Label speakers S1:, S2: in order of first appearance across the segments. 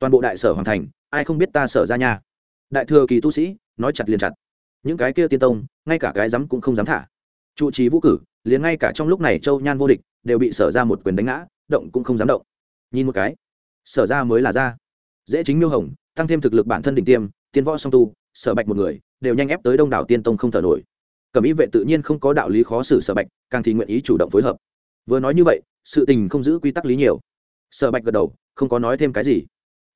S1: toàn bộ đại sở hoàn thành, ai không biết ta sở ra nha. Đại thừa kỳ tu sĩ, nói chặt liền chặt. Những cái kia tiên tông, ngay cả cái dám cũng không dám thả. Trụ trì vũ cử, liền ngay cả trong lúc này châu nhan vô địch, đều bị sở ra một quyền đánh ngã, động cũng không dám động. Nhìn một cái, sở ra mới là ra. Dễ chính miêu hồng, tăng thêm thực lực bản thân đỉnh tiêm, tiên võ song tu, sở bạch một người, đều nhanh ép tới đông đảo tiên tông không thở nổi. Cẩm ý vệ tự nhiên không có đạo lý khó xử sở bạch, càng thì nguyện ý chủ động phối hợp. Vừa nói như vậy, sự tình không giữ quy tắc lý nhiều. Sở bạch gật đầu, không có nói thêm cái gì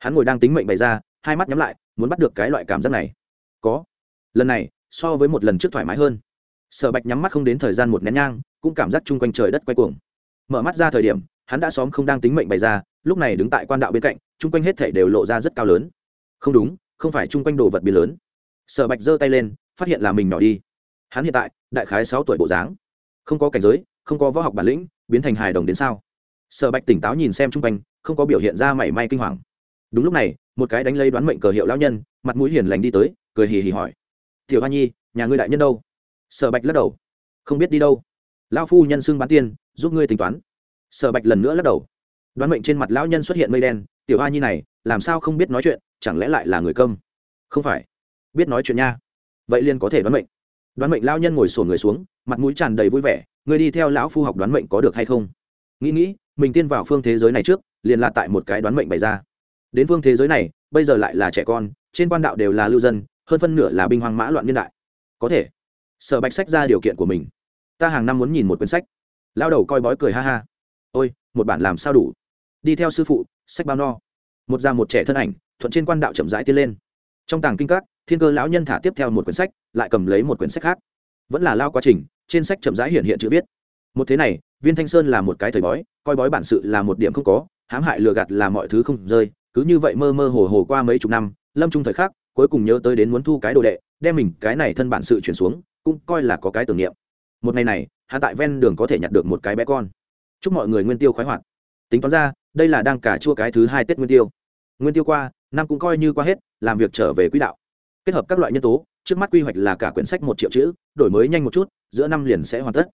S1: hắn ngồi đang tính mệnh bày ra, hai mắt nhắm lại, muốn bắt được cái loại cảm giác này. Có. Lần này, so với một lần trước thoải mái hơn. Sở bạch nhắm mắt không đến thời gian một nén nhang, cũng cảm giác chung quanh trời đất quay cuồng. Mở mắt ra thời điểm, hắn đã xóm không đang tính mệnh bày ra, lúc này đứng tại quan đạo bên cạnh, chung quanh hết thể đều lộ ra rất cao lớn. Không đúng, không phải chung quanh đồ vật biến lớn. Sở bạch giơ tay lên, phát hiện là mình nhỏ đi. Hắn hiện tại, đại khái sáu tuổi bộ dáng. Không có cảnh giới, không có võ học bản lĩnh, biến thành hài đồng đến sao? Sở bạch tỉnh táo nhìn xem chung quanh, không có biểu hiện ra mảy may kinh hoàng đúng lúc này, một cái đánh lấy đoán mệnh cờ hiệu lão nhân, mặt mũi hiền lành đi tới, cười hì hì hỏi. Tiểu hoa nhi, nhà ngươi đại nhân đâu? Sở bạch lắc đầu. Không biết đi đâu. Lão phu nhân xưng bán tiên, giúp ngươi tính toán. Sở bạch lần nữa lắc đầu. Đoán mệnh trên mặt lão nhân xuất hiện mây đen, tiểu hoa nhi này, làm sao không biết nói chuyện, chẳng lẽ lại là người công không phải. Biết nói chuyện nha. Vậy liền có thể đoán mệnh. Đoán mệnh lão nhân ngồi sổ người xuống, mặt mũi tràn đầy vui vẻ, ngươi đi theo lão phu học đoán mệnh có được hay không? Nghĩ nghĩ, mình tiên vào phương thế giới này trước, liền là tại một cái đoán mệnh bày ra đến phương thế giới này, bây giờ lại là trẻ con, trên quan đạo đều là lưu dân, hơn phân nửa là binh hoang mã loạn niên đại. Có thể, sở bạch sách ra điều kiện của mình. Ta hàng năm muốn nhìn một quyển sách. Lao đầu coi bói cười ha ha. Ôi, một bản làm sao đủ? Đi theo sư phụ, sách bao no. Một già một trẻ thân ảnh, thuận trên quan đạo chậm rãi tiến lên. Trong tàng kinh các, thiên cơ lão nhân thả tiếp theo một quyển sách, lại cầm lấy một quyển sách khác. Vẫn là lao quá trình, trên sách chậm rãi hiện hiện chữ viết. Một thế này, viên thanh sơn là một cái thời bói, coi bói bản sự là một điểm không có, hãm hại lừa gạt là mọi thứ không rơi cứ như vậy mơ mơ hồ hồ qua mấy chục năm, lâm trung thời khắc, cuối cùng nhớ tới đến muốn thu cái đồ đệ, đem mình, cái này thân bản sự chuyển xuống, cũng coi là có cái tưởng niệm. Một ngày này hạ tại ven đường có thể nhặt được một cái bé con. Chúc mọi người nguyên tiêu khoái hoạt. Tính toán ra, đây là đang cả chua cái thứ hai tết nguyên tiêu. Nguyên tiêu qua, năm cũng coi như qua hết, làm việc trở về quỹ đạo. Kết hợp các loại nhân tố, trước mắt quy hoạch là cả quyển sách một triệu chữ, đổi mới nhanh một chút, giữa năm liền sẽ hoàn tất.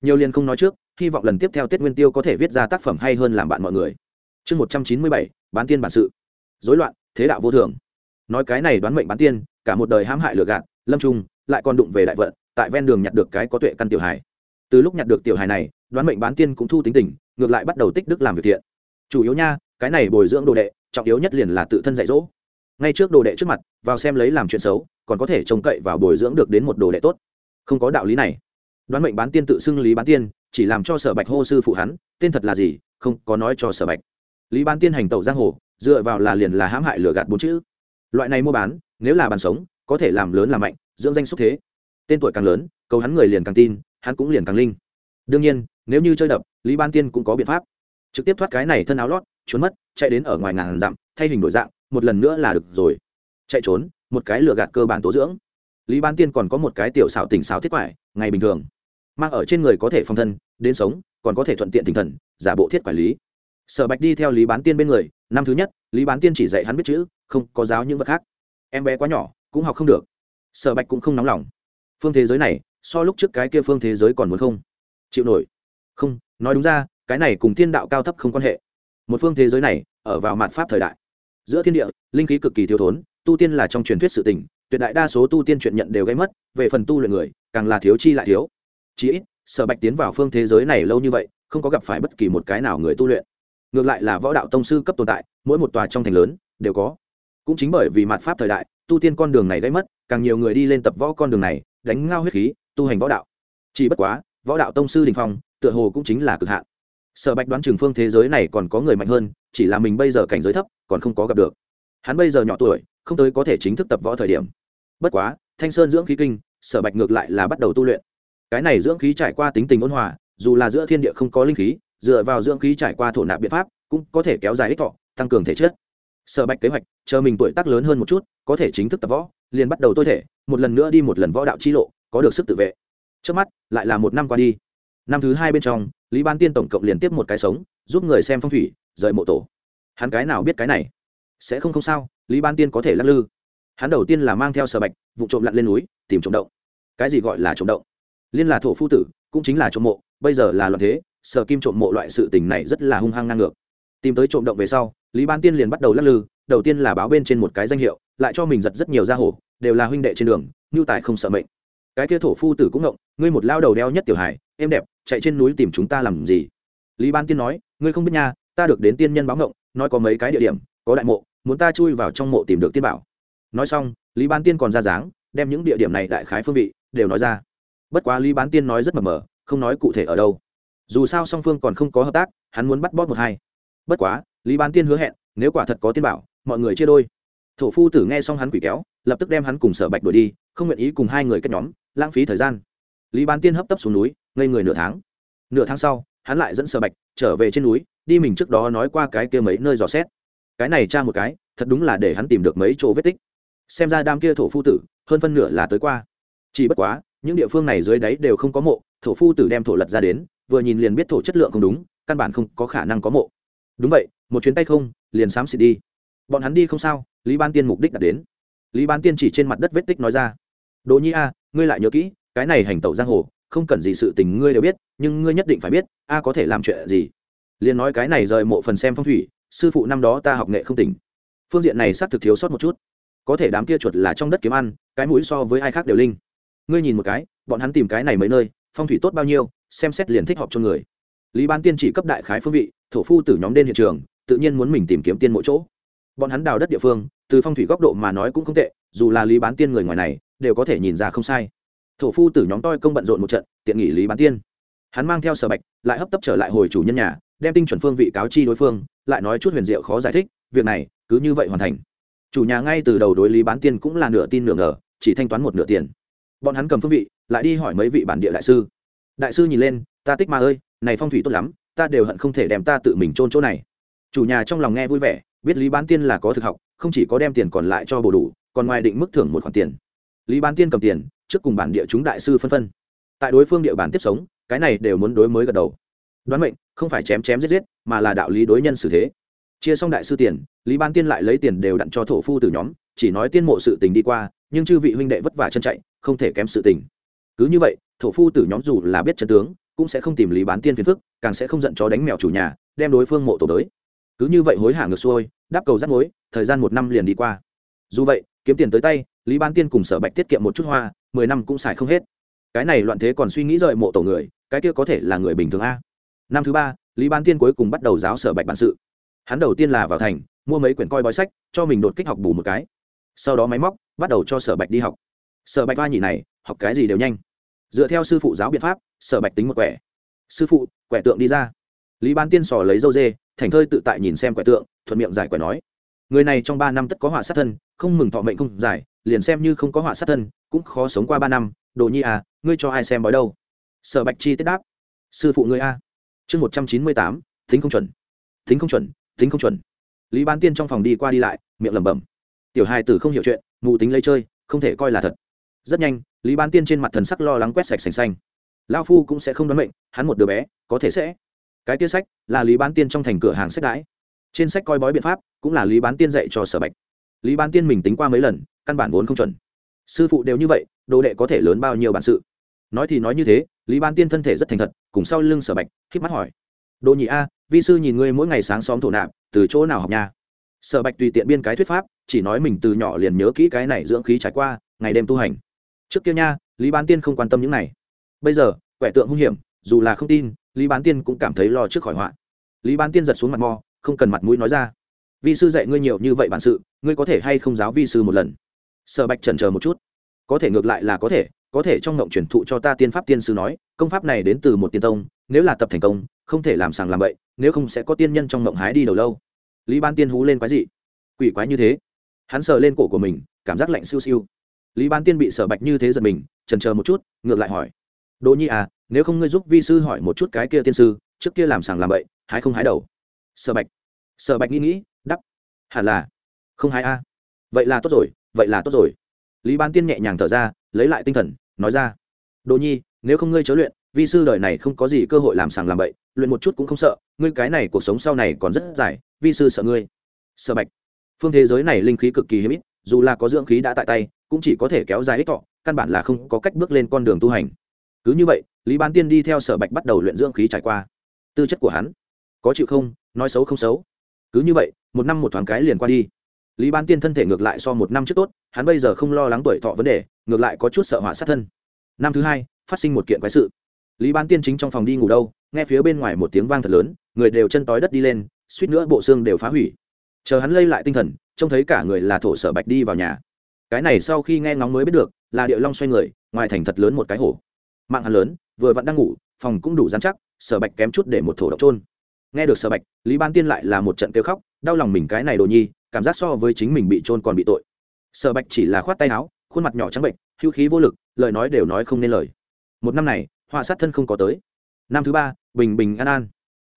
S1: Nhiều liền không nói trước, hy vọng lần tiếp theo tết nguyên tiêu có thể viết ra tác phẩm hay hơn làm bạn mọi người chương một trăm chín mươi bảy, bán tiên bản sự. Dối loạn, thế đạo vô thường. Nói cái này đoán mệnh bán tiên, cả một đời hãm hại lừa gạt, lâm trung, lại còn đụng về đại vận, tại ven đường nhặt được cái có tuệ căn tiểu hài. Từ lúc nhặt được tiểu hài này, đoán mệnh bán tiên cũng thu tính tình, ngược lại bắt đầu tích đức làm việc thiện. Chủ yếu nha, cái này bồi dưỡng đồ đệ, trọng yếu nhất liền là tự thân dạy dỗ. Ngay trước đồ đệ trước mặt, vào xem lấy làm chuyện xấu, còn có thể trông cậy vào bồi dưỡng được đến một đồ đệ tốt. Không có đạo lý này. Đoán mệnh bán tiên tự xưng lý bán tiên, chỉ làm cho sở bạch hô sư phụ hắn, tên thật là gì, không có nói cho sở bạch lý bán tiên hành tẩu giang hồ, dựa vào là liền là hãm hại lừa gạt bốn chữ. Loại này mua bán, nếu là bàn sống, có thể làm lớn làm mạnh, dưỡng danh xúc thế. Tên tuổi càng lớn, cầu hắn người liền càng tin, hắn cũng liền càng linh. Đương nhiên, nếu như chơi đập, lý ban tiên cũng có biện pháp. Trực tiếp thoát cái này thân áo lót, trốn mất, chạy đến ở ngoài ngàn dặm, thay hình đổi dạng, một lần nữa là được rồi. Chạy trốn, một cái lừa gạt cơ bản tố dưỡng. Lý ban tiên còn có một cái tiểu xảo tỉnh xảo thiết quải, ngày bình thường. Mang ở trên người có thể phòng thân, đến sống, còn có thể thuận tiện tinh thần, giả bộ thiết quản lý sở bạch đi theo lý bán tiên bên người, năm thứ nhất, lý bán tiên chỉ dạy hắn biết chữ, không có giáo những vật khác. Em bé quá nhỏ, cũng học không được. Sở bạch cũng không nóng lòng. Phương thế giới này, so lúc trước cái kia phương thế giới còn muốn không. Chịu nổi. Không, nói đúng ra, cái này cùng thiên đạo cao thấp không quan hệ. Một phương thế giới này, ở vào mạn pháp thời đại. Giữa thiên địa, linh khí cực kỳ thiếu thốn, tu tiên là trong truyền thuyết sự tình, tuyệt đại đa số tu tiên chuyện nhận đều gây mất, về phần tu luyện người, càng là thiếu chi lại thiếu. Chí ít, sở bạch tiến vào phương thế giới này lâu như vậy, không có gặp phải bất kỳ một cái nào người tu luyện ngược lại là võ đạo tông sư cấp tồn tại, mỗi một tòa trong thành lớn đều có. Cũng chính bởi vì mặt pháp thời đại, tu tiên con đường này gây mất, càng nhiều người đi lên tập võ con đường này, đánh ngao huyết khí, tu hành võ đạo. Chỉ bất quá, võ đạo tông sư đình phong, tựa hồ cũng chính là cực hạn. Sở bạch đoán trường phương thế giới này còn có người mạnh hơn, chỉ là mình bây giờ cảnh giới thấp, còn không có gặp được. Hắn bây giờ nhỏ tuổi, không tới có thể chính thức tập võ thời điểm. Bất quá, thanh sơn dưỡng khí kinh, sở bạch ngược lại là bắt đầu tu luyện. Cái này dưỡng khí trải qua tính tình ôn hòa, dù là giữa thiên địa không có linh khí dựa vào dưỡng khí trải qua thổ nạp biện pháp, cũng có thể kéo dài ích thọ, tăng cường thể chất. Sở bạch kế hoạch, chờ mình tuổi tác lớn hơn một chút, có thể chính thức tập võ, liền bắt đầu tôi thể, một lần nữa đi một lần võ đạo chi lộ, có được sức tự vệ. Trước mắt, lại là một năm qua đi. Năm thứ hai bên trong, lý ban tiên tổng cộng liền tiếp một cái sống, giúp người xem phong thủy, rời mộ tổ. Hắn cái nào biết cái này? Sẽ không không sao, lý ban tiên có thể lắc lư. Hắn đầu tiên là mang theo sở bạch, vụ trộm lặn lên núi, tìm trộm động. Cái gì gọi là trộm động? Liên là thổ phu tử, cũng chính là trộm mộ, bây giờ là loạn thế sở kim trộm mộ loại sự tình này rất là hung hăng ngang ngược. Tìm tới trộm động về sau, lý ban tiên liền bắt đầu lắc lư, đầu tiên là báo bên trên một cái danh hiệu, lại cho mình giật rất nhiều gia hổ, đều là huynh đệ trên đường ngưu tài không sợ mệnh. Cái kia thổ phu tử cũng ngộng, ngươi một lao đầu đeo nhất tiểu hải êm đẹp, chạy trên núi tìm chúng ta làm gì? Lý ban tiên nói, ngươi không biết nha, ta được đến tiên nhân báo ngộng, nói có mấy cái địa điểm, có đại mộ, muốn ta chui vào trong mộ tìm được tiên bảo. Nói xong, lý ban tiên còn ra dáng, đem những địa điểm này đại khái phương vị, đều nói ra. Bất quá lý bán tiên nói rất mờ mờ, không nói cụ thể ở đâu dù sao song phương còn không có hợp tác, hắn muốn bắt bóp một hai. Bất quá, lý bán tiên hứa hẹn, nếu quả thật có tiên bảo, mọi người chia đôi. Thổ phu tử nghe xong hắn quỷ kéo, lập tức đem hắn cùng sở bạch đuổi đi, không nguyện ý cùng hai người kết nhóm, lãng phí thời gian. Lý bán tiên hấp tấp xuống núi, ngây người nửa tháng. Nửa tháng sau, hắn lại dẫn sở bạch trở về trên núi, đi mình trước đó nói qua cái kia mấy nơi dò xét. Cái này tra một cái, thật đúng là để hắn tìm được mấy chỗ vết tích. Xem ra đam kia thổ phu tử, hơn phân nửa là tới qua. Chỉ bất quá, những địa phương này dưới đáy đều không có mộ, thổ phu tử đem thổ lật ra đến vừa nhìn liền biết thổ chất lượng không đúng, căn bản không có khả năng có mộ. Đúng vậy, một chuyến tay không, liền xám xịt đi. Bọn hắn đi không sao, lý ban tiên mục đích đã đến. Lý ban tiên chỉ trên mặt đất vết tích nói ra. Đỗ nhi a, ngươi lại nhớ kỹ, cái này hành tẩu giang hồ, không cần gì sự tình ngươi đều biết, nhưng ngươi nhất định phải biết, a có thể làm chuyện gì. Liền nói cái này rời mộ phần xem phong thủy, sư phụ năm đó ta học nghệ không tỉnh. Phương diện này xác thực thiếu sót một chút. Có thể đám kia chuột là trong đất kiếm ăn, cái mũi so với ai khác đều linh. Ngươi nhìn một cái, bọn hắn tìm cái này mấy nơi, phong thủy tốt bao nhiêu xem xét liền thích hợp cho người. Lý ban tiên chỉ cấp đại khái phương vị, thổ phu tử nhóm đến hiện trường, tự nhiên muốn mình tìm kiếm tiên mỗi chỗ. Bọn hắn đào đất địa phương, từ phong thủy góc độ mà nói cũng không tệ, dù là lý bán tiên người ngoài này, đều có thể nhìn ra không sai. Thổ phu tử nhóm toi công bận rộn một trận, tiện nghỉ lý bán tiên. Hắn mang theo sở bạch, lại hấp tấp trở lại hồi chủ nhân nhà, đem tinh chuẩn phương vị cáo chi đối phương, lại nói chút huyền diệu khó giải thích, việc này, cứ như vậy hoàn thành. Chủ nhà ngay từ đầu đối lý bán tiên cũng là nửa tin nửa ngờ, chỉ thanh toán một nửa tiền. Bọn hắn cầm phương vị, lại đi hỏi mấy vị bản địa đại sư đại sư nhìn lên, ta tích ma ơi, này phong thủy tốt lắm, ta đều hận không thể đem ta tự mình trôn chỗ này. Chủ nhà trong lòng nghe vui vẻ, biết lý bán tiên là có thực học, không chỉ có đem tiền còn lại cho bổ đủ, còn ngoài định mức thưởng một khoản tiền. Lý bán tiên cầm tiền, trước cùng bản địa chúng đại sư phân phân. Tại đối phương địa bàn tiếp sống, cái này đều muốn đối mới gật đầu. Đoán mệnh, không phải chém chém giết giết, mà là đạo lý đối nhân xử thế. Chia xong đại sư tiền, lý ban tiên lại lấy tiền đều đặn cho thổ phu từ nhóm, chỉ nói tiên mộ sự tình đi qua, nhưng chư vị huynh đệ vất vả chân chạy, không thể kém sự tình cứ như vậy, thổ phu tử nhóm dù là biết chân tướng, cũng sẽ không tìm lý bán tiên phiền phức, càng sẽ không giận chó đánh mèo chủ nhà, đem đối phương mộ tổ tới. Cứ như vậy hối hả ngược xuôi, đáp cầu rắt mối, thời gian một năm liền đi qua. Dù vậy, kiếm tiền tới tay, lý bán tiên cùng sở bạch tiết kiệm một chút hoa, mười năm cũng xài không hết. Cái này loạn thế còn suy nghĩ rời mộ tổ người, cái kia có thể là người bình thường a. Năm thứ ba, lý bán tiên cuối cùng bắt đầu giáo sở bạch bản sự. Hắn đầu tiên là vào thành, mua mấy quyển coi bói sách, cho mình đột kích học bù một cái. Sau đó máy móc, bắt đầu cho sở bạch đi học. Sở bạch va nhỉ này học cái gì đều nhanh. Dựa theo sư phụ giáo biện pháp, sở bạch tính một quẻ. Sư phụ, quẻ tượng đi ra. Lý bán tiên sò lấy dâu dê, thành thơi tự tại nhìn xem quẻ tượng, thuận miệng giải quẻ nói. Người này trong ba năm tất có họa sát thân, không mừng thọ mệnh không giải, liền xem như không có họa sát thân, cũng khó sống qua ba năm. Đồ nhi à ngươi cho ai xem bói đâu? Sở bạch chi tiết đáp. Sư phụ ngươi a. Chương một trăm chín mươi tám, tính không chuẩn. Tính không chuẩn, tính không chuẩn. Lý bán tiên trong phòng đi qua đi lại, miệng lẩm bẩm. Tiểu hai tử không hiểu chuyện ngụ tính lấy chơi, không thể coi là thật rất nhanh, lý bán tiên trên mặt thần sắc lo lắng quét sạch sành xanh. Lao phu cũng sẽ không đoán mệnh, hắn một đứa bé, có thể sẽ. Cái kia sách là lý bán tiên trong thành cửa hàng sách đãi. Trên sách coi bói biện pháp, cũng là lý bán tiên dạy cho sở bạch. Lý bán tiên mình tính qua mấy lần, căn bản vốn không chuẩn. Sư phụ đều như vậy, đồ đệ có thể lớn bao nhiêu bản sự. Nói thì nói như thế, lý bán tiên thân thể rất thành thật, cùng sau lưng sở bạch k mắt hỏi. Đồ nhị a, vi sư nhìn ngươi mỗi ngày sáng xóm thổ nạp, từ chỗ nào học nhà sở bạch tùy tiện biên cái thuyết pháp, chỉ nói mình từ nhỏ liền nhớ kỹ cái này dưỡng khí trải qua, ngày đêm tu hành trước kia nha, lý bán tiên không quan tâm những này. Bây giờ, quẻ tượng hung hiểm, dù là không tin, lý bán tiên cũng cảm thấy lo trước khỏi họa. Lý bán tiên giật xuống mặt mò, không cần mặt mũi nói ra. Vi sư dạy ngươi nhiều như vậy bản sự, ngươi có thể hay không giáo vi sư một lần? Sở bạch trần chờ một chút. Có thể ngược lại là có thể có thể trong ngộng truyền thụ cho ta tiên pháp tiên sư nói, công pháp này đến từ một tiên tông, nếu là tập thành công, không thể làm sàng làm bậy, nếu không sẽ có tiên nhân trong ngộng hái đi đầu lâu. Lý ban tiên hú lên quái dị. Quỷ quái như thế? Hắn sờ lên cổ của mình, cảm giác lạnh siêu siêu lý ban tiên bị sở bạch như thế giật mình trần chờ một chút, ngược lại hỏi. Đỗ nhi à nếu không ngươi giúp vi sư hỏi một chút cái kia tiên sư, trước kia làm sàng làm bậy, hái không hái đầu? Sở bạch. Sở bạch nghĩ nghĩ đắp hẳn là. Không hái a. Vậy là tốt rồi, vậy là tốt rồi. Lý ban tiên nhẹ nhàng thở ra, lấy lại tinh thần, nói ra. Đỗ nhi, nếu không ngươi chớ luyện, vi sư đời này không có gì cơ hội làm sàng làm bậy, luyện một chút cũng không sợ, ngươi cái này cuộc sống sau này còn rất dài, vi sư sợ ngươi. Sợ bạch. Phương thế giới này linh khí cực kỳ hiếm ít dù là có dưỡng khí đã tại tay, cũng chỉ có thể kéo dài ít thọ, căn bản là không có cách bước lên con đường tu hành. Cứ như vậy, lý ban tiên đi theo sở bạch bắt đầu luyện dưỡng khí trải qua. Tư chất của hắn, có chịu không, nói xấu không xấu. Cứ như vậy, một năm một thoáng cái liền qua đi. Lý bán tiên thân thể ngược lại so một năm trước tốt, hắn bây giờ không lo lắng tuổi thọ vấn đề, ngược lại có chút sợ hỏa sát thân. Năm thứ hai, phát sinh một kiện quái sự. Lý bán tiên chính trong phòng đi ngủ đâu, nghe phía bên ngoài một tiếng vang thật lớn, người đều chân tói đất đi lên, suýt nữa bộ xương đều phá hủy chờ hắn lây lại tinh thần, trông thấy cả người là thổ sở bạch đi vào nhà. Cái này sau khi nghe ngóng mới biết được, là điệu long xoay người, ngoài thành thật lớn một cái hổ. Mạng hắn lớn, vừa vẫn đang ngủ, phòng cũng đủ dán chắc, sở bạch kém chút để một thổ độc trôn nghe được sở bạch, lý ban tiên lại là một trận kêu khóc, đau lòng mình cái này đồ nhi, cảm giác so với chính mình bị trôn còn bị tội. Sở bạch chỉ là khoát tay áo, khuôn mặt nhỏ trắng bệnh hữu khí vô lực, lời nói đều nói không nên lời. Một năm này, họa sát thân không có tới. Năm thứ ba, bình bình an an.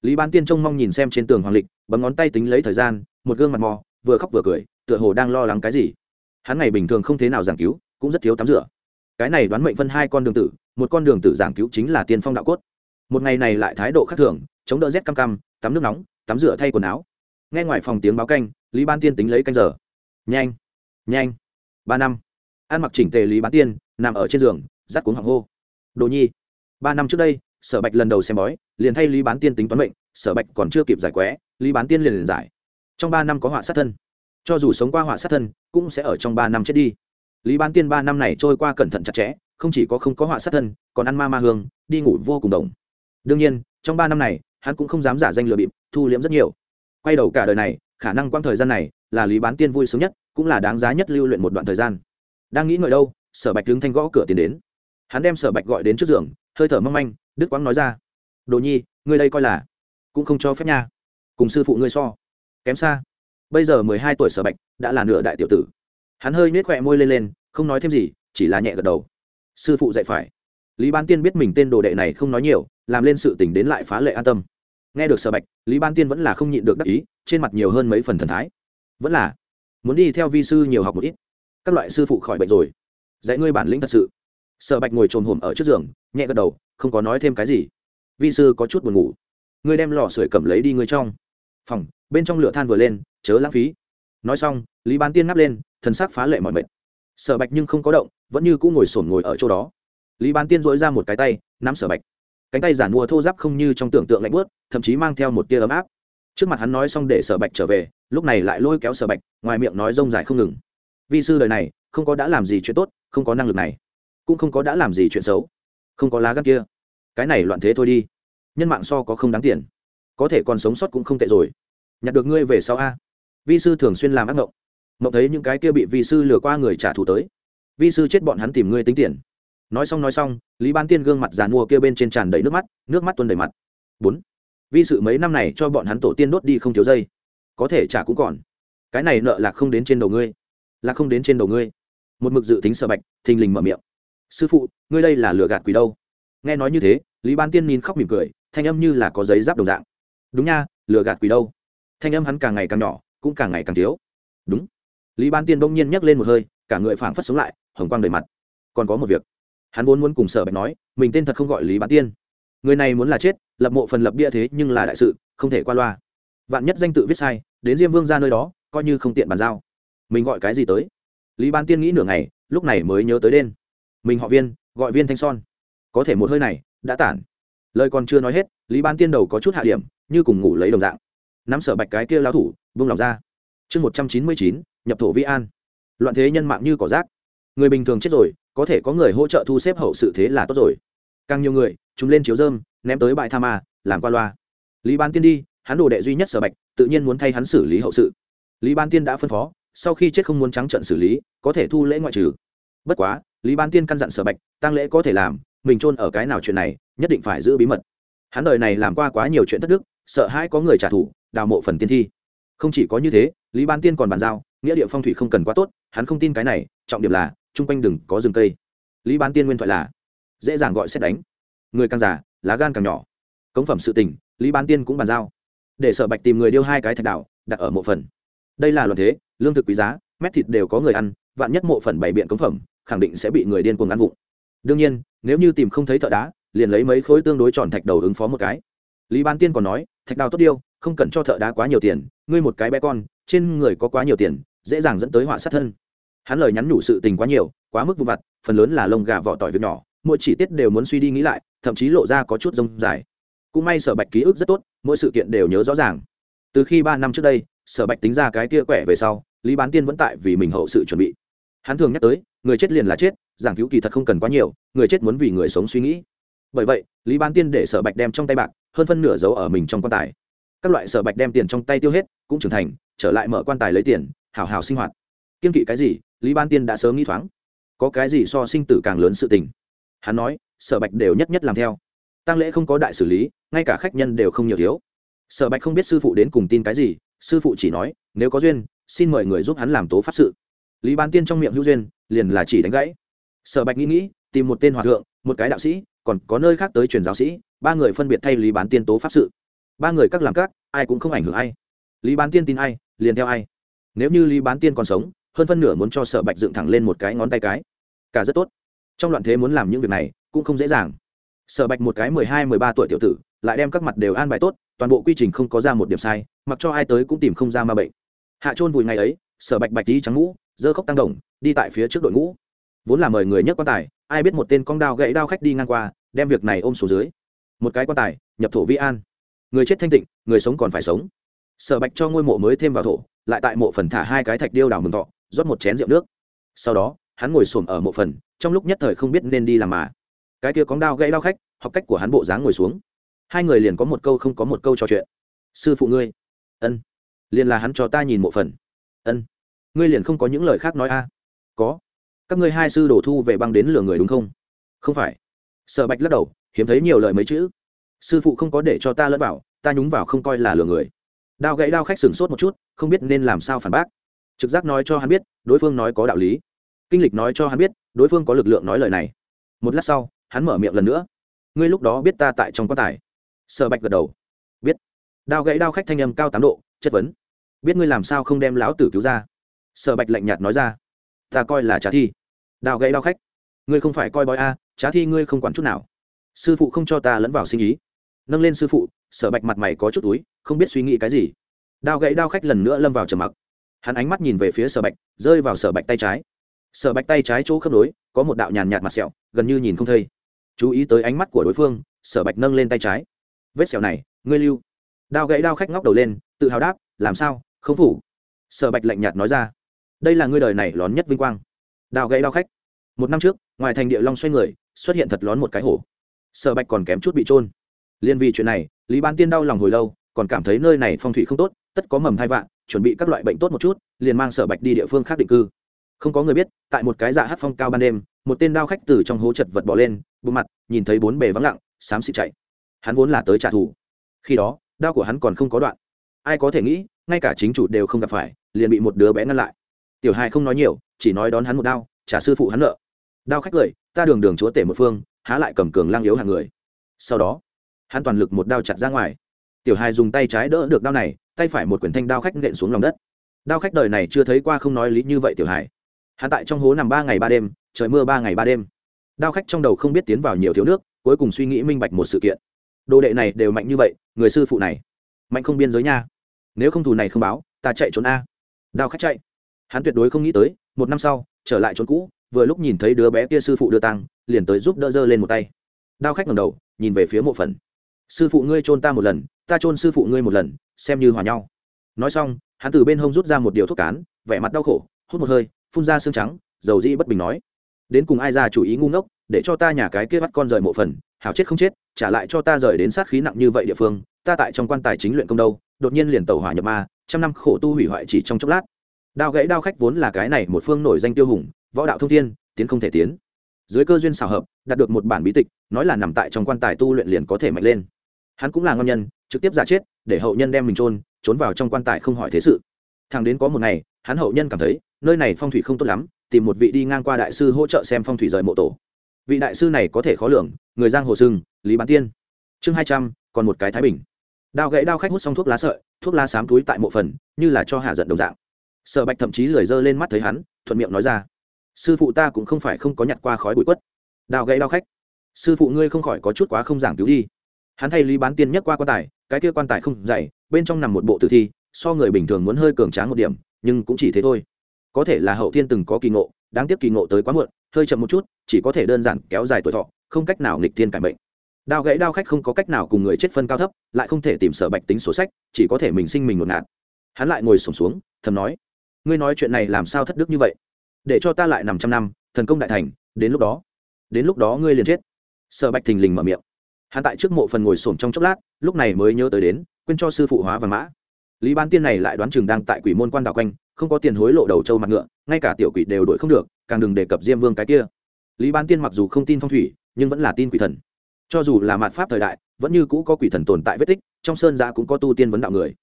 S1: Lý ban tiên trông mong nhìn xem trên tường hoàng lịch, bấm ngón tay tính lấy thời gian một gương mặt mò, vừa khóc vừa cười, tựa hồ đang lo lắng cái gì. Hắn ngày bình thường không thế nào giảng cứu, cũng rất thiếu tắm rửa. Cái này đoán mệnh phân hai con đường tử, một con đường tử giảng cứu chính là tiên phong đạo cốt. Một ngày này lại thái độ khác thường, chống đỡ rét cam cam, tắm nước nóng, tắm rửa thay quần áo. Nghe ngoài phòng tiếng báo canh, lý ban tiên tính lấy canh giờ. Nhanh nhanh. Ba năm. Ăn mặc chỉnh tề lý bán tiên, nằm ở trên giường rắt cuống hoàng hô. Đồ nhi, ba năm trước đây, sở bạch lần đầu xem bói, liền thay lý bán tiên tính toán mệnh, sở bạch còn chưa kịp giải quẽ lý bán tiên liền liền giải trong ba năm có họa sát thân. Cho dù sống qua họa sát thân, cũng sẽ ở trong ba năm chết đi. Lý bán tiên ba năm này trôi qua cẩn thận chặt chẽ, không chỉ có không có họa sát thân, còn ăn ma ma hương, đi ngủ vô cùng đồng đương nhiên, trong ba năm này, hắn cũng không dám giả danh lừa bịp, thu liễm rất nhiều. Quay đầu cả đời này, khả năng quang thời gian này là lý bán tiên vui sướng nhất, cũng là đáng giá nhất lưu luyện một đoạn thời gian. Đang nghĩ ngợi đâu, sở bạch đứng thanh gõ cửa tiến đến. Hắn đem sở bạch gọi đến trước giường, hơi thở mong manh đức quang nói ra. Đồ nhi, ngươi đây coi là cũng không cho phép nha. Cùng sư phụ ngươi so kém xa. Bây giờ mười hai tuổi sở bạch đã là nửa đại tiểu tử. Hắn hơi nhếch khỏe môi lên lên, không nói thêm gì, chỉ là nhẹ gật đầu. Sư phụ dạy phải. Lý ban tiên biết mình tên đồ đệ này không nói nhiều, làm lên sự tình đến lại phá lệ an tâm. Nghe được sở bạch, lý ban tiên vẫn là không nhịn được đắc ý, trên mặt nhiều hơn mấy phần thần thái. Vẫn là muốn đi theo vi sư nhiều học một ít. Các loại sư phụ khỏi bệnh rồi. Dạy ngươi bản lĩnh thật sự. Sở bạch ngồi trồm hổm ở trước giường, nhẹ gật đầu, không có nói thêm cái gì. Vi sư có chút buồn ngủ. Ngươi đem lò sưởi cầm lấy đi ngươi trong phòng, bên trong lửa than vừa lên, chớ lãng phí. Nói xong, lý bán tiên ngáp lên, thần sắc phá lệ mọi mệt. Sở bạch nhưng không có động, vẫn như cũng ngồi sổn ngồi ở chỗ đó. Lý bán tiên dỗi ra một cái tay, nắm sở bạch. Cánh tay giản mua thô giáp không như trong tưởng tượng lạnh bớt thậm chí mang theo một tia ấm áp. Trước mặt hắn nói xong để sở bạch trở về, lúc này lại lôi kéo sở bạch, ngoài miệng nói rông dài không ngừng. Vi sư đời này, không có đã làm gì chuyện tốt, không có năng lực này, cũng không có đã làm gì chuyện xấu, không có lá gan kia. Cái này loạn thế thôi đi. Nhân mạng so có không đáng tiền có thể còn sống sót cũng không tệ rồi. Nhặt được ngươi về sau a. Vi sư thường xuyên làm ác mộng mộng thấy những cái kia bị vi sư lừa qua người trả thù tới. Vi sư chết bọn hắn tìm ngươi tính tiền. Nói xong nói xong, lý ban tiên gương mặt giàn mua kia bên trên tràn đầy nước mắt nước mắt tuôn đầy mặt. Bốn. Vi sự mấy năm này cho bọn hắn tổ tiên đốt đi không thiếu dây. Có thể trả cũng còn. Cái này nợ là không đến trên đầu ngươi. Là không đến trên đầu ngươi. Một mực dự tính sợ bạch, thình lình mở miệng. Sư phụ, ngươi đây là lừa gạt quỷ đâu? Nghe nói như thế, lý ban tiên nhìn khóc mỉm cười, thanh âm như là có giấy giáp đồng dạng đúng nha, lừa gạt quỷ đâu? Thanh âm hắn càng ngày càng nhỏ, cũng càng ngày càng thiếu. Đúng. Lý ban tiên bỗng nhiên nhấc lên một hơi, cả người phảng phất sống lại, hồng quang đầy mặt. Còn có một việc. Hắn vốn muốn cùng sở bạch nói, mình tên thật không gọi lý bán tiên. Người này muốn là chết, lập mộ phần lập bia thế nhưng là đại sự, không thể qua loa. Vạn nhất danh tự viết sai, đến diêm vương ra nơi đó, coi như không tiện bàn giao. Mình gọi cái gì tới? Lý bán tiên nghĩ nửa ngày, lúc này mới nhớ tới đen. Mình họ viên, gọi viên thanh son. Có thể một hơi này, đã tản. Lời còn chưa nói hết, lý bán tiên đầu có chút hạ điểm như cùng ngủ lấy đồng dạng. Nắm sở bạch cái kia lao thủ, vung lòng ra. Chương một trăm chín mươi chín, nhập thổ vi an. Loạn thế nhân mạng như cỏ rác. Người bình thường chết rồi, có thể có người hỗ trợ thu xếp hậu sự thế là tốt rồi. Càng nhiều người, chúng lên chiếu dơm, ném tới bãi tha ma, làm qua loa. Lý ban tiên đi, hắn đồ đệ duy nhất sở bạch, tự nhiên muốn thay hắn xử lý hậu sự. Lý ban tiên đã phân phó, sau khi chết không muốn trắng trận xử lý, có thể thu lễ ngoại trừ. Bất quá, lý ban tiên căn dặn sở bạch tăng lễ có thể làm, mình chôn ở cái nào chuyện này, nhất định phải giữ bí mật. Hắn đời này làm qua quá nhiều chuyện thất đức sợ hãi có người trả thù, đào mộ phần tiên thi. Không chỉ có như thế, lý ban tiên còn bàn giao, nghĩa địa phong thủy không cần quá tốt, hắn không tin cái này, trọng điểm là, chung quanh đừng có rừng cây. Lý Ban tiên nguyên thoại là, dễ dàng gọi xét đánh. Người càng già, lá gan càng nhỏ. Cống phẩm sự tình, lý Ban tiên cũng bàn giao. Để sở bạch tìm người điêu hai cái thạch đảo, đặt ở mộ phần. Đây là luận thế, lương thực quý giá, mét thịt đều có người ăn, vạn nhất mộ phần bày biện cống phẩm, khẳng định sẽ bị người điên cuồng ăn vụng. Đương nhiên, nếu như tìm không thấy thợ đá, liền lấy mấy khối tương đối tròn thạch đầu ứng phó một cái. Lý Ban tiên còn nói thạch đào tốt điêu, không cần cho thợ đá quá nhiều tiền, ngươi một cái bé con, trên người có quá nhiều tiền, dễ dàng dẫn tới họa sát thân. Hắn lời nhắn nhủ sự tình quá nhiều, quá mức vụ vặt, phần lớn là lông gà vỏ tỏi việc nhỏ, mỗi chi tiết đều muốn suy đi nghĩ lại, thậm chí lộ ra có chút rông dài. Cũng may sở bạch ký ức rất tốt, mỗi sự kiện đều nhớ rõ ràng. Từ khi ba năm trước đây, sở bạch tính ra cái kia quẻ về sau, lý bán tiên vẫn tại vì mình hậu sự chuẩn bị. Hắn thường nhắc tới, người chết liền là chết, giảng cứu kỳ thật không cần quá nhiều, người chết muốn vì người sống suy nghĩ. Bởi vậy, lý bán tiên để sở bạch đem trong tay bạc hơn phân nửa giấu ở mình trong quan tài. Các loại sở bạch đem tiền trong tay tiêu hết, cũng trưởng thành, trở lại mở quan tài lấy tiền, hào hào sinh hoạt. Kiên kỵ cái gì? Lý ban tiên đã sớm nghĩ thoáng. Có cái gì so sinh tử càng lớn sự tình? Hắn nói, sở bạch đều nhất nhất làm theo. Tăng lễ không có đại xử lý, ngay cả khách nhân đều không nhiều thiếu. Sở bạch không biết sư phụ đến cùng tin cái gì, sư phụ chỉ nói, nếu có duyên, xin mời người giúp hắn làm tố pháp sự. Lý ban tiên trong miệng hữu duyên, liền là chỉ đánh gãy. Sở bạch nghĩ nghĩ, tìm một tên hòa thượng, một cái đạo sĩ còn có nơi khác tới truyền giáo sĩ, ba người phân biệt thay lý bán tiên tố pháp sự. Ba người các làm các, ai cũng không ảnh hưởng ai. Lý bán tiên tin ai, liền theo ai. Nếu như lý bán tiên còn sống, hơn phân nửa muốn cho sở bạch dựng thẳng lên một cái ngón tay cái. Cả rất tốt. Trong loạn thế muốn làm những việc này, cũng không dễ dàng. Sở bạch một cái mười hai, mười ba tuổi tiểu tử, lại đem các mặt đều an bài tốt, toàn bộ quy trình không có ra một điểm sai, mặc cho ai tới cũng tìm không ra ma bệnh. Hạ trôn vùi ngày ấy, sở bạch bạch đi trắng ngũ, dơ khóc tăng đồng, đi tại phía trước đội ngũ. Vốn là mời người nhất quan tài, ai biết một tên con đao gãy đao khách đi ngang qua đem việc này ôm xuống dưới. Một cái quan tài, nhập thổ vi an. Người chết thanh tịnh, người sống còn phải sống. Sở bạch cho ngôi mộ mới thêm vào thổ, lại tại mộ phần thả hai cái thạch điêu đào mừng thọ, rót một chén rượu nước. Sau đó, hắn ngồi xổm ở mộ phần, trong lúc nhất thời không biết nên đi làm mà. Cái kia có đao gãy đao khách, học cách của hắn bộ dáng ngồi xuống. Hai người liền có một câu không có một câu trò chuyện. Sư phụ ngươi. Ân. Liền là hắn cho ta nhìn mộ phần. Ân. Ngươi liền không có những lời khác nói a? Có. Các ngươi hai sư đổ thu về băng đến lừa người đúng không? Không phải. Sở bạch lắc đầu hiếm thấy nhiều lời mấy chữ. Sư phụ không có để cho ta lẫn vào ta nhúng vào không coi là lừa người. Đao gãy đao khách sửng sốt một chút không biết nên làm sao phản bác. Trực giác nói cho hắn biết đối phương nói có đạo lý. Kinh lịch nói cho hắn biết đối phương có lực lượng nói lời này. Một lát sau hắn mở miệng lần nữa. Ngươi lúc đó biết ta tại trong quan tài. Sở bạch gật đầu. Biết. Đao gãy đao khách thanh âm cao tám độ chất vấn. Biết ngươi làm sao không đem lão tử cứu ra? Sở bạch lạnh nhạt nói ra. Ta coi là trả thi. Đao gãy đao khách. Ngươi không phải coi bói a à, trả thi ngươi không quản chút nào. Sư phụ không cho ta lẫn vào sinh ý. Nâng lên sư phụ, sở bạch mặt mày có chút túi, không biết suy nghĩ cái gì. Đao gãy đao khách lần nữa lâm vào trầm mặc. Hắn ánh mắt nhìn về phía sở bạch, rơi vào sở bạch tay trái. Sở bạch tay trái chỗ khớp nối, có một đạo nhàn nhạt mặt sẹo, gần như nhìn không thấy. Chú ý tới ánh mắt của đối phương, sở bạch nâng lên tay trái. Vết sẹo này, ngươi lưu. Đao gãy đao khách ngóc đầu lên, tự hào đáp, làm sao? Không phủ. Sở bạch lạnh nhạt nói ra, đây là ngươi đời này lón nhất vinh quang. Đao gãy đao khách một năm trước, ngoài thành địa long xoay người, xuất hiện thật lón một cái hổ. Sở bạch còn kém chút bị trôn liên vì chuyện này, lý ban tiên đau lòng hồi lâu, còn cảm thấy nơi này phong thủy không tốt, tất có mầm thai vạn, chuẩn bị các loại bệnh tốt một chút, liền mang sở bạch đi địa phương khác định cư. Không có người biết, tại một cái dạ hát phong cao ban đêm, một tên đao khách từ trong hố chật vật bỏ lên bộ mặt, nhìn thấy bốn bề vắng lặng, xám xịt chạy. Hắn vốn là tới trả thù. Khi đó, đao của hắn còn không có đoạn. Ai có thể nghĩ, ngay cả chính chủ đều không gặp phải, liền bị một đứa bé ngăn lại. Tiểu hai không nói nhiều, chỉ nói đón hắn một đao, trả sư phụ hắn nợ đao khách cười, ta đường đường chúa tể một phương, há lại cầm cường lang yếu hàng người. Sau đó, hắn toàn lực một đao chặt ra ngoài. Tiểu hai dùng tay trái đỡ được đao này, tay phải một quyển thanh đao khách nện xuống lòng đất. Đao khách đời này chưa thấy qua không nói lý như vậy tiểu hải hắn tại trong hố nằm ba ngày ba đêm, trời mưa ba ngày ba đêm. Đao khách trong đầu không biết tiến vào nhiều thiếu nước, cuối cùng suy nghĩ minh bạch một sự kiện. Đồ đệ này đều mạnh như vậy, người sư phụ này, mạnh không biên giới nha. Nếu không thù này không báo, ta chạy trốn a. Đao khách chạy. Hắn tuyệt đối không nghĩ tới, một năm sau, trở lại trốn cũ vừa lúc nhìn thấy đứa bé kia sư phụ đưa tăng liền tới giúp đỡ dơ lên một tay. Đao khách ngầm đầu, nhìn về phía mộ phần. Sư phụ ngươi trôn ta một lần, ta trôn sư phụ ngươi một lần, xem như hòa nhau. Nói xong, hắn từ bên hông rút ra một điều thuốc cán, vẻ mặt đau khổ, hút một hơi, phun ra xương trắng, dầu dĩ bất bình nói. Đến cùng ai ra chủ ý ngu ngốc, để cho ta nhà cái kia bắt con rời mộ phần, hảo chết không chết, trả lại cho ta rời đến sát khí nặng như vậy địa phương, ta tại trong quan tài chính luyện công đâu, đột nhiên liền tàu hỏa nhập ma, trăm năm khổ tu hủy hoại chỉ trong chốc lát. Đao gãy đao khách vốn là cái này một phương nổi danh tiêu hùng võ đạo thông thiên, tiến không thể tiến. Dưới cơ duyên xảo hợp, đạt được một bản bí tịch, nói là nằm tại trong quan tài tu luyện liền có thể mạnh lên. Hắn cũng là ngon nhân, trực tiếp giả chết, để hậu nhân đem mình trôn trốn vào trong quan tài không hỏi thế sự. Thằng đến có một ngày, hắn hậu nhân cảm thấy, nơi này phong thủy không tốt lắm, tìm một vị đi ngang qua đại sư hỗ trợ xem phong thủy rời mộ tổ. Vị đại sư này có thể khó lường, người giang hồ sưng lý bán tiên. Chương hai trăm, còn một cái thái bình. Đao gãy đao khách hút xong thuốc lá sợi, thuốc lá xám túi tại mộ phần, như là cho hạ giận đồng dạng. Sợ bạch thậm chí lười dơ lên mắt thấy hắn, thuận miệng nói ra sư phụ ta cũng không phải không có nhặt qua khói bụi quất. Đao gãy đao khách. Sư phụ ngươi không khỏi có chút quá không giảng cứu đi. Hắn thay lý bán tiên nhất qua quan tài, cái kia quan tài không dày, bên trong nằm một bộ tử thi, so người bình thường muốn hơi cường tráng một điểm, nhưng cũng chỉ thế thôi. Có thể là hậu thiên từng có kỳ ngộ, đáng tiếc kỳ ngộ tới quá muộn, hơi chậm một chút, chỉ có thể đơn giản kéo dài tuổi thọ, không cách nào nghịch thiên cải bệnh đao gãy đao khách không có cách nào cùng người chết phân cao thấp, lại không thể tìm sở bạch tính sổ sách, chỉ có thể mình sinh mình một ngạt. Hắn lại ngồi sổm xuống, thầm nói, ngươi nói chuyện này làm sao thất đức như vậy? Để cho ta lại nằm trăm năm, thần công đại thành, đến lúc đó, đến lúc đó ngươi liền chết. Sở bạch thình lình mở miệng. Hắn tại trước mộ phần ngồi xổm trong chốc lát, lúc này mới nhớ tới đến, quên cho sư phụ hóa và mã. Lý bán tiên này lại đoán chừng đang tại quỷ môn quan đảo quanh, không có tiền hối lộ đầu châu mặt ngựa, ngay cả tiểu quỷ đều đổi không được, càng đừng đề cập diêm vương cái kia. Lý bán tiên mặc dù không tin phong thủy, nhưng vẫn là tin quỷ thần. Cho dù là mạt pháp thời đại, vẫn như cũ có quỷ thần tồn tại vết tích, trong sơn giã cũng có tu tiên vấn đạo người.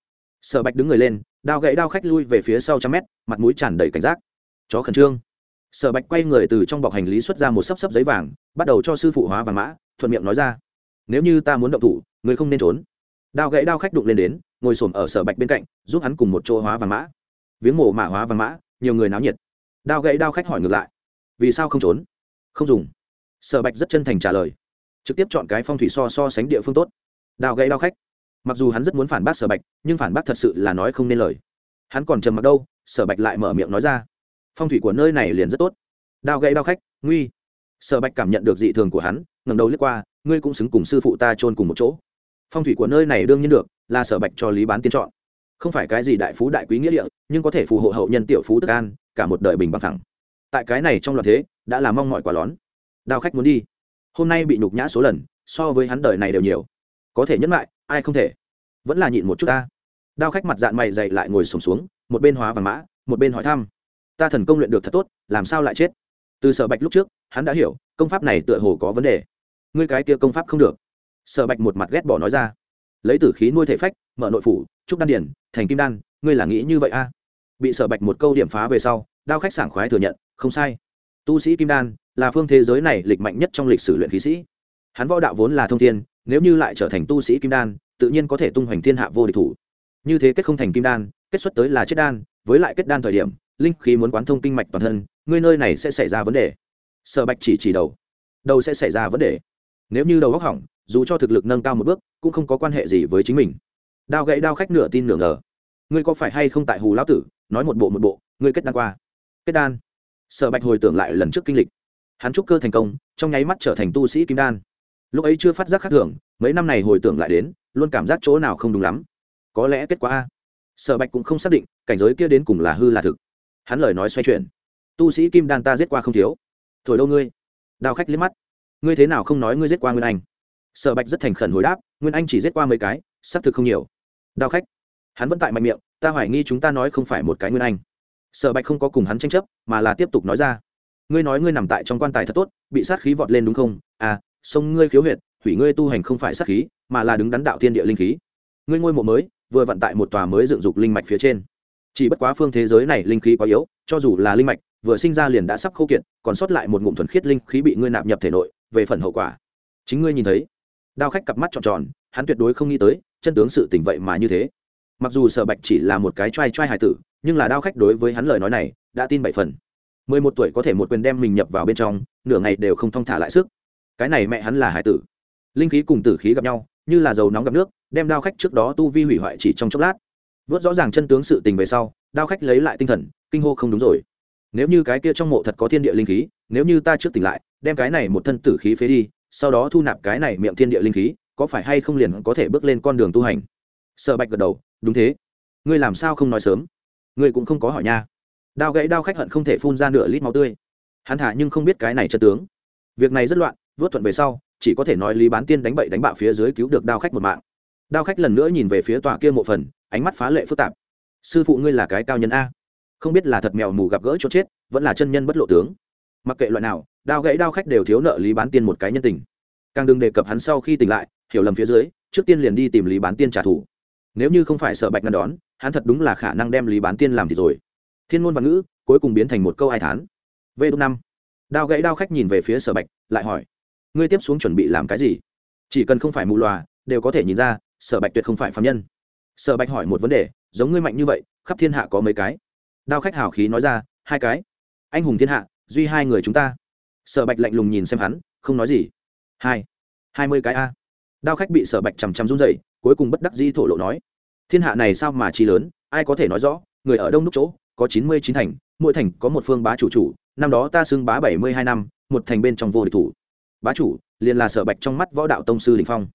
S1: Sở bạch đứng người lên, đao gãy đao khách lui về phía sau trăm mét, mặt mũi tràn đầy cảnh giác chó khẩn trương. Sở bạch quay người từ trong bọc hành lý xuất ra một sấp sấp giấy vàng, bắt đầu cho sư phụ hóa vàng mã, thuận miệng nói ra. Nếu như ta muốn động thủ người không nên trốn. Đao gãy đao khách đụng lên đến, ngồi s ổ m ở sở bạch bên cạnh, giúp hắn cùng một chỗ hóa vàng mã. Viếng mổ mã hóa vàng mã, nhiều người náo nhiệt. Đao gãy đao khách hỏi ngược lại. Vì sao không trốn? Không dùng. Sở bạch rất chân thành trả lời. Trực tiếp chọn cái phong thủy so so sánh địa phương tốt. Đao gãy đao khách. Mặc dù hắn rất muốn phản bác sở bạch, nhưng phản bác thật sự là nói không nên lời. Hắn còn trầm mặc đâu, sở bạch lại mở miệng nói ra phong thủy của nơi này liền rất tốt. Đao gãy đao khách nguy. Sở bạch cảm nhận được dị thường của hắn ngầm đầu lướt qua ngươi cũng xứng cùng sư phụ ta trôn cùng một chỗ. Phong thủy của nơi này đương nhiên được là sở bạch cho lý bán tiên chọn. Không phải cái gì đại phú đại quý nghĩa địa nhưng có thể phù hộ hậu nhân tiểu phú tức an cả một đời bình bằng thẳng tại cái này trong loạt thế đã là mong mọi quả lón. Đao khách muốn đi. Hôm nay bị nhục nhã số lần so với hắn đời này đều nhiều. Có thể nhẫn lại ai không thể? Vẫn là nhịn một chút ta. Đao khách mặt dạng mày dậy lại ngồi sùng xuống, xuống một bên hóa vàng mã một bên hỏi thăm ta thần công luyện được thật tốt, làm sao lại chết? Từ sở bạch lúc trước, hắn đã hiểu, công pháp này tựa hồ có vấn đề. Ngươi cái kia công pháp không được. Sở bạch một mặt ghét bỏ nói ra. Lấy tử khí nuôi thể phách, mở nội phủ, trúc đan điển thành kim đan, ngươi là nghĩ như vậy a bị sở bạch một câu điểm phá về sau, đao khách sảng khoái thừa nhận, không sai. Tu sĩ kim đan là phương thế giới này lịch mạnh nhất trong lịch sử luyện khí sĩ. Hắn võ đạo vốn là thông thiên, nếu như lại trở thành tu sĩ kim đan, tự nhiên có thể tung hoành thiên hạ vô địch thủ. Như thế kết không thành kim đan, kết xuất tới là chết đan, với lại kết đan thời điểm linh khí muốn quán thông kinh mạch toàn thân, ngươi nơi này sẽ xảy ra vấn đề. Sở bạch chỉ chỉ đầu. Đầu sẽ xảy ra vấn đề. Nếu như đầu góc hỏng, dù cho thực lực nâng cao một bước, cũng không có quan hệ gì với chính mình. Đao gãy đao khách nửa tin nửa ngờ. Ngươi có phải hay không tại hù lão tử, nói một bộ một bộ, ngươi kết đan qua. Kết đan. Sở bạch hồi tưởng lại lần trước kinh lịch. Hắn trúc cơ thành công, trong nháy mắt trở thành tu sĩ kim đan. Lúc ấy chưa phát giác khác thường, mấy năm này hồi tưởng lại đến, luôn cảm giác chỗ nào không đúng lắm. Có lẽ kết quả a. Sở bạch cũng không xác định, cảnh giới kia đến cùng là hư là thực hắn lời nói xoay chuyển. Tu sĩ kim đan ta giết qua không thiếu. Thổi đâu ngươi? Đào khách liếc mắt. Ngươi thế nào không nói ngươi giết qua nguyên anh? Sở bạch rất thành khẩn hồi đáp, nguyên anh chỉ giết qua mấy cái, xác thực không nhiều. Đào khách. Hắn vẫn tại mạnh miệng, ta hoài nghi chúng ta nói không phải một cái nguyên anh. Sở bạch không có cùng hắn tranh chấp, mà là tiếp tục nói ra. Ngươi nói ngươi nằm tại trong quan tài thật tốt, bị sát khí vọt lên đúng không? À sông ngươi khiếu huyệt, hủy ngươi tu hành không phải sát khí, mà là đứng đắn đạo thiên địa linh khí. Ngươi ngôi mộ mới, vừa vận tại một tòa mới dựng dục linh mạch phía trên chỉ bất quá phương thế giới này linh khí quá yếu, cho dù là linh mạch, vừa sinh ra liền đã sắp khô kiệt, còn sót lại một ngụm thuần khiết linh khí bị ngươi nạp nhập thể nội, về phần hậu quả. Chính ngươi nhìn thấy. Đao khách cặp mắt tròn tròn, hắn tuyệt đối không nghĩ tới, chân tướng sự tình vậy mà như thế. Mặc dù sở bạch chỉ là một cái t r a i t r a i hài tử, nhưng là đao khách đối với hắn lời nói này, đã tin bảy phần. Mười một tuổi có thể một quyền đem mình nhập vào bên trong, nửa ngày đều không thong thả lại sức. Cái này mẹ hắn là hải tử. Linh khí cùng tử khí gặp nhau, như là dầu nóng gặp nước, đem đao khách trước đó tu vi hủy hoại chỉ trong chốc lát vớt rõ ràng chân tướng sự tình về sau, đao khách lấy lại tinh thần, kinh hô không đúng rồi. Nếu như cái kia trong mộ thật có thiên địa linh khí, nếu như ta trước tỉnh lại, đem cái này một thân tử khí phế đi, sau đó thu nạp cái này miệng thiên địa linh khí, có phải hay không liền có thể bước lên con đường tu hành? Sợ bạch gật đầu, đúng thế. Ngươi làm sao không nói sớm? Ngươi cũng không có hỏi nha. Đao gãy đao khách hận không thể phun ra nửa lít máu tươi. Hắn thả nhưng không biết cái này chân tướng. Việc này rất loạn, vớt thuận về sau, chỉ có thể nói lý bán tiên đánh bậy đánh bạo phía dưới cứu được đao khách một mạng. Đao khách lần nữa nhìn về phía tòa kia mộ phần ánh mắt phá lệ phức tạp. Sư phụ ngươi là cái cao nhân a. Không biết là thật mèo mù gặp gỡ cho chết, vẫn là chân nhân bất lộ tướng. Mặc kệ loại nào, đao gãy đao khách đều thiếu nợ lý bán tiên một cái nhân tình. Càng đừng đề cập hắn sau khi tỉnh lại, hiểu lầm phía dưới, trước tiên liền đi tìm lý bán tiên trả thù. Nếu như không phải sợ bạch ngăn đón, hắn thật đúng là khả năng đem lý bán tiên làm thì rồi. Thiên ngôn văn ngữ, cuối cùng biến thành một câu ai thán. V đ năm. Đao gãy đao khách nhìn về phía sở bạch, lại hỏi, ngươi tiếp xuống chuẩn bị làm cái gì? Chỉ cần không phải mù loà, đều có thể nhìn ra sở bạch tuyệt không phải phạm nhân sở bạch hỏi một vấn đề, giống ngươi mạnh như vậy, khắp thiên hạ có mấy cái? Đao khách hào khí nói ra, hai cái. Anh hùng thiên hạ, duy hai người chúng ta. Sở bạch lạnh lùng nhìn xem hắn, không nói gì. Hai. Hai mươi cái a. Đao khách bị sở bạch chằm chằm run dậy cuối cùng bất đắc dĩ thổ lộ nói. Thiên hạ này sao mà chi lớn, ai có thể nói rõ, người ở đông đúc chỗ, có chín mươi chín thành, mỗi thành có một phương bá chủ chủ, năm đó ta xưng bá bảy mươi hai năm, một thành bên trong vô địch thủ. Bá chủ, liền là sở bạch trong mắt võ đạo tông sư đình phong.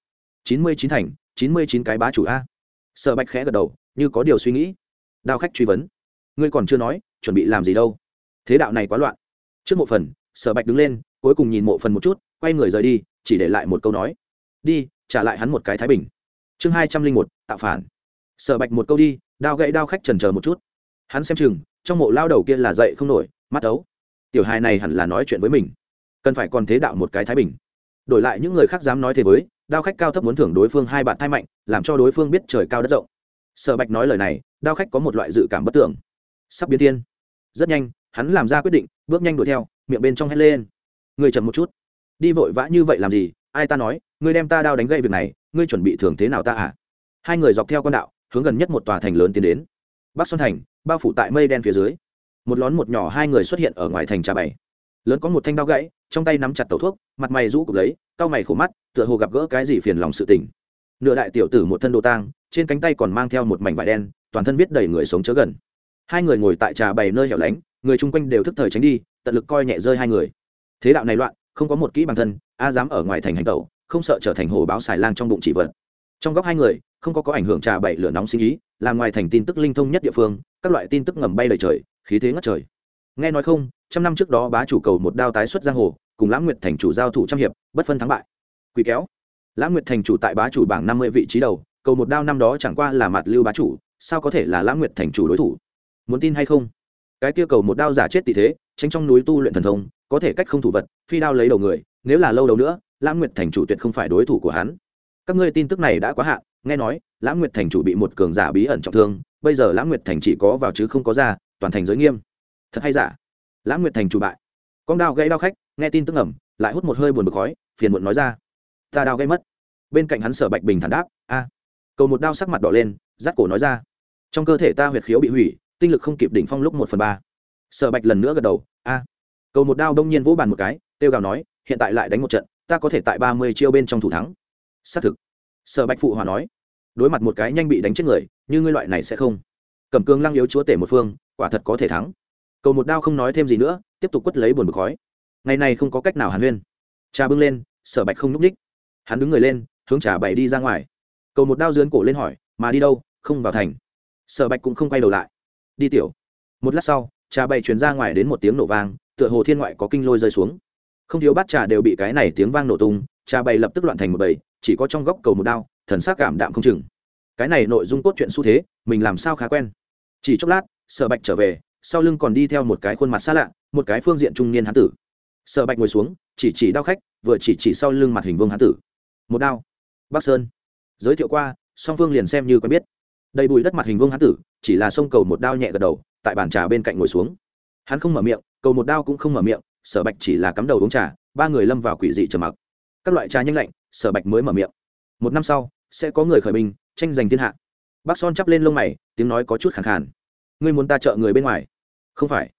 S1: chín mươi chín thành, chín mươi chín cái bá chủ a sở bạch khẽ gật đầu, như có điều suy nghĩ. Đao khách truy vấn. Ngươi còn chưa nói, chuẩn bị làm gì đâu? Thế đạo này quá loạn. Trước mộ phần, sở bạch đứng lên, cuối cùng nhìn mộ phần một chút, quay người rời đi, chỉ để lại một câu nói. Đi, trả lại hắn một cái thái bình. Chương hai trăm linh một, tạo phản. Sở bạch một câu đi, đao gãy đao khách trần chờ một chút. Hắn xem chừng, trong mộ lao đầu kia là dậy không nổi, mắt ấu. Tiểu hài này hẳn là nói chuyện với mình. Cần phải còn thế đạo một cái thái bình. Đổi lại những người khác dám nói thế với đao khách cao thấp muốn thưởng đối phương hai bạn thai mạnh, làm cho đối phương biết trời cao đất rộng. Sở bạch nói lời này, đao khách có một loại dự cảm bất tưởng sắp biến thiên. Rất nhanh, hắn làm ra quyết định, bước nhanh đuổi theo, miệng bên trong hét lên. Người chậm một chút. Đi vội vã như vậy làm gì? Ai ta nói, ngươi đem ta đao đánh gây việc này, ngươi chuẩn bị thường thế nào ta à? Hai người dọc theo con đạo, hướng gần nhất một tòa thành lớn tiến đến. Bắc xuân thành, bao phủ tại mây đen phía dưới. Một lón một nhỏ hai người xuất hiện ở ngoài thành trà bảy lớn có một thanh đao gãy, trong tay nắm chặt tẩu thuốc, mặt mày rũ cục lấy, cau mày khổ mắt, tựa hồ gặp gỡ cái gì phiền lòng sự tình. Nửa đại tiểu tử một thân đồ tang, trên cánh tay còn mang theo một mảnh vải đen, toàn thân viết đầy người sống chớ gần. Hai người ngồi tại trà bày nơi hẻo lánh, người chung quanh đều thức thời tránh đi, tận lực coi nhẹ rơi hai người. Thế đạo này loạn, không có một kỹ bằng thân, a dám ở ngoài thành hành tẩu, không sợ trở thành hồ báo xài lang trong bụng chỉ vật. Trong góc hai người, không có có ảnh hưởng trà bậy lửa nóng sinh ý, là ngoài thành tin tức linh thông nhất địa phương, các loại tin tức ngầm bay đầy trời, khí thế ngất trời nghe nói không, trăm năm trước đó bá chủ cầu một đao tái xuất giang hồ, cùng lãng nguyệt thành chủ giao thủ trăm hiệp, bất phân thắng bại. Quỷ kéo. Lãng nguyệt thành chủ tại bá chủ bảng năm mươi vị trí đầu, cầu một đao năm đó chẳng qua là mặt lưu bá chủ, sao có thể là lãng nguyệt thành chủ đối thủ? Muốn tin hay không? Cái kia cầu một đao giả chết tỷ thế, tránh trong núi tu luyện thần thông, có thể cách không thủ vật, phi đao lấy đầu người, nếu là lâu đầu nữa, lãng nguyệt thành chủ tuyệt không phải đối thủ của hắn. Các ngươi tin tức này đã quá hạn, nghe nói, lãng nguyệt thành chủ bị một cường giả bí ẩn trọng thương, bây giờ lãng nguyệt thành chỉ có vào chứ không có ra, toàn thành giới nghiêm thật hay giả? Lãng nguyệt thành chủ bại. Con đao gãy đao khách, nghe tin tức ẩm lại hút một hơi buồn bực khói, phiền muộn nói ra. Ta đao gây mất. Bên cạnh hắn sở bạch bình thản đáp, a. Cầu một đao sắc mặt đỏ lên, rát cổ nói ra. Trong cơ thể ta huyệt khiếu bị hủy, tinh lực không kịp đỉnh phong lúc một phần ba. Sở bạch lần nữa gật đầu, a. Cầu một đao đông nhiên vỗ bàn một cái tiêu gào nói, hiện tại lại đánh một trận, ta có thể tại ba mươi chiêu bên trong thủ thắng. Xác thực. Sở bạch phụ hòa nói, đối mặt một cái nhanh bị đánh chết người, như ngươi loại này sẽ không. Cầm cương lăng yếu chúa tể một phương, quả thật có thể thắng cầu một đao không nói thêm gì nữa, tiếp tục quất lấy buồn bực khói. Ngày này không có cách nào hàn huyên. Trà bưng lên, sở bạch không n ú c ních. Hắn đứng người lên, hướng trà bảy đi ra ngoài. Cầu một đao dướn cổ lên hỏi, mà đi đâu? Không vào thành. Sở bạch cũng không quay đầu lại. Đi tiểu. Một lát sau, trà bảy chuyển ra ngoài đến một tiếng nổ vang, tựa hồ thiên ngoại có kinh lôi rơi xuống. Không thiếu bát trà đều bị cái này tiếng vang nổ tung, trà bảy lập tức loạn thành một bầy, chỉ có trong góc cầu một đao, thần sắc cảm đạm không chừng. Cái này nội dung cốt truyện xu thế, mình làm sao khá quen? Chỉ chốc lát, sở bạch trở về sau lưng còn đi theo một cái khuôn mặt xa lạ, một cái phương diện trung niên hán tử. Sở bạch ngồi xuống, chỉ chỉ đao khách, vừa chỉ chỉ sau lưng mặt hình vương hán tử. Một đao. Bắc sơn. Giới thiệu qua, song phương liền xem như quen biết. Đầy bụi đất mặt hình vương hán tử, chỉ là sông cầu một đao nhẹ gật đầu, tại bàn trà bên cạnh ngồi xuống. Hắn không mở miệng, cầu một đao cũng không mở miệng, sở bạch chỉ là cắm đầu uống trà, ba người lâm vào quỷ dị trầm mặc. Các loại trà nhanh lạnh, sở bạch mới mở miệng. Một năm sau, sẽ có người khởi binh, tranh giành thiên hạ. Bác son chắp lên lông mày, tiếng nói có chút khẳng khàn ngươi muốn ta trợ người bên ngoài? Không phải.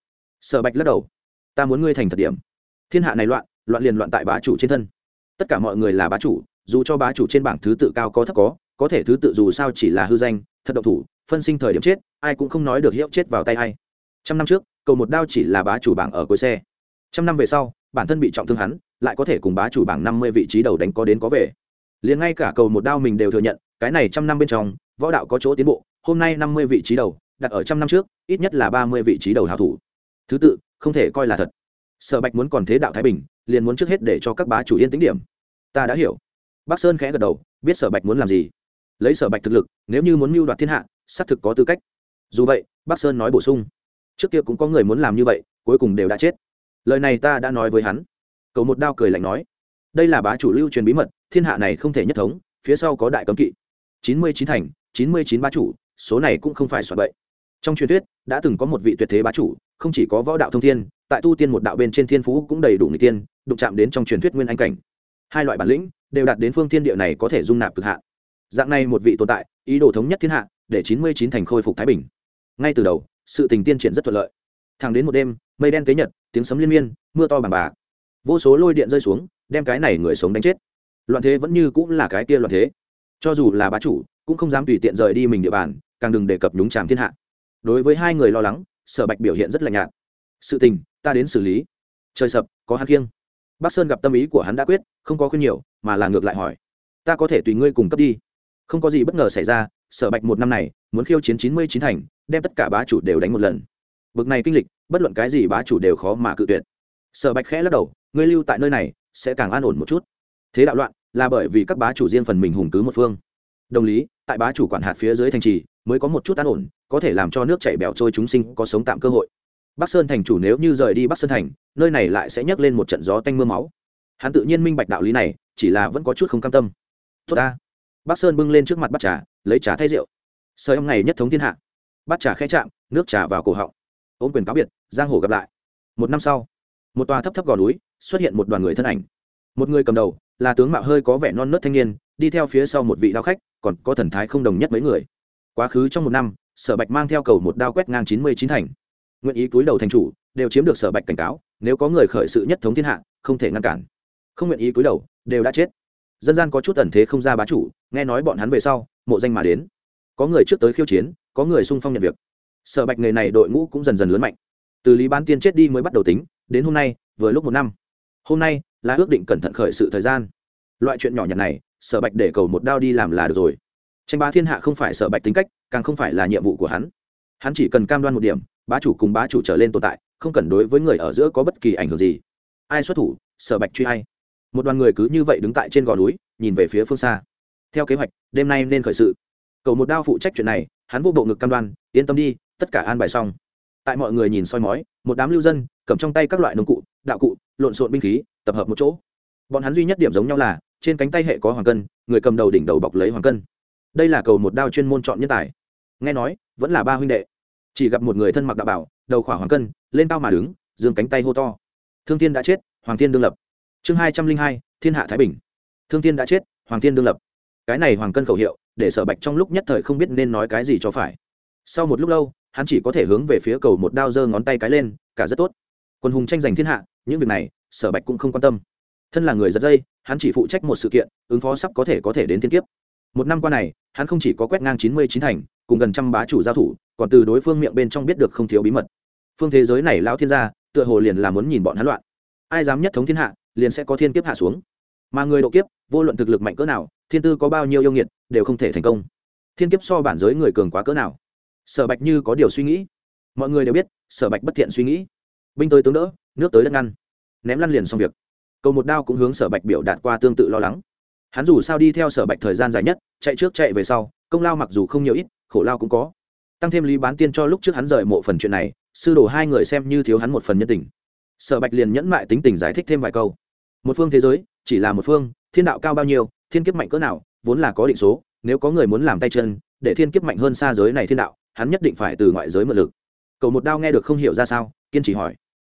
S1: Sở bạch lắc đầu. Ta muốn ngươi thành thật điểm. Thiên hạ này loạn loạn liền loạn tại bá chủ trên thân. Tất cả mọi người là bá chủ, dù cho bá chủ trên bảng thứ tự cao có thấp có có thể thứ tự dù sao chỉ là hư danh, thật độc thủ, phân sinh thời điểm chết, ai cũng không nói được hiệu chết vào tay hay trăm năm trước, cầu một đao chỉ là bá chủ bảng ở cuối xe. Trăm năm về sau, bản thân bị trọng thương hắn, lại có thể cùng bá chủ bảng năm mươi vị trí đầu đánh có đến có về. Liền ngay cả cầu một đao mình đều thừa nhận, cái này trăm năm bên trong, võ đạo có chỗ tiến bộ, hôm nay năm mươi vị trí đầu đặt ở trăm năm trước, ít nhất là ba mươi vị trí đầu hào thủ. Thứ tự, không thể coi là thật. Sở bạch muốn còn thế đạo thái bình, liền muốn trước hết để cho các bá chủ yên tính điểm. Ta đã hiểu. Bắc sơn khẽ gật đầu, biết sở bạch muốn làm gì. Lấy sở bạch thực lực, nếu như muốn mưu đoạt thiên hạ, xác thực có tư cách. Dù vậy bắc sơn nói bổ sung. Trước kia cũng có người muốn làm như vậy, cuối cùng đều đã chết. Lời này ta đã nói với hắn. Cầu một đao cười lạnh nói. Đây là bá chủ lưu truyền bí mật, thiên hạ này không thể nhất thống, phía sau có đại cấm kỵ. Chín mươi chín thành, chín mươi chín bá chủ, số này cũng không phải soạn bậy trong truyền thuyết, đã từng có một vị tuyệt thế bá chủ, không chỉ có võ đạo thông thiên, tại tu tiên một đạo bên trên thiên phú cũng đầy đủ người tiên, đụng chạm đến trong truyền thuyết nguyên anh cảnh. Hai loại bản lĩnh đều đạt đến phương thiên địa này có thể dung nạp cực hạn. Dạng này một vị tồn tại, ý đồ thống nhất thiên hạ, để chín mươi chín thành khôi phục thái bình. Ngay từ đầu, sự tình tiên triển rất thuận lợi. Thẳng đến một đêm, mây đen tế nhật, tiếng sấm liên miên, mưa to bằng bà vô số lôi điện rơi xuống, đem cái này người sống đánh chết. Loạn thế vẫn như cũng là cái kia loạn thế. Cho dù là bá chủ, cũng không dám tùy tiện rời đi mình địa bàn, càng đừng đề cập nhúng tràm thiên hạ đối với hai người lo lắng, sở bạch biểu hiện rất lạnh nhạt. Sự tình, ta đến xử lý. Trời sập, có hắn khiêng bắc sơn gặp tâm ý của hắn đã quyết, không có khuyên nhiều, mà là ngược lại hỏi. Ta có thể tùy ngươi cùng cấp đi. Không có gì bất ngờ xảy ra, sở bạch một năm này, muốn khiêu chiến chín mươi chín thành, đem tất cả bá chủ đều đánh một lần. Bực này kinh lịch, bất luận cái gì bá chủ đều khó mà cự tuyệt. Sở bạch khẽ lắc đầu, ngươi lưu tại nơi này, sẽ càng an ổn một chút. Thế đạo loạn, là bởi vì các bá chủ riêng phần mình hùng cứ một phương. Đồng lý, tại bá chủ quản hạt phía dưới thành trì mới có một chút an ổn, có thể làm cho nước chảy bẻo trôi chúng sinh có sống tạm cơ hội. Bắc sơn thành chủ nếu như rời đi bắc sơn thành, nơi này lại sẽ nhấc lên một trận gió tanh m ư a máu. Hắn tự nhiên minh bạch đạo lý này, chỉ là vẫn có chút không cam tâm. Tốt ta. Bắc sơn bưng lên trước mặt bắt trà, lấy trà thay rượu. Sợi ông ngày nhất thống thiên hạ. Bắt trà khe chạm, nước trà vào cổ họng. Ôm quyền cáo biệt, giang hồ gặp lại. Một năm sau, một tòa thấp thấp gò núi xuất hiện một đoàn người thân ảnh. Một người cầm đầu là tướng mạo hơi có vẻ non nớt thanh niên, đi theo phía sau một vị đao khách, còn có thần thái không đồng nhất mấy người quá khứ trong một năm, sở bạch mang theo cầu một đao quét ngang chín mươi chín thành. Nguyện ý cúi đầu thành chủ, đều chiếm được sở bạch cảnh cáo, nếu có người khởi sự nhất thống thiên hạ, không thể ngăn cản. Không nguyện ý cúi đầu, đều đã chết. Dân gian có chút tần thế không ra bá chủ, nghe nói bọn hắn về sau, mộ danh mà đến. Có người trước tới khiêu chiến, có người sung phong nhận việc. Sở bạch nghề này đội ngũ cũng dần dần lớn mạnh. Từ lý bán tiên chết đi mới bắt đầu tính, đến hôm nay, vừa lúc một năm. Hôm nay, là ước định cẩn thận khởi sự thời gian. Loại chuyện nhỏ nhặt này, sở bạch để cầu một đao đi làm là được rồi tranh bá thiên hạ không phải sở bạch tính cách, càng không phải là nhiệm vụ của hắn. Hắn chỉ cần cam đoan một điểm, bá chủ cùng bá chủ trở lên tồn tại, không cần đối với người ở giữa có bất kỳ ảnh hưởng gì. Ai xuất thủ, sở bạch truy hay một đoàn người cứ như vậy đứng tại trên gò núi, nhìn về phía phương xa. Theo kế hoạch, đêm nay nên khởi sự. Cầu một đao phụ trách chuyện này, hắn vô bộ ngực cam đoan, yên tâm đi, tất cả an bài xong. Tại mọi người nhìn soi mói, một đám lưu dân, cầm trong tay các loại nông cụ, đạo cụ, lộn xộn binh khí, tập hợp một chỗ. Bọn hắn duy nhất điểm giống nhau là, trên cánh tay hệ có hoàng cân, người cầm đầu đỉnh đầu bọc lấy hoàng cân đây là cầu một đao chuyên môn chọn nhân tài. Nghe nói, vẫn là ba huynh đệ. Chỉ gặp một người thân mặc đạo bảo, đầu khỏa hoàng cân, lên cao mà đứng, dương cánh tay hô to. Thương thiên đã chết, hoàng thiên đương lập. Chương hai trăm linh hai, thiên hạ thái bình. Thương thiên đã chết, hoàng thiên đương lập. Cái này hoàng cân khẩu hiệu, để sở bạch trong lúc nhất thời không biết nên nói cái gì cho phải. Sau một lúc lâu, hắn chỉ có thể hướng về phía cầu một đao giơ ngón tay cái lên, cả rất tốt. Quân hùng tranh giành thiên hạ, những việc này, sở bạch cũng không quan tâm. Thân là người giật dây, hắn chỉ phụ trách một sự kiện, ứng phó sắp có thể có thể đến thiên kiếp một năm qua này, hắn không chỉ có quét ngang chín mươi chín thành, cùng gần trăm bá chủ giao thủ, còn từ đối phương miệng bên trong biết được không thiếu bí mật. Phương thế giới này lão thiên gia, tựa hồ liền là muốn nhìn bọn hắn loạn. Ai dám nhất thống thiên hạ, liền sẽ có thiên kiếp hạ xuống. Mà người độ kiếp, vô luận thực lực mạnh cỡ nào, thiên tư có bao nhiêu yêu nghiệt, đều không thể thành công. Thiên kiếp so bản giới người cường quá cỡ nào? Sở bạch như có điều suy nghĩ. Mọi người đều biết, sở bạch bất thiện suy nghĩ. Binh tới tướng đỡ, nước tới đất ngăn. Ném lăn liền xong việc. Cầu một đao cũng hướng sở bạch biểu đạt qua tương tự lo lắng hắn dù sao đi theo sở bạch thời gian dài nhất, chạy trước chạy về sau, công lao mặc dù không nhiều ít, khổ lao cũng có. Tăng thêm lý bán tiên cho lúc trước hắn rời mộ phần chuyện này, sư đồ hai người xem như thiếu hắn một phần nhân tình. Sở bạch liền nhẫn mại tính tình giải thích thêm vài câu. Một phương thế giới, chỉ là một phương, thiên đạo cao bao nhiêu, thiên kiếp mạnh cỡ nào, vốn là có định số, nếu có người muốn làm tay chân, để thiên kiếp mạnh hơn xa giới này thiên đạo, hắn nhất định phải từ ngoại giới mượn lực. Cầu một đao nghe được không hiểu ra sao, kiên trì hỏi.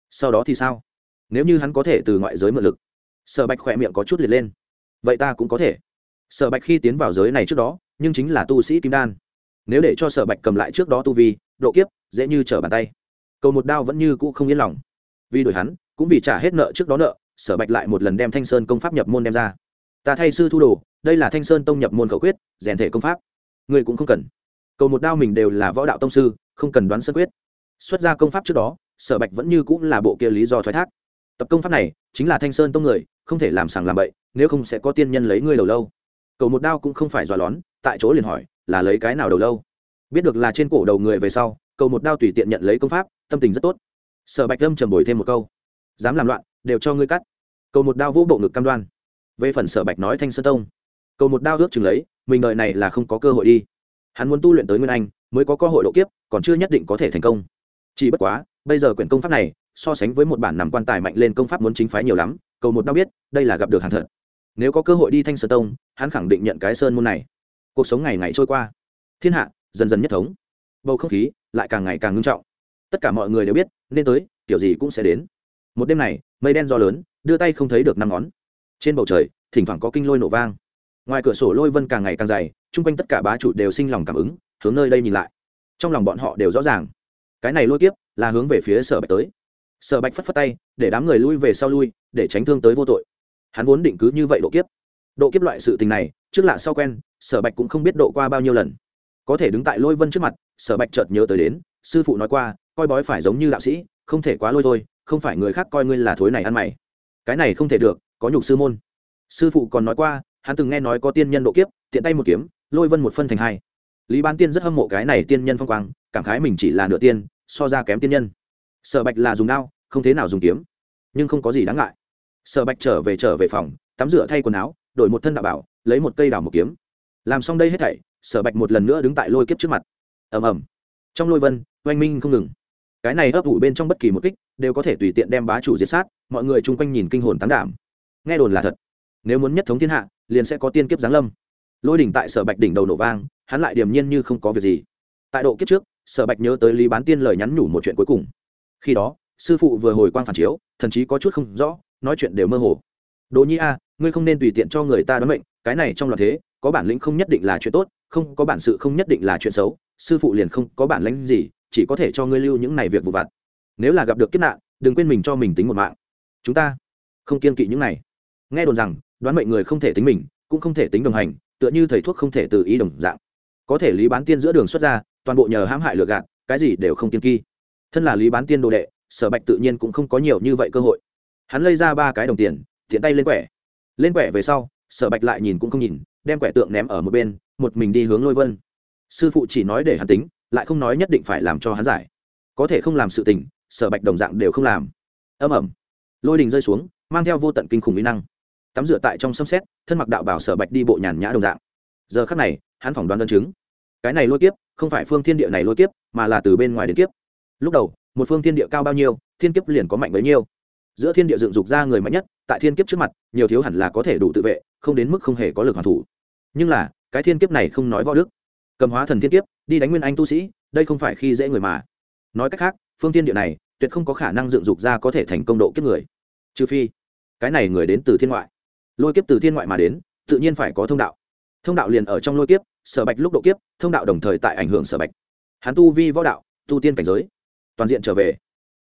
S1: Sau đó thì sao? Nếu như hắn có thể từ ngoại giới mượn lực. Sở bạch khỏe miệng có chút liệt lên vậy ta cũng có thể. Sở bạch khi tiến vào giới này trước đó, nhưng chính là tu sĩ kim đan. Nếu để cho sở bạch cầm lại trước đó tu vi, độ kiếp, dễ như trở bàn tay. Cầu một đao vẫn như cũ không yên lòng. Vì đổi hắn, cũng vì trả hết nợ trước đó nợ, sở bạch lại một lần đem thanh sơn công pháp nhập môn đem ra. Ta thay sư thu đồ, đây là thanh sơn tông nhập môn khẩu quyết, rèn thể công pháp. Người cũng không cần. Cầu một đao mình đều là võ đạo tông sư, không cần đoán sơ quyết. Xuất ra công pháp trước đó, sở bạch vẫn như cũng là bộ kia lý do thoái thác. Tập công pháp này, chính là thanh sơn tông người, không thể làm sàng làm bậy nếu không sẽ có tiên nhân lấy ngươi đầu lâu. Cầu một đao cũng không phải dọa lón, tại chỗ liền hỏi, là lấy cái nào đầu lâu? Biết được là trên cổ đầu người về sau, cầu một đao tùy tiện nhận lấy công pháp, tâm tình rất tốt. Sở bạch lâm trầm bồi thêm một câu. Dám làm loạn, đều cho ngươi cắt. Cầu một đao vũ bộ ngực cam đoan. Về phần sở bạch nói thanh sơn tông, cầu một đao ước chừng lấy, mình đợi này là không có cơ hội đi. Hắn muốn tu luyện tới nguyên anh, mới có cơ hội độ kiếp, còn chưa nhất định có thể thành công. Chỉ bất quá, bây giờ quyển công pháp này, so sánh với một bản nằm quan tài mạnh lên công pháp muốn chính phái nhiều lắm cầu một đau biết, đây là gặp được hàng thật. Nếu có cơ hội đi thanh sơn tông, hắn khẳng định nhận cái sơn môn này. Cuộc sống ngày ngày trôi qua. Thiên hạ dần dần nhất thống. Bầu không khí lại càng ngày càng ngưng trọng. Tất cả mọi người đều biết, nên tới, kiểu gì cũng sẽ đến. Một đêm này, mây đen do lớn, đưa tay không thấy được năm ngón. Trên bầu trời, thỉnh thoảng có kinh lôi nổ vang. Ngoài cửa sổ lôi vân càng ngày càng dày, chung quanh tất cả bá chủ đều sinh lòng cảm ứng, hướng nơi đây nhìn lại. Trong lòng bọn họ đều rõ ràng. Cái này lôi kiếp là hướng về phía sở bạch tới sở bạch phất phất tay, để đám người lui về sau lui, để tránh thương tới vô tội. Hắn vốn định cứ như vậy độ kiếp. Độ kiếp loại sự tình này, trước lạ sau quen, sở bạch cũng không biết độ qua bao nhiêu lần. Có thể đứng tại lôi vân trước mặt, sở bạch chợt nhớ tới đến, sư phụ nói qua, coi bói phải giống như đạo sĩ, không thể quá lôi thôi, không phải người khác coi ngươi là thối này ăn mày. Cái này không thể được, có nhục sư môn. Sư phụ còn nói qua, hắn từng nghe nói có tiên nhân độ kiếp, tiện tay một kiếm, lôi vân một phân thành hai. Lý ban tiên rất hâm mộ cái này tiên nhân phong quang, cảm khái mình chỉ là nửa tiên, so ra kém tiên nhân sở bạch là dùng đao, không thế nào dùng kiếm, nhưng không có gì đáng ngại. Sở bạch trở về trở về phòng, tắm rửa thay quần áo, đổi một thân đạo bảo, lấy một cây đào một kiếm. Làm xong đây hết thảy, sở bạch một lần nữa đứng tại lôi kiếp trước mặt. Ầm ầm. Trong lôi vân, oanh minh không ngừng. Cái này ấp ủ bên trong bất kỳ một kích đều có thể tùy tiện đem bá chủ diệt sát, mọi người chung quanh nhìn kinh hồn tán đảm. Nghe đồn là thật. Nếu muốn nhất thống thiên hạ, liền sẽ có tiên kiếp giáng lâm. Lôi đỉnh tại sở bạch đỉnh đầu nổ vang, hắn lại điềm nhiên như không có việc gì. Tại độ kiếp trước, sở bạch nhớ tới lý bán tiên lời nhắn nhủ một chuyện cuối cùng khi đó, sư phụ vừa hồi quang phản chiếu, thần chí có chút không rõ, nói chuyện đều mơ hồ. Đỗ nhi a, ngươi không nên tùy tiện cho người ta đoán mệnh, cái này trong loạt thế, có bản lĩnh không nhất định là chuyện tốt, không, có bản sự không nhất định là chuyện xấu, sư phụ liền không có bản lĩnh gì, chỉ có thể cho ngươi lưu những này việc vụ vặt. Nếu là gặp được kiếp nạn, đừng quên mình cho mình tính một mạng. Chúng ta không kiên kỵ những này. Nghe đồn rằng, đoán mệnh người không thể tính mình, cũng không thể tính đồng hành, tựa như thầy thuốc không thể tự ý đồng dạng. Có thể lý bán tiên giữa đường xuất ra, toàn bộ nhờ hãm hại lừa gạt, cái gì đều không kiên kỳ thân là lý bán tiên đồ đệ, sở bạch tự nhiên cũng không có nhiều như vậy cơ hội. Hắn lấy ra ba cái đồng tiền thiện tay lên quẻ. Lên quẻ về sau, sở bạch lại nhìn cũng không nhìn, đem quẻ tượng ném ở một bên, một mình đi hướng lôi vân. Sư phụ chỉ nói để hắn tính, lại không nói nhất định phải làm cho hắn giải. Có thể không làm sự tình, sở bạch đồng dạng đều không làm. Âm ẩm. Lôi đình rơi xuống, mang theo vô tận kinh khủng mỹ năng. Tắm rửa tại trong sấm xét thân mặc đạo bảo sở bạch đi bộ nhàn nhã đồng dạng. Giờ khắc này, hắn phỏng đoán đơn chứng. Cái này lôi kiếp, không phải phương thiên địa này lôi kiếp, mà là từ bên ngoài đến kiếp lúc đầu, một phương thiên địa cao bao nhiêu, thiên kiếp liền có mạnh bấy nhiêu. Giữa thiên địa dựng dục ra người mạnh nhất, tại thiên kiếp trước mặt, nhiều thiếu hẳn là có thể đủ tự vệ, không đến mức không hề có lực hoàn thủ. Nhưng là, cái thiên kiếp này không nói võ đức. Cầm hóa thần thiên kiếp, đi đánh nguyên anh tu sĩ, đây không phải khi dễ người mà. Nói cách khác, phương thiên địa này, tuyệt không có khả năng dựng dục ra có thể thành công độ kiếp người. Trừ phi, cái này người đến từ thiên ngoại. Lôi kiếp từ thiên ngoại mà đến, tự nhiên phải có thông đạo. Thông đạo liền ở trong lôi kiếp, sở bạch lúc độ kiếp, thông đạo đồng thời tại ảnh hưởng sở bạch. Hắn tu vi võ đạo, tu tiên cảnh giới toàn diện trở về.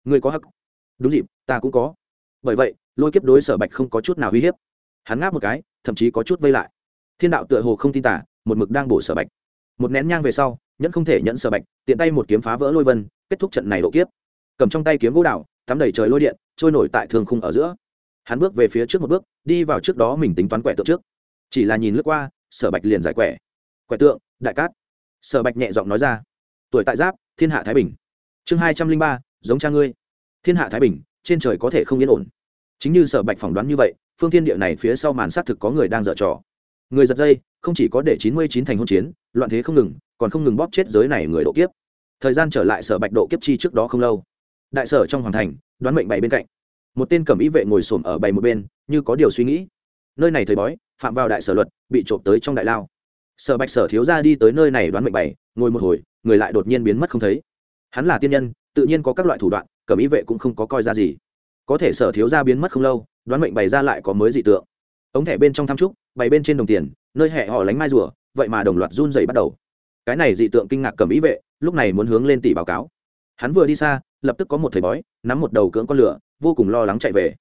S1: Người có hắc? Đúng dịp, ta cũng có. Bởi vậy, lôi kiếp đối sở bạch không có chút nào uy hiếp. Hắn ngáp một cái, thậm chí có chút vây lại. Thiên đạo tựa hồ không tin tả một mực đang bổ sở bạch. Một nén nhang về sau, nhẫn không thể nhẫn sở bạch, tiện tay một kiếm phá vỡ lôi vân, kết thúc trận này độ kiếp. Cầm trong tay kiếm gỗ đào, tắm đầy trời lôi điện, trôi nổi tại thường khung ở giữa. Hắn bước về phía trước một bước, đi vào trước đó mình tính toán quẻ tượng trước. Chỉ là nhìn lướt qua, sở bạch liền giải quẻ. Quẻ tượng, đại cát. Sở bạch nhẹ giọng nói ra, tuổi tại giáp, thiên hạ thái bình chương hai trăm linh ba, giống cha ngươi. Thiên hạ thái bình, trên trời có thể không yên ổn. Chính như sở bạch phỏng đoán như vậy, phương thiên địa này phía sau màn xác thực có người đang dở trò. Người giật dây, không chỉ có để chín mươi chín thành hôn chiến, loạn thế không ngừng, còn không ngừng bóp chết giới này người độ kiếp. Thời gian trở lại sở bạch độ kiếp chi trước đó không lâu. Đại sở trong hoàng thành, đoán mệnh bày bên cạnh. Một tên cẩm ý vệ ngồi xổm ở bày một bên, như có điều suy nghĩ. Nơi này thời bói, phạm vào đại sở luật, bị trộm tới trong đại lao. Sở bạch sở thiếu ra đi tới nơi này đoán mệnh bày, ngồi một hồi, người lại đột nhiên biến mất không thấy hắn là tiên nhân, tự nhiên có các loại thủ đoạn, cẩm ý vệ cũng không có coi ra gì. Có thể sở thiếu gia biến mất không lâu, đoán mệnh bày ra lại có mới dị tượng. Ống thẻ bên trong tham trúc, bày bên trên đồng tiền, nơi hẹ họ lánh mai rùa, vậy mà đồng loạt run dày bắt đầu. Cái này dị tượng kinh ngạc cầm ý vệ, lúc này muốn hướng lên tỷ báo cáo. Hắn vừa đi xa, lập tức có một thầy bói, nắm một đầu cưỡng con lửa, vô cùng lo lắng chạy về.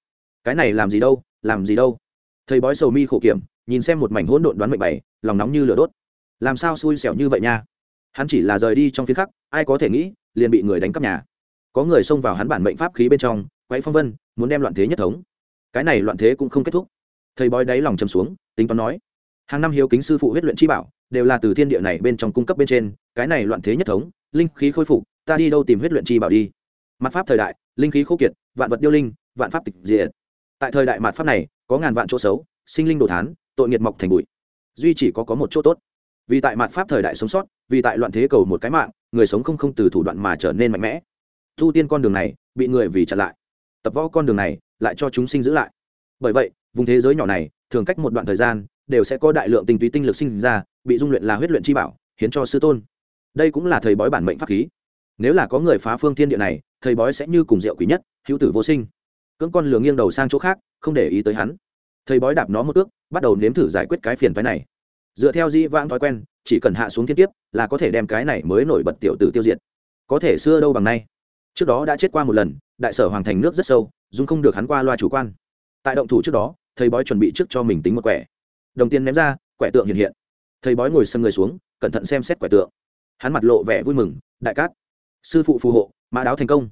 S1: Cái này làm gì đâu, làm gì đâu. Thầy bói sầu mi khổ kiểm, nhìn xem một mảnh hỗn độn đoán mệnh bày, lòng nóng như lửa đốt. Làm sao xui xẻo như vậy nha? Hắn chỉ là rời đi trong phiên khắc, ai có thể nghĩ, liền bị người đánh cắp nhà. Có người xông vào hắn bản mệnh pháp khí bên trong quay phong vân, muốn đem loạn thế nhất thống. Cái này loạn thế cũng không kết thúc. Thầy bói đáy lòng chầm xuống, tính toán nói, hàng năm hiếu kính sư phụ huyết luyện chi bảo, đều là từ thiên địa này bên trong cung cấp bên trên, cái này loạn thế nhất thống, linh khí khôi phục, ta đi đâu tìm huyết luyện chi bảo đi? Mặt pháp thời đại, linh khí khô kiệt, vạn vật điêu linh, vạn pháp tịch diệt. Tại thời đại mặt pháp này, có ngàn vạn chỗ xấu, sinh linh đồ thán, tội nghiệt mọc thành bụi. Duy chỉ có có một chỗ tốt vì tại mặt pháp thời đại sống sót, vì tại loạn thế cầu một cái mạng, người sống không không từ thủ đoạn mà trở nên mạnh mẽ. Thu tiên con đường này, bị người vì chặn lại. Tập võ con đường này, lại cho chúng sinh giữ lại. Bởi vậy, vùng thế giới nhỏ này, thường cách một đoạn thời gian, đều sẽ có đại lượng tình túy tinh lực sinh ra, bị dung luyện là huyết luyện chi bảo, hiến cho sư tôn. Đây cũng là thầy bói bản mệnh pháp khí. Nếu là có người phá phương thiên địa này, thầy bói sẽ như cùng rượu quý nhất, hữu tử vô sinh. Cưỡng con lường nghiêng đầu sang chỗ khác, không để ý tới hắn. Thầy bói đạp nó một ước, bắt đầu nếm thử giải quyết cái phiền phái này dựa theo di vãng thói quen, chỉ cần hạ xuống thiên tiếp là có thể đem cái này mới nổi bật tiểu tử tiêu diệt. Có thể xưa đâu bằng nay. Trước đó đã chết qua một lần, đại sở hoàng thành nước rất sâu, dung không được hắn qua loa chủ quan. Tại động thủ trước đó, thầy bói chuẩn bị trước cho mình tính một quẻ. Đồng tiền ném ra, quẻ tượng hiện hiện. Thầy bói ngồi sân người xuống, cẩn thận xem xét quẻ tượng. Hắn mặt lộ vẻ vui mừng, đại cát, sư phụ phù hộ, mã đáo thành công.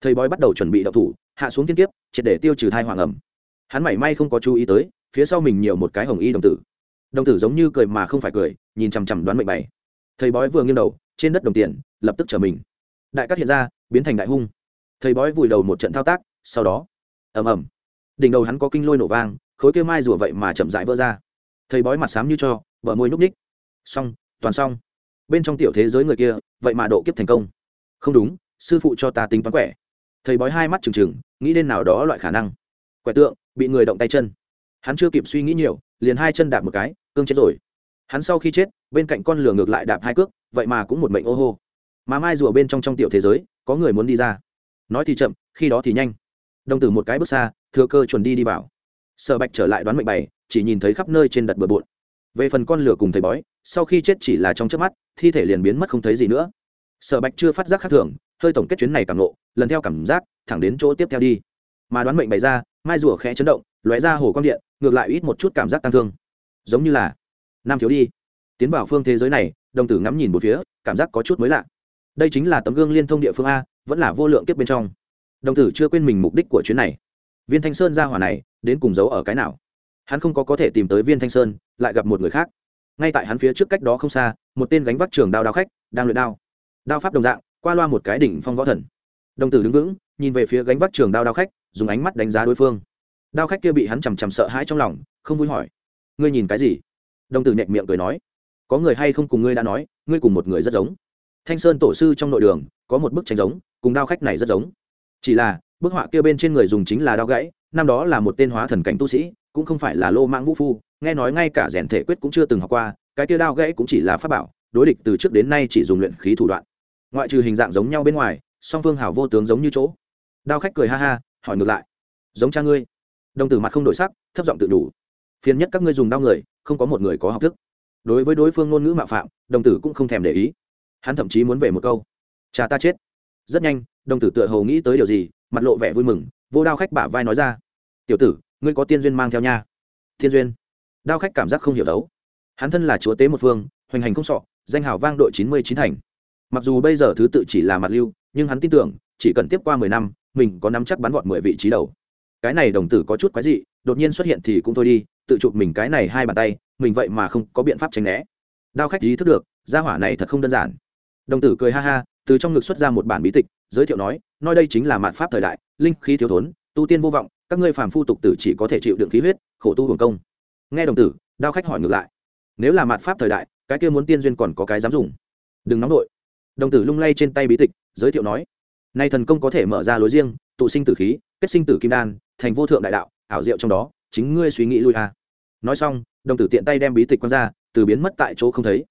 S1: Thầy bói bắt đầu chuẩn bị động thủ, hạ xuống thiên kiếp, triệt để tiêu trừ thai hoàng ẩm. Hắn mảy may không có chú ý tới, phía sau mình nhiều một cái hồng y đồng tử đồng tử giống như cười mà không phải cười, nhìn chằm chằm đoán mệnh bày thầy bói vừa nghiêng đầu, trên đất đồng tiền, lập tức trở mình. Đại cát hiện ra, biến thành đại hung. Thầy bói vùi đầu một trận thao tác, sau đó, ầm ầm. Đỉnh đầu hắn có kinh lôi nổ vang, khối kia mai rùa vậy mà chậm rãi vỡ ra. Thầy bói mặt xám như cho, bờ môi núp ních xong, toàn xong. Bên trong tiểu thế giới người kia, vậy mà độ kiếp thành công. Không đúng, sư phụ cho ta tính toán quẻ. Thầy bói hai mắt trừng trừng, nghĩ đến nào đó loại khả năng. Quẻ tượng, bị người động tay chân. Hắn chưa kịp suy nghĩ nhiều, liền hai chân đạp một cái cương chết rồi. Hắn sau khi chết, bên cạnh con lửa ngược lại đạp hai cước, vậy mà cũng một mệnh ô hô. Mà mai rùa bên trong trong tiểu thế giới, có người muốn đi ra. Nói thì chậm, khi đó thì nhanh. Đồng tử một cái bước xa, thừa cơ chuẩn đi đi vào. Sở bạch trở lại đoán mệnh bày, chỉ nhìn thấy khắp nơi trên đặt bừa bộn. Về phần con lửa cùng thầy bói, sau khi chết chỉ là trong trước mắt, thi thể liền biến mất không thấy gì nữa. Sở bạch chưa phát giác khác thường, hơi tổng kết chuyến này cảm nộ lần theo cảm giác, thẳng đến chỗ tiếp theo đi. Mà đoán mệnh bày ra, mai rùa khẽ chấn động, lóe ra hồ quang điện, ngược lại ít một chút cảm giác tăng thương giống như là, nam thiếu đi. Tiến vào phương thế giới này, đồng tử ngắm nhìn một phía, cảm giác có chút mới lạ. Đây chính là tấm gương liên thông địa phương a, vẫn là vô lượng kiếp bên trong. Đồng tử chưa quên mình mục đích của chuyến này. Viên thanh sơn ra hỏa này, đến cùng giấu ở cái nào? Hắn không có có thể tìm tới viên thanh sơn, lại gặp một người khác. Ngay tại hắn phía trước cách đó không xa, một tên gánh vác trường đao đao khách, đang luyện đao. Đao pháp đồng dạng, qua loa một cái đỉnh phong võ thần. Đồng tử đứng vững, nhìn về phía gánh vác trường đao đao khách, dùng ánh mắt đánh giá đối phương. Đao khách kia bị hắn chằm chằm sợ hãi trong lòng, không vui hỏi ngươi nhìn cái gì? Đồng tử nhẹ miệng cười nói, có người hay không cùng ngươi đã nói, ngươi cùng một người rất giống. Thanh sơn tổ sư trong nội đường, có một bức tranh giống, cùng đao khách này rất giống. Chỉ là, bức họa kia bên trên người dùng chính là đao gãy, năm đó là một tên hóa thần cảnh tu sĩ, cũng không phải là lô mãng vũ phu, nghe nói ngay cả rèn thể quyết cũng chưa từng học qua, cái kia đao gãy cũng chỉ là pháp bảo, đối địch từ trước đến nay chỉ dùng luyện khí thủ đoạn. Ngoại trừ hình dạng giống nhau bên ngoài, song phương hảo vô tướng giống như chỗ. Đao khách cười ha ha, hỏi ngược lại, giống cha ngươi? Đồng tử mặt không đổi sắc, thấp giọng tự đủ phiền nhất các ngươi dùng đau người, không có một người có học thức. Đối với đối phương ngôn ngữ mạo phạm, đồng tử cũng không thèm để ý. Hắn thậm chí muốn về một câu, cha ta chết. Rất nhanh, đồng tử tựa hồ nghĩ tới điều gì, mặt lộ vẻ vui mừng, vô đao khách bả vai nói ra, tiểu tử, ngươi có tiên duyên mang theo nha. Thiên duyên? Đao khách cảm giác không hiểu đấu. Hắn thân là chúa tế một phương, hoành hành không sọ, danh hào vang đội chín mươi chín thành. Mặc dù bây giờ thứ tự chỉ là mặt lưu, nhưng hắn tin tưởng, chỉ cần tiếp qua mười năm, mình có nắm chắc bắn vọt mười vị trí đầu. Cái này đồng tử có chút quái dị đột nhiên xuất hiện thì cũng thôi đi, tự chụp mình cái này hai bàn tay, mình vậy mà không có biện pháp tránh né. Đao khách ý thức được, gia hỏa này thật không đơn giản. Đồng tử cười ha ha, từ trong ngực xuất ra một bản bí tịch, giới thiệu nói nói đây chính là mạn pháp thời đại, linh khí thiếu thốn, tu tiên vô vọng, các ngươi phàm phu tục tử chỉ có thể chịu đựng khí huyết, khổ tu hưởng công. Nghe đồng tử, đao khách hỏi ngược lại, nếu là mạn pháp thời đại, cái kia muốn tiên duyên còn có cái dám dùng? Đừng nóng nổi đồng tử lung lay trên tay bí tịch, giới thiệu nói, nay thần công có thể mở ra lối riêng, tụ sinh tử khí, kết sinh tử kim đan, thành vô thượng đại đạo ảo diệu trong đó, chính ngươi suy nghĩ lui a nói xong, đồng tử tiện tay đem bí tịch quăng ra, từ biến mất tại chỗ không thấy.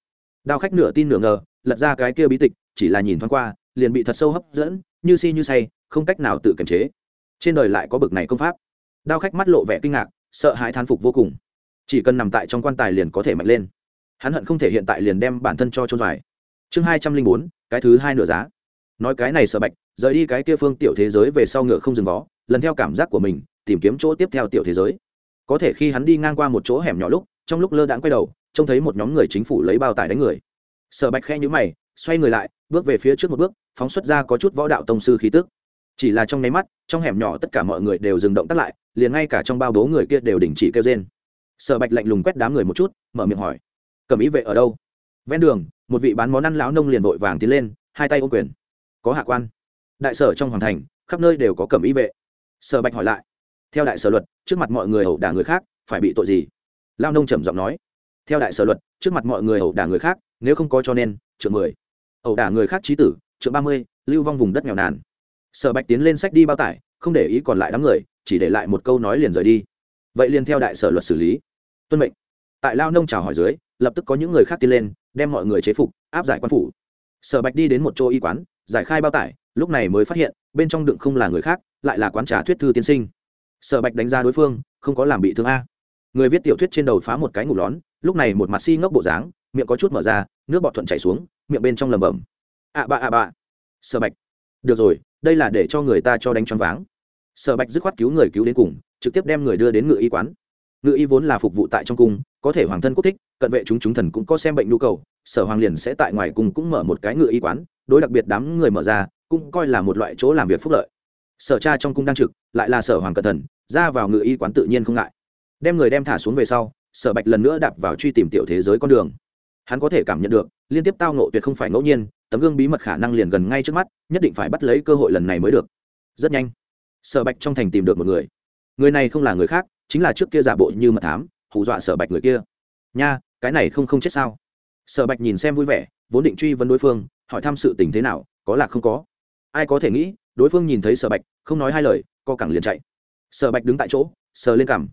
S1: Đao khách nửa tin nửa ngờ, lật ra cái kia bí tịch, chỉ là nhìn thoáng qua, liền bị thật sâu hấp dẫn, như si như say, không cách nào tự kiềm chế. Trên đời lại có bực này công pháp. Đao khách mắt lộ vẻ kinh ngạc, sợ hãi thán phục vô cùng. Chỉ cần nằm tại trong quan tài liền có thể mạnh lên. Hắn hận không thể hiện tại liền đem bản thân cho trôn dài chương hai trăm linh bốn, cái thứ hai nửa giá. Nói cái này sợ bạch, rời đi cái kia phương tiểu thế giới về sau ngựa không dừng vó, lần theo cảm giác của mình tìm kiếm chỗ tiếp theo tiểu thế giới. Có thể khi hắn đi ngang qua một chỗ hẻm nhỏ lúc, trong lúc lơ đãng quay đầu, trông thấy một nhóm người chính phủ lấy bao tải đánh người. Sở bạch khe nhữ mày, xoay người lại, bước về phía trước một bước, phóng xuất ra có chút võ đạo tông sư khí tức. Chỉ là trong nháy mắt, trong hẻm nhỏ tất cả mọi người đều dừng động tắt lại, liền ngay cả trong bao bố người kia đều đình chỉ kêu trên sở bạch lạnh lùng quét đám người một chút, mở miệng hỏi cầm ý vệ ở đâu? Ven đường, một vị bán món ăn lão nông liền vội vàng tiến lên, hai tay ô quyền, có hạ quan. Đại sở trong hoàng thành, khắp nơi đều có cầm ý vệ. Sở bạch hỏi lại theo đại sở luật, trước mặt mọi người ẩu đả người khác, phải bị tội gì? Lao nông trầm giọng nói. Theo đại sở luật, trước mặt mọi người ẩu đả người khác, nếu không có cho nên, trượng mười. Ẩu đả người khác trí tử, trượng ba mươi, lưu vong vùng đất nghèo nàn. Sở bạch tiến lên sách đi bao tải, không để ý còn lại đám người, chỉ để lại một câu nói liền rời đi. Vậy liền theo đại sở luật xử lý. Tuân mệnh. Tại lao nông chào hỏi dưới, lập tức có những người khác tiến lên, đem mọi người chế phục, áp giải quan phủ. Sở bạch đi đến một chỗ y quán, giải khai bao tải, lúc này mới phát hiện, bên trong đựng không là người khác, lại là quán trà thuyết thư tiên sinh sở bạch đánh giá đối phương, không có làm bị thương a. Người viết tiểu thuyết trên đầu phá một cái ngủ lón, lúc này một mặt si ngốc bộ dáng, miệng có chút mở ra, nước bọt thuận chảy xuống, miệng bên trong lầm bầm ạ à bạ ạ à bạ sở bạch, được rồi, đây là để cho người ta cho đánh choáng váng. Sở bạch dứt khoát cứu người cứu đến cùng, trực tiếp đem người đưa đến ngự y quán. Ngự y vốn là phục vụ tại trong cung, có thể hoàng thân quốc thích, cận vệ chúng chúng thần cũng có xem bệnh nhu cầu, sở hoàng liền sẽ tại ngoài cung cũng mở một cái ngự y quán, đối đặc biệt đám người mở ra, cũng coi là một loại chỗ làm việc phúc lợi sở cha trong cung đang trực, lại là sở hoàng cẩn thần ra vào ngự y quán tự nhiên không ngại. Đem người đem thả xuống về sau, sở bạch lần nữa đạp vào truy tìm tiểu thế giới con đường. Hắn có thể cảm nhận được, liên tiếp tao nộ tuyệt không phải ngẫu nhiên, tấm gương bí mật khả năng liền gần ngay trước mắt, nhất định phải bắt lấy cơ hội lần này mới được. Rất nhanh, sở bạch trong thành tìm được một người. Người này không là người khác, chính là trước kia giả bộ như mật thám, hù dọa sở bạch người kia. Nha, cái này không không chết sao? Sở bạch nhìn xem vui vẻ, vốn định truy vấn đối phương, hỏi thăm sự tình thế nào, có là không có. Ai có thể nghĩ đối phương nhìn thấy sở bạch, không nói hai lời, co cẳng liền chạy. Sở bạch đứng tại chỗ, sờ lên cằm.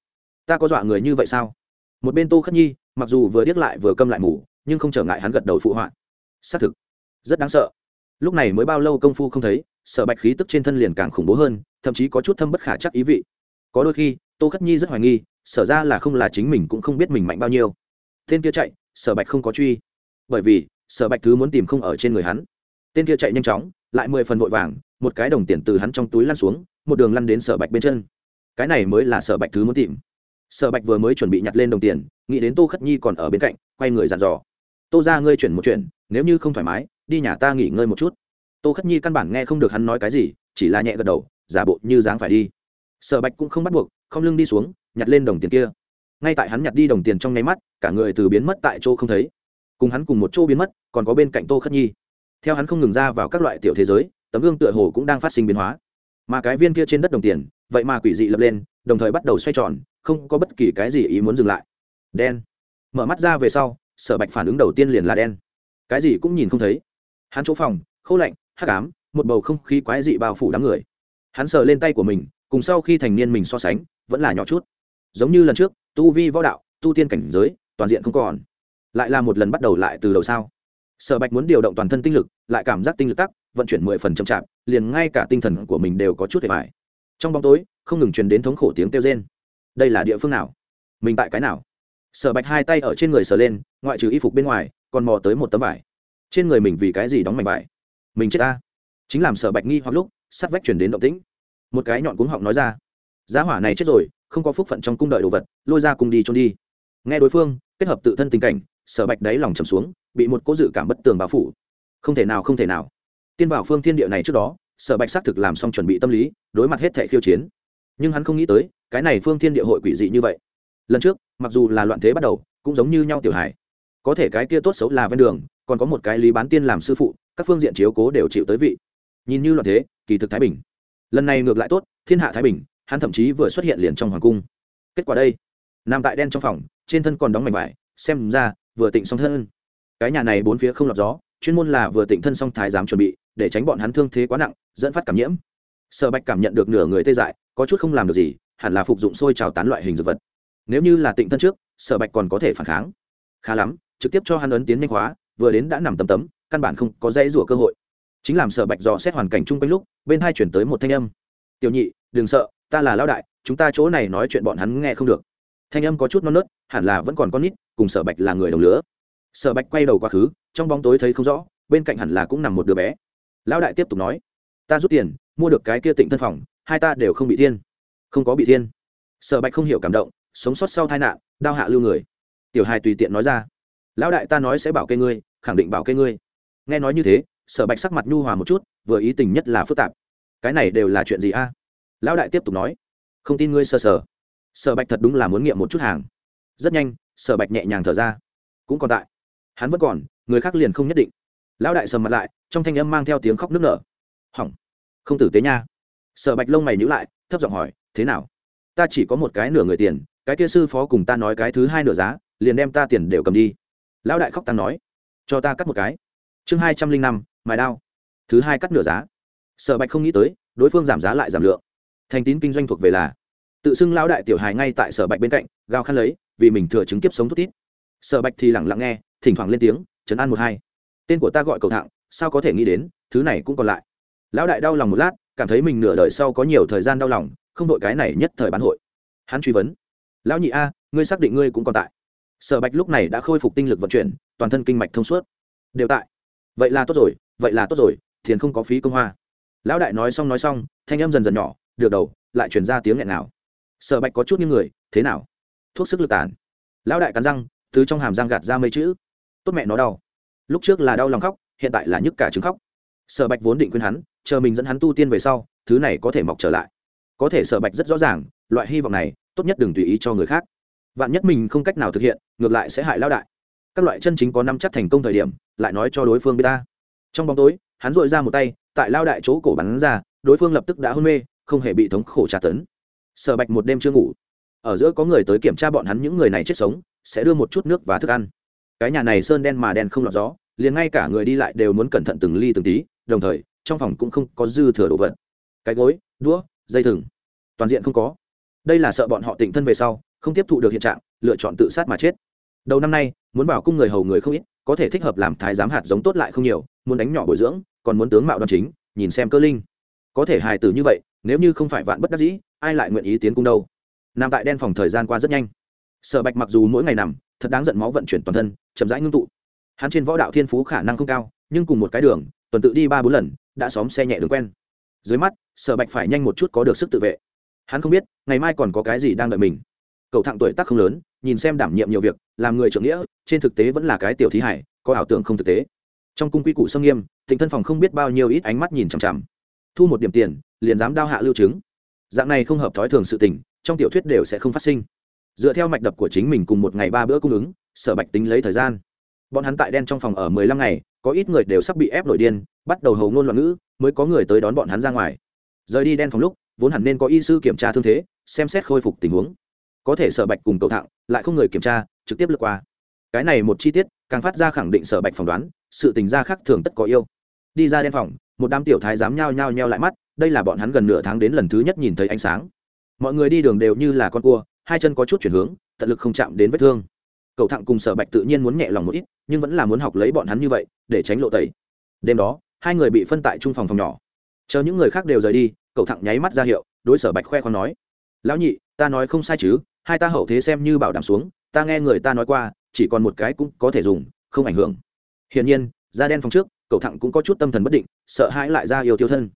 S1: Ta có dọa người như vậy sao? Một bên tô khất nhi, mặc dù vừa điếc lại vừa câm lại mủ nhưng không trở ngại hắn gật đầu phụ họa. Xác thực, rất đáng sợ. Lúc này mới bao lâu công phu không thấy, sở bạch khí tức trên thân liền càng khủng bố hơn, thậm chí có chút thâm bất khả chắc ý vị. Có đôi khi, tô khất nhi rất hoài nghi, sở ra là không là chính mình cũng không biết mình mạnh bao nhiêu. Tên kia chạy, sở bạch không có truy. Bởi vì, sở bạch thứ muốn tìm không ở trên người hắn. Tên kia chạy nhanh chóng, lại mười phần vội vàng một cái đồng tiền từ hắn trong túi lăn xuống, một đường lăn đến sở bạch bên chân. Cái này mới là sở bạch thứ muốn tìm. Sở bạch vừa mới chuẩn bị nhặt lên đồng tiền, nghĩ đến tô khất nhi còn ở bên cạnh, quay người dặn dò. Tô ra ngươi chuyển một chuyện, nếu như không thoải mái, đi nhà ta nghỉ ngơi một chút. Tô khất nhi căn bản nghe không được hắn nói cái gì, chỉ là nhẹ gật đầu, giả bộ như dáng phải đi. Sở bạch cũng không bắt buộc, không lưng đi xuống, nhặt lên đồng tiền kia. Ngay tại hắn nhặt đi đồng tiền trong nháy mắt, cả người từ biến mất tại chỗ không thấy. Cùng hắn cùng một chỗ biến mất, còn có bên cạnh tô khất nhi. Theo hắn không ngừng ra vào các loại tiểu thế giới tấm gương tựa hồ cũng đang phát sinh biến hóa. Mà cái viên kia trên đất đồng tiền, vậy mà quỷ dị lập lên, đồng thời bắt đầu xoay tròn, không có bất kỳ cái gì ý muốn dừng lại. Đen. Mở mắt ra về sau, sở bạch phản ứng đầu tiên liền là đen. Cái gì cũng nhìn không thấy. Hắn chỗ phòng, khô lạnh, hắc ám, một bầu không khí quái dị bao phủ đám người. Hắn sờ lên tay của mình, cùng sau khi thành niên mình so sánh, vẫn là nhỏ chút. Giống như lần trước, tu vi võ đạo, tu tiên cảnh giới, toàn diện không còn. Lại là một lần bắt đầu lại từ đầu sao. Sở bạch muốn điều động toàn thân tinh lực, lại cảm giác tinh lực tắc vận chuyển mười phần chậm chạp, liền ngay cả tinh thần của mình đều có chút hề vải trong bóng tối, không ngừng truyền đến thống khổ tiếng kêu rên. Đây là địa phương nào? Mình tại cái nào? Sở bạch hai tay ở trên người sờ lên, ngoại trừ y phục bên ngoài, còn mò tới một tấm vải. Trên người mình vì cái gì đóng mảnh vải? Mình chết ta. Chính làm sở bạch nghi hoặc lúc, sắt vách chuyển đến động tĩnh. Một cái nhọn cuống họng nói ra. Giá hỏa này chết rồi, không có phúc phận trong cung đợi đồ vật, lôi ra cùng đi trôn đi. Nghe đối phương, kết hợp tự thân tình cảnh, sở bạch đáy lòng trầm xuống, bị một cố dự cảm bất tường bao phủ. Không thể nào, không thể nào tiên vào phương thiên địa này trước đó, sở bạch xác thực làm xong chuẩn bị tâm lý, đối mặt hết thẻ khiêu chiến. Nhưng hắn không nghĩ tới, cái này phương thiên địa hội quỷ dị như vậy. Lần trước, mặc dù là loạn thế bắt đầu, cũng giống như nhau tiểu hải có thể cái kia tốt xấu là ven đường, còn có một cái lý bán tiên làm sư phụ, các phương diện chiếu cố đều chịu tới vị. Nhìn như loạn thế, kỳ thực thái bình. Lần này ngược lại tốt, thiên hạ thái bình, hắn thậm chí vừa xuất hiện liền trong hoàng cung. Kết quả đây, nằm tại đen trong phòng, trên thân còn đóng mảnh vải, xem ra, vừa tịnh xong thân. Cái nhà này bốn phía không lọt gió chuyên môn là vừa tịnh thân xong thái giám chuẩn bị, để tránh bọn hắn thương thế quá nặng, dẫn phát cảm nhiễm. Sở bạch cảm nhận được nửa người tê dại, có chút không làm được gì, hẳn là phục dụng sôi trào tán loại hình dược vật. Nếu như là tịnh thân trước, sở bạch còn có thể phản kháng. Khá lắm, trực tiếp cho hắn ấn tiến nhanh hóa, vừa đến đã nằm tầm tấm, căn bản không có dãy rủa cơ hội. Chính làm sở bạch dò xét hoàn cảnh chung quanh lúc, bên hai chuyển tới một thanh âm. Tiểu nhị, đừng sợ, ta là lao đại, chúng ta chỗ này nói chuyện bọn hắn nghe không được. Thanh âm có chút non nớt, hẳn là vẫn còn con nít, cùng sở bạch là người đồng lứa. Sở bạch quay đầu quá khứ trong bóng tối thấy không rõ, bên cạnh hẳn là cũng nằm một đứa bé. Lão đại tiếp tục nói, ta rút tiền, mua được cái kia tịnh thân phòng, hai ta đều không bị thiên. Không có bị thiên. Sở bạch không hiểu cảm động, sống sót sau tai nạn đau hạ lưu người. Tiểu hài tùy tiện nói ra, lão đại ta nói sẽ bảo kê ngươi, khẳng định bảo kê ngươi. Nghe nói như thế, sở bạch sắc mặt nhu hòa một chút, vừa ý tình nhất là phức tạp. Cái này đều là chuyện gì a? Lão đại tiếp tục nói, không tin ngươi sơ sở sở bạch thật đúng là muốn nghiệm một chút hàng. Rất nhanh, sở bạch nhẹ nhàng thở ra. Cũng còn tại. Hắn vẫn còn người khác liền không nhất định. Lão đại sầm mặt lại, trong thanh âm mang theo tiếng khóc nức nở. Hỏng. Không tử tế nha. Sở bạch lông mày nhữ lại, thấp giọng hỏi, thế nào? Ta chỉ có một cái nửa người tiền, cái kia sư phó cùng ta nói cái thứ hai nửa giá, liền đem ta tiền đều cầm đi. Lão đại khóc tăng nói, cho ta cắt một cái. Chương hai trăm linh năm, mài đao. Thứ hai cắt nửa giá. Sở bạch không nghĩ tới, đối phương giảm giá lại giảm lượng. Thành tín kinh doanh thuộc về là, tự xưng lão đại tiểu hài ngay tại sở bạch bên cạnh, gào khăn lấy, vì mình thừa chứng kiếp sống thút tít sở bạch thì lẳng lặng nghe, thỉnh thoảng lên tiếng chấn an một hai. Tên của ta gọi cầu thạng, sao có thể nghĩ đến, thứ này cũng còn lại. Lão đại đau lòng một lát, cảm thấy mình nửa đời sau có nhiều thời gian đau lòng, không vội cái này nhất thời bán hội. Hắn truy vấn. Lão nhị a, ngươi xác định ngươi cũng còn tại. Sở bạch lúc này đã khôi phục tinh lực vận chuyển, toàn thân kinh mạch thông suốt. Đều tại. Vậy là tốt rồi, vậy là tốt rồi thiền không có phí công hoa. Lão đại nói xong nói xong, thanh âm dần dần nhỏ, được đầu, lại chuyển ra tiếng nghẹn nào sở bạch có chút như người, thế nào? Thuốc sức lực tàn. Lão đại cắn răng, từ trong hàm răng gạt ra mấy chữ tốt mẹ nó đau. Lúc trước là đau lòng khóc, hiện tại là nhức cả trứng khóc. Sở bạch vốn định khuyên hắn, chờ mình dẫn hắn tu tiên về sau, thứ này có thể mọc trở lại. Có thể sở bạch rất rõ ràng, loại hy vọng này, tốt nhất đừng tùy ý cho người khác. Vạn nhất mình không cách nào thực hiện, ngược lại sẽ hại lao đại. Các loại chân chính có năm chắc thành công thời điểm, lại nói cho đối phương biết ta. Trong bóng tối, hắn dội ra một tay, tại lao đại chỗ cổ bắn ra, đối phương lập tức đã hôn mê, không hề bị thống khổ tra tấn. Sở bạch một đêm chưa ngủ. Ở giữa có người tới kiểm tra bọn hắn những người này chết sống, sẽ đưa một chút nước và thức ăn cái nhà này sơn đen mà đen không lọt gió, liền ngay cả người đi lại đều muốn cẩn thận từng ly từng tí, đồng thời, trong phòng cũng không có dư thừa đồ vật. Cái gối, đũa, dây thừng, toàn diện không có. Đây là sợ bọn họ tỉnh thân về sau, không tiếp thụ được hiện trạng, lựa chọn tự sát mà chết. Đầu năm nay, muốn vào cung người hầu người không ít, có thể thích hợp làm thái giám hạt giống tốt lại không nhiều, muốn đánh nhỏ bồi dưỡng, còn muốn tướng mạo đoan chính, nhìn xem cơ linh. Có thể hài tử như vậy, nếu như không phải vạn bất đắc dĩ, ai lại nguyện ý tiến cung đâu? Nằm tại đen phòng thời gian qua rất nhanh. Sở bạch mặc dù mỗi ngày nằm thật đáng giận máu vận chuyển toàn thân, chậm rãi ngưng tụ. Hắn trên võ đạo thiên phú khả năng không cao, nhưng cùng một cái đường, tuần tự đi ba bốn lần, đã xóm xe nhẹ đường quen. Dưới mắt, sở bạch phải nhanh một chút có được sức tự vệ. Hắn không biết, ngày mai còn có cái gì đang đợi mình. Cậu thạng tuổi tác không lớn, nhìn xem đảm nhiệm nhiều việc, làm người trưởng nghĩa, trên thực tế vẫn là cái tiểu thí hải, có ảo tưởng không thực tế. Trong cung quy củ sông nghiêm, thịnh thân phòng không biết bao nhiêu ít ánh mắt nhìn chằm chằm. Thu một điểm tiền, liền dám đao hạ lưu chứng. Dạng này không hợp thói thường sự tình, trong tiểu thuyết đều sẽ không phát sinh dựa theo mạch đập của chính mình cùng một ngày ba bữa cung ứng, sở bạch tính lấy thời gian. Bọn hắn tại đen trong phòng ở mười lăm ngày, có ít người đều sắp bị ép nổi điên, bắt đầu hầu ngôn loạn ngữ, mới có người tới đón bọn hắn ra ngoài. Rời đi đen phòng lúc, vốn hẳn nên có y sư kiểm tra thương thế, xem xét khôi phục tình huống. Có thể sở bạch cùng cầu thạng lại không người kiểm tra, trực tiếp lướt qua. Cái này một chi tiết, càng phát ra khẳng định sở bạch phỏng đoán, sự tình gia khác thường tất có yêu. Đi ra đen phòng, một đám tiểu thái dám nhao nhao nheo lại mắt, đây là bọn hắn gần nửa tháng đến lần thứ nhất nhìn thấy ánh sáng. Mọi người đi đường đều như là con cua hai chân có chút chuyển hướng, tận lực không chạm đến vết thương. Cậu thẳng cùng sở bạch tự nhiên muốn nhẹ lòng một ít, nhưng vẫn là muốn học lấy bọn hắn như vậy, để tránh lộ tẩy. Đêm đó, hai người bị phân tại trung phòng phòng nhỏ. Chờ những người khác đều rời đi cậu thẳng nháy mắt ra hiệu, đối sở bạch khoe con nói, lão nhị, ta nói không sai chứ, hai ta hậu thế xem như bảo đảm xuống, ta nghe người ta nói qua, chỉ còn một cái cũng có thể dùng, không ảnh hưởng. Hiển nhiên, da đen phòng trước cậu thẳng cũng có chút tâm thần bất định, sợ hãi lại ra yêu tiêu thân.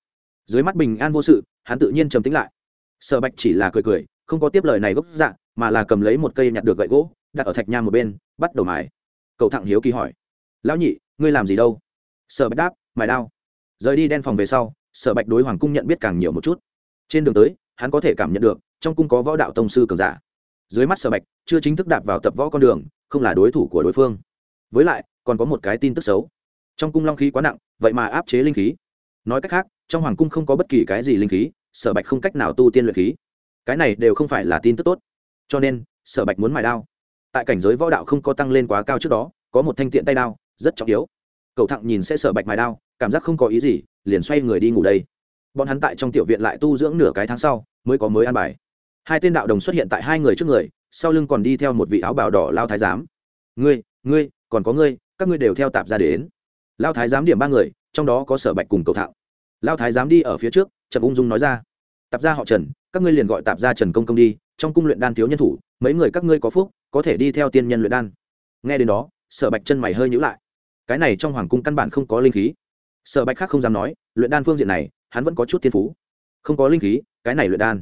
S1: Dưới mắt bình an vô sự, hắn tự nhiên trầm tính lại. Sở bạch chỉ là cười cười không có tiếp lời này gốc dạ mà là cầm lấy một cây nhặt được gậy gỗ, đặt ở thạch nham một bên, bắt đầu mài. Cậu thẳng hiếu kỳ hỏi, lão nhị, ngươi làm gì đâu? Sở bạch đáp, mài đao. Rời đi đen phòng về sau, sở bạch đối hoàng cung nhận biết càng nhiều một chút. Trên đường tới, hắn có thể cảm nhận được, trong cung có võ đạo tông sư cường giả. Dưới mắt sở bạch, chưa chính thức đạp vào tập võ con đường, không là đối thủ của đối phương. Với lại, còn có một cái tin tức xấu. Trong cung long khí quá nặng, vậy mà áp chế linh khí. Nói cách khác, trong hoàng cung không có bất kỳ cái gì linh khí, sở bạch không cách nào tu tiên luyện khí cái này đều không phải là tin tức tốt. Cho nên, sở bạch muốn mài đao. Tại cảnh giới võ đạo không có tăng lên quá cao trước đó, có một thanh tiện tay đao, rất trọng yếu. Cậu thẳng nhìn sẽ sở bạch mài đao, cảm giác không có ý gì, liền xoay người đi ngủ đây. Bọn hắn tại trong tiểu viện lại tu dưỡng nửa cái tháng sau, mới có mới ăn bài. Hai tên đạo đồng xuất hiện tại hai người trước người, sau lưng còn đi theo một vị áo bào đỏ lao thái giám. Ngươi ngươi, còn có ngươi, các ngươi đều theo tạp ra đến. Lao thái giám điểm ba người, trong đó có sở bạch cùng cầu thạo lao thái giám đi ở phía trước trần ung dung nói ra tạp gia họ trần, các ngươi liền gọi tạp gia trần công công đi, trong cung luyện đan thiếu nhân thủ, mấy người các ngươi có phúc, có thể đi theo tiên nhân luyện đan. Nghe đến đó, sở bạch chân mày hơi nhữ lại. Cái này trong hoàng cung căn bản không có linh khí. Sở bạch khác không dám nói, luyện đan phương diện này, hắn vẫn có chút thiên phú. Không có linh khí, cái này luyện đan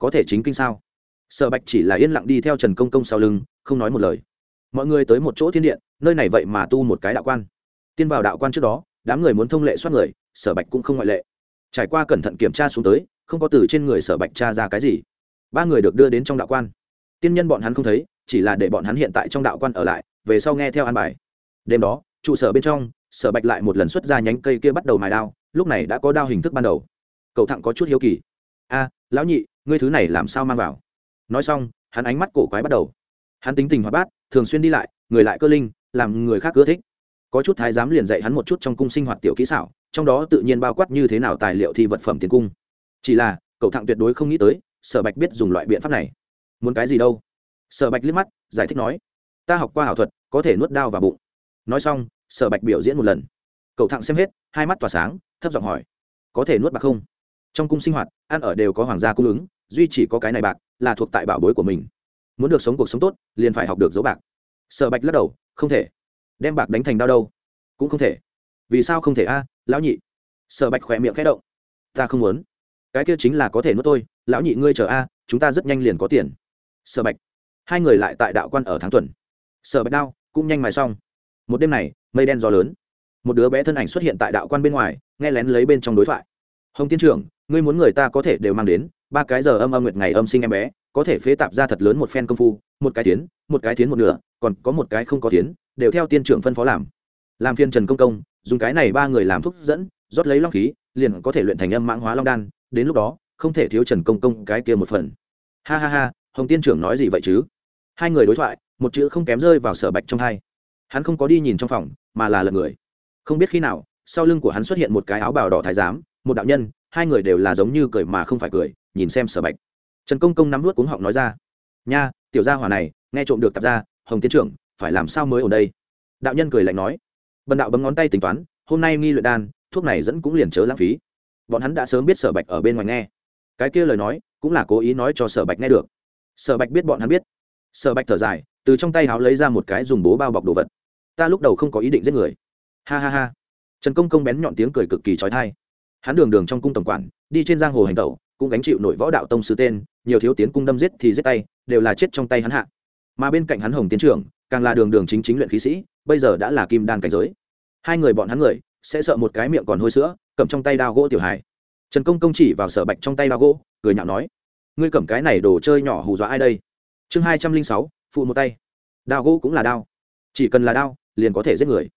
S1: có thể chính kinh sao? Sở bạch chỉ là yên lặng đi theo trần công công sau lưng, không nói một lời. Mọi người tới một chỗ thiên điện, nơi này vậy mà tu một cái đạo quan. Tiên vào đạo quan trước đó, đám người muốn thông lệ soát người, sở bạch cũng không ngoại lệ. Trải qua cẩn thận kiểm tra xuống tới không có từ trên người sở bạch tra ra cái gì. Ba người được đưa đến trong đạo quan. Tiên nhân bọn hắn không thấy, chỉ là để bọn hắn hiện tại trong đạo quan ở lại, về sau nghe theo an bài. Đêm đó, trụ sở bên trong, sở bạch lại một lần xuất ra nhánh cây kia bắt đầu mài đao, lúc này đã có đao hình thức ban đầu. Cậu thẳng có chút hiếu kỳ. A, lão nhị, ngươi thứ này làm sao mang vào? Nói xong, hắn ánh mắt cổ quái bắt đầu. Hắn tính tình hoạt bát, thường xuyên đi lại, người lại cơ linh, làm người khác ưa thích. Có chút thái giám liền dạy hắn một chút trong cung sinh hoạt tiểu kỹ xảo, trong đó tự nhiên bao quát như thế nào tài liệu thi vật phẩm tiến cung chỉ là, cậu thẳng tuyệt đối không nghĩ tới, sở bạch biết dùng loại biện pháp này. Muốn cái gì đâu? Sở bạch liếc mắt, giải thích nói. Ta học qua ảo thuật, có thể nuốt đao vào bụng. Nói xong, sở bạch biểu diễn một lần. Cậu thẳng xem hết, hai mắt tỏa sáng, thấp giọng hỏi. Có thể nuốt bạc không? Trong cung sinh hoạt, ăn ở đều có hoàng gia cung ứng, duy chỉ có cái này bạc là thuộc tại bảo bối của mình. Muốn được sống cuộc sống tốt, liền phải học được dấu bạc. Sở bạch lắc đầu, không thể. Đem bạc đánh thành đau đâu? Cũng không thể. Vì sao không thể a, lão nhị? Sở bạch khỏe miệng khẽ động. Ta không muốn cái kia chính là có thể nuốt tôi, lão nhị ngươi chờ a, chúng ta rất nhanh liền có tiền. Sở bạch. Hai người lại tại đạo quan ở tháng tuần. Sở bạch đao cũng nhanh mài xong. Một đêm này, mây đen gió lớn. Một đứa bé thân ảnh xuất hiện tại đạo quan bên ngoài, nghe lén lấy bên trong đối thoại. Hồng tiên trưởng, ngươi muốn người ta có thể đều mang đến, ba cái giờ âm âm nguyệt ngày âm sinh em bé, có thể phế tạp ra thật lớn một phen công phu, một cái tiến, một cái tiến một nửa, còn có một cái không có tiến, đều theo tiên trưởng phân phó làm. Làm phiên trần công công, dùng cái này ba người làm thuốc dẫn, rót lấy long khí, liền có thể luyện thành âm mãng hóa long đan đến lúc đó, không thể thiếu trần công công cái kia một phần. Ha ha ha, hồng tiên trưởng nói gì vậy chứ? Hai người đối thoại, một chữ không kém rơi vào sở bạch trong hai. Hắn không có đi nhìn trong phòng, mà là lật người. Không biết khi nào, sau lưng của hắn xuất hiện một cái áo bào đỏ thái giám, một đạo nhân, hai người đều là giống như cười mà không phải cười, nhìn xem sở bạch. Trần công công nắm vút cuống họng nói ra, nha, tiểu gia hỏa này, nghe trộm được tạp ra, hồng tiến trưởng, phải làm sao mới ở đây? Đạo nhân cười lạnh nói, bần đạo bấm ngón tay tính toán, hôm nay nghi luyện đan, thuốc này dẫn cũng liền chớ lãng phí bọn hắn đã sớm biết sở bạch ở bên ngoài nghe. Cái kia lời nói, cũng là cố ý nói cho sở bạch nghe được. Sở bạch biết bọn hắn biết. Sở bạch thở dài, từ trong tay háo lấy ra một cái dùng bố bao bọc đồ vật. Ta lúc đầu không có ý định giết người. Ha ha ha. Trần công công bén nhọn tiếng cười cực kỳ trói thai. Hắn đường đường trong cung tổng quản, đi trên giang hồ hành tẩu, cũng gánh chịu nội võ đạo tông sứ tên, nhiều thiếu tiến cung đâm giết thì giết tay, đều là chết trong tay hắn hạ. Mà bên cạnh hắn hồng tiến trưởng, càng là đường đường chính chính luyện khí sĩ, bây giờ đã là kim đan cảnh giới. Hai người bọn hắn người sẽ sợ một cái miệng còn hôi sữa, cầm trong tay đao gỗ tiểu hài. Trần công công chỉ vào sở bạch trong tay đao gỗ, cười nhạo nói, ngươi cầm cái này đồ chơi nhỏ hù dọa ai đây? Chương hai trăm linh sáu, phụ một tay. Đao gỗ cũng là đao. Chỉ cần là đao, liền có thể giết người.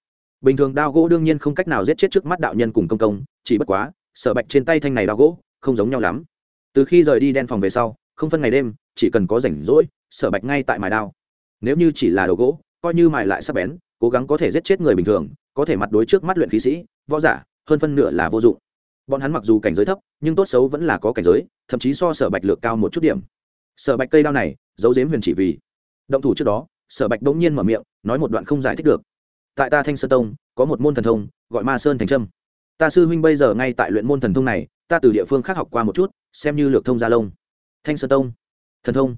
S1: Bình thường đao gỗ đương nhiên không cách nào giết chết trước mắt đạo nhân cùng công công, chỉ bất quá, sở bạch trên tay thanh này đao gỗ, không giống nhau lắm. Từ khi rời đi đen phòng về sau, không phân ngày đêm, chỉ cần có rảnh rỗi, sở bạch ngay tại mài đao. Nếu như chỉ là đồ gỗ, coi như mài lại sắp bén, cố gắng có thể giết chết người bình thường có thể mặt đối trước mắt luyện khí sĩ, võ giả, hơn phân nửa là vô dụng. Bọn hắn mặc dù cảnh giới thấp, nhưng tốt xấu vẫn là có cảnh giới, thậm chí so sở bạch lược cao một chút điểm. Sở bạch cây đao này, giấu dếm huyền chỉ vì. Động thủ trước đó, sở bạch bỗng nhiên mở miệng, nói một đoạn không giải thích được. Tại ta thanh sơn tông, có một môn thần thông, gọi ma sơn thành trâm. Ta sư huynh bây giờ ngay tại luyện môn thần thông này, ta từ địa phương khác học qua một chút, xem như lược thông gia lông. Thanh sơn tông. Thần thông.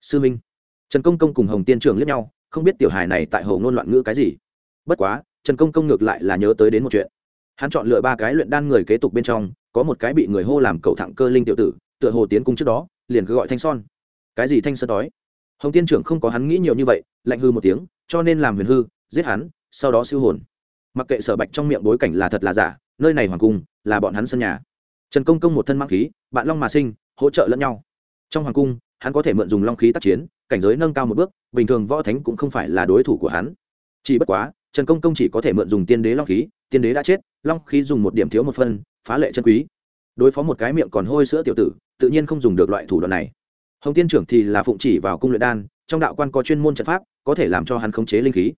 S1: Sư huynh. Trần công công cùng hồng tiên trưởng liếc nhau, không biết tiểu hài này tại hồ ngôn loạn ngữ cái gì. Bất quá trần công công ngược lại là nhớ tới đến một chuyện. Hắn chọn lựa ba cái luyện đan người kế tục bên trong, có một cái bị người hô làm cầu thẳng cơ linh tiểu tử, tựa hồ tiến cung trước đó, liền cứ gọi thanh son. Cái gì thanh sơn đói? Hồng tiên trưởng không có hắn nghĩ nhiều như vậy, lạnh hư một tiếng, cho nên làm huyền hư, giết hắn, sau đó siêu hồn. Mặc kệ sở bạch trong miệng bối cảnh là thật là giả, nơi này hoàng cung là bọn hắn sân nhà. Trần công công một thân mang khí, bạn long mà sinh, hỗ trợ lẫn nhau. Trong hoàng cung, hắn có thể mượn dùng long khí tác chiến, cảnh giới nâng cao một bước, bình thường võ thánh cũng không phải là đối thủ của hắn. Chỉ bất quá trần công công chỉ có thể mượn dùng tiên đế long khí, tiên đế đã chết, long khí dùng một điểm thiếu một phân, phá lệ chân quý. Đối phó một cái miệng còn hôi sữa tiểu tử, tự nhiên không dùng được loại thủ đoạn này. Hồng tiên trưởng thì là phụng chỉ vào cung luyện đan, trong đạo quan có chuyên môn trận pháp, có thể làm cho hắn khống chế linh khí.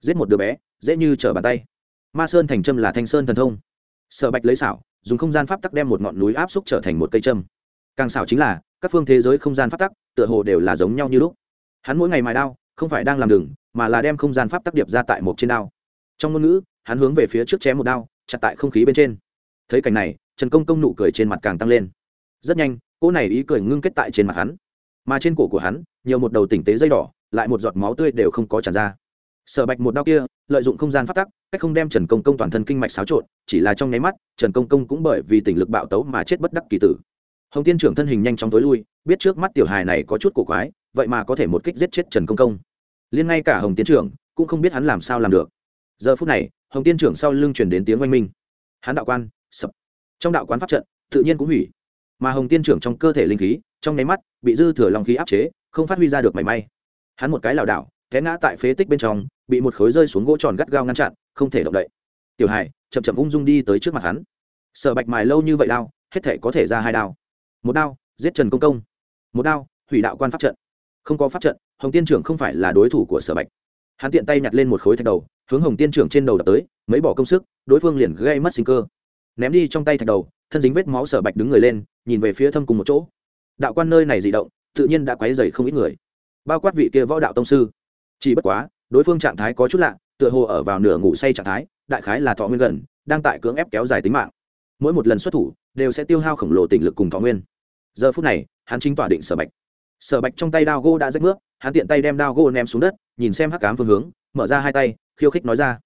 S1: Giết một đứa bé, dễ như trở bàn tay. Ma sơn thành trâm là thanh sơn thần thông. Sở bạch lấy xảo, dùng không gian pháp tắc đem một ngọn núi áp xúc trở thành một cây trâm. Càng xảo chính là, các phương thế giới không gian pháp tắc, tựa hồ đều là giống nhau như lúc. Hắn mỗi ngày mài đao, không phải đang làm đường mà là đem không gian pháp tắc điệp ra tại một trên đao. Trong ngôn ngữ, hắn hướng về phía trước chém một đao, chặt tại không khí bên trên. Thấy cảnh này, trần công công nụ cười trên mặt càng tăng lên. Rất nhanh, cỗ này ý cười ngưng kết tại trên mặt hắn. Mà trên cổ của hắn, nhiều một đầu tỉnh tế dây đỏ, lại một giọt máu tươi đều không có tràn ra. Sở bạch một đao kia, lợi dụng không gian phát tắc, cách không đem trần công công toàn thân kinh mạch xáo trộn, chỉ là trong nháy mắt, trần công công cũng bởi vì tỉnh lực bạo tấu mà chết bất đắc kỳ tử. Hồng tiên trưởng thân hình nhanh chóng tối lui, biết trước mắt tiểu hài này có chút cổ quái, vậy mà có thể một kích giết chết trần công công liên ngay cả hồng tiến trưởng cũng không biết hắn làm sao làm được. Giờ phút này, hồng tiên trưởng sau lưng chuyển đến tiếng oanh minh. Hắn đạo quan, sập. Trong đạo quán pháp trận, tự nhiên cũng hủy. Mà hồng tiên trưởng trong cơ thể linh khí, trong nháy mắt, bị dư thừa lòng khí áp chế, không phát huy ra được mảy may. Hắn một cái lảo đảo, té ngã tại phế tích bên trong, bị một khối rơi xuống gỗ tròn gắt gao ngăn chặn, không thể động đậy. Tiểu hải, chậm chậm ung dung đi tới trước mặt hắn. Sở bạch mài lâu như vậy đao, hết thể có thể ra hai đao. Một đao, giết trần công công. Một đao, hủy đạo quan pháp trận. Không có pháp trận hồng tiên trưởng không phải là đối thủ của sở bạch. Hắn tiện tay nhặt lên một khối thạch đầu, hướng hồng tiên trưởng trên đầu đập tới, mấy bỏ công sức, đối phương liền gây mất sinh cơ. Ném đi trong tay thạch đầu, thân dính vết máu sở bạch đứng người lên, nhìn về phía thâm cùng một chỗ. Đạo quan nơi này dị động, tự nhiên đã quấy dày không ít người. Bao quát vị kia võ đạo tông sư. Chỉ bất quá, đối phương trạng thái có chút lạ, tựa hồ ở vào nửa ngủ say trạng thái, đại khái là thọ nguyên gần, đang tại cưỡng ép kéo dài tính mạng. Mỗi một lần xuất thủ, đều sẽ tiêu hao khổng lồ tỉnh lực cùng thọ nguyên. Giờ phút này, hắn chính tỏa định sở bạch sở bạch trong tay đao gỗ đã rách nước hắn tiện tay đem đao gỗ ném xuống đất, nhìn xem hắc cám phương hướng, mở ra hai tay, khiêu khích nói ra,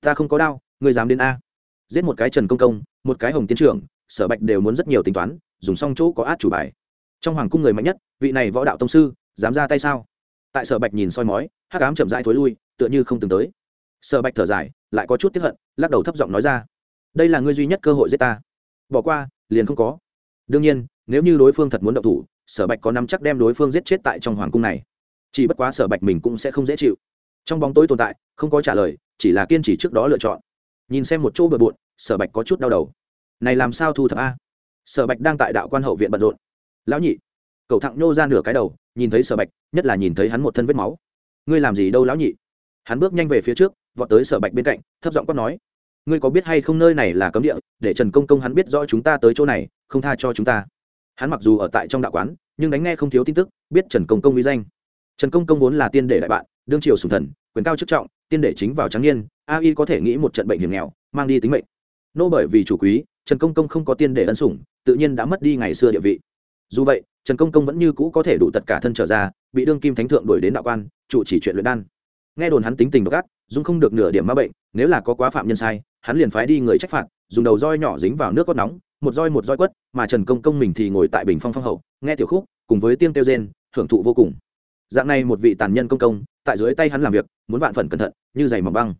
S1: ta không có đao người dám đến a. Giết một cái trần công công, một cái hồng tiến trưởng, sở bạch đều muốn rất nhiều tính toán, dùng xong chỗ có át chủ bài. Trong hoàng cung người mạnh nhất, vị này võ đạo tông sư, dám ra tay sao? Tại sở bạch nhìn soi mói, hắc ám chậm rãi thối lui, tựa như không từng tới. Sở bạch thở dài, lại có chút tiếp hận, lắc đầu thấp giọng nói ra, đây là ngươi duy nhất cơ hội giết ta. Bỏ qua, liền không có. Đương nhiên, nếu như đối phương thật muốn động thủ sở bạch có nắm chắc đem đối phương giết chết tại trong hoàng cung này. Chỉ bất quá sở bạch mình cũng sẽ không dễ chịu. Trong bóng tối tồn tại, không có trả lời, chỉ là kiên trì trước đó lựa chọn. Nhìn xem một chỗ bừa bộn, sở bạch có chút đau đầu. Này làm sao thu thập a? Sở bạch đang tại đạo quan hậu viện bận rộn. Lão nhị, cậu thẳng nhô ra nửa cái đầu, nhìn thấy sở bạch, nhất là nhìn thấy hắn một thân vết máu. Ngươi làm gì đâu lão nhị? Hắn bước nhanh về phía trước, vọt tới sở bạch bên cạnh, thấp giọng quát nói. Ngươi có biết hay không nơi này là cấm địa, để trần công công hắn biết rõ chúng ta tới chỗ này, không tha cho chúng ta hắn mặc dù ở tại trong đạo quán, nhưng đánh nghe không thiếu tin tức, biết trần công công uy danh. Trần công công vốn là tiên đệ đại bạn, đương triều sùng thần, quyền cao chức trọng, tiên đệ chính vào trắng niên, a y có thể nghĩ một trận bệnh hiểm nghèo, mang đi tính mệnh. Nô bởi vì chủ quý, trần công công không có tiên đệ ân sủng, tự nhiên đã mất đi ngày xưa địa vị. Dù vậy, trần công công vẫn như cũ có thể đủ tất cả thân trở ra, bị đương kim thánh thượng đuổi đến đạo quan, trụ chỉ chuyện luyện đan. Nghe đồn hắn tính tình độc ác dung không được nửa điểm ma bệnh, nếu là có quá phạm nhân sai, hắn liền phái đi người trách phạt, dùng đầu roi nhỏ dính vào nước cốt nóng một roi một roi quất, mà trần công công mình thì ngồi tại bình phong phong hậu, nghe tiểu khúc, cùng với tiếng kêu rên, hưởng thụ vô cùng. Dạng này một vị tàn nhân công công, tại dưới tay hắn làm việc, muốn vạn phần cẩn thận, như giày mỏng băng.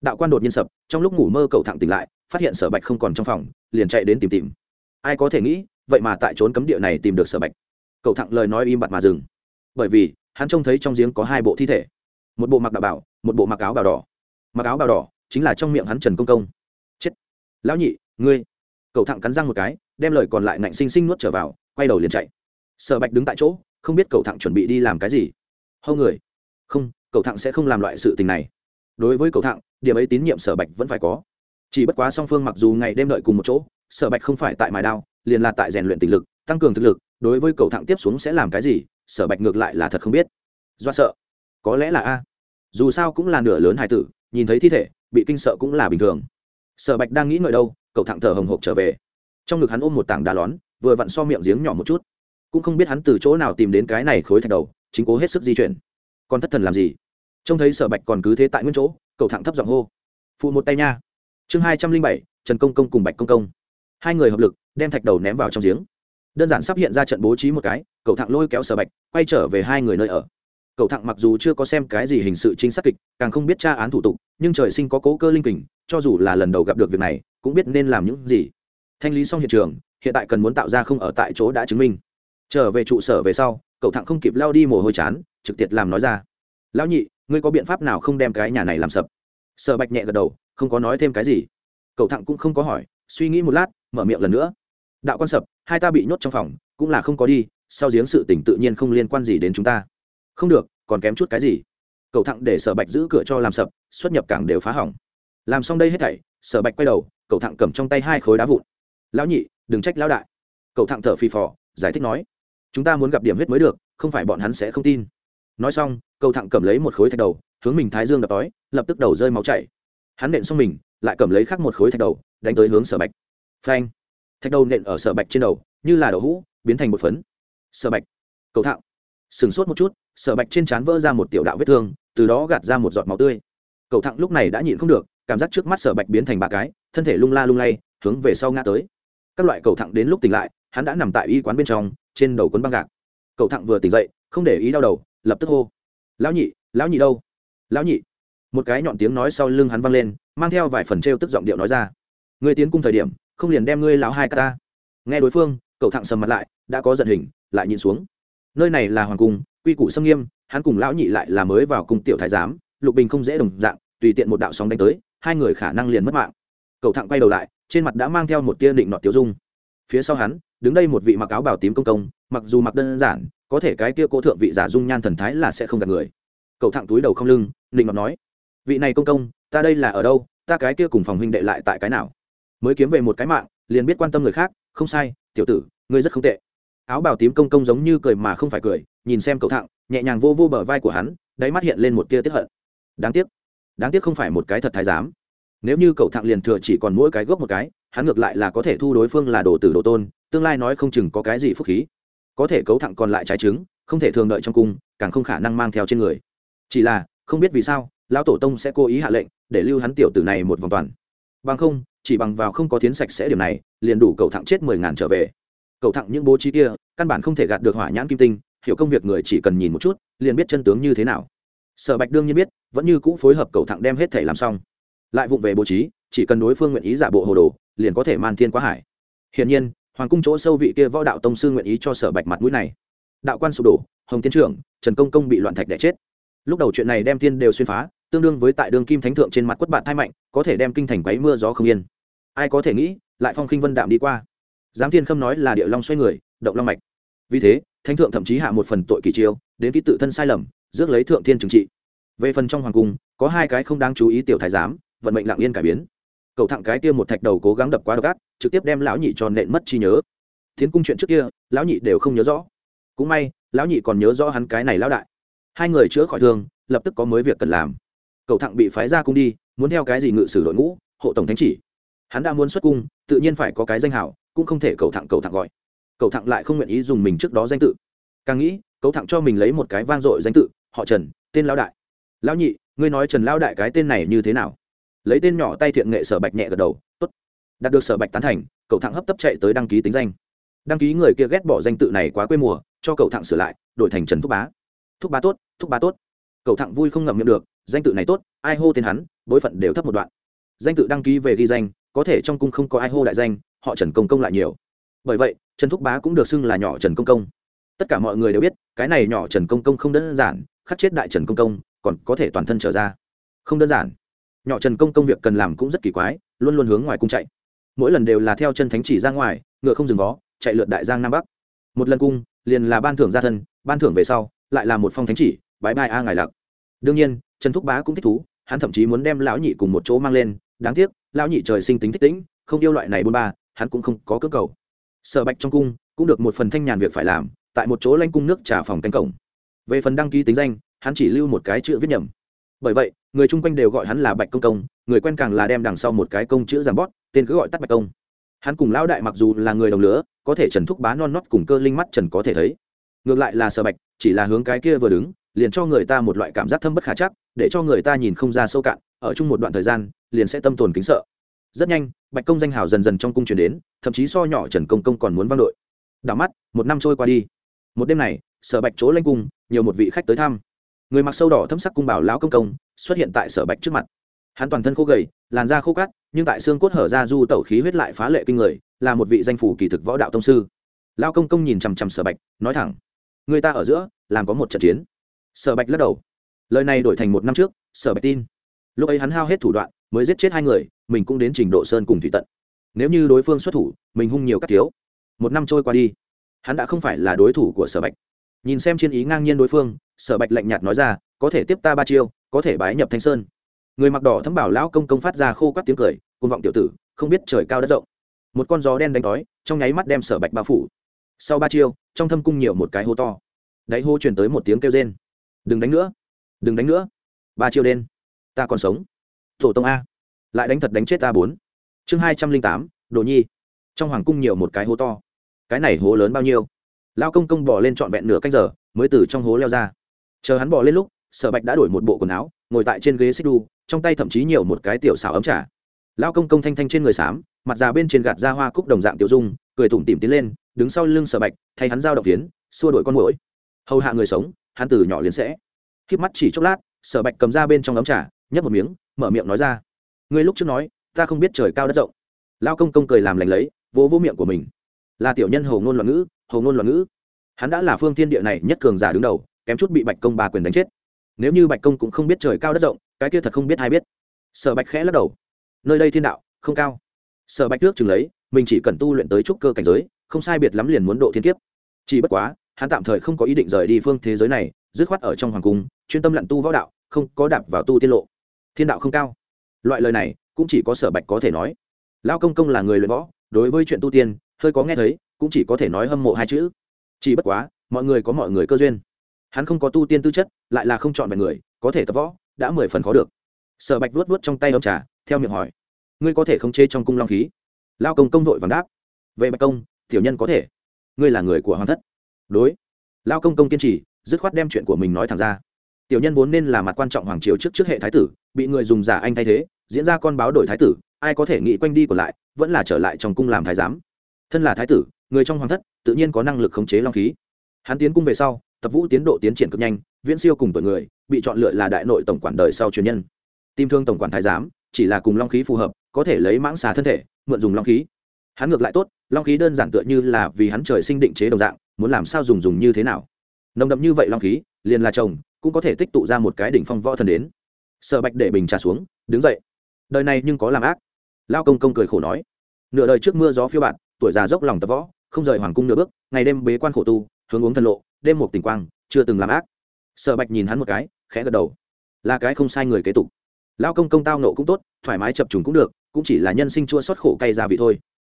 S1: Đạo quan đột nhiên sập, trong lúc ngủ mơ cậu thẳng tỉnh lại, phát hiện sở bạch không còn trong phòng, liền chạy đến tìm tìm. Ai có thể nghĩ, vậy mà tại trốn cấm địa này tìm được sở bạch. Cậu thẳng lời nói im bặt mà dừng. Bởi vì, hắn trông thấy trong giếng có hai bộ thi thể. Một bộ mặc đạo bảo, một bộ mặc áo bào đỏ. Mặc áo bào đỏ chính là trong miệng hắn trần công công. Chết! Lão nhị, ngươi! Cậu thẳng cắn răng một cái, đem lời còn lại ngạnh xinh xinh nuốt trở vào, quay đầu liền chạy. Sở bạch đứng tại chỗ, không biết cậu thẳng chuẩn bị đi làm cái gì. Hâu người. Không cậu thẳng sẽ không làm loại sự tình này. Đối với cậu thẳng, điểm ấy tín nhiệm sở bạch vẫn phải có. Chỉ bất quá song phương mặc dù ngày đêm đợi cùng một chỗ, sở bạch không phải tại mài đao, liền là tại rèn luyện tình lực, tăng cường thực lực, đối với cậu thẳng tiếp xuống sẽ làm cái gì, sở bạch ngược lại là thật không biết. Do sợ. Có lẽ là a. Dù sao cũng là nửa lớn hải tử, nhìn thấy thi thể, bị kinh sợ cũng là bình thường sở bạch đang nghĩ ngợi đâu, cậu thẳng thở hồng hộc trở về. Trong ngực hắn ôm một tảng đá lón, vừa vặn so miệng giếng nhỏ một chút. Cũng không biết hắn từ chỗ nào tìm đến cái này khối thạch đầu, chính cố hết sức di chuyển. Còn thất thần làm gì? Trông thấy sở bạch còn cứ thế tại nguyên chỗ, cậu thẳng thấp giọng hô. Phụ một tay nha. Chương hai trăm linh bảy, trần công công cùng bạch công công. Hai người hợp lực, đem thạch đầu ném vào trong giếng. Đơn giản sắp hiện ra trận bố trí một cái, cậu thẳng lôi kéo sở bạch, quay trở về hai người nơi ở cậu thẳng mặc dù chưa có xem cái gì hình sự chính xác kịch, càng không biết tra án thủ tục, nhưng trời sinh có cố cơ linh kình, cho dù là lần đầu gặp được việc này, cũng biết nên làm những gì. Thanh lý xong hiện trường, hiện tại cần muốn tạo ra không ở tại chỗ đã chứng minh. Trở về trụ sở về sau, cậu thẳng không kịp lao đi mồ hôi chán, trực tiệt làm nói ra. Lão nhị, ngươi có biện pháp nào không đem cái nhà này làm sập? Sở bạch nhẹ gật đầu, không có nói thêm cái gì. Cậu thẳng cũng không có hỏi, suy nghĩ một lát, mở miệng lần nữa. Đạo quan sập, hai ta bị nhốt trong phòng, cũng là không có đi, sau giếng sự tỉnh tự nhiên không liên quan gì đến chúng ta không được, còn kém chút cái gì. Cầu thẳng để sở bạch giữ cửa cho làm sập, xuất nhập cảng đều phá hỏng. Làm xong đây hết thảy, sở bạch quay đầu, cầu thẳng cầm trong tay hai khối đá vụn. Lão nhị, đừng trách lão đại. Cầu thẳng thở phì phò, giải thích nói, chúng ta muốn gặp điểm huyết mới được, không phải bọn hắn sẽ không tin. Nói xong, cầu thẳng cầm lấy một khối thạch đầu, hướng mình thái dương đập tói, lập tức đầu rơi máu chảy. Hắn nện xong mình, lại cầm lấy khác một khối thạch đầu, đánh tới hướng sở bạch. Phanh! Thạch đầu nện ở sở bạch trên đầu, như là đậu hũ, biến thành một phấn. Sở bạch! Cầu thạo sừng sốt một chút sở bạch trên trán vỡ ra một tiểu đạo vết thương, từ đó gạt ra một giọt máu tươi. Cầu thẳng lúc này đã nhịn không được, cảm giác trước mắt sở bạch biến thành ba cái, thân thể lung la lung lay, hướng về sau ngã tới. Các loại cầu thẳng đến lúc tỉnh lại, hắn đã nằm tại y quán bên trong, trên đầu quấn băng gạc. Cầu thẳng vừa tỉnh dậy, không để ý đau đầu, lập tức hô, lão nhị lão nhị đâu? Lão nhị. Một cái nhọn tiếng nói sau lưng hắn vang lên, mang theo vài phần t tức giọng điệu nói ra người tiến cung thời điểm, không liền đem ngươi lão hai ca ta? Nghe đối phương cậu thẳng sầm mặt lại, đã có giận hình, lại nhìn xuống. Nơi này là hoàng cung quy củ xâm nghiêm, hắn cùng lão nhị lại là mới vào cung tiểu thái giám, lục bình không dễ đồng dạng, tùy tiện một đạo sóng đánh tới, hai người khả năng liền mất mạng. Cậu thẳng quay đầu lại, trên mặt đã mang theo một tia định nọ tiêu dung. Phía sau hắn, đứng đây một vị mặc áo bào tím công công, mặc dù mặc đơn giản, có thể cái kia cố thượng vị giả dung nhan thần thái là sẽ không gặp người. Cậu thẳng túi đầu không lưng, định ngọc nói, vị này công công, ta đây là ở đâu, ta cái kia cùng phòng huynh đệ lại tại cái nào? Mới kiếm về một cái mạng, liền biết quan tâm người khác, không sai, tiểu tử, ngươi rất không tệ. Áo bào tím công công giống như cười mà không phải cười nhìn xem cậu thẳng nhẹ nhàng vô vô bờ vai của hắn, đáy mắt hiện lên một tia tiếp hận. Đáng tiếc đáng tiếc không phải một cái thật thái giám. Nếu như cậu thẳng liền thừa chỉ còn mỗi cái gốc một cái, hắn ngược lại là có thể thu đối phương là đồ tử đồ tôn, tương lai nói không chừng có cái gì phúc khí. Có thể cấu thẳng còn lại trái trứng, không thể thường đợi trong cung, càng không khả năng mang theo trên người. Chỉ là, không biết vì sao, lão tổ tông sẽ cố ý hạ lệnh, để lưu hắn tiểu tử này một vòng toàn. Bằng không, chỉ bằng vào không có tiến sạch sẽ điểm này, liền đủ cậu thẳng chết mười ngàn trở về. Cậu thẳng những bố trí kia, căn bản không thể gạt được hỏa nhãn kim tinh hiểu công việc người chỉ cần nhìn một chút, liền biết chân tướng như thế nào. Sở bạch đương nhiên biết, vẫn như cũ phối hợp cầu thẳng đem hết thể làm xong. Lại vụng về bố trí, chỉ cần đối phương nguyện ý giả bộ hồ đồ, liền có thể man thiên quá hải. Hiển nhiên, hoàng cung chỗ sâu vị kia võ đạo tông sư nguyện ý cho sở bạch mặt mũi này. Đạo quan sụp đổ, hồng tiến trưởng, trần công công bị loạn thạch đẻ chết. Lúc đầu chuyện này đem tiên đều xuyên phá, tương đương với tại đường kim thánh thượng trên mặt quất bạn thai mạnh, có thể đem kinh thành quấy mưa gió không yên. Ai có thể nghĩ, lại phong khinh vân đạm đi qua. Giám thiên khâm nói là địa long xoay người, động long mạch. Vì thế thánh thượng thậm chí hạ một phần tội kỳ chiêu, đến ký tự thân sai lầm, rước lấy thượng thiên trừng trị. Về phần trong hoàng cung, có hai cái không đáng chú ý tiểu thái giám, vận mệnh lặng yên cải biến. Cậu thẳng cái kia một thạch đầu cố gắng đập quá độc ác, trực tiếp đem lão nhị cho nện mất trí nhớ. Tiến cung chuyện trước kia, lão nhị đều không nhớ rõ. Cũng may, lão nhị còn nhớ rõ hắn cái này lão đại. Hai người chữa khỏi thương, lập tức có mới việc cần làm. Cậu thẳng bị phái ra cung đi, muốn theo cái gì ngự sử đội ngũ, hộ tổng thánh chỉ. Hắn đã muốn xuất cung, tự nhiên phải có cái danh hảo, cũng không thể cậu thẳng cậu thẳng gọi cậu thẳng lại không nguyện ý dùng mình trước đó danh tự. Càng nghĩ, cậu thẳng cho mình lấy một cái vang dội danh tự, họ trần, tên lão đại. Lão nhị, ngươi nói trần lão đại cái tên này như thế nào? Lấy tên nhỏ tay thiện nghệ sở bạch nhẹ gật đầu, tốt. Đạt được sở bạch tán thành, cậu thẳng hấp tấp chạy tới đăng ký tính danh. Đăng ký người kia ghét bỏ danh tự này quá quê mùa, cho cậu thẳng sửa lại, đổi thành trần thúc bá. Thúc bá tốt, thúc bá tốt. Cậu thẳng vui không ngậm miệng được, danh tự này tốt, ai hô tên hắn, bối phận đều thấp một đoạn. Danh tự đăng ký về ghi danh, có thể trong cung không có ai hô đại danh, họ trần công công lại nhiều bởi vậy, trần thúc bá cũng được xưng là nhỏ trần công công. Tất cả mọi người đều biết, cái này nhỏ trần công công không đơn giản, khắc chết đại trần công công, còn có thể toàn thân trở ra. Không đơn giản. Nhỏ trần công công việc cần làm cũng rất kỳ quái, luôn luôn hướng ngoài cung chạy. Mỗi lần đều là theo chân thánh chỉ ra ngoài, ngựa không dừng vó, chạy lượt đại giang nam bắc. Một lần cung, liền là ban thưởng gia thân, ban thưởng về sau, lại là một phong thánh chỉ bãi bai a ngài lặc. Đương nhiên, trần thúc bá cũng thích thú, hắn thậm chí muốn đem lão nhị cùng một chỗ mang lên. Đáng tiếc, lão nhị trời sinh tính thích tĩnh, không yêu loại này bôn ba, hắn cũng không có cơ cầu sở bạch trong cung cũng được một phần thanh nhàn việc phải làm, tại một chỗ lanh cung nước trà phòng cánh cổng. Về phần đăng ký tính danh, hắn chỉ lưu một cái chữ viết nhầm. Bởi vậy, người chung quanh đều gọi hắn là bạch công công, người quen càng là đem đằng sau một cái công chữ giảm bót, tên cứ gọi tắt bạch công. Hắn cùng lão đại mặc dù là người đồng lứa, có thể trần thúc bá non nót cùng cơ linh mắt trần có thể thấy. Ngược lại là sở bạch, chỉ là hướng cái kia vừa đứng, liền cho người ta một loại cảm giác thâm bất khả chắc, để cho người ta nhìn không ra sâu cạn, ở chung một đoạn thời gian, liền sẽ tâm tồn kính sợ rất nhanh, bạch công danh hào dần dần trong cung truyền đến, thậm chí so nhỏ trần công công còn muốn vang đội. Đảo mắt, một năm trôi qua đi. Một đêm này, sở bạch chỗ lanh cung, nhiều một vị khách tới thăm. Người mặc sâu đỏ thâm sắc cung bảo lão công công, xuất hiện tại sở bạch trước mặt. Hắn toàn thân khô gầy, làn da khô cát, nhưng tại xương cốt hở ra du tẩu khí huyết lại phá lệ kinh người, là một vị danh phủ kỳ thực võ đạo tông sư. Lão công công nhìn chằm chằm sở bạch, nói thẳng, người ta ở giữa, làm có một trận chiến. Sở bạch lắc đầu. Lời này đổi thành một năm trước, sở bạch tin. Lúc ấy hắn hao hết thủ đoạn mới giết chết hai người, mình cũng đến trình độ sơn cùng thủy tận. Nếu như đối phương xuất thủ, mình hung nhiều các thiếu. Một năm trôi qua đi, hắn đã không phải là đối thủ của sở bạch. Nhìn xem chiến ý ngang nhiên đối phương, sở bạch lạnh nhạt nói ra, có thể tiếp ta ba chiêu, có thể bái nhập thanh sơn. Người mặc đỏ thấm bảo lão công công phát ra khô các tiếng cười côn vọng tiểu tử, không biết trời cao đất rộng. Một con gió đen đánh đói, trong nháy mắt đem sở bạch bao phủ. Sau ba chiêu, trong thâm cung nhiều một cái hô to. Đáy hô truyền tới một tiếng kêu rên. Đừng đánh nữa, đừng đánh nữa, ba chiêu đen, ta còn sống tổ tông a. Lại đánh thật đánh chết ta bốn. Chương hai trăm linh tám, đồ nhi. Trong hoàng cung nhiều một cái hố to. Cái này hố lớn bao nhiêu? Lao công công bỏ lên trọn vẹn nửa canh giờ, mới từ trong hố leo ra. Chờ hắn bỏ lên lúc, sở bạch đã đổi một bộ quần áo, ngồi tại trên ghế xích đu, trong tay thậm chí nhiều một cái tiểu xào ấm trà. Lao công công thanh thanh trên người xám, mặt già bên trên gạt ra hoa cúc đồng dạng tiểu dung, cười tủm tỉm tiến lên, đứng sau lưng sở bạch, thay hắn giao động tiến xua đổi con mũi hầu hạ người sống, hắn từ nhỏ liền sẽ. Khiếp mắt chỉ chốc lát, sở bạch cầm ra bên trong ấm trà, nhấp một miếng mở miệng nói ra. Ngươi lúc trước nói, ta không biết trời cao đất rộng. Lao công công cười làm lành lấy, vỗ vỗ miệng của mình. Là tiểu nhân hầu ngôn loạn ngữ hầu ngôn loạn ngữ. Hắn đã là phương thiên địa này nhất cường giả đứng đầu, kém chút bị bạch công bà quyền đánh chết. Nếu như bạch công cũng không biết trời cao đất rộng, cái kia thật không biết ai biết. Sở bạch khẽ lắc đầu. Nơi đây thiên đạo, không cao. Sở bạch trước chừng lấy, mình chỉ cần tu luyện tới trúc cơ cảnh giới, không sai biệt lắm liền muốn độ thiên kiếp. Chỉ bất quá, hắn tạm thời không có ý định rời đi phương thế giới này, dứt khoát ở trong hoàng cung, chuyên tâm lặn tu võ đạo, không có đạp vào tu tiết lộ thiên đạo không cao. Loại lời này cũng chỉ có sở bạch có thể nói. Lao công công là người luyện võ, đối với chuyện tu tiên, hơi có nghe thấy, cũng chỉ có thể nói hâm mộ hai chữ. Chỉ bất quá, mọi người có mọi người cơ duyên. Hắn không có tu tiên tư chất, lại là không chọn vẹn người, có thể tập võ, đã mười phần khó được. Sở bạch vuốt vuốt trong tay ông trà, theo miệng hỏi, ngươi có thể không chê trong cung long khí? Lao công công vội vàng đáp về bạch công, tiểu nhân có thể. Ngươi là người của hoàng thất. Đối. Lao công công kiên trì, dứt khoát đem chuyện của mình nói thẳng ra. Tiểu nhân vốn nên là mặt quan trọng hoàng triều trước trước hệ thái tử bị người dùng giả anh thay thế, diễn ra con báo đổi thái tử, ai có thể nghĩ quanh đi còn lại, vẫn là trở lại trong cung làm thái giám. Thân là thái tử, người trong hoàng thất, tự nhiên có năng lực khống chế long khí. Hắn tiến cung về sau, tập vũ tiến độ tiến triển cực nhanh, viễn siêu cùng tuổi người, bị chọn lựa là đại nội tổng quản đời sau truyền nhân. Tim thương tổng quản thái giám, chỉ là cùng long khí phù hợp, có thể lấy mãng xà thân thể, mượn dùng long khí. Hắn ngược lại tốt, long khí đơn giản tựa như là vì hắn trời sinh định chế đồng dạng, muốn làm sao dùng dùng như thế nào. Nồng đậm như vậy long khí, liền là chồng, cũng có thể tích tụ ra một cái đỉnh phong võ thần đến sở bạch để bình trà xuống, đứng dậy. Đời này nhưng có làm ác. Lao công công cười khổ nói. Nửa đời trước mưa gió phiêu bạt, tuổi già dốc lòng tập võ, không rời hoàng cung nửa bước, ngày đêm bế quan khổ tu, hướng uống thần lộ, đêm một tình quang, chưa từng làm ác. Sở bạch nhìn hắn một cái, khẽ gật đầu. Là cái không sai người kế tục. Lao công công tao nộ cũng tốt, thoải mái chập trùng cũng được, cũng chỉ là nhân sinh chua xót khổ cay gia vị thôi.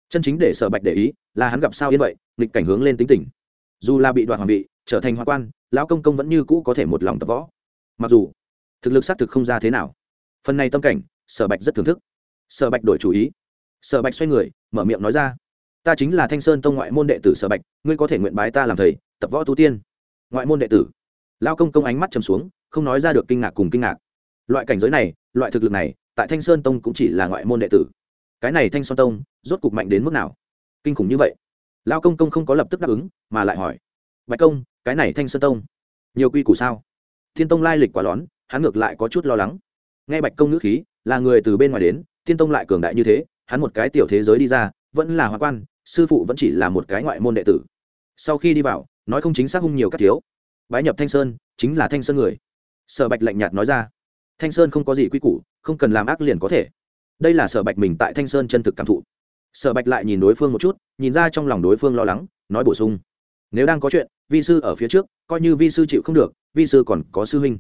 S1: Chân chính để sở bạch để ý, là hắn gặp sao yên vậy, nghịch cảnh hướng lên tính tình. Dù là bị đoạt hoàng vị, trở thành hoa quan lão công công vẫn như cũ có thể một lòng tập võ. Mặc dù thực lực xác thực không ra thế nào. Phần này tâm cảnh, sở bạch rất thưởng thức. Sở bạch đổi chủ ý. Sở bạch xoay người, mở miệng nói ra. Ta chính là thanh sơn tông ngoại môn đệ tử sở bạch, ngươi có thể nguyện bái ta làm thầy, tập võ tu tiên. Ngoại môn đệ tử. Lao công công ánh mắt trầm xuống, không nói ra được kinh ngạc cùng kinh ngạc. Loại cảnh giới này, loại thực lực này, tại thanh sơn tông cũng chỉ là ngoại môn đệ tử. Cái này thanh sơn tông, rốt cục mạnh đến mức nào? Kinh khủng như vậy. Lao công công không có lập tức đáp ứng, mà lại hỏi. Bạch công, cái này thanh sơn tông, nhiều quy củ sao? Thiên tông lai lịch quả lón hắn ngược lại có chút lo lắng. Nghe bạch công ngữ khí, là người từ bên ngoài đến, thiên tông lại cường đại như thế, hắn một cái tiểu thế giới đi ra, vẫn là hoa quan, sư phụ vẫn chỉ là một cái ngoại môn đệ tử. Sau khi đi vào, nói không chính xác hung nhiều các thiếu. Bái nhập thanh sơn, chính là thanh sơn người. Sở bạch lạnh nhạt nói ra. Thanh sơn không có gì quy củ, không cần làm ác liền có thể. Đây là sở bạch mình tại thanh sơn chân thực cảm thụ. Sở bạch lại nhìn đối phương một chút, nhìn ra trong lòng đối phương lo lắng, nói bổ sung. Nếu đang có chuyện, vi sư ở phía trước, coi như vi sư chịu không được, vi sư còn có sư huynh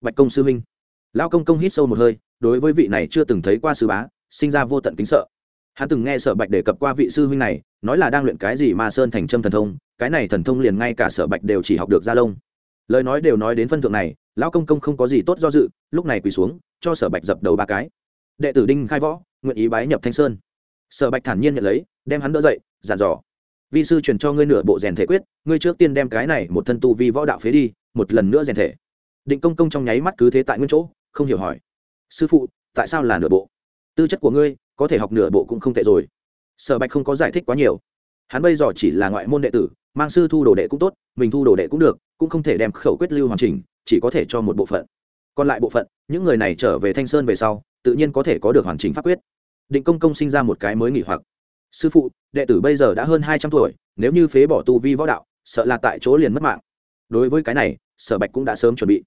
S1: bạch công sư huynh. Lao công công hít sâu một hơi, đối với vị này chưa từng thấy qua sư bá, sinh ra vô tận kính sợ. Hắn từng nghe sở bạch đề cập qua vị sư huynh này, nói là đang luyện cái gì mà sơn thành trâm thần thông, cái này thần thông liền ngay cả sở bạch đều chỉ học được gia lông. Lời nói đều nói đến phân thượng này, lão công công không có gì tốt do dự, lúc này quỳ xuống, cho sở bạch dập đầu ba cái. Đệ tử đinh khai võ, nguyện ý bái nhập thanh sơn. Sở bạch thản nhiên nhận lấy, đem hắn đỡ dậy giàn dò. Vi sư truyền cho ngươi nửa bộ rèn thể quyết, ngươi trước tiên đem cái này một thân tu vi võ đạo phế đi, một lần nữa rèn thể định công công trong nháy mắt cứ thế tại nguyên chỗ, không hiểu hỏi. Sư phụ, tại sao là nửa bộ? Tư chất của ngươi, có thể học nửa bộ cũng không tệ rồi. Sở bạch không có giải thích quá nhiều. Hắn bây giờ chỉ là ngoại môn đệ tử, mang sư thu đồ đệ cũng tốt, mình thu đồ đệ cũng được, cũng không thể đem khẩu quyết lưu hoàn chỉnh, chỉ có thể cho một bộ phận. Còn lại bộ phận, những người này trở về thanh sơn về sau, tự nhiên có thể có được hoàn chỉnh pháp quyết. Định công công sinh ra một cái mới nghỉ hoặc. Sư phụ, đệ tử bây giờ đã hơn hai trăm tuổi, nếu như phế bỏ tu vi võ đạo, sợ là tại chỗ liền mất mạng. Đối với cái này, sở bạch cũng đã sớm chuẩn bị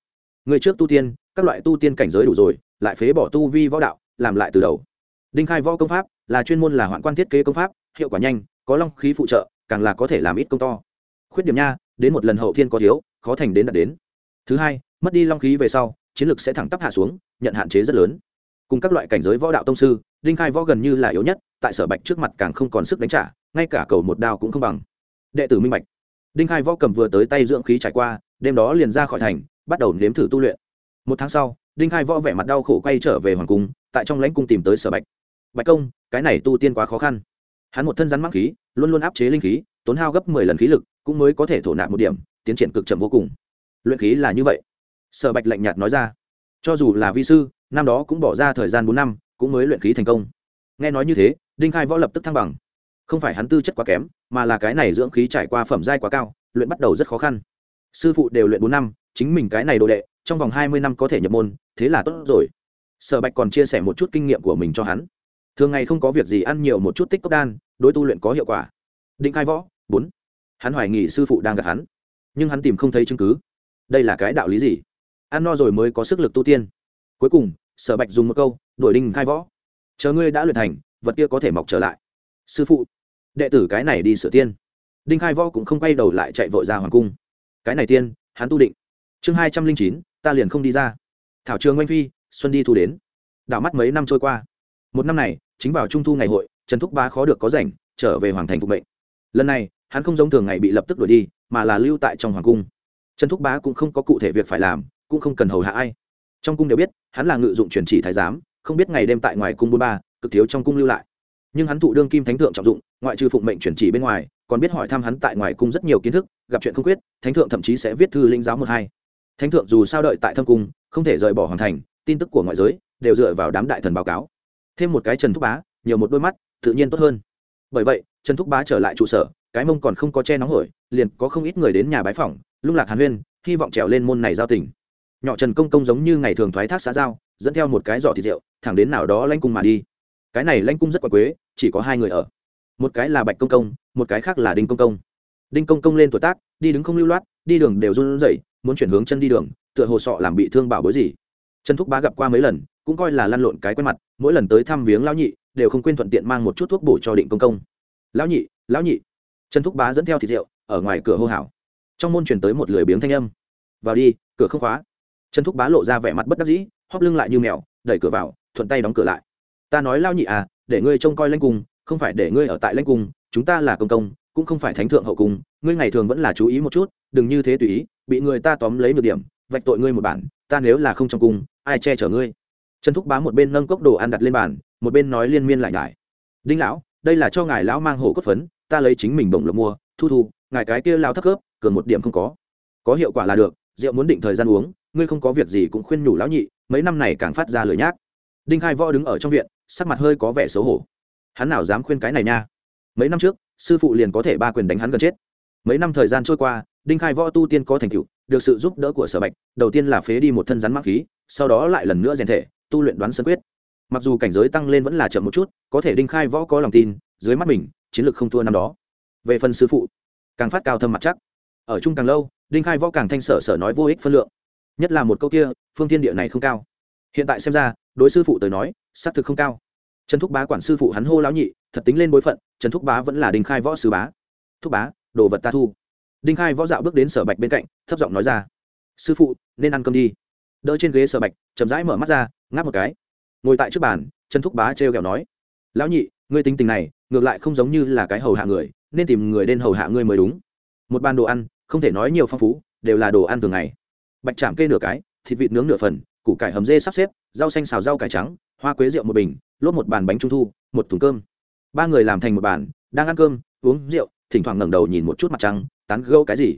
S1: người trước tu tiên, các loại tu tiên cảnh giới đủ rồi, lại phế bỏ tu vi võ đạo, làm lại từ đầu. Đinh khai võ công pháp là chuyên môn là hoạn quan thiết kế công pháp, hiệu quả nhanh, có long khí phụ trợ, càng là có thể làm ít công to. Khuyết điểm nha, đến một lần hậu thiên có thiếu, khó thành đến đạt đến. Thứ hai, mất đi long khí về sau, chiến lược sẽ thẳng tắp hạ xuống, nhận hạn chế rất lớn. Cùng các loại cảnh giới võ đạo tông sư, đinh khai võ gần như là yếu nhất, tại sở bạch trước mặt càng không còn sức đánh trả, ngay cả cầu một đao cũng không bằng. Đệ tử minh bạch. Đinh khai võ cầm vừa tới tay dưỡng khí trải qua, đêm đó liền ra khỏi thành bắt đầu nếm thử tu luyện. Một tháng sau, đinh khai võ vẻ mặt đau khổ quay trở về hoàng cung, tại trong lãnh cung tìm tới sở bạch. Bạch công, cái này tu tiên quá khó khăn. Hắn một thân rắn mắc khí, luôn luôn áp chế linh khí, tốn hao gấp mười lần khí lực, cũng mới có thể thổ nạp một điểm, tiến triển cực chậm vô cùng. Luyện khí là như vậy. Sở bạch lạnh nhạt nói ra. Cho dù là vi sư, năm đó cũng bỏ ra thời gian bốn năm, cũng mới luyện khí thành công. Nghe nói như thế, đinh khai võ lập tức thăng bằng. Không phải hắn tư chất quá kém, mà là cái này dưỡng khí trải qua phẩm giai quá cao, luyện bắt đầu rất khó khăn. Sư phụ đều luyện bốn năm chính mình cái này đồ đệ, trong vòng hai mươi năm có thể nhập môn, thế là tốt rồi. Sở bạch còn chia sẻ một chút kinh nghiệm của mình cho hắn. Thường ngày không có việc gì, ăn nhiều một chút tích cốc đan, đối tu luyện có hiệu quả. Định khai võ, bốn. Hắn hoài nghị sư phụ đang gặp hắn. Nhưng hắn tìm không thấy chứng cứ. Đây là cái đạo lý gì? Ăn no rồi mới có sức lực tu tiên. Cuối cùng, sở bạch dùng một câu đổi đinh khai võ. Chờ ngươi đã luyện thành, vật kia có thể mọc trở lại. Sư phụ, đệ tử cái này đi sửa tiên. Đinh khai võ cũng không quay đầu lại chạy vội ra hoàng cung. Cái này tiên, hắn tu định chương hai trăm linh chín, ta liền không đi ra. Thảo trường oanh phi, xuân đi thu đến. Đảo mắt mấy năm trôi qua. Một năm này, chính vào trung thu ngày hội, trần thúc ba khó được có rảnh, trở về hoàng thành phục mệnh. Lần này, hắn không giống thường ngày bị lập tức đuổi đi, mà là lưu tại trong hoàng cung. Trần thúc bá cũng không có cụ thể việc phải làm, cũng không cần hầu hạ ai. Trong cung đều biết, hắn là ngự dụng truyền chỉ thái giám, không biết ngày đêm tại ngoài cung bôn ba, cực thiếu trong cung lưu lại. Nhưng hắn thụ đương kim thánh thượng trọng dụng, ngoại trừ phụng mệnh truyền chỉ bên ngoài, còn biết hỏi thăm hắn tại ngoài cung rất nhiều kiến thức, gặp chuyện không quyết, thánh thượng thậm chí sẽ viết thư linh giáo một hai thánh thượng dù sao đợi tại thâm cung, không thể rời bỏ hoàn thành, tin tức của ngoại giới đều dựa vào đám đại thần báo cáo. Thêm một cái trần thúc bá, nhiều một đôi mắt, tự nhiên tốt hơn. Bởi vậy, trần thúc bá trở lại trụ sở, cái mông còn không có che nóng hổi, liền có không ít người đến nhà bái phỏng, lung lạc hàn huyên, hy vọng trèo lên môn này giao tình. Nhỏ trần công công giống như ngày thường thoái thác xã giao, dẫn theo một cái giỏ thịt rượu, thẳng đến nào đó lanh cung mà đi. Cái này lanh cung rất quả quế, chỉ có hai người ở. Một cái là bạch công công, một cái khác là đinh công công. Đinh công công lên tuổi tác, đi đứng không lưu loát, đi đường đều run rẩy muốn chuyển hướng chân đi đường, tựa hồ sọ làm bị thương bảo bối gì. Trần thúc bá gặp qua mấy lần, cũng coi là lăn lộn cái quen mặt, mỗi lần tới thăm viếng lão nhị, đều không quên thuận tiện mang một chút thuốc bổ cho định công công. Lão nhị lão nhị. Trần thúc bá dẫn theo thịt rượu, ở ngoài cửa hô hào. Trong môn chuyển tới một lười biếng thanh âm. Vào đi, cửa không khóa. Trần thúc bá lộ ra vẻ mặt bất đắc dĩ, hóp lưng lại như mèo, đẩy cửa vào, thuận tay đóng cửa lại. Ta nói lao nhị à để ngươi trông coi lanh cung, không phải để ngươi ở tại lanh cung, chúng ta là công công, cũng không phải thánh thượng hậu cung ngươi ngày thường vẫn là chú ý một chút, đừng như thế tùy ý, bị người ta tóm lấy được điểm, vạch tội ngươi một bản, ta nếu là không trong cung, ai che chở ngươi? Trần thúc bá một bên nâng cốc đồ ăn đặt lên bàn, một bên nói liên miên lại nhải. Đinh lão, đây là cho ngài lão mang hổ cốt phấn, ta lấy chính mình bổng lộc mua, thu thu, ngài cái kia lao thấp khớp, cường một điểm không có. Có hiệu quả là được, rượu muốn định thời gian uống, ngươi không có việc gì cũng khuyên nhủ lão nhị, mấy năm này càng phát ra lời nhác. Đinh khai võ đứng ở trong viện, sắc mặt hơi có vẻ xấu hổ. Hắn nào dám khuyên cái này nha? Mấy năm trước, sư phụ liền có thể ba quyền đánh hắn gần chết mấy năm thời gian trôi qua, đinh khai võ tu tiên có thành tựu, được sự giúp đỡ của sở bạch, đầu tiên là phế đi một thân rắn mắc khí, sau đó lại lần nữa rèn thể, tu luyện đoán sân quyết. Mặc dù cảnh giới tăng lên vẫn là chậm một chút, có thể đinh khai võ có lòng tin, dưới mắt mình, chiến lược không thua năm đó. Về phần sư phụ, càng phát cao thâm mặt chắc. Ở chung càng lâu, đinh khai võ càng thanh sở sở nói vô ích phân lượng. Nhất là một câu kia, phương thiên địa này không cao. Hiện tại xem ra, đối sư phụ tới nói, xác thực không cao. Trần thúc bá quản sư phụ hắn hô lão nhị, thật tính lên bối phận, trần thúc bá vẫn là đinh khai võ sư bá. Thúc bá đồ vật ta thu. Đinh khai võ dạo bước đến sở bạch bên cạnh, thấp giọng nói ra, sư phụ, nên ăn cơm đi. Đỡ trên ghế sở bạch, chậm rãi mở mắt ra, ngáp một cái. Ngồi tại trước bàn, trần thúc bá trêu kẹo nói, lão nhị, ngươi tính tình này, ngược lại không giống như là cái hầu hạ người, nên tìm người đến hầu hạ ngươi mới đúng. Một bàn đồ ăn, không thể nói nhiều phong phú, đều là đồ ăn thường ngày. Bạch chạm kê nửa cái, thịt vịt nướng nửa phần, củ cải hầm dê sắp xếp, rau xanh xào rau cải trắng, hoa quế rượu một bình lốt một bàn bánh trung thu, một thùng cơm. Ba người làm thành một bàn, đang ăn cơm, uống rượu thỉnh thoảng ngẩng đầu nhìn một chút mặt trăng, tán gâu cái gì.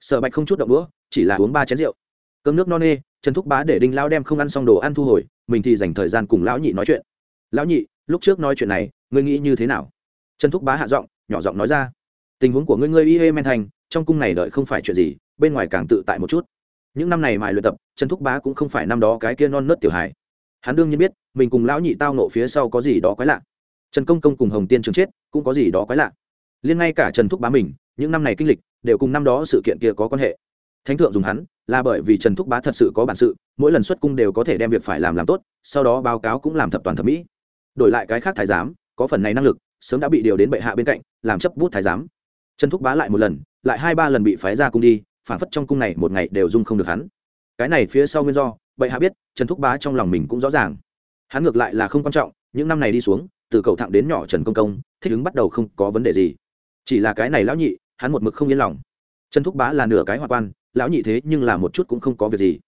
S1: Sở bạch không chút động đũa, chỉ là uống ba chén rượu. Cơm nước no nê, trần thúc bá để đinh lao đem không ăn xong đồ ăn thu hồi, mình thì dành thời gian cùng lão nhị nói chuyện. Lão nhị, lúc trước nói chuyện này, ngươi nghĩ như thế nào? Trần thúc bá hạ giọng, nhỏ giọng nói ra. Tình huống của ngươi ngươi y hê men thành, trong cung này đợi không phải chuyện gì, bên ngoài càng tự tại một chút. Những năm này mài luyện tập, trần thúc bá cũng không phải năm đó cái kia non nớt tiểu hài. Hắn đương nhiên biết, mình cùng lão nhị tao nộ phía sau có gì đó quái lạ. Trần công công cùng hồng tiên trường chết, cũng có gì đó quái lạ liên ngay cả trần thúc bá mình, những năm này kinh lịch, đều cùng năm đó sự kiện kia có quan hệ. Thánh thượng dùng hắn, là bởi vì trần thúc bá thật sự có bản sự, mỗi lần xuất cung đều có thể đem việc phải làm làm tốt, sau đó báo cáo cũng làm thập toàn thẩm mỹ. Đổi lại cái khác thái giám, có phần này năng lực, sớm đã bị điều đến bệ hạ bên cạnh, làm chấp bút thái giám. Trần thúc bá lại một lần, lại hai ba lần bị phái ra cung đi, phản phất trong cung này một ngày đều dung không được hắn. Cái này phía sau nguyên do, bệ hạ biết, trần thúc bá trong lòng mình cũng rõ ràng. Hắn ngược lại là không quan trọng, những năm này đi xuống, từ cầu thẳng đến nhỏ trần công công, thích ứng bắt đầu không có vấn đề gì chỉ là cái này lão nhị, hắn một mực không yên lòng. Trần thúc bá là nửa cái hoa quan, lão nhị thế nhưng là một chút cũng không có việc gì.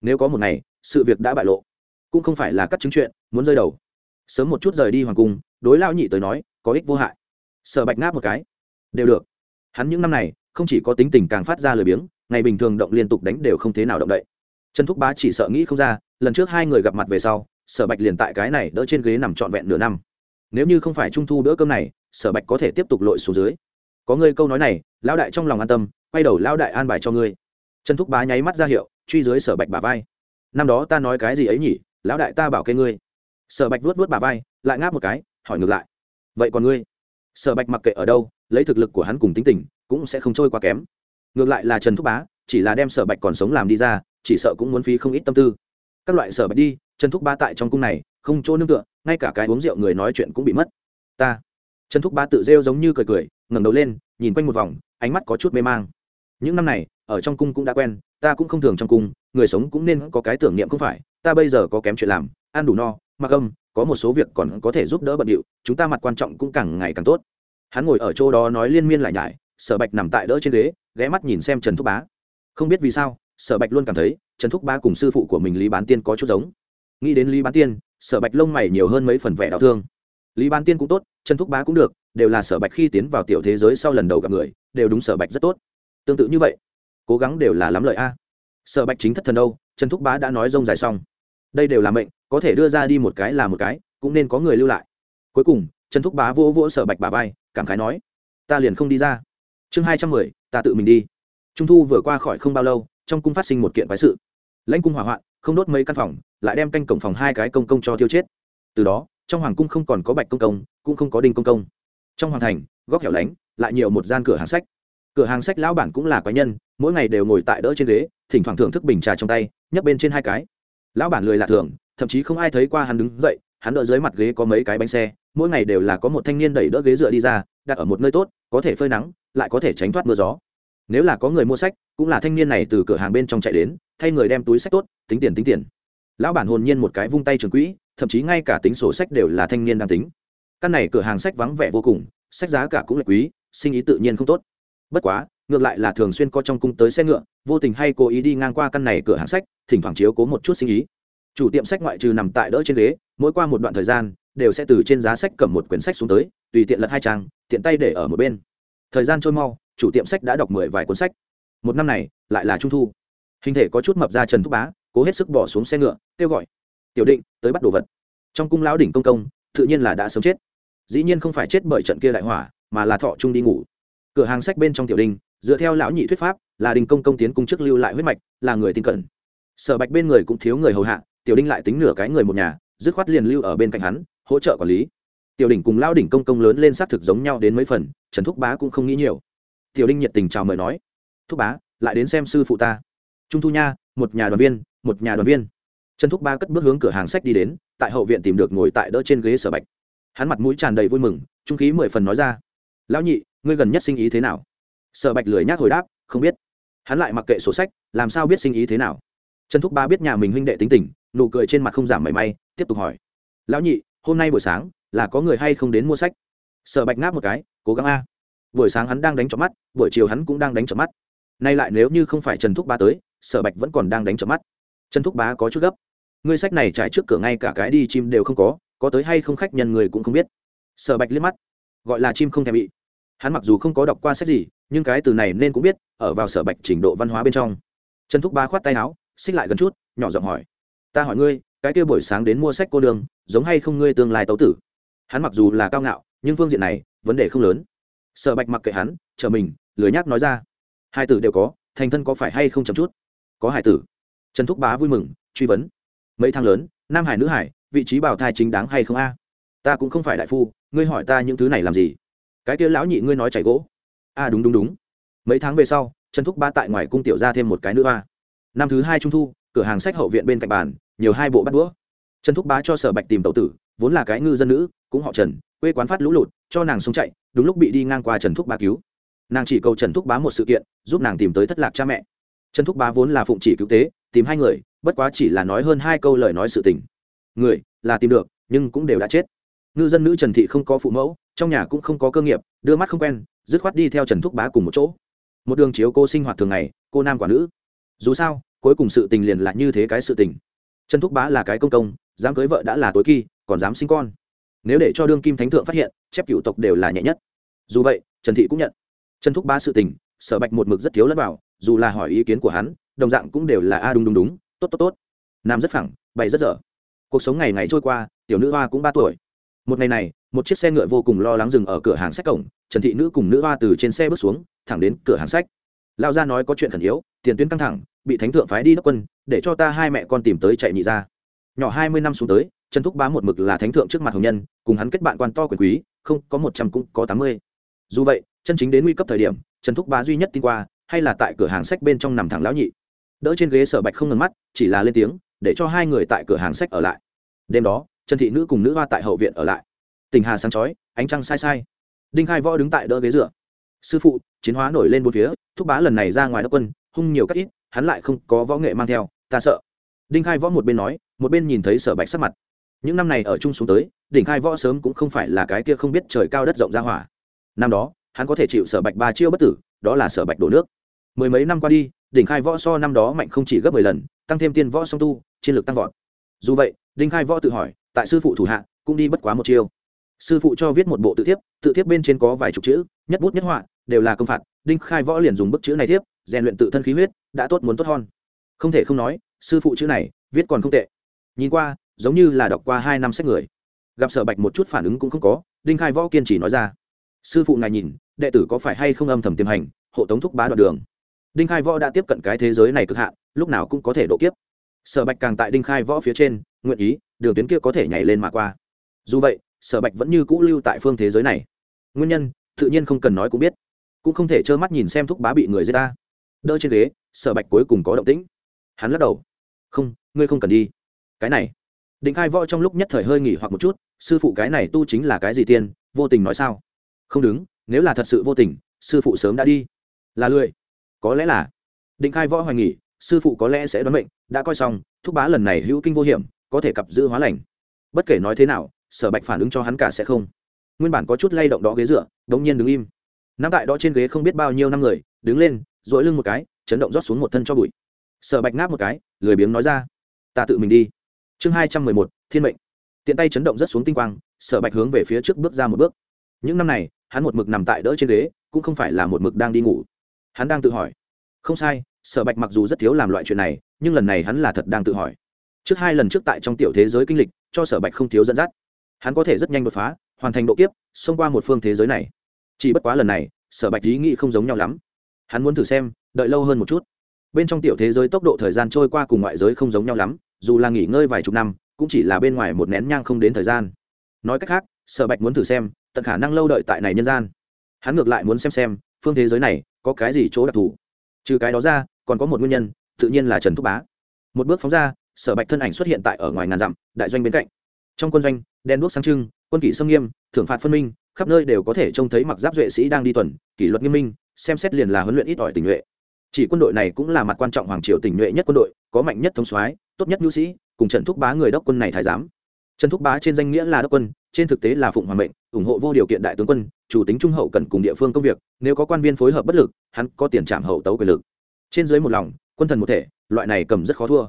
S1: Nếu có một ngày, sự việc đã bại lộ, cũng không phải là cắt chứng chuyện, muốn rơi đầu. Sớm một chút rời đi hoàng cung, đối lão nhị tới nói, có ích vô hại. Sở bạch ngáp một cái. Đều được. Hắn những năm này, không chỉ có tính tình càng phát ra lười biếng, ngày bình thường động liên tục đánh đều không thế nào động đậy. Trần thúc bá chỉ sợ nghĩ không ra, lần trước hai người gặp mặt về sau, sở bạch liền tại cái này đỡ trên ghế nằm trọn vẹn nửa năm. Nếu như không phải trung thu bữa cơm này sở bạch có thể tiếp tục lội xuống dưới. Có ngươi câu nói này, lão đại trong lòng an tâm, quay đầu lão đại an bài cho ngươi. Trần thúc bá nháy mắt ra hiệu, truy dưới sở bạch bà vai. Năm đó ta nói cái gì ấy nhỉ, lão đại ta bảo kê ngươi. Sở bạch vuốt vuốt bà vai, lại ngáp một cái, hỏi ngược lại. Vậy còn ngươi? Sở bạch mặc kệ ở đâu, lấy thực lực của hắn cùng tính tình, cũng sẽ không trôi quá kém. Ngược lại là trần thúc bá, chỉ là đem sở bạch còn sống làm đi ra, chỉ sợ cũng muốn phí không ít tâm tư. Các loại sở bạch đi, trần thúc bá tại trong cung này, không chỗ nương tựa, ngay cả cái uống rượu người nói chuyện cũng bị mất. Ta trần thúc bá tự rêu giống như cười cười, ngẩng đầu lên, nhìn quanh một vòng, ánh mắt có chút mê mang. Những năm này, ở trong cung cũng đã quen, ta cũng không thường trong cung, người sống cũng nên có cái tưởng niệm không phải, ta bây giờ có kém chuyện làm, ăn đủ no, mặc âm có một số việc còn có thể giúp đỡ bận điệu, chúng ta mặt quan trọng cũng càng ngày càng tốt. Hắn ngồi ở chỗ đó nói liên miên lại nhải, sở bạch nằm tại đỡ trên ghế, ghé mắt nhìn xem trần thúc bá. Không biết vì sao, sở bạch luôn cảm thấy, trần thúc bá cùng sư phụ của mình lý bán tiên có chút giống. Nghĩ đến lý bán tiên, sở bạch lông mày nhiều hơn mấy phần vẻ đau thương lý bán tiên cũng tốt, trần thúc bá cũng được, đều là sở bạch khi tiến vào tiểu thế giới sau lần đầu gặp người, đều đúng sở bạch rất tốt. Tương tự như vậy, cố gắng đều là lắm lợi a. Sở bạch chính thất thần đâu, trần thúc bá đã nói rông dài xong. Đây đều là mệnh, có thể đưa ra đi một cái là một cái, cũng nên có người lưu lại. Cuối cùng, trần thúc bá vỗ vỗ sở bạch bà vai, cảm khái nói, ta liền không đi ra. Chương hai trăm mười, ta tự mình đi. Trung thu vừa qua khỏi không bao lâu, trong cung phát sinh một kiện quái sự. Lãnh cung hỏa hoạn, không đốt mấy căn phòng, lại đem canh cổng phòng hai cái công công cho thiêu chết. Từ đó trong hoàng cung không còn có bạch công công, cũng không có đinh công công. Trong hoàng thành, góc hẻo lánh, lại nhiều một gian cửa hàng sách. Cửa hàng sách lão bản cũng là quái nhân, mỗi ngày đều ngồi tại đỡ trên ghế, thỉnh thoảng thưởng thức bình trà trong tay nhấp bên trên hai cái. Lão bản lười lạ thường, thậm chí không ai thấy qua hắn đứng dậy, hắn đỡ dưới mặt ghế có mấy cái bánh xe, mỗi ngày đều là có một thanh niên đẩy đỡ ghế dựa đi ra, đặt ở một nơi tốt, có thể phơi nắng, lại có thể tránh thoát mưa gió. Nếu là có người mua sách, cũng là thanh niên này từ cửa hàng bên trong chạy đến, thay người đem túi sách tốt, tính tiền tính tiền. Lão bản hồn nhiên một cái vung tay trường quỹ thậm chí ngay cả tính sổ sách đều là thanh niên đang tính. Căn này cửa hàng sách vắng vẻ vô cùng, sách giá cả cũng là quý, sinh ý tự nhiên không tốt. Bất quá, ngược lại là thường xuyên có trong cung tới xe ngựa, vô tình hay cố ý đi ngang qua căn này cửa hàng sách, thỉnh thoảng chiếu cố một chút sinh ý. Chủ tiệm sách ngoại trừ nằm tại đỡ trên ghế, mỗi qua một đoạn thời gian, đều sẽ từ trên giá sách cầm một quyển sách xuống tới, tùy tiện lật hai trang, tiện tay để ở một bên. Thời gian trôi mau, chủ tiệm sách đã đọc mười vài cuốn sách. Một năm này, lại là trung thu. Hình thể có chút mập ra trần thúc bá, cố hết sức bỏ xuống xe ngựa, kêu gọi tiểu định, tới bắt đồ vật. Trong cung lão đỉnh công công, tự nhiên là đã sớm chết. Dĩ nhiên không phải chết bởi trận kia đại hỏa, mà là thọ trung đi ngủ. Cửa hàng sách bên trong tiểu đinh dựa theo lão nhị thuyết pháp, là đình công công tiến cung chức lưu lại huyết mạch, là người tin cẩn. Sở bạch bên người cũng thiếu người hầu hạ, tiểu đinh lại tính nửa cái người một nhà, dứt khoát liền lưu ở bên cạnh hắn, hỗ trợ quản lý. Tiểu đỉnh cùng lao đỉnh công công lớn lên xác thực giống nhau đến mấy phần, trần thúc bá cũng không nghĩ nhiều. Tiểu đinh nhiệt tình chào mời nói, thúc bá, lại đến xem sư phụ ta. Trung thu nha, một nhà đoàn viên, một nhà đoàn viên trần thúc Ba cất bước hướng cửa hàng sách đi đến, tại hậu viện tìm được ngồi tại đỡ trên ghế sở bạch. Hắn mặt mũi tràn đầy vui mừng, trung khí mười phần nói ra, lão nhị, ngươi gần nhất sinh ý thế nào? Sở bạch lười nhác hồi đáp, không biết. Hắn lại mặc kệ sổ sách, làm sao biết sinh ý thế nào? Trần thúc ba biết nhà mình huynh đệ tính tình, nụ cười trên mặt không giảm mảy may, tiếp tục hỏi, lão nhị, hôm nay buổi sáng là có người hay không đến mua sách? Sở bạch ngáp một cái, cố gắng a. Buổi sáng hắn đang đánh trọn mắt, buổi chiều hắn cũng đang đánh trọn mắt. Nay lại nếu như không phải trần thúc ba tới, sở bạch vẫn còn đang đánh trọn mắt. Trần thúc bá có chút gấp ngươi sách này trải trước cửa ngay cả cái đi chim đều không có có tới hay không khách nhân người cũng không biết. Sở bạch liếc mắt, gọi là chim không thèm bị. Hắn mặc dù không có đọc qua sách gì, nhưng cái từ này nên cũng biết, ở vào sở bạch trình độ văn hóa bên trong. Trần thúc ba khoát tay áo, xích lại gần chút, nhỏ giọng hỏi, ta hỏi ngươi, cái kia buổi sáng đến mua sách cô đường giống hay không ngươi tương lai tấu tử? Hắn mặc dù là cao ngạo, nhưng phương diện này, vấn đề không lớn. Sở bạch mặc kệ hắn, chờ mình, lười nhác nói ra, hai tử đều có, thành thân có phải hay không chậm chút? Có hải tử. Trần thúc bá vui mừng, truy vấn mấy tháng lớn, nam hải nữ hải, vị trí bảo thai chính đáng hay không a? Ta cũng không phải đại phu, ngươi hỏi ta những thứ này làm gì? Cái kia lão nhị ngươi nói chảy gỗ. A đúng đúng đúng. Mấy tháng về sau, trần thúc ba tại ngoài cung tiểu ra thêm một cái nữ a năm thứ hai trung thu, cửa hàng sách hậu viện bên cạnh bàn, nhiều hai bộ bắt đũa. Trần thúc bá cho sở bạch tìm tàu tử, vốn là cái ngư dân nữ, cũng họ trần, quê quán phát lũ lụt, cho nàng sống chạy, đúng lúc bị đi ngang qua trần thúc bá cứu. Nàng chỉ cầu trần thúc bá một sự kiện, giúp nàng tìm tới thất lạc cha mẹ. Trần thúc bá vốn là phụng chỉ cứu tế, tìm hai người bất quá chỉ là nói hơn hai câu lời nói sự tình. Người, là tìm được, nhưng cũng đều đã chết. Ngư dân nữ trần thị không có phụ mẫu, trong nhà cũng không có cơ nghiệp, đưa mắt không quen, dứt khoát đi theo trần thúc bá cùng một chỗ. Một đường chiếu cô sinh hoạt thường ngày, cô nam quả nữ. Dù sao, cuối cùng sự tình liền là như thế cái sự tình. Trần thúc bá là cái công công, dám cưới vợ đã là tối kỳ, còn dám sinh con. Nếu để cho đương kim thánh thượng phát hiện, chép cựu tộc đều là nhẹ nhất. Dù vậy, trần thị cũng nhận. Trần thúc bá sự tình, sở bạch một mực rất thiếu lẫn vào, dù là hỏi ý kiến của hắn, đồng dạng cũng đều là, a, đúng đúng đúng tốt tốt tốt. Nam rất phẳng, bày rất dở. Cuộc sống ngày ngày trôi qua, tiểu nữ hoa cũng ba tuổi. Một ngày này, một chiếc xe ngựa vô cùng lo lắng dừng ở cửa hàng sách cổng, trần thị nữ cùng nữ hoa từ trên xe bước xuống, thẳng đến cửa hàng sách. Lao ra nói có chuyện khẩn yếu, tiền tuyến căng thẳng, bị thánh thượng phái đi đốc quân, để cho ta hai mẹ con tìm tới chạy nhị ra nhỏ hai mươi năm xuống tới, trần thúc bá một mực là thánh thượng trước mặt hồng nhân, cùng hắn kết bạn quan to quyền quý, không, có một trăm cũng có tám mươi. Dù vậy, chân chính đến nguy cấp thời điểm, trần thúc bá duy nhất tin qua, hay là tại cửa hàng sách bên trong nằm thẳng lão nhị đỡ trên ghế sở bạch không ngừng mắt, chỉ là lên tiếng, để cho hai người tại cửa hàng sách ở lại. Đêm đó, trần thị nữ cùng nữ hoa tại hậu viện ở lại. Tình hà sáng chói, ánh trăng sai sai. Đinh khai võ đứng tại đỡ ghế dựa. Sư phụ, chiến hóa nổi lên bốn phía, thúc bá lần này ra ngoài đốc quân, hung nhiều cách ít, hắn lại không có võ nghệ mang theo, ta sợ. Đinh khai võ một bên nói, một bên nhìn thấy sở bạch sắc mặt. Những năm này ở chung xuống tới đỉnh khai võ sớm cũng không phải là cái kia không biết trời cao đất rộng ra hỏa. Năm đó, hắn có thể chịu sở bạch ba chiêu bất tử, đó là sở bạch đổ nước. Mười mấy năm qua đi đỉnh khai võ so năm đó mạnh không chỉ gấp mười lần, tăng thêm tiên võ song tu, chiến lược tăng vọt. Dù vậy đinh khai võ tự hỏi, tại sư phụ thủ hạ, cũng đi bất quá một chiêu. Sư phụ cho viết một bộ tự thiếp tự thiếp bên trên có vài chục chữ, nhất bút nhất họa, đều là công phạt đinh khai võ liền dùng bức chữ này thiếp, rèn luyện tự thân khí huyết, đã tốt muốn tốt hơn. Không thể không nói, sư phụ chữ này, viết còn không tệ. Nhìn qua, giống như là đọc qua hai năm sách người. Gặp sở bạch một chút phản ứng cũng không có đinh khai võ kiên trì nói ra. Sư phụ ngài nhìn, đệ tử có phải hay không âm thầm tiềm hành, hộ tống thúc bá đoạn đường? Đinh khai võ đã tiếp cận cái thế giới này cực hạn, lúc nào cũng có thể độ kiếp. Sở bạch càng tại đinh khai võ phía trên, nguyện ý, đường tuyến kia có thể nhảy lên mà qua. Dù vậy, sở bạch vẫn như cũ lưu tại phương thế giới này. Nguyên nhân, tự nhiên không cần nói cũng biết. Cũng không thể trơ mắt nhìn xem thúc bá bị người giết ta. Đỡ trên ghế, sở bạch cuối cùng có động tĩnh. Hắn lắc đầu. Không, ngươi không cần đi. Cái này. Định khai võ trong lúc nhất thời hơi nghỉ hoặc một chút, sư phụ cái này tu chính là cái gì tiên? Vô tình nói sao? Không đứng, nếu là thật sự vô tình, sư phụ sớm đã đi. Là lười có lẽ là. Định khai võ hoài nghỉ, sư phụ có lẽ sẽ đoán mệnh, đã coi xong, thúc bá lần này hữu kinh vô hiểm, có thể cặp giữ hóa lành. Bất kể nói thế nào, sở bạch phản ứng cho hắn cả sẽ không. Nguyên bản có chút lay động đó ghế dựa, đống nhiên đứng im. Nắm tại đó trên ghế không biết bao nhiêu năm người, đứng lên dội lưng một cái, chấn động rót xuống một thân cho bụi. Sở bạch ngáp một cái, lười biếng nói ra, ta tự mình đi. Chương hai trăm mười một, thiên mệnh. Tiện tay chấn động rất xuống tinh quang, sở bạch hướng về phía trước bước ra một bước. Những năm này, hắn một mực nằm tại đỡ trên ghế, cũng không phải là một mực đang đi ngủ hắn đang tự hỏi. Không sai, sở bạch mặc dù rất thiếu làm loại chuyện này, nhưng lần này hắn là thật đang tự hỏi. Trước hai lần trước tại trong tiểu thế giới kinh lịch, cho sở bạch không thiếu dẫn dắt. Hắn có thể rất nhanh đột phá, hoàn thành độ kiếp, xông qua một phương thế giới này. Chỉ bất quá lần này, sở bạch ý nghĩ không giống nhau lắm. Hắn muốn thử xem, đợi lâu hơn một chút. Bên trong tiểu thế giới tốc độ thời gian trôi qua cùng ngoại giới không giống nhau lắm, dù là nghỉ ngơi vài chục năm, cũng chỉ là bên ngoài một nén nhang không đến thời gian. Nói cách khác, sở bạch muốn thử xem, tận khả năng lâu đợi tại này nhân gian. Hắn ngược lại muốn xem xem, phương thế giới này có cái gì chỗ đặc thù? Trừ cái đó ra, còn có một nguyên nhân, tự nhiên là trần thúc bá. Một bước phóng ra, sở bạch thân ảnh xuất hiện tại ở ngoài ngàn dặm, đại doanh bên cạnh. Trong quân doanh, đen đuốc sáng trưng, quân kỷ sâm nghiêm, thưởng phạt phân minh, khắp nơi đều có thể trông thấy mặc giáp duệ sĩ đang đi tuần, kỷ luật nghiêm minh, xem xét liền là huấn luyện ít ỏi tình nhuệ. Chỉ quân đội này cũng là mặt quan trọng hoàng triều tình nhuệ nhất quân đội, có mạnh nhất thống soái, tốt nhất nhu sĩ, cùng trần thúc bá người đốc quân này thái giám. Trần thúc bá trên danh nghĩa là đốc quân trên thực tế là phụng hoàng mệnh, ủng hộ vô điều kiện đại tướng quân, chủ tính trung hậu cần cùng địa phương công việc, nếu có quan viên phối hợp bất lực, hắn có tiền trảm hậu tấu quyền lực. Trên dưới một lòng, quân thần một thể, loại này cầm rất khó thua.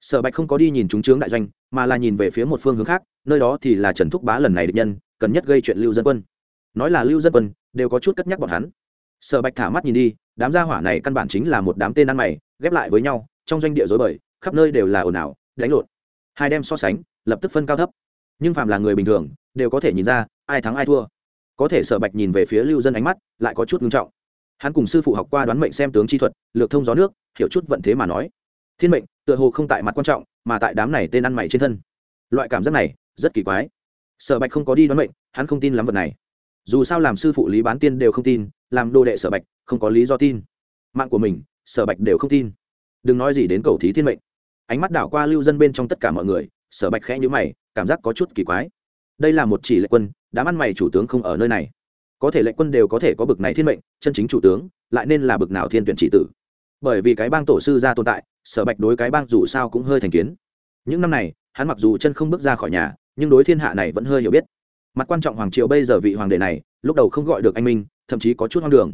S1: Sở bạch không có đi nhìn chúng trướng đại doanh, mà là nhìn về phía một phương hướng khác, nơi đó thì là trần thúc bá lần này địch nhân, cần nhất gây chuyện lưu dân quân. Nói là lưu dân quân, đều có chút cất nhắc bọn hắn. Sở bạch thả mắt nhìn đi, đám gia hỏa này căn bản chính là một đám tên ăn mày, ghép lại với nhau, trong doanh địa dối bời, khắp nơi đều là ồn ào, đánh lộn. Hai đem so sánh, lập tức phân cao thấp nhưng phàm là người bình thường đều có thể nhìn ra ai thắng ai thua. Có thể sở bạch nhìn về phía lưu dân ánh mắt lại có chút ngưng trọng. Hắn cùng sư phụ học qua đoán mệnh xem tướng chi thuật, lược thông gió nước, hiểu chút vận thế mà nói. Thiên mệnh, tựa hồ không tại mặt quan trọng, mà tại đám này tên ăn mày trên thân. Loại cảm giác này, rất kỳ quái. Sở bạch không có đi đoán mệnh, hắn không tin lắm vật này. Dù sao làm sư phụ lý bán tiên đều không tin, làm đồ đệ sở bạch không có lý do tin. Mạng của mình, sở bạch đều không tin. Đừng nói gì đến cầu thí thiên mệnh. Ánh mắt đảo qua lưu dân bên trong tất cả mọi người, sở bạch khẽ nhữ mày cảm giác có chút kỳ quái. Đây là một chỉ lệ quân, đám ăn mày chủ tướng không ở nơi này. Có thể lệ quân đều có thể có bực này thiên mệnh, chân chính chủ tướng, lại nên là bực nào thiên tuyển chỉ tử. Bởi vì cái bang tổ sư ra tồn tại, sở bạch đối cái bang dù sao cũng hơi thành kiến. Những năm này, hắn mặc dù chân không bước ra khỏi nhà, nhưng đối thiên hạ này vẫn hơi hiểu biết. Mặt quan trọng hoàng triều bây giờ vị hoàng đệ này, lúc đầu không gọi được anh minh, thậm chí có chút hoang đường.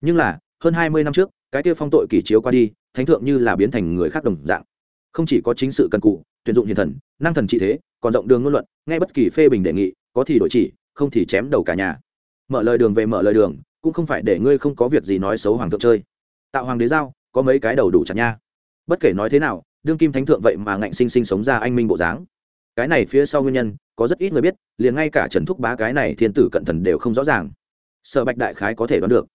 S1: Nhưng là, hơn hai mươi năm trước, cái kia phong tội kỷ chiếu qua đi, thánh thượng như là biến thành người khác đồng dạng. Không chỉ có chính sự cần cụ, tuyển dụng hiền thần, năng thần trị thế còn rộng đường ngôn luận, nghe bất kỳ phê bình đề nghị, có thì đổi chỉ, không thì chém đầu cả nhà. Mở lời đường về mở lời đường, cũng không phải để ngươi không có việc gì nói xấu hoàng thượng chơi. Tạo hoàng đế giao, có mấy cái đầu đủ chặt nha. Bất kể nói thế nào, đương kim thánh thượng vậy mà ngạnh sinh sinh sống ra anh minh bộ dáng. Cái này phía sau nguyên nhân, có rất ít người biết, liền ngay cả trần thúc bá cái này thiên tử cận thần đều không rõ ràng. Sợ bạch đại khái có thể đoán được.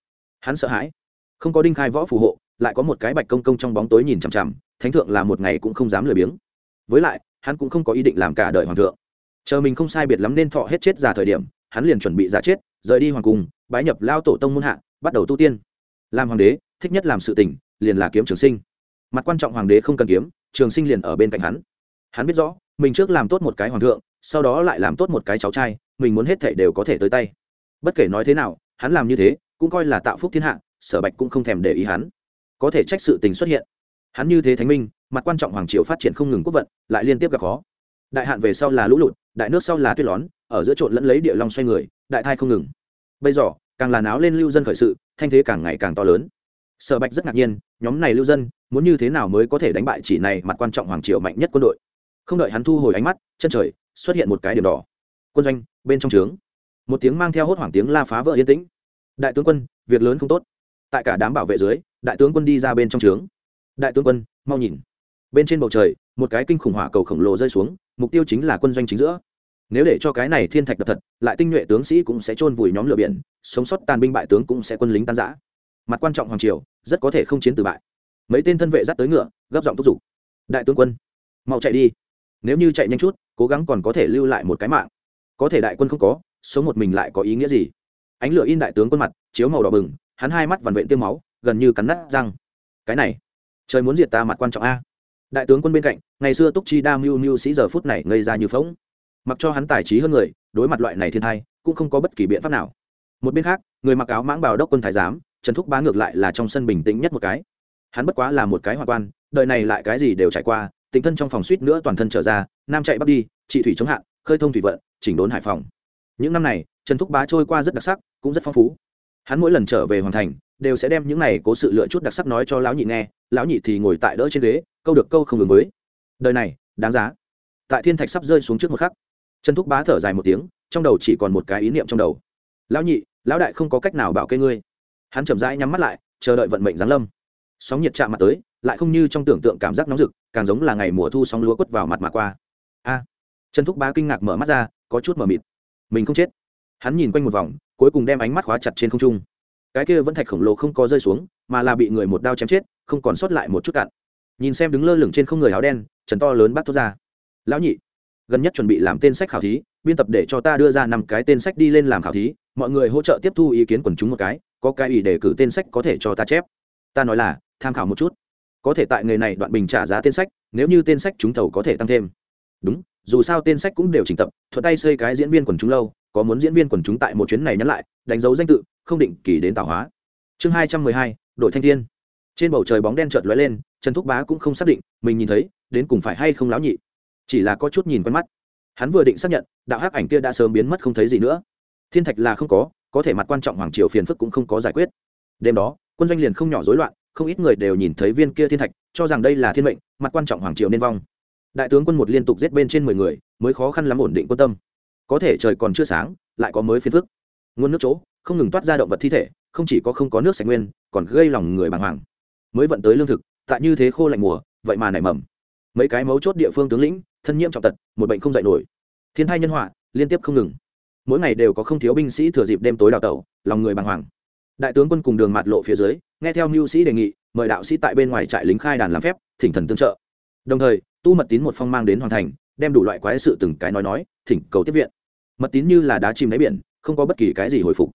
S1: Hắn sợ hãi. Không có đinh khai võ phù hộ, lại có một cái bạch công công trong bóng tối nhìn chằm chằm, thánh thượng là một ngày cũng không dám lười biếng. Với lại hắn cũng không có ý định làm cả đời hoàng thượng. Chờ mình không sai biệt lắm nên thọ hết chết già thời điểm, hắn liền chuẩn bị giả chết, rời đi hoàng cung, bái nhập lao tổ tông muôn hạ, bắt đầu tu tiên. Làm hoàng đế, thích nhất làm sự tình, liền là kiếm trường sinh. Mặt quan trọng hoàng đế không cần kiếm, trường sinh liền ở bên cạnh hắn. Hắn biết rõ, mình trước làm tốt một cái hoàng thượng, sau đó lại làm tốt một cái cháu trai, mình muốn hết thảy đều có thể tới tay. Bất kể nói thế nào, hắn làm như thế, cũng coi là tạo phúc thiên hạ, sở bạch cũng không thèm để ý hắn. Có thể trách sự tình xuất hiện hắn như thế thánh minh, mặt quan trọng hoàng triều phát triển không ngừng quốc vận, lại liên tiếp gặp khó. Đại hạn về sau là lũ lụt, đại nước sau là tuyết lón, ở giữa trộn lẫn lấy địa long xoay người, đại thai không ngừng. Bây giờ, càng là náo lên lưu dân khởi sự, thanh thế càng ngày càng to lớn. Sở bạch rất ngạc nhiên, nhóm này lưu dân, muốn như thế nào mới có thể đánh bại chỉ này mặt quan trọng hoàng triều mạnh nhất quân đội? Không đợi hắn thu hồi ánh mắt, chân trời, xuất hiện một cái điểm đỏ. Quân doanh, bên trong trướng. Một tiếng mang theo hốt hoảng tiếng la phá vỡ yên tĩnh. Đại tướng quân, việc lớn không tốt. Tại cả đám bảo vệ dưới, đại tướng quân đi ra bên trong trướng đại tướng quân, mau nhìn. Bên trên bầu trời, một cái kinh khủng hỏa cầu khổng lồ rơi xuống, mục tiêu chính là quân doanh chính giữa. Nếu để cho cái này thiên thạch đập thật, lại tinh nhuệ tướng sĩ cũng sẽ chôn vùi nhóm lửa biển, sống sót tàn binh bại tướng cũng sẽ quân lính tan giã mặt quan trọng hoàng triều, rất có thể không chiến từ bại. Mấy tên thân vệ dắt tới ngựa, gấp giọng thúc giục. Đại tướng quân, mau chạy đi. Nếu như chạy nhanh chút, cố gắng còn có thể lưu lại một cái mạng. Có thể đại quân không có, sống một mình lại có ý nghĩa gì? Ánh lửa in đại tướng quân mặt, chiếu màu đỏ bừng, hắn hai mắt vằn vện tiêm máu, gần như cắn nát răng. Cái này trời muốn diệt ta mặt quan trọng a. Đại tướng quân bên cạnh, ngày xưa túc chi đa mưu mưu sĩ giờ phút này ngây ra như phóng mặc cho hắn tài trí hơn người, đối mặt loại này thiên thai, cũng không có bất kỳ biện pháp nào. Một bên khác, người mặc áo mãng bào đốc quân thái giám, trần thúc bá ngược lại là trong sân bình tĩnh nhất một cái. Hắn bất quá là một cái hoa quan, đời này lại cái gì đều trải qua tính thân trong phòng suýt nữa toàn thân trở ra, nam chạy bắt đi trị thủy chống hạn, khơi thông thủy vận, chỉnh đốn hải phòng. Những năm này, trần thúc bá trôi qua rất đặc sắc, cũng rất phong phú. Hắn mỗi lần trở về hoàn thành đều sẽ đem những này cố sự lựa chút đặc sắc nói cho lão nhị nghe, lão nhị thì ngồi tại đỡ trên ghế, câu được câu không ngừng với. Đời này, đáng giá. Tại thiên thạch sắp rơi xuống trước một khắc, trần thúc bá thở dài một tiếng, trong đầu chỉ còn một cái ý niệm trong đầu. Lão nhị, lão đại không có cách nào bảo kê ngươi. Hắn chậm rãi nhắm mắt lại, chờ đợi vận mệnh giáng lâm. Sóng nhiệt chạm mặt tới, lại không như trong tưởng tượng cảm giác nóng rực, càng giống là ngày mùa thu sóng lúa quất vào mặt mà qua. A! Trần thúc bá kinh ngạc mở mắt ra, có chút mờ mịt. Mình không chết. Hắn nhìn quanh một vòng, cuối cùng đem ánh mắt khóa chặt trên không trung cái kia vẫn thạch khổng lồ không có rơi xuống, mà là bị người một đao chém chết, không còn sót lại một chút cạn nhìn xem đứng lơ lửng trên không người áo đen, trần to lớn bắt thốt ra. Lão nhị, gần nhất chuẩn bị làm tên sách khảo thí, biên tập để cho ta đưa ra năm cái tên sách đi lên làm khảo thí, mọi người hỗ trợ tiếp thu ý kiến quần chúng một cái, có cái ý để cử tên sách có thể cho ta chép. Ta nói là, tham khảo một chút. Có thể tại nghề này đoạn bình trả giá tên sách, nếu như tên sách trúng thầu có thể tăng thêm. Đúng, dù sao tên sách cũng đều trình tập, thuận tay xây cái diễn viên quần chúng lâu, có muốn diễn viên quần chúng tại một chuyến này nhắn lại, đánh dấu danh tự không định kỳ đến tạo hóa. Chương hai trăm mười hai, đội thanh thiên. Trên bầu trời bóng đen chợt lóe lên, trần thúc bá cũng không xác định, mình nhìn thấy, đến cùng phải hay không láo nhị. Chỉ là có chút nhìn quen mắt. Hắn vừa định xác nhận, đạo hắc ảnh kia đã sớm biến mất không thấy gì nữa. Thiên thạch là không có có thể mặt quan trọng hoàng triều phiền phức cũng không có giải quyết. Đêm đó, quân doanh liền không nhỏ rối loạn, không ít người đều nhìn thấy viên kia thiên thạch, cho rằng đây là thiên mệnh, mặt quan trọng hoàng triều nên vong. Đại tướng quân một liên tục giết bên trên mười người, mới khó khăn lắm ổn định quân tâm. Có thể trời còn chưa sáng, lại có mới phiền phức. Nguồn nước chỗ không ngừng toát ra động vật thi thể, không chỉ có không có nước sạch nguyên, còn gây lòng người bàng hoàng. Mới vận tới lương thực, tại như thế khô lạnh mùa, vậy mà nảy mầm. Mấy cái mấu chốt địa phương tướng lĩnh, thân nhiễm trọng tật, một bệnh không dạy nổi. Thiên thai nhân họa, liên tiếp không ngừng. Mỗi ngày đều có không thiếu binh sĩ thừa dịp đêm tối đào tẩu, lòng người bàng hoàng. Đại tướng quân cùng đường mạt lộ phía dưới, nghe theo mưu sĩ đề nghị, mời đạo sĩ tại bên ngoài trại lính khai đàn làm phép, thỉnh thần tương trợ. Đồng thời, tu mật tín một phong mang đến hoàn thành, đem đủ loại quái sự từng cái nói nói, thỉnh cầu tiếp viện. Mật tín như là đá chìm đáy biển, không có bất kỳ cái gì hồi phục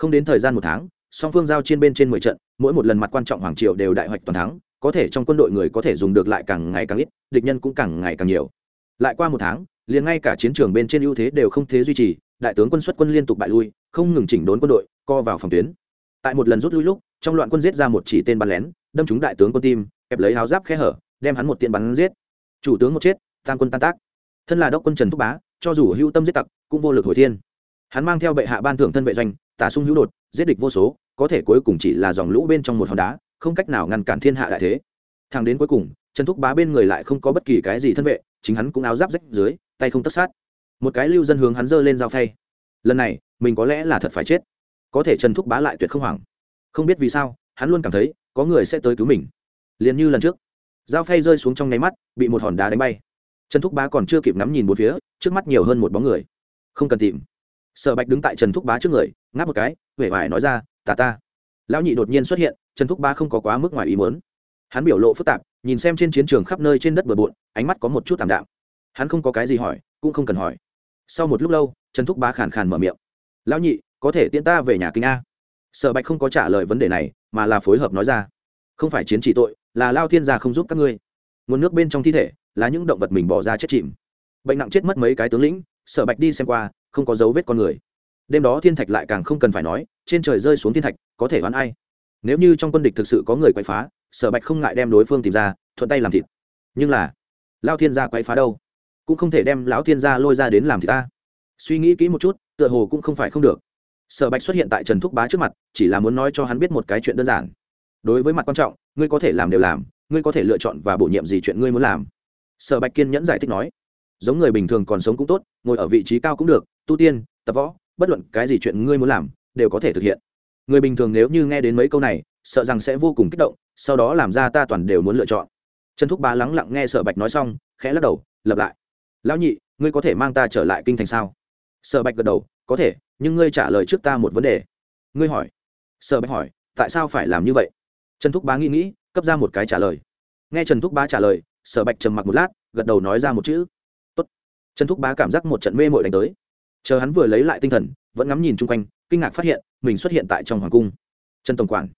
S1: không đến thời gian một tháng, song phương giao trên bên trên mười trận, mỗi một lần mặt quan trọng hoàng triều đều đại hoạch toàn thắng, có thể trong quân đội người có thể dùng được lại càng ngày càng ít, địch nhân cũng càng ngày càng nhiều. Lại qua một tháng, liền ngay cả chiến trường bên trên ưu thế đều không thế duy trì, đại tướng quân xuất quân liên tục bại lui, không ngừng chỉnh đốn quân đội, co vào phòng tuyến. Tại một lần rút lui lúc, trong loạn quân giết ra một chỉ tên bắn lén, đâm trúng đại tướng quân tim, kẹp lấy áo giáp khe hở, đem hắn một tiện bắn giết. Chủ tướng một chết, tam quân tan tác. Thân là đốc quân trần thúc bá, cho dù hưu tâm giết tặc, cũng vô lực hồi thiên. Hắn mang theo bệ hạ ban thưởng thân vệ doanh Tà sung hữu đột, giết địch vô số, có thể cuối cùng chỉ là dòng lũ bên trong một hòn đá, không cách nào ngăn cản thiên hạ đại thế. Thằng đến cuối cùng, trần thúc bá bên người lại không có bất kỳ cái gì thân vệ, chính hắn cũng áo giáp rách dưới, tay không tất sát. Một cái lưu dân hướng hắn giơ lên dao phay. Lần này, mình có lẽ là thật phải chết. Có thể trần thúc bá lại tuyệt không hoảng. Không biết vì sao, hắn luôn cảm thấy, có người sẽ tới cứu mình. Liền như lần trước, dao phay rơi xuống trong nháy mắt, bị một hòn đá đánh bay. Trần thúc bá còn chưa kịp ngắm nhìn một phía, trước mắt nhiều hơn một bóng người. Không cần tìm sở bạch đứng tại trần thúc bá trước người, ngáp một cái huệ vải nói ra, tà ta. Lão nhị đột nhiên xuất hiện, trần thúc bá không có quá mức ngoài ý muốn. Hắn biểu lộ phức tạp, nhìn xem trên chiến trường khắp nơi trên đất bờ bộn, ánh mắt có một chút t ạ m đạm. Hắn không có cái gì hỏi, cũng không cần hỏi. Sau một lúc lâu, trần thúc bá khàn khàn mở miệng. Lão nhị, có thể tiễn ta về nhà kinh a. Sở bạch không có trả lời vấn đề này, mà là phối hợp nói ra, không phải chiến trị tội, là lao thiên gia không giúp các ngươi. Nguồn nước bên trong thi thể, là những động vật mình bỏ ra chết chìm. Bệnh nặng chết mất mấy cái tướng lĩnh. Sở bạch đi xem qua không có dấu vết con người. Đêm đó thiên thạch lại càng không cần phải nói, trên trời rơi xuống thiên thạch, có thể đoán ai. Nếu như trong quân địch thực sự có người quậy phá, sở bạch không ngại đem đối phương tìm ra, thuận tay làm thịt. Nhưng là lao thiên gia quậy phá đâu? Cũng không thể đem lão thiên gia lôi ra đến làm thịt ta. Suy nghĩ kỹ một chút, tựa hồ cũng không phải không được. Sở bạch xuất hiện tại trần thúc bá trước mặt, chỉ là muốn nói cho hắn biết một cái chuyện đơn giản. Đối với mặt quan trọng, ngươi có thể làm đều làm, ngươi có thể lựa chọn và bổ nhiệm gì chuyện ngươi muốn làm. Sở bạch kiên nhẫn giải thích nói giống người bình thường còn sống cũng tốt, ngồi ở vị trí cao cũng được, tu tiên, tập võ, bất luận cái gì chuyện ngươi muốn làm, đều có thể thực hiện. Người bình thường nếu như nghe đến mấy câu này, sợ rằng sẽ vô cùng kích động, sau đó làm ra ta toàn đều muốn lựa chọn. Trần thúc bá lắng lặng nghe sở bạch nói xong, khẽ lắc đầu, lập lại. Lão nhị, ngươi có thể mang ta trở lại kinh thành sao? Sở bạch gật đầu, có thể, nhưng ngươi trả lời trước ta một vấn đề. Ngươi hỏi. Sở bạch hỏi, tại sao phải làm như vậy? Trần thúc bá nghĩ nghĩ, cấp ra một cái trả lời. Nghe trần thúc bá trả lời, sở bạch trầm mặc một lát, gật đầu nói ra một chữ trần thúc bá cảm giác một trận mê mội đánh tới. Chờ hắn vừa lấy lại tinh thần, vẫn ngắm nhìn chung quanh, kinh ngạc phát hiện, mình xuất hiện tại trong hoàng cung. Trần tổng quản.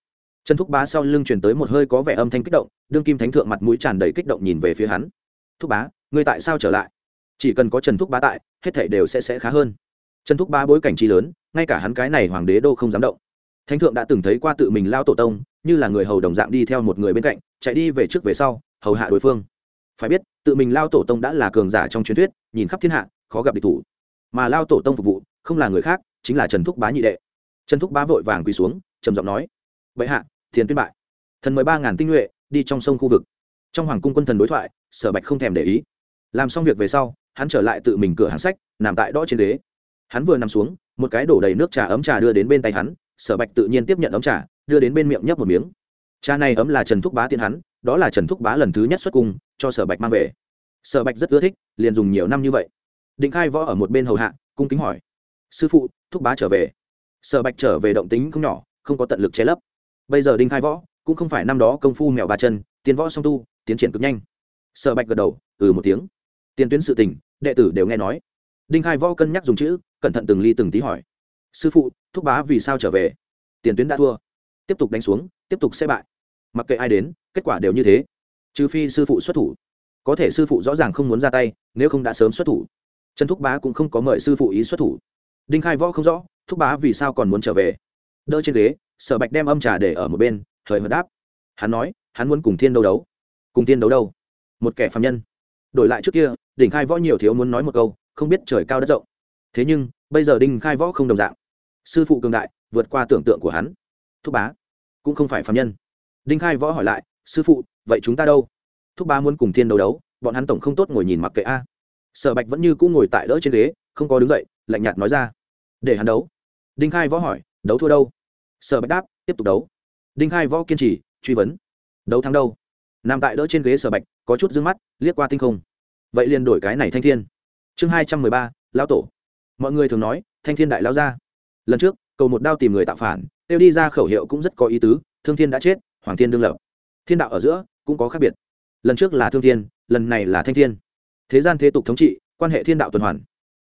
S1: Trần thúc bá sau lưng chuyển tới một hơi có vẻ âm thanh kích động, đương kim thánh thượng mặt mũi tràn đầy kích động nhìn về phía hắn. Thúc bá, ngươi tại sao trở lại? Chỉ cần có trần thúc bá tại, hết thể đều sẽ sẽ khá hơn. Trần thúc bá bối cảnh trí lớn, ngay cả hắn cái này hoàng đế đô không dám động. Thánh thượng đã từng thấy qua tự mình lao tổ tông, như là người hầu đồng dạng đi theo một người bên cạnh, chạy đi về trước về sau, hầu hạ đối phương phải biết, tự mình lao tổ tông đã là cường giả trong truyền thuyết, nhìn khắp thiên hạ, khó gặp địch thủ. Mà lao tổ tông phục vụ, không là người khác, chính là trần thúc bá nhị đệ. Trần thúc bá vội vàng quỳ xuống, trầm giọng nói vậy hạ thiền tuyên bại. Thần mười ba ngàn tinh nhuệ, đi trong sông khu vực. Trong hoàng cung quân thần đối thoại, sở bạch không thèm để ý. Làm xong việc về sau, hắn trở lại tự mình cửa hàng sách, nằm tại đó trên ghế. Hắn vừa nằm xuống, một cái đổ đầy nước trà ấm trà đưa đến bên tay hắn, sở bạch tự nhiên tiếp nhận ấm trà, đưa đến bên miệng nhấp một miếng. Trà này ấm là trần thúc bá tiên hắn đó là trần thúc bá lần thứ nhất xuất cung, cho sở bạch mang về. Sở bạch rất ưa thích, liền dùng nhiều năm như vậy. Định khai võ ở một bên hầu hạ, cung kính hỏi. Sư phụ, thúc bá trở về. Sở bạch trở về động tính không nhỏ, không có tận lực che lấp. Bây giờ đinh khai võ, cũng không phải năm đó công phu mèo ba chân, tiến võ song tu, tiến triển cực nhanh. Sở bạch gật đầu ừ một tiếng. Tiền tuyến sự tình, đệ tử đều nghe nói. Đinh khai võ cân nhắc dùng chữ, cẩn thận từng ly từng tí hỏi. Sư phụ, thúc bá vì sao trở về? Tiền tuyến đã thua. Tiếp tục đánh xuống, tiếp tục sẽ bại mặc kệ ai đến, kết quả đều như thế. Trừ phi sư phụ xuất thủ. Có thể sư phụ rõ ràng không muốn ra tay, nếu không đã sớm xuất thủ. Trần thúc bá cũng không có mời sư phụ ý xuất thủ. Đinh khai võ không rõ, thúc bá vì sao còn muốn trở về. Đỡ trên ghế, sở bạch đem âm trà để ở một bên thời hợt đáp. Hắn nói, hắn muốn cùng thiên đấu đấu. Cùng thiên đấu đâu? Một kẻ phạm nhân. Đổi lại trước kia đỉnh khai võ nhiều thiếu muốn nói một câu, không biết trời cao đất rộng. Thế nhưng, bây giờ đinh khai võ không đồng dạng. Sư phụ cường đại, vượt qua tưởng tượng của hắn. Thúc bá, cũng không phải phạm nhân đinh khai võ hỏi lại, sư phụ, vậy chúng ta đâu? Thúc Ba muốn cùng thiên đấu đấu, bọn hắn tổng không tốt ngồi nhìn mặc kệ a. Sở bạch vẫn như cũng ngồi tại đỡ trên ghế, không có đứng dậy, lạnh nhạt nói ra, để hắn đấu. Đinh khai võ hỏi, đấu thua đâu? Sở bạch đáp, tiếp tục đấu. Đinh khai võ kiên trì, truy vấn, đấu thắng đâu? Nằm tại đỡ trên ghế sở bạch, có chút d ư ơ n g mắt, liếc qua tinh không. Vậy liền đổi cái này thanh thiên. Chương hai trăm mười ba, lão tổ. Mọi người thường nói, thanh thiên đại lao ra lần trước, cầu một đao tìm người tạo phản, tiêu đi ra khẩu hiệu cũng rất có ý tứ, thương thiên đã chết hoàng thiên đương lập. Thiên đạo ở giữa cũng có khác biệt. Lần trước là thương thiên, lần này là thanh thiên. Thế gian thế tục thống trị, quan hệ thiên đạo tuần hoàn.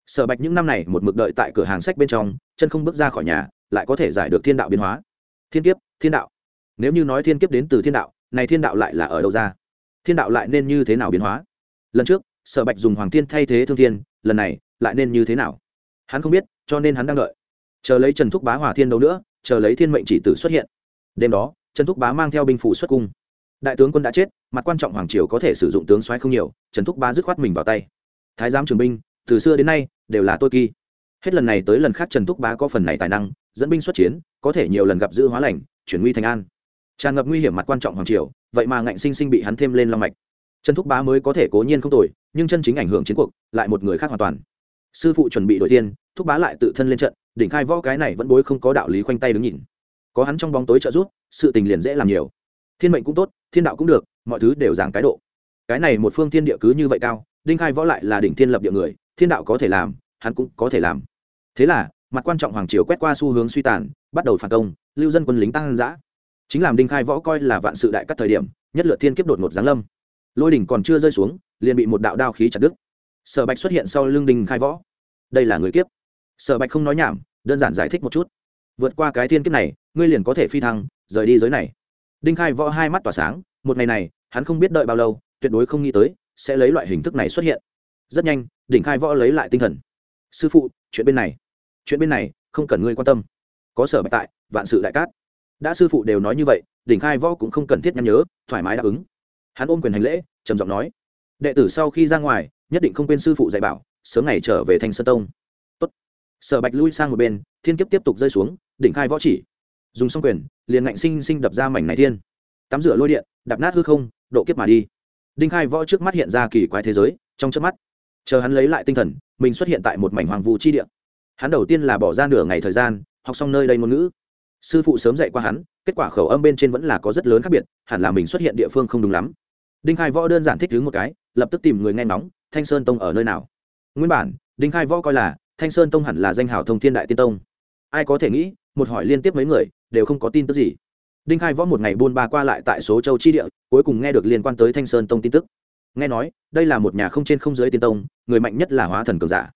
S1: Sở bạch những năm này một mực đợi tại cửa hàng sách bên trong, chân không bước ra khỏi nhà, lại có thể giải được thiên đạo biến hóa. Thiên kiếp, thiên đạo. Nếu như nói thiên kiếp đến từ thiên đạo, này thiên đạo lại là ở đâu ra? Thiên đạo lại nên như thế nào biến hóa? Lần trước, sở bạch dùng hoàng thiên thay thế thương thiên, lần này lại nên như thế nào? Hắn không biết, cho nên hắn đang đợi. Chờ lấy trần thúc bá hòa thiên đâu nữa, chờ lấy thiên mệnh chỉ tử xuất hiện. Đêm đó trần thúc bá mang theo binh phủ xuất cung. Đại tướng quân đã chết, mặt quan trọng hoàng triều có thể sử dụng tướng xoáy không nhiều, trần thúc bá dứt khoát mình vào tay. Thái giám trường binh, từ xưa đến nay, đều là tôi kỳ. Hết lần này tới lần khác trần thúc bá có phần này tài năng, dẫn binh xuất chiến, có thể nhiều lần gặp giữ hóa lành, chuyển nguy thành an. Tràn ngập nguy hiểm mặt quan trọng hoàng triều, vậy mà ngạnh sinh sinh bị hắn thêm lên long mạch. Trần thúc bá mới có thể cố nhiên không tồi, nhưng chân chính ảnh hưởng chiến cuộc, lại một người khác hoàn toàn. Sư phụ chuẩn bị đội tiên, thúc bá lại tự thân lên trận, đỉnh khai võ cái này vẫn bối không có đạo lý khoanh tay đứng nhìn có hắn trong bóng tối trợ giúp, sự tình liền dễ làm nhiều. Thiên mệnh cũng tốt, thiên đạo cũng được, mọi thứ đều giảng cái độ. Cái này một phương thiên địa cứ như vậy cao, đinh khai võ lại là đỉnh thiên lập địa người, thiên đạo có thể làm, hắn cũng có thể làm. Thế là, mặt quan trọng hoàng triều quét qua xu hướng suy tàn, bắt đầu phản công, lưu dân quân lính tăng giã. Chính làm đinh khai võ coi là vạn sự đại cắt thời điểm, nhất lượt thiên kiếp đột ngột giáng lâm. Lôi đỉnh còn chưa rơi xuống, liền bị một đạo đao khí chặt đứt. Sở bạch xuất hiện sau lưng đinh khai võ. Đây là người kiếp. Sở bạch không nói nhảm, đơn giản giải thích một chút. Vượt qua cái thiên kiếp này ngươi liền có thể phi thăng, rời đi giới này. Đinh khai võ hai mắt tỏa sáng, một ngày này, hắn không biết đợi bao lâu, tuyệt đối không nghĩ tới, sẽ lấy loại hình thức này xuất hiện. Rất nhanh đỉnh khai võ lấy lại tinh thần. Sư phụ, chuyện bên này. Chuyện bên này, không cần ngươi quan tâm. Có sở bạch tại, vạn sự đại cát. Đã sư phụ đều nói như vậy đỉnh khai võ cũng không cần thiết nhắn nhớ, thoải mái đáp ứng. Hắn ôm quyền hành lễ, trầm giọng nói. Đệ tử sau khi ra ngoài, nhất định không quên sư phụ dạy bảo, sớm ngày trở về thành sơn tông. Tốt. sở bạch lui sang một bên, thiên kiếp tiếp tục rơi xuống đỉnh khai võ chỉ dùng xong quyền, liền ngạnh sinh sinh đập ra mảnh này thiên. Tắm rửa lôi điện, đạp nát hư không, độ kiếp mà đi. Đinh khai võ trước mắt hiện ra kỳ quái thế giới, trong trước mắt, chờ hắn lấy lại tinh thần, mình xuất hiện tại một mảnh hoàng vũ chi địa. Hắn đầu tiên là bỏ ra nửa ngày thời gian, học xong nơi đây ngôn ngữ. Sư phụ sớm dạy qua hắn, kết quả khẩu âm bên trên vẫn là có rất lớn khác biệt, hẳn là mình xuất hiện địa phương không đúng lắm. Đinh khai võ đơn giản thích thứ một cái, lập tức tìm người nghe nóng thanh sơn tông ở nơi nào? Nguyên bản, đinh khai võ coi là, thanh sơn tông hẳn là danh hào thông thiên đại tiên tông. Ai có thể nghĩ, một hỏi liên tiếp mấy người đều không có tin tức gì. Đinh khai võ một ngày buôn ba qua lại tại số châu chi địa, cuối cùng nghe được liên quan tới thanh sơn tông tin tức. Nghe nói, đây là một nhà không trên không dưới tiên tông, người mạnh nhất là hóa thần cường giả.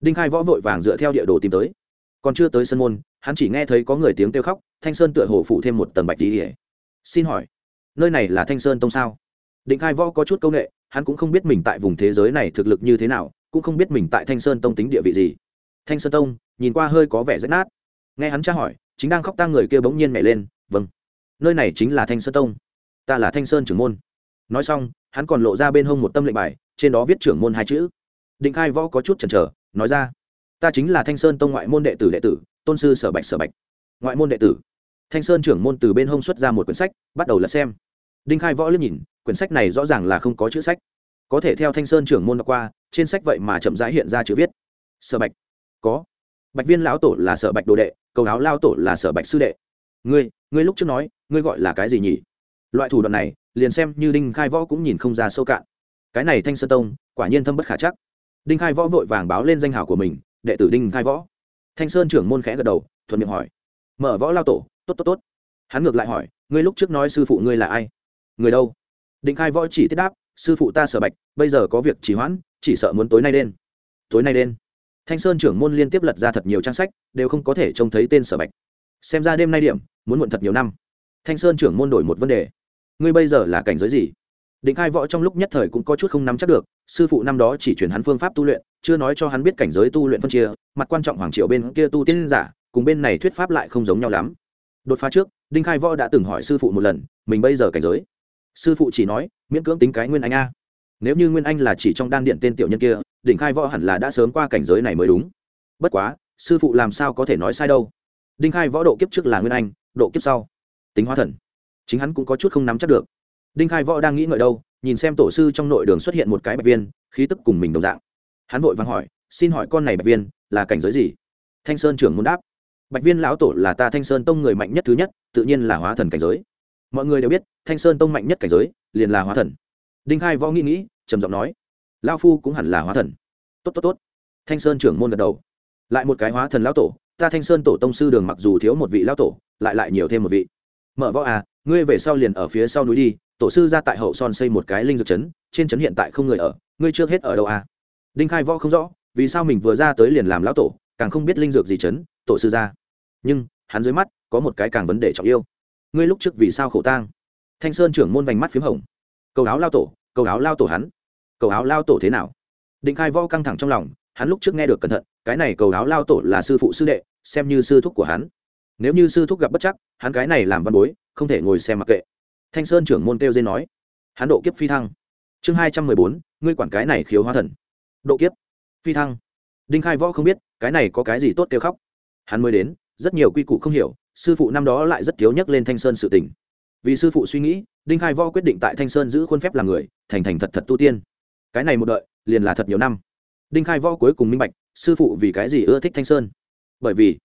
S1: Đinh khai võ vội vàng dựa theo địa đồ tìm tới. Còn chưa tới sân môn, hắn chỉ nghe thấy có người tiếng kêu khóc, thanh sơn tựa hồ phụ thêm một tầng bạch tỉ xin hỏi, nơi này là thanh sơn tông sao? Đinh khai võ có chút c â u n ệ hắn cũng không biết mình tại vùng thế giới này thực lực như thế nào, cũng không biết mình tại thanh sơn tông tính địa vị gì. Thanh sơn tông, nhìn qua hơi có vẻ rách nát. Nghe hắn tra hỏi chính đang khóc tang người kia bỗng nhiên nhảy lên vâng nơi này chính là thanh sơn tông. Ta là thanh sơn trưởng môn. Nói xong, hắn còn lộ ra bên hông một tâm lệnh bài, trên đó viết trưởng môn hai chữ. Định khai võ có chút chần chờ, nói ra, ta chính là thanh sơn tông ngoại môn đệ tử đệ tử, tôn sư sở bạch sở bạch. Ngoại môn đệ tử. Thanh sơn trưởng môn từ bên hông xuất ra một quyển sách, bắt đầu lật xem. Đinh khai võ liếc nhìn, quyển sách này rõ ràng là không có chữ sách. Có thể theo thanh sơn trưởng môn đọc qua, trên sách vậy mà chậm rãi hiện ra chữ viết. Sở bạch. Có bạch viên lão tổ là sở bạch đồ đệ, cầu áo lao tổ là sở bạch sư đệ. Ngươi ngươi lúc trước nói, ngươi gọi là cái gì nhỉ? Loại thủ đoạn này, liền xem như đinh khai võ cũng nhìn không ra sâu cạn. Cái này thanh sơn tông, quả nhiên thâm bất khả chắc. Đinh khai võ vội vàng báo lên danh hào của mình, đệ tử đinh khai võ. Thanh sơn trưởng môn khẽ gật đầu, thuận miệng hỏi. Mở võ lao tổ, tốt tốt tốt. Hắn ngược lại hỏi, ngươi lúc trước nói sư phụ ngươi là ai? Người đâu? Đinh khai võ chỉ tiết đáp, sư phụ ta sở bạch, bây giờ có việc trì hoãn, chỉ sợ muốn tối nay đen tối nay đen thanh sơn trưởng môn liên tiếp lật ra thật nhiều trang sách, đều không có thể trông thấy tên sở bạch. Xem ra đêm nay điểm, muốn muộn thật nhiều năm. Thanh sơn trưởng môn đổi một vấn đề. Ngươi bây giờ là cảnh giới gì? Định khai võ trong lúc nhất thời cũng có chút không nắm chắc được, sư phụ năm đó chỉ chuyển hắn phương pháp tu luyện, chưa nói cho hắn biết cảnh giới tu luyện phân chia, mặt quan trọng hoàng triều bên kia tu tiên giả, cùng bên này thuyết pháp lại không giống nhau lắm. Đột phá trước đinh khai võ đã từng hỏi sư phụ một lần, mình bây giờ cảnh giới? Sư phụ chỉ nói, miễn cưỡng tính cái nguyên anh a. Nếu như nguyên anh là chỉ trong đan điện tên tiểu nhân kia đỉnh khai võ hẳn là đã sớm qua cảnh giới này mới đúng. Bất quá, sư phụ làm sao có thể nói sai đâu? Đinh khai võ độ kiếp trước là nguyên anh, độ kiếp sau, tính hóa thần. Chính hắn cũng có chút không nắm chắc được. Đinh khai võ đang nghĩ ngợi đâu, nhìn xem tổ sư trong nội đường xuất hiện một cái bạch viên, khí tức cùng mình đồng dạng. Hắn vội vàng hỏi, xin hỏi con này bạch viên là cảnh giới gì? Thanh sơn trưởng muốn đáp, bạch viên lão tổ là ta thanh sơn tông người mạnh nhất thứ nhất, tự nhiên là hóa thần cảnh giới. Mọi người đều biết, thanh sơn tông mạnh nhất cảnh giới liền là hóa thần. Đinh khai võ nghĩ nghĩ, trầm giọng nói lao phu cũng hẳn là hóa thần. Tốt tốt tốt. Thanh sơn trưởng môn gật đầu. Lại một cái hóa thần lão tổ, ta thanh sơn tổ tông sư đường mặc dù thiếu một vị lão tổ, lại lại nhiều thêm một vị. Mở võ à ngươi về sau liền ở phía sau núi đi, tổ sư ra tại hậu son xây một cái linh dược trấn trên trấn hiện tại không người ở, ngươi trước hết ở đâu à? Đinh khai võ không rõ, vì sao mình vừa ra tới liền làm lão tổ, càng không biết linh dược gì trấn tổ sư ra. Nhưng, hắn dưới mắt, có một cái càng vấn đề trọng yêu. Ngươi lúc trước vì sao khổ tang? Thanh sơn trưởng môn vành mắt p h í m hồng. Cầu áo lao tổ, cầu áo lao tổ hắn cầu áo lao tổ thế nào? Định khai võ căng thẳng trong lòng, hắn lúc trước nghe được cẩn thận, cái này cầu áo lao tổ là sư phụ sư đệ, xem như sư thúc của hắn. Nếu như sư thúc gặp bất chắc, hắn cái này làm văn bối, không thể ngồi xem mặc kệ. Thanh sơn trưởng môn kêu dên nói, hắn độ kiếp phi thăng. Chương hai trăm mười bốn, ngươi quản cái này khiếu hóa thần. Độ kiếp phi thăng. Đinh khai võ không biết, cái này có cái gì tốt kêu khóc. Hắn mới đến, rất nhiều quy củ không hiểu, sư phụ năm đó lại rất thiếu nhắc lên thanh sơn sự tình. Vì sư phụ suy nghĩ, đinh khai võ quyết định tại thanh sơn giữ khuôn phép làm người, thành thành thật thật tu tiên cái này một đợi, liền là thật nhiều năm. Đinh khai võ cuối cùng minh bạch, sư phụ vì cái gì ưa thích thanh sơn? Bởi vì,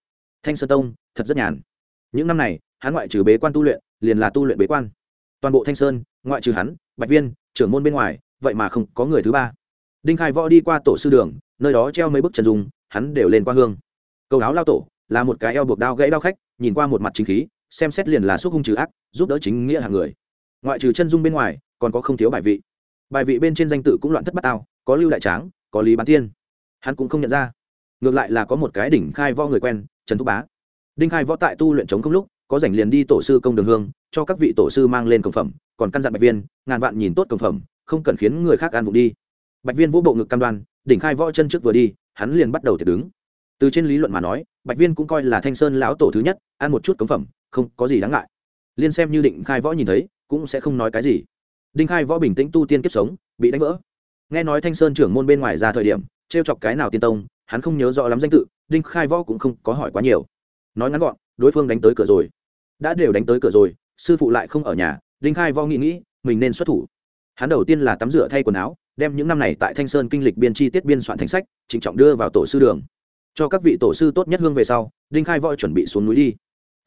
S1: thanh sơn tông, thật rất nhàn. Những năm này, hắn ngoại trừ bế quan tu luyện, liền là tu luyện bế quan. Toàn bộ thanh sơn, ngoại trừ hắn, bạch viên, trưởng môn bên ngoài, vậy mà không có người thứ ba. Đinh khai võ đi qua tổ sư đường, nơi đó treo mấy bức trần dùng hắn đều lên qua hương. Câu áo lao tổ, là một cái eo buộc đao gãy đao khách, nhìn qua một mặt chính khí, xem xét liền là xúc hung trừ ác, giúp đỡ chính nghĩa hàng người. Ngoại trừ chân dung bên ngoài, còn có không thiếu bài vị bài vị bên trên danh tự cũng loạn thất bát tao, có lưu đại tráng, có lý bán tiên. Hắn cũng không nhận ra. Ngược lại là có một cái đỉnh khai võ người quen, trần thúc bá. Đinh khai võ tại tu luyện chống không lúc, có rảnh liền đi tổ sư công đường hương, cho các vị tổ sư mang lên công phẩm, còn căn dặn bạch viên, ngàn vạn nhìn tốt công phẩm, không cần khiến người khác ăn vụng đi. Bạch viên vũ bộ ngực cam đoan, đỉnh khai võ chân trước vừa đi, hắn liền bắt đầu thiệt đứng. Từ trên lý luận mà nói, bạch viên cũng coi là thanh sơn lão tổ thứ nhất, ăn một chút cống phẩm, không có gì đáng ngại. Liên xem như định khai võ nhìn thấy, cũng sẽ không nói cái gì đinh khai võ bình tĩnh tu tiên kiếp sống, bị đánh vỡ. Nghe nói thanh sơn trưởng môn bên ngoài ra thời điểm t r e o chọc cái nào tiên tông, hắn không nhớ rõ lắm danh tự, đinh khai võ cũng không có hỏi quá nhiều. Nói ngắn gọn, đối phương đánh tới cửa rồi. Đã đều đánh tới cửa rồi, sư phụ lại không ở nhà, đinh khai võ nghĩ nghĩ, mình nên xuất thủ. Hắn đầu tiên là tắm rửa thay quần áo, đem những năm này tại thanh sơn kinh lịch biên chi tiết biên soạn thành sách, trịnh trọng đưa vào tổ sư đường. Cho các vị tổ sư tốt nhất hương về sau, đinh khai võ chuẩn bị xuống núi đi.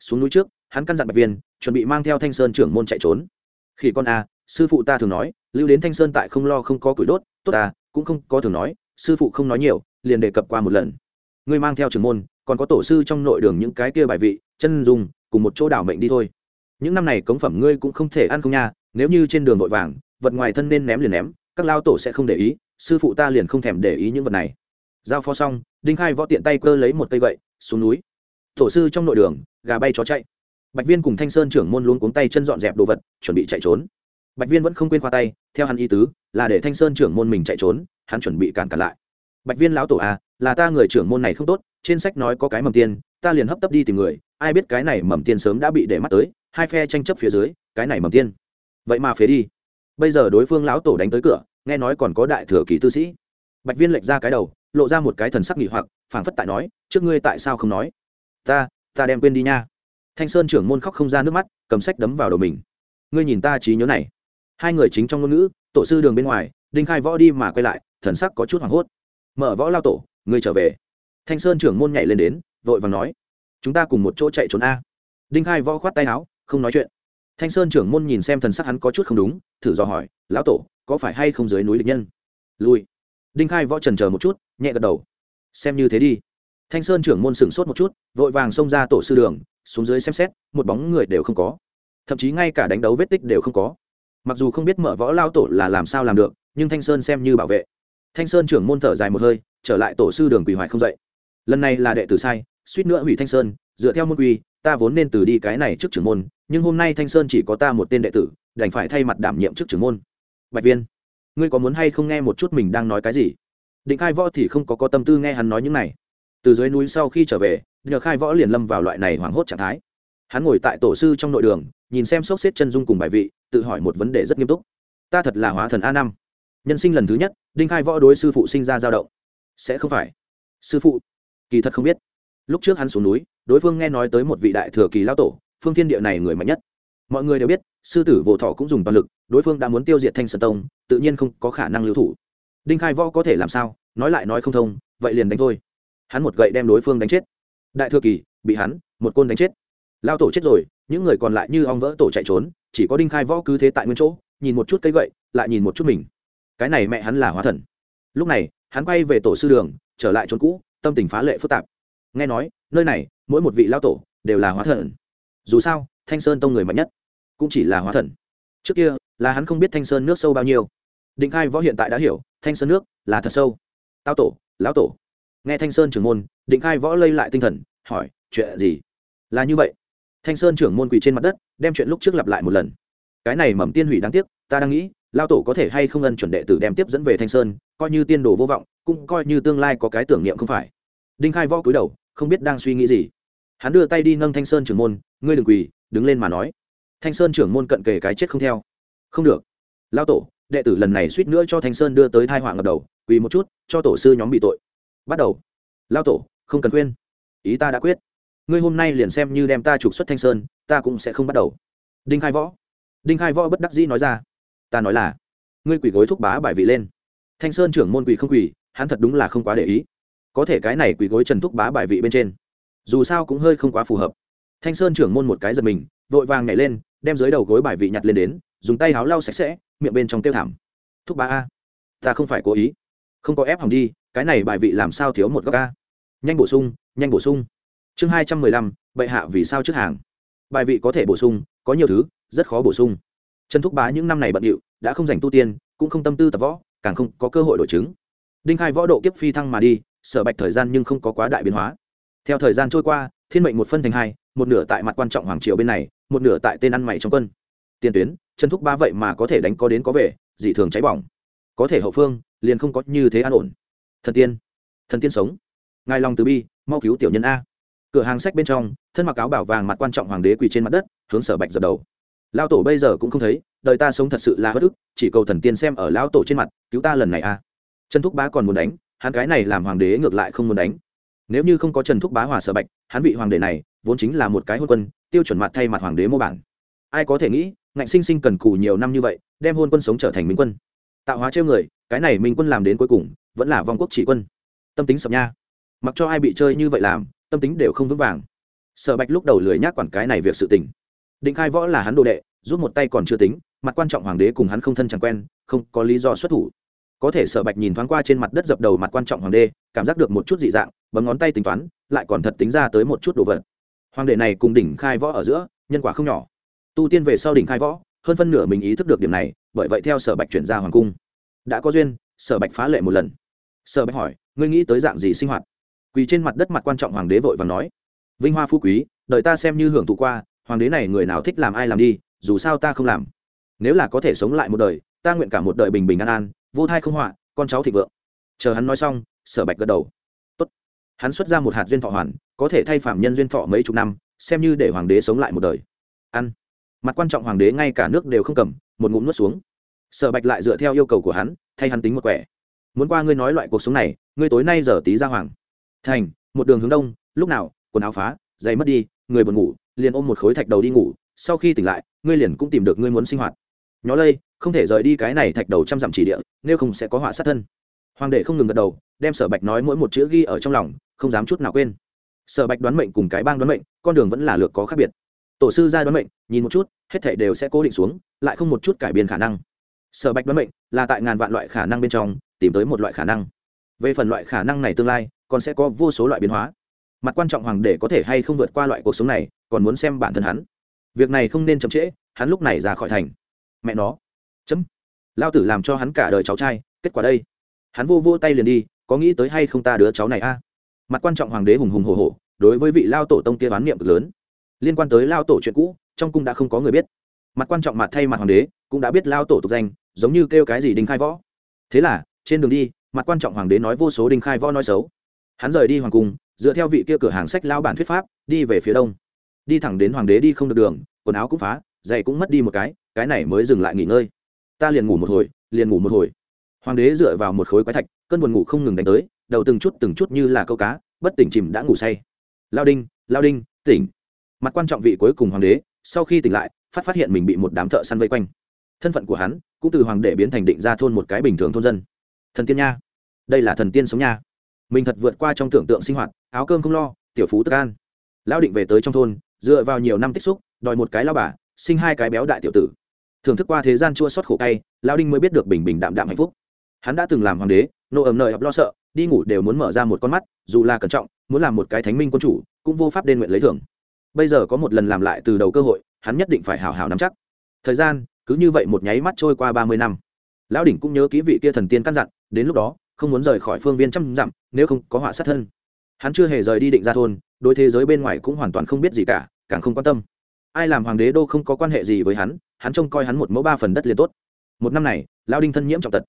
S1: Xuống núi trước, hắn căn dặn bạch viên, chuẩn bị mang theo thanh sơn trưởng môn chạy trốn. Khi con a sư phụ ta thường nói, lưu đến thanh sơn tại không lo không có củi đốt, tốt ta, cũng không có thường nói, sư phụ không nói nhiều, liền đề cập qua một lần. Ngươi mang theo trưởng môn, còn có tổ sư trong nội đường những cái kia bài vị, chân dùng cùng một chỗ đảo mệnh đi thôi. Những năm này cống phẩm ngươi cũng không thể ăn không nha, nếu như trên đường vội vàng, vật ngoài thân nên ném liền ném, các lao tổ sẽ không để ý, sư phụ ta liền không thèm để ý những vật này. Giao phó xong, đinh khai võ tiện tay cơ lấy một cây gậy, xuống núi. Tổ sư trong nội đường, gà bay chó chạy. Bạch viên cùng thanh sơn trưởng môn luôn cuống tay chân dọn dẹp đồ vật, chuẩn bị chạy trốn bạch viên vẫn không quên khoa tay, theo hắn ý tứ, là để thanh sơn trưởng môn mình chạy trốn, hắn chuẩn bị cản cản lại. Bạch viên lão tổ à là ta người trưởng môn này không tốt, trên sách nói có cái mầm tiên, ta liền hấp tấp đi tìm người, ai biết cái này mầm tiên sớm đã bị để mắt tới, hai phe tranh chấp phía dưới, cái này mầm tiên. Vậy mà phế đi. Bây giờ đối phương lão tổ đánh tới cửa, nghe nói còn có đại thừa kỳ tư sĩ. Bạch viên lệch ra cái đầu, lộ ra một cái thần sắc nghỉ hoặc, phảng phất tại nói, trước ngươi tại sao không nói? Ta ta đem quên đi nha. Thanh sơn trưởng môn khóc không ra nước mắt, cầm sách đấm vào đầu mình. Ngươi nhìn ta trí nhớ này hai người chính trong ngôn ngữ, tổ sư đường bên ngoài, đinh khai võ đi mà quay lại, thần sắc có chút hoảng hốt. Mở võ lao tổ ngươi trở về. Thanh sơn trưởng môn nhảy lên đến, vội vàng nói, chúng ta cùng một chỗ chạy trốn a. Đinh khai võ khoát tay áo, không nói chuyện. Thanh sơn trưởng môn nhìn xem thần sắc hắn có chút không đúng, thử dò hỏi, lão tổ, có phải hay không dưới núi địch nhân? Lui. Đinh khai võ trần chờ một chút, nhẹ gật đầu. Xem như thế đi. Thanh sơn trưởng môn sửng sốt một chút, vội vàng xông ra tổ sư đường, xuống dưới xem xét, một bóng người đều không có. Thậm chí ngay cả đánh đấu vết tích đều không có mặc dù không biết mở võ lao tổ là làm sao làm được, nhưng thanh sơn xem như bảo vệ. Thanh sơn trưởng môn thở dài một hơi, trở lại tổ sư đường quỳ hoài không dậy. Lần này là đệ tử sai, suýt nữa hủy thanh sơn, dựa theo môn quy, ta vốn nên từ đi cái này trước trưởng môn, nhưng hôm nay thanh sơn chỉ có ta một tên đệ tử, đành phải thay mặt đảm nhiệm trước trưởng môn. Bạch viên, ngươi có muốn hay không nghe một chút mình đang nói cái gì? Định khai võ thì không có có tâm tư nghe hắn nói những này. Từ dưới núi sau khi trở về nhờ khai võ liền lâm vào loại này hoảng hốt trạng thái hắn ngồi tại tổ sư trong nội đường, nhìn xem sốc xếp chân dung cùng bài vị, tự hỏi một vấn đề rất nghiêm túc. Ta thật là hóa thần a năm. Nhân sinh lần thứ nhất, đinh khai võ đối sư phụ sinh ra dao động. Sẽ không phải. Sư phụ, kỳ thật không biết. Lúc trước hắn xuống núi, đối phương nghe nói tới một vị đại thừa kỳ lao tổ, phương thiên địa này người mạnh nhất. Mọi người đều biết, sư tử vỗ thọ cũng dùng toàn lực, đối phương đã muốn tiêu diệt thanh sơn tông, tự nhiên không có khả năng lưu thủ. Đinh khai võ có thể làm sao, nói lại nói không thông, vậy liền đánh thôi. Hắn một gậy đem đối phương đánh chết. Đại thừa kỳ, bị hắn, một côn đánh chết lao tổ chết rồi, những người còn lại như ong vỡ tổ chạy trốn, chỉ có đinh khai võ cứ thế tại nguyên chỗ, nhìn một chút cây gậy, lại nhìn một chút mình. Cái này mẹ hắn là hóa thần. Lúc này, hắn quay về tổ sư đường, trở lại trốn cũ, tâm tình phá lệ phức tạp. Nghe nói, nơi này, mỗi một vị lao tổ, đều là hóa thần. Dù sao, thanh sơn tông người mạnh nhất, cũng chỉ là hóa thần. Trước kia, là hắn không biết thanh sơn nước sâu bao nhiêu. Định khai võ hiện tại đã hiểu, thanh sơn nước là thật sâu. Tao tổ, lão tổ. Nghe thanh sơn trưởng môn định khai võ lây lại tinh thần, hỏi, chuyện gì? Là như vậy thanh sơn trưởng môn quỳ trên mặt đất, đem chuyện lúc trước lặp lại một lần. Cái này mầm tiên hủy đáng tiếc, ta đang nghĩ, lao tổ có thể hay không ân chuẩn đệ tử đem tiếp dẫn về thanh sơn, coi như tiên đồ vô vọng, cũng coi như tương lai có cái tưởng niệm không phải. Đinh khai võ cúi đầu, không biết đang suy nghĩ gì. Hắn đưa tay đi nâng thanh sơn trưởng môn, ngươi đừng quỳ, đứng lên mà nói. Thanh sơn trưởng môn cận kề cái chết không theo. Không được. Lao tổ, đệ tử lần này suýt nữa cho thanh sơn đưa tới thai họa ngập đầu, quỳ một chút, cho tổ sư nhóm bị tội. Bắt đầu. Lao tổ, không cần khuyên. Ý ta đã quyết ngươi hôm nay liền xem như đem ta trục xuất thanh sơn, ta cũng sẽ không bắt đầu. Đinh khai võ. Đinh khai võ bất đắc dĩ nói ra. Ta nói là, ngươi quỳ gối thúc bá bài vị lên. Thanh sơn trưởng môn quỳ không quỳ hắn thật đúng là không quá để ý. Có thể cái này quỳ gối trần thúc bá bài vị bên trên. Dù sao cũng hơi không quá phù hợp. Thanh sơn trưởng môn một cái giật mình, vội vàng nhảy lên, đem dưới đầu gối bài vị nhặt lên đến, dùng tay háo lau sạch sẽ, miệng bên trong tiêu thảm. Thúc bá a, ta không phải cố ý. Không có ép hỏng đi, cái này bài vị làm sao thiếu một góc a? Nhanh bổ sung, nhanh bổ sung chương hai trăm mười lăm, bệ hạ vì sao trước hàng? Bài vị có thể bổ sung, có nhiều thứ, rất khó bổ sung. Trần thúc bá những năm này bận điệu, đã không dành tu tiên, cũng không tâm tư tập võ, càng không có cơ hội đổi chứng. Đinh khai võ độ kiếp phi thăng mà đi sở bạch thời gian nhưng không có quá đại biến hóa. Theo thời gian trôi qua, thiên mệnh một phân thành hai, một nửa tại mặt quan trọng hoàng triều bên này, một nửa tại tên ăn mày trong quân. Tiền tuyến, trần thúc ba vậy mà có thể đánh có đến có về, dị thường cháy bỏng. Có thể hậu phương, liền không có như thế an ổn. Thần tiên thần tiên sống. Ngài lòng từ bi, mau cứu tiểu nhân a cửa hàng sách bên trong, thân mặc áo bảo vàng mặt quan trọng hoàng đế quỳ trên mặt đất, hướng sở bạch dập đầu. Lao tổ bây giờ cũng không thấy, đời ta sống thật sự là bất ức, chỉ cầu thần tiên xem ở lão tổ trên mặt, cứu ta lần này a trần thúc bá còn muốn đánh, hắn cái này làm hoàng đế ngược lại không muốn đánh. Nếu như không có trần thúc bá hòa sở bạch, hắn vị hoàng đế này, vốn chính là một cái hôn quân, tiêu chuẩn mặt thay mặt hoàng đế mô bản. Ai có thể nghĩ, ngạnh sinh sinh cần cù nhiều năm như vậy, đem hôn quân sống trở thành minh quân. Tạo hóa trêu người, cái này minh quân làm đến cuối cùng, vẫn là vong quốc chỉ quân. Tâm tính sập nha. Mặc cho ai bị chơi như vậy làm tâm tính đều không vững vàng. Sở bạch lúc đầu lười nhác quản cái này việc sự tình. Định khai võ là hắn đồ đệ giúp một tay còn chưa tính, mặt quan trọng hoàng đế cùng hắn không thân chẳng quen, không có lý do xuất thủ. Có thể sở bạch nhìn thoáng qua trên mặt đất dập đầu mặt quan trọng hoàng đế, cảm giác được một chút dị dạng, bấm ngón tay tính toán, lại còn thật tính ra tới một chút đồ vật. Hoàng đệ này cùng đỉnh khai võ ở giữa, nhân quả không nhỏ. Tu tiên về sau đỉnh khai võ, hơn phân nửa mình ý thức được điểm này, bởi vậy theo sở bạch chuyển ra hoàng cung. Đã có duyên, sở bạch phá lệ một lần. Sở bạch hỏi, ngươi nghĩ tới dạng gì sinh hoạt? Quỳ trên mặt đất mặt quan trọng hoàng đế vội và nói, vinh hoa phú quý, đợi ta xem như hưởng thụ qua, hoàng đế này người nào thích làm ai làm đi, dù sao ta không làm. Nếu là có thể sống lại một đời, ta nguyện cả một đời bình bình an an, vô thai không họa, con cháu thịnh vượng. Chờ hắn nói xong, sở bạch gật đầu. Tốt. hắn xuất ra một hạt duyên thọ hoàn, có thể thay phạm nhân duyên thọ mấy chục năm, xem như để hoàng đế sống lại một đời. Ăn. Mặt quan trọng hoàng đế ngay cả nước đều không cầm, một ngụm nuốt xuống. Sở bạch lại dựa theo yêu cầu của hắn, thay hắn tính một quẻ. Muốn qua ngươi nói loại cuộc sống này, ngươi tối nay giờ tí ra hoàng thành, một đường hướng đông, lúc nào, quần áo phá, giày mất đi, người buồn ngủ, liền ôm một khối thạch đầu đi ngủ, sau khi tỉnh lại, ngươi liền cũng tìm được ngươi muốn sinh hoạt. Nhó lây, không thể rời đi cái này thạch đầu trăm dặm chỉ địa, nếu không sẽ có họa sát thân. Hoàng đệ không ngừng gật đầu, đem sở bạch nói mỗi một chữ ghi ở trong lòng, không dám chút nào quên. Sở bạch đoán mệnh cùng cái bang đoán mệnh, con đường vẫn là lược có khác biệt. Tổ sư ra đoán mệnh, nhìn một chút, hết thể đều sẽ cố định xuống, lại không một chút cải biến khả năng. Sở bạch đoán mệnh, là tại ngàn vạn loại khả năng bên trong, tìm tới một loại khả năng về phần loại khả năng này tương lai, còn sẽ có vô số loại biến hóa. Mặt quan trọng hoàng để có thể hay không vượt qua loại cuộc sống này, còn muốn xem bản thân hắn. Việc này không nên chậm trễ, hắn lúc này ra khỏi thành. Mẹ nó. Chấm. Lao tử làm cho hắn cả đời cháu trai, kết quả đây. Hắn vô vô tay liền đi, có nghĩ tới hay không ta đứa cháu này a? Mặt quan trọng hoàng đế hùng hùng hồ hồ đối với vị lao tổ tông kia bán niệm cực lớn. Liên quan tới lao tổ chuyện cũ, trong cung đã không có người biết. Mặt quan trọng mặt thay mặt hoàng đế, cũng đã biết lao tổ tục danh, giống như kêu cái gì đinh khai võ. Thế là, trên đường đi mặt quan trọng hoàng đế nói vô số đinh khai võ nói xấu. Hắn rời đi hoàng cung, dựa theo vị kia cửa hàng sách lao bản thuyết pháp, đi về phía đông. Đi thẳng đến hoàng đế đi không được đường, quần áo cũng phá, giày cũng mất đi một cái cái này mới dừng lại nghỉ ngơi. Ta liền ngủ một hồi, liền ngủ một hồi. Hoàng đế dựa vào một khối quái thạch, cơn buồn ngủ không ngừng đánh tới, đầu từng chút từng chút như là câu cá, bất tỉnh chìm đã ngủ say. Lao đinh lao đinh, tỉnh. Mặt quan trọng vị cuối cùng hoàng đế, sau khi tỉnh lại, phát phát hiện mình bị một đám thợ săn vây quanh. Thân phận của hắn cũng từ hoàng đệ biến thành định ra thôn một cái bình thường thôn dân thần tiên nha. Đây là thần tiên sống nha. Mình thật vượt qua trong tưởng tượng sinh hoạt, áo cơm không lo, tiểu phú tức an. Lão định về tới trong thôn, dựa vào nhiều năm tích xúc, đòi một cái lao bà, sinh hai cái béo đại tiểu tử. Thưởng thức qua thế gian chua xót khổ cay, lão đinh mới biết được bình bình đạm đạm hạnh phúc. Hắn đã từng làm hoàng đế, nô ẩm nợ ập lo sợ, đi ngủ đều muốn mở ra một con mắt, dù là cẩn trọng, muốn làm một cái thánh minh quân chủ, cũng vô pháp đền nguyện lấy thưởng. Bây giờ có một lần làm lại từ đầu cơ hội, hắn nhất định phải hào hào nắm chắc. Thời gian, cứ như vậy một nháy mắt trôi qua ba mươi năm lão đỉnh cũng nhớ kỹ vị kia thần tiên căn dặn, đến lúc đó, không muốn rời khỏi phương viên trăm dặm, nếu không có họa sát thân. Hắn chưa hề rời đi định ra thôn, đối thế giới bên ngoài cũng hoàn toàn không biết gì cả, càng không quan tâm. Ai làm hoàng đế đô không có quan hệ gì với hắn hắn trông coi hắn một mẫu ba phần đất liền tốt. Một năm này lao đinh thân nhiễm trọng tật.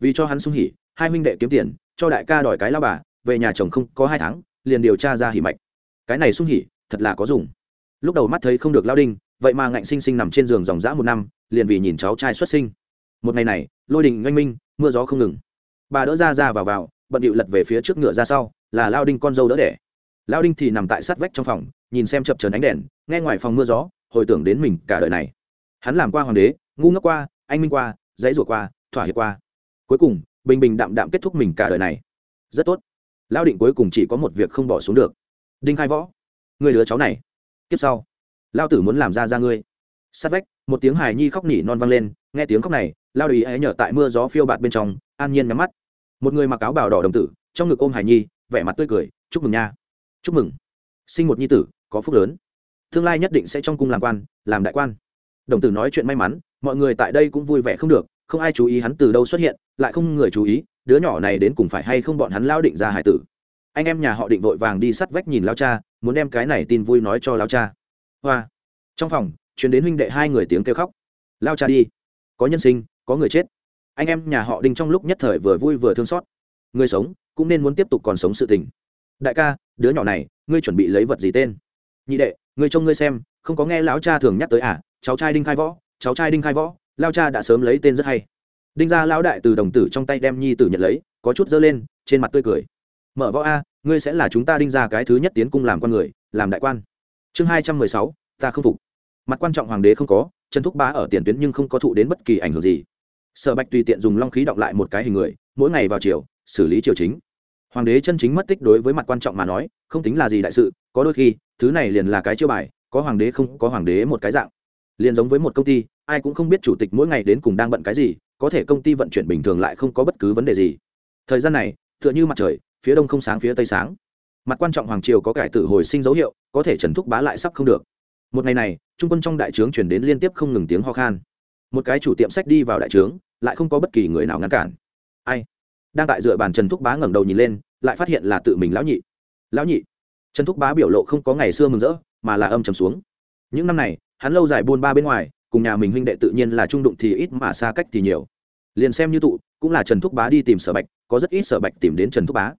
S1: Vì cho hắn sung hỉ, hai huynh đệ kiếm tiền, cho đại ca đòi cái lao bà, về nhà chồng không có hai tháng, liền điều tra ra hỉ mạch. Cái này sung hỉ, thật là có dùng. Lúc đầu mắt thấy không được lao đinh, vậy mà ngạnh sinh sinh nằm trên giường dòng dã một năm, liền vì nhìn cháu trai xuất sinh. Một ngày này lôi đình oanh minh, mưa gió không ngừng. Bà đỡ ra ra vào vào, bận điệu lật về phía trước ngựa ra sau, là lao đinh con dâu đỡ đẻ. Lao đinh thì nằm tại sát vách trong phòng, nhìn xem chập trần ánh đèn, nghe ngoài phòng mưa gió, hồi tưởng đến mình cả đời này. Hắn làm qua hoàng đế, ngu ngốc qua, anh minh qua, dãy rủa qua, thỏa hiệp qua. Cuối cùng, bình bình đạm đạm kết thúc mình cả đời này. Rất tốt. Lao định cuối cùng chỉ có một việc không bỏ xuống được. Đinh khai võ. Người đứa cháu này. Tiếp sau, lao tử muốn làm ra ra ngươi sát vách, một tiếng hài nhi khóc nỉ non vang lên, nghe tiếng khóc này, lao ý ấy nhở tại mưa gió phiêu bạt bên trong, an nhiên nhắm mắt. Một người mặc áo bào đỏ đồng tử, trong ngực ôm hài nhi, vẻ mặt tươi cười, chúc mừng nha. Chúc mừng. Sinh một nhi tử, có phúc lớn. Tương lai nhất định sẽ trong cung làm quan, làm đại quan. Đồng tử nói chuyện may mắn, mọi người tại đây cũng vui vẻ không được, không ai chú ý hắn từ đâu xuất hiện, lại không người chú ý, đứa nhỏ này đến cùng phải hay không bọn hắn lao định ra hải tử. Anh em nhà họ định vội vàng đi sắt vách nhìn lao cha, muốn đem cái này tin vui nói cho lao cha. Hoa. Trong phòng chuyển đến huynh đệ hai người tiếng kêu khóc. Lao cha đi, có nhân sinh, có người chết. Anh em nhà họ đinh trong lúc nhất thời vừa vui vừa thương xót. Người sống, cũng nên muốn tiếp tục còn sống sự tình. Đại ca, đứa nhỏ này, ngươi chuẩn bị lấy vật gì tên? Nhị đệ, ngươi trông ngươi xem, không có nghe lão cha thường nhắc tới à? Cháu trai đinh khai võ, cháu trai đinh khai võ, lao cha đã sớm lấy tên rất hay. Đinh ra lão đại từ đồng tử trong tay đem nhi tử nhận lấy, có chút dơ lên, trên mặt tươi cười. Mở võ a, ngươi sẽ là chúng ta đinh ra cái thứ nhất tiến cung làm con người, làm đại quan. Chương hai trăm mười sáu, ta không phục mặt quan trọng hoàng đế không có, trần thúc bá ở tiền tuyến nhưng không có thụ đến bất kỳ ảnh hưởng gì. Sở bạch tùy tiện dùng long khí động lại một cái hình người, mỗi ngày vào chiều xử lý triều chính. Hoàng đế chân chính mất tích đối với mặt quan trọng mà nói, không tính là gì đại sự, có đôi khi, thứ này liền là cái chiêu bài, có hoàng đế không, có hoàng đế một cái dạng. Liền giống với một công ty, ai cũng không biết chủ tịch mỗi ngày đến cùng đang bận cái gì, có thể công ty vận chuyển bình thường lại không có bất cứ vấn đề gì. Thời gian này, tựa như mặt trời, phía đông không sáng phía tây sáng. Mặt quan trọng hoàng triều có cải tử hồi sinh dấu hiệu, có thể trần thúc bá lại sắp không được một ngày này, trung quân trong đại trướng chuyển đến liên tiếp không ngừng tiếng ho khan. Một cái chủ tiệm sách đi vào đại trướng, lại không có bất kỳ người nào ngăn cản. Ai? Đang tại dựa bàn trần thúc bá ngẩng đầu nhìn lên, lại phát hiện là tự mình lão nhị. Lão nhị? Trần thúc bá biểu lộ không có ngày xưa mừng rỡ, mà là âm trầm xuống. Những năm này, hắn lâu dài buôn ba bên ngoài, cùng nhà mình huynh đệ tự nhiên là trung đụng thì ít mà xa cách thì nhiều. Liền xem như tụ, cũng là trần thúc bá đi tìm sở bạch, có rất ít sở bạch tìm đến trần thúc bá.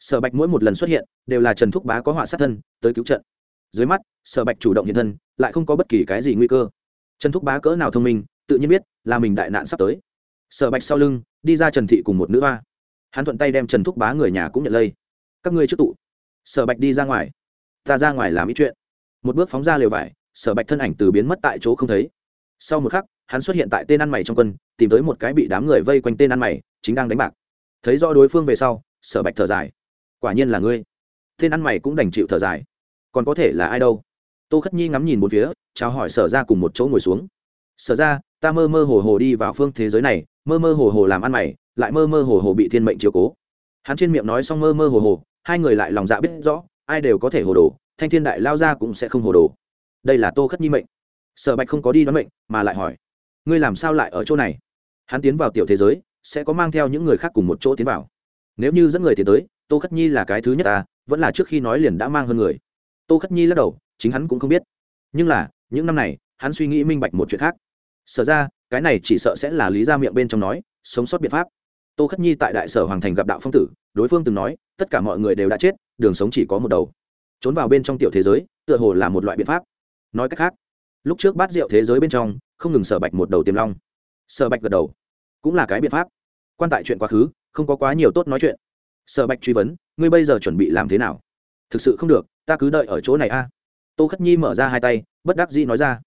S1: Sở bạch mỗi một lần xuất hiện, đều là trần thúc bá có họa sát thân, tới cứu trận dưới mắt, sở bạch chủ động hiện thân, lại không có bất kỳ cái gì nguy cơ. Trần thúc bá cỡ nào thông minh, tự nhiên biết là mình đại nạn sắp tới. Sở bạch sau lưng, đi ra trần thị cùng một nữ hoa. Hắn thuận tay đem trần thúc bá người nhà cũng nhận lây. Các ngươi trước tụ. Sở bạch đi ra ngoài. Ta ra ngoài làm ít chuyện. Một bước phóng ra lều vải, sở bạch thân ảnh từ biến mất tại chỗ không thấy. Sau một khắc, hắn xuất hiện tại tên ăn mày trong quân, tìm tới một cái bị đám người vây quanh tên ăn mày, chính đang đánh bạc. Thấy rõ đối phương về sau, sở bạch thở dài. Quả nhiên là ngươi. Tên ăn mày cũng đành chịu thở dài còn có thể là ai đâu. Tô khất nhi ngắm nhìn một phía, chào hỏi sở ra cùng một chỗ ngồi xuống. Sở ra ta mơ mơ hồ hồ đi vào phương thế giới này, mơ mơ hồ hồ làm ăn mày, lại mơ mơ hồ hồ bị thiên mệnh chiều cố. Hắn trên miệng nói xong mơ mơ hồ hồ, hai người lại lòng dạ biết rõ, ai đều có thể hồ đồ, thanh thiên đại lao ra cũng sẽ không hồ đồ. Đây là tô khất nhi mệnh. Sở bạch không có đi đoán mệnh, mà lại hỏi, ngươi làm sao lại ở chỗ này? Hắn tiến vào tiểu thế giới, sẽ có mang theo những người khác cùng một chỗ tiến vào. Nếu như dẫn người thì tới, tô khất nhi là cái thứ nhất ta, vẫn là trước khi nói liền đã mang hơn người tô khất nhi lắc đầu, chính hắn cũng không biết. Nhưng là, những năm này, hắn suy nghĩ minh bạch một chuyện khác. Sở ra, cái này chỉ sợ sẽ là lý ra miệng bên trong nói, sống sót biện pháp. Tô khất nhi tại đại sở hoàng thành gặp đạo phong tử, đối phương từng nói, tất cả mọi người đều đã chết, đường sống chỉ có một đầu. Trốn vào bên trong tiểu thế giới, tựa hồ là một loại biện pháp. Nói cách khác, lúc trước bát rượu thế giới bên trong, không ngừng sở bạch một đầu tiềm long. Sở bạch gật đầu. Cũng là cái biện pháp. Quan tại chuyện quá khứ, không có quá nhiều tốt nói chuyện. Sở bạch truy vấn, ngươi bây giờ chuẩn bị làm thế nào? Thực sự không được, ta cứ đợi ở chỗ này a. Tô khất nhi mở ra hai tay, bất đắc dĩ nói ra.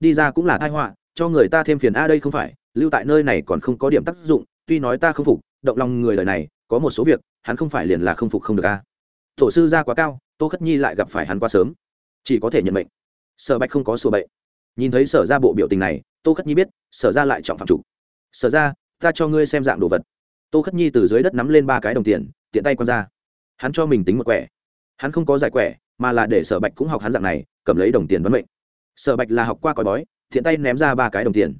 S1: Đi ra cũng là thai họa, cho người ta thêm phiền a đây không phải, lưu tại nơi này còn không có điểm tác dụng, tuy nói ta không phục, động lòng người đời này, có một số việc, hắn không phải liền là không phục không được a. Tổ sư ra quá cao, tô khất nhi lại gặp phải hắn quá sớm. Chỉ có thể nhận mệnh. Sở bạch không có sổ bậy. Nhìn thấy sở ra bộ biểu tình này, tô khất nhi biết, sở ra lại trọng phạm chủ. Sở ra, ta cho ngươi xem dạng đồ vật. Tô khất nhi từ dưới đất nắm lên ba cái đồng tiền, tiện tay q ra. Hắn cho mình tính một quẻ hắn không có giải quẻ, mà là để sở bạch cũng học hắn dạng này, cầm lấy đồng tiền đoán mệnh. Sở bạch là học qua còi bói, thiện tay ném ra ba cái đồng tiền.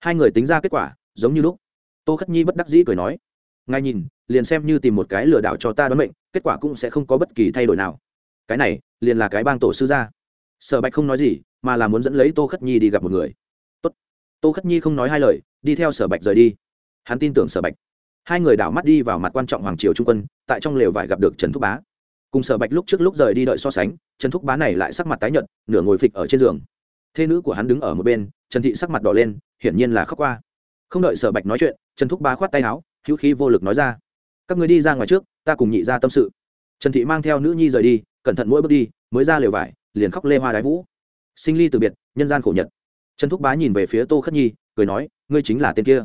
S1: Hai người tính ra kết quả, giống như lúc. Tô khất nhi bất đắc dĩ cười nói ngay nhìn, liền xem như tìm một cái lừa đảo cho ta đoán mệnh, kết quả cũng sẽ không có bất kỳ thay đổi nào. Cái này, liền là cái bang tổ sư gia. Sở bạch không nói gì, mà là muốn dẫn lấy tô khất nhi đi gặp một người. Tốt. tô khất nhi không nói hai lời, đi theo sở bạch rời đi. Hắn tin tưởng sở bạch. Hai người đảo mắt đi vào mặt quan trọng hoàng triều trung quân, tại trong lều vải gặp được trần thúc bá cùng sở bạch lúc trước lúc rời đi đợi so sánh, trần thúc bá này lại sắc mặt tái nhợt, nửa ngồi phịch ở trên giường. Thê nữ của hắn đứng ở một bên, trần thị sắc mặt đỏ lên, hiển nhiên là khóc qua. Không đợi sở bạch nói chuyện, trần thúc bá khoát tay áo, hữu khí vô lực nói ra, các người đi ra ngoài trước, ta cùng nhị ra tâm sự. Trần thị mang theo nữ nhi rời đi, cẩn thận mỗi bước đi, mới ra lều vải, liền khóc lê hoa đái vũ. Sinh ly từ biệt, nhân gian khổ nhật. Trần thúc bá nhìn về phía tô khất nhi, cười nói, ngươi chính là tên kia.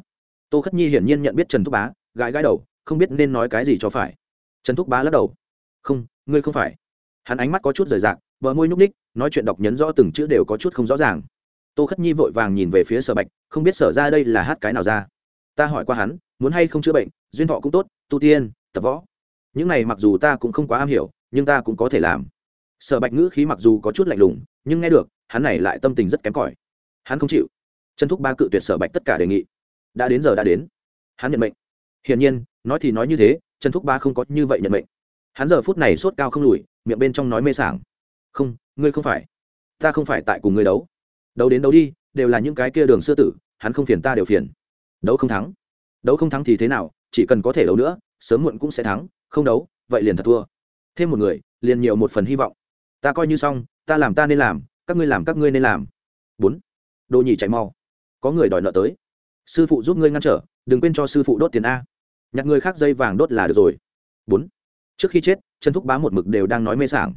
S1: Tô khất nhi hiển nhiên nhận biết trần thúc bá, gãi gãi đầu, không biết nên nói cái gì cho phải. Trần thúc bá lắc đầu không, ngươi không phải. Hắn ánh mắt có chút rời rạc, bờ môi nhúc ních nói chuyện đọc nhấn rõ từng chữ đều có chút không rõ ràng. Tô khất nhi vội vàng nhìn về phía sở bạch, không biết sở ra đây là hát cái nào ra. Ta hỏi qua hắn, muốn hay không chữa bệnh, duyên thọ cũng tốt, tu tiên, tập võ. Những này mặc dù ta cũng không quá am hiểu, nhưng ta cũng có thể làm. Sở bạch ngữ khí mặc dù có chút lạnh lùng, nhưng nghe được, hắn này lại tâm tình rất kém cỏi. Hắn không chịu. Trần thúc ba cự tuyệt sở bạch tất cả đề nghị. Đã đến giờ đã đến. Hắn nhận mệnh. Hiển nhiên, nói thì nói như thế trần thúc ba không có như vậy nhận mệnh hắn giờ phút này sốt cao không lùi, miệng bên trong nói mê sảng. Không, ngươi không phải. Ta không phải tại cùng ngươi đấu. Đấu đến đấu đi, đều là những cái kia đường xưa tử, hắn không phiền ta đều phiền. Đấu không thắng. Đấu không thắng thì thế nào, chỉ cần có thể đấu nữa, sớm muộn cũng sẽ thắng, không đấu, vậy liền thật thua. Thêm một người, liền nhiều một phần hy vọng. Ta coi như xong, ta làm ta nên làm, các ngươi làm các ngươi nên làm. Bốn. Đồ nhị chạy mau. Có người đòi nợ tới. Sư phụ giúp ngươi ngăn trở, đừng quên cho sư phụ đốt tiền a. Nhặt người khác dây vàng đốt là được rồi. Bốn trước khi chết, trần thúc bá một mực đều đang nói mê sảng.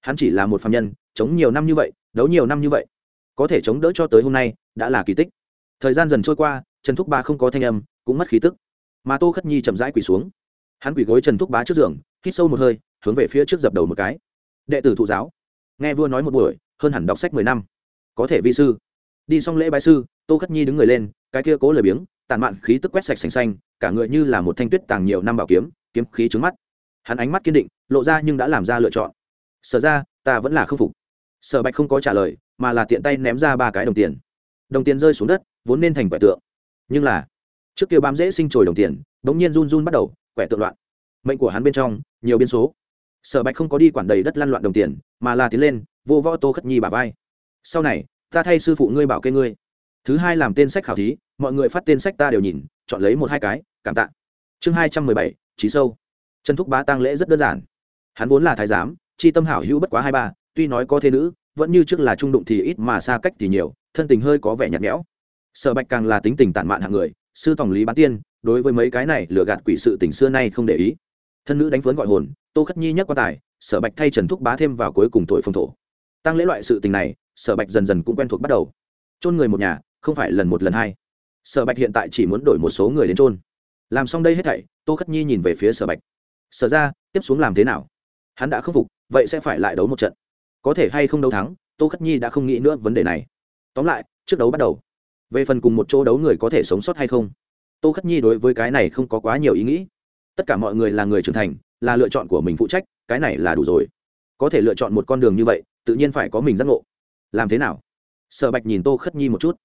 S1: Hắn chỉ là một phạm nhân, chống nhiều năm như vậy, đấu nhiều năm như vậy, có thể chống đỡ cho tới hôm nay, đã là kỳ tích. Thời gian dần trôi qua, trần thúc bá không có thanh âm, cũng mất khí tức. Mà tô khất nhi chậm rãi quỳ xuống. Hắn quỳ gối trần thúc bá trước giường, hít sâu một hơi, hướng về phía trước dập đầu một cái. Đệ tử thụ giáo. Nghe vua nói một buổi, hơn hẳn đọc sách mười năm. Có thể vi sư. Đi xong lễ bái sư, tô khất nhi đứng người lên, cái kia cố lời biếng, tàn mạn khí tức quét sạch xanh xanh, cả người như là một thanh tuyết tàng nhiều năm bảo kiếm kiếm khí trứng mắt hắn ánh mắt kiên định, lộ ra nhưng đã làm ra lựa chọn. Sở ra ta vẫn là khâm phục. Sở bạch không có trả lời, mà là tiện tay ném ra ba cái đồng tiền. Đồng tiền rơi xuống đất, vốn nên thành quẻ tượng. Nhưng là, trước kia bám dễ sinh trồi đồng tiền đ ỗ n g nhiên run run bắt đầu, quẻ tượng loạn. Mệnh của hắn bên trong, nhiều biên số. Sở bạch không có đi quản đầy đất lăn loạn đồng tiền, mà là tiến lên, vô võ tô khất nhi bà vai. Sau này, ta thay sư phụ ngươi bảo kê ngươi. Thứ hai làm tên sách khảo thí, mọi người phát tên sách ta đều nhìn, chọn lấy một hai cái, cảm tạ. Chương hai trăm mười bảy trí sâu trần thúc bá tăng lễ rất đơn giản. Hắn vốn là thái giám, chi tâm hảo hữu bất quá hai ba, tuy nói có thế nữ, vẫn như trước là trung đụng thì ít mà xa cách thì nhiều, thân tình hơi có vẻ nhạt nhẽo. Sở bạch càng là tính tình tản mạn hạng người, sư tổng lý bán tiên, đối với mấy cái này lừa gạt quỷ sự tình xưa nay không để ý. Thân nữ đánh phớn gọi hồn, tô khất nhi nhắc quan tài, sở bạch thay trần thúc bá thêm vào cuối cùng tội phong thổ. Tăng lễ loại sự tình này, sở bạch dần dần cũng quen thuộc bắt đầu. Chôn người một nhà, không phải lần một lần hai. Sở bạch hiện tại chỉ muốn đổi một số người đến chôn. Làm xong đây hết thảy, tô khất nhi nhìn về phía sở bạch sở ra, tiếp xuống làm thế nào? Hắn đã khâm phục, vậy sẽ phải lại đấu một trận. Có thể hay không đấu thắng, tô khất nhi đã không nghĩ nữa vấn đề này. Tóm lại, trước đấu bắt đầu. Về phần cùng một chỗ đấu người có thể sống sót hay không? Tô khất nhi đối với cái này không có quá nhiều ý nghĩ. Tất cả mọi người là người trưởng thành, là lựa chọn của mình phụ trách, cái này là đủ rồi. Có thể lựa chọn một con đường như vậy, tự nhiên phải có mình giác ngộ. Làm thế nào? Sở bạch nhìn tô khất nhi một chút.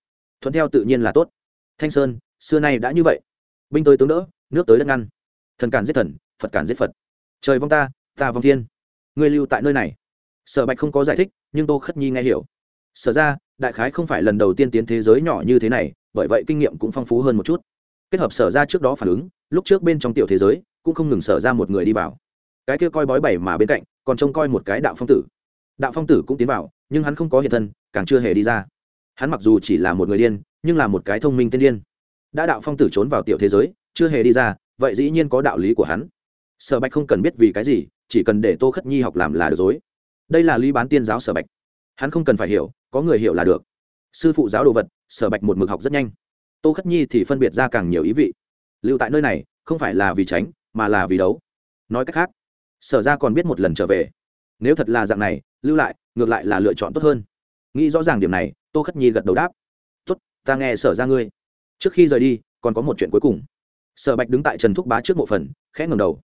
S1: Thuận theo tự nhiên là tốt. Thanh sơn, xưa nay đã như vậy. Binh tới tướng đỡ, nước tới đất ngăn. Thần cản giết thần phật cản giết phật. Trời vong ta ta vong thiên. Ngươi lưu tại nơi này. Sở bạch không có giải thích, nhưng tô khất nhi nghe hiểu. Sở ra, đại khái không phải lần đầu tiên tiến thế giới nhỏ như thế này, bởi vậy kinh nghiệm cũng phong phú hơn một chút. Kết hợp sở ra trước đó phản ứng, lúc trước bên trong tiểu thế giới, cũng không ngừng sở ra một người đi vào. Cái kia coi bói bảy mà bên cạnh, còn trông coi một cái đạo phong tử. Đạo phong tử cũng tiến vào, nhưng hắn không có hiện thân, càng chưa hề đi ra. Hắn mặc dù chỉ là một người điên, nhưng là một cái thông minh tiên điên. Đã đạo phong tử trốn vào tiểu thế giới, chưa hề đi ra, vậy dĩ nhiên có đạo lý của hắn sở bạch không cần biết vì cái gì, chỉ cần để tô khất nhi học làm là được dối đây là lý bán tiên giáo sở bạch. Hắn không cần phải hiểu, có người hiểu là được. Sư phụ giáo đồ vật, sở bạch một mực học rất nhanh. Tô khất nhi thì phân biệt ra càng nhiều ý vị. Lưu tại nơi này, không phải là vì tránh, mà là vì đấu. Nói cách khác, sở ra còn biết một lần trở về. Nếu thật là dạng này, lưu lại, ngược lại là lựa chọn tốt hơn. Nghĩ rõ ràng điểm này, tô khất nhi gật đầu đáp. Tốt, ta nghe sở ra ngươi. Trước khi rời đi, còn có một chuyện cuối cùng. Sở bạch đứng tại trần thúc bá trước mộ phần, khẽ ngầm đầu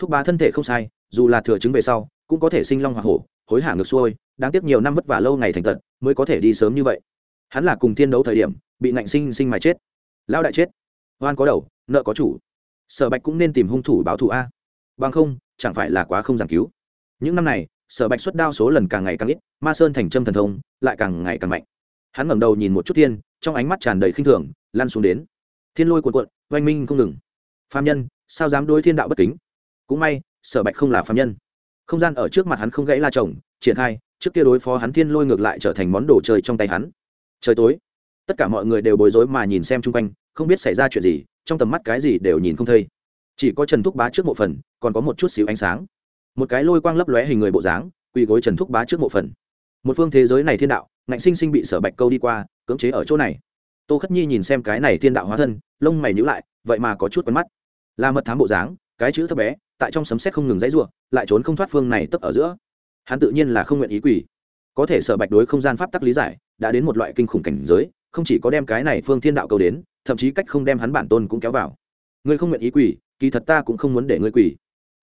S1: thúc bá thân thể không sai, dù là thừa chứng về sau, cũng có thể sinh long hoa hổ, hối hả ngược xuôi, đáng tiếc nhiều năm vất vả lâu ngày thành tật, mới có thể đi sớm như vậy. Hắn là cùng thiên đấu thời điểm, bị nạnh sinh sinh mài chết. Lao đại chết. Oan có đầu, nợ có chủ. Sở bạch cũng nên tìm hung thủ báo thù a. Bằng không, chẳng phải là quá không giảng cứu. Những năm này, sở bạch xuất đao số lần càng ngày càng ít, ma sơn thành trâm thần thông lại càng ngày càng mạnh. Hắn ngẩng đầu nhìn một chút thiên, trong ánh mắt tràn đầy khinh thường, lăn xuống đến. Thiên lôi cuộn cuộn, oanh minh không ngừng. Phạm nhân, sao dám đối thiên đạo bất kính? Cũng may, sở bạch không là phạm nhân. Không gian ở trước mặt hắn không gãy la chồng, triển khai, trước kia đối phó hắn thiên lôi ngược lại trở thành món đồ chơi trong tay hắn. Trời tối, tất cả mọi người đều bối rối mà nhìn xem chung quanh, không biết xảy ra chuyện gì, trong tầm mắt cái gì đều nhìn không thấy. Chỉ có trần thúc bá trước mộ phần, còn có một chút xíu ánh sáng. Một cái lôi quang lấp lóe hình người bộ dáng, quỳ gối trần thúc bá trước mộ phần. Một phương thế giới này thiên đạo, ngạnh sinh sinh bị sở bạch câu đi qua, cưỡng chế ở chỗ này. Tô khất nhi nhìn xem cái này thiên đạo hóa thân, lông mày nhữ lại, vậy mà có chút quen mắt. Là mật thám bộ dáng, cái chữ thấp bé tại trong sấm xét không ngừng dãy ruộng lại trốn không thoát phương này tấp ở giữa. Hắn tự nhiên là không nguyện ý quỷ có thể sở bạch đối không gian pháp tắc lý giải, đã đến một loại kinh khủng cảnh giới, không chỉ có đem cái này phương thiên đạo cầu đến, thậm chí cách không đem hắn bản tôn cũng kéo vào. Ngươi không nguyện ý quỷ kỳ thật ta cũng không muốn để ngươi quỷ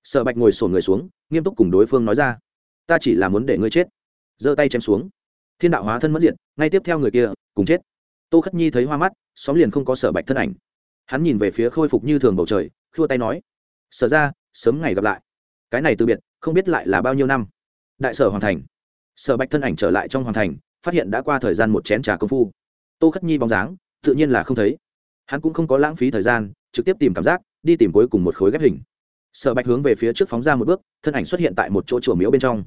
S1: sở bạch ngồi sổ người xuống, nghiêm túc cùng đối phương nói ra. Ta chỉ là muốn để ngươi chết. Giơ tay chém xuống. Thiên đạo hóa thân mất diện ngay tiếp theo người kia, cùng chết. Tô khất nhi thấy hoa mắt, xóm liền không có sở bạch thân ảnh. Hắn nhìn về phía khôi phục như thường bầu trời, khua tay nói. Sở ra sớm ngày gặp lại. Cái này từ biệt, không biết lại là bao nhiêu năm. Đại sở hoàn thành. Sở bạch thân ảnh trở lại trong hoàn thành, phát hiện đã qua thời gian một chén trà công phu. Tô khất nhi bóng dáng, tự nhiên là không thấy. Hắn cũng không có lãng phí thời gian, trực tiếp tìm cảm giác, đi tìm cuối cùng một khối ghép hình. Sở bạch hướng về phía trước phóng ra một bước, thân ảnh xuất hiện tại một chỗ chùa miếu bên trong.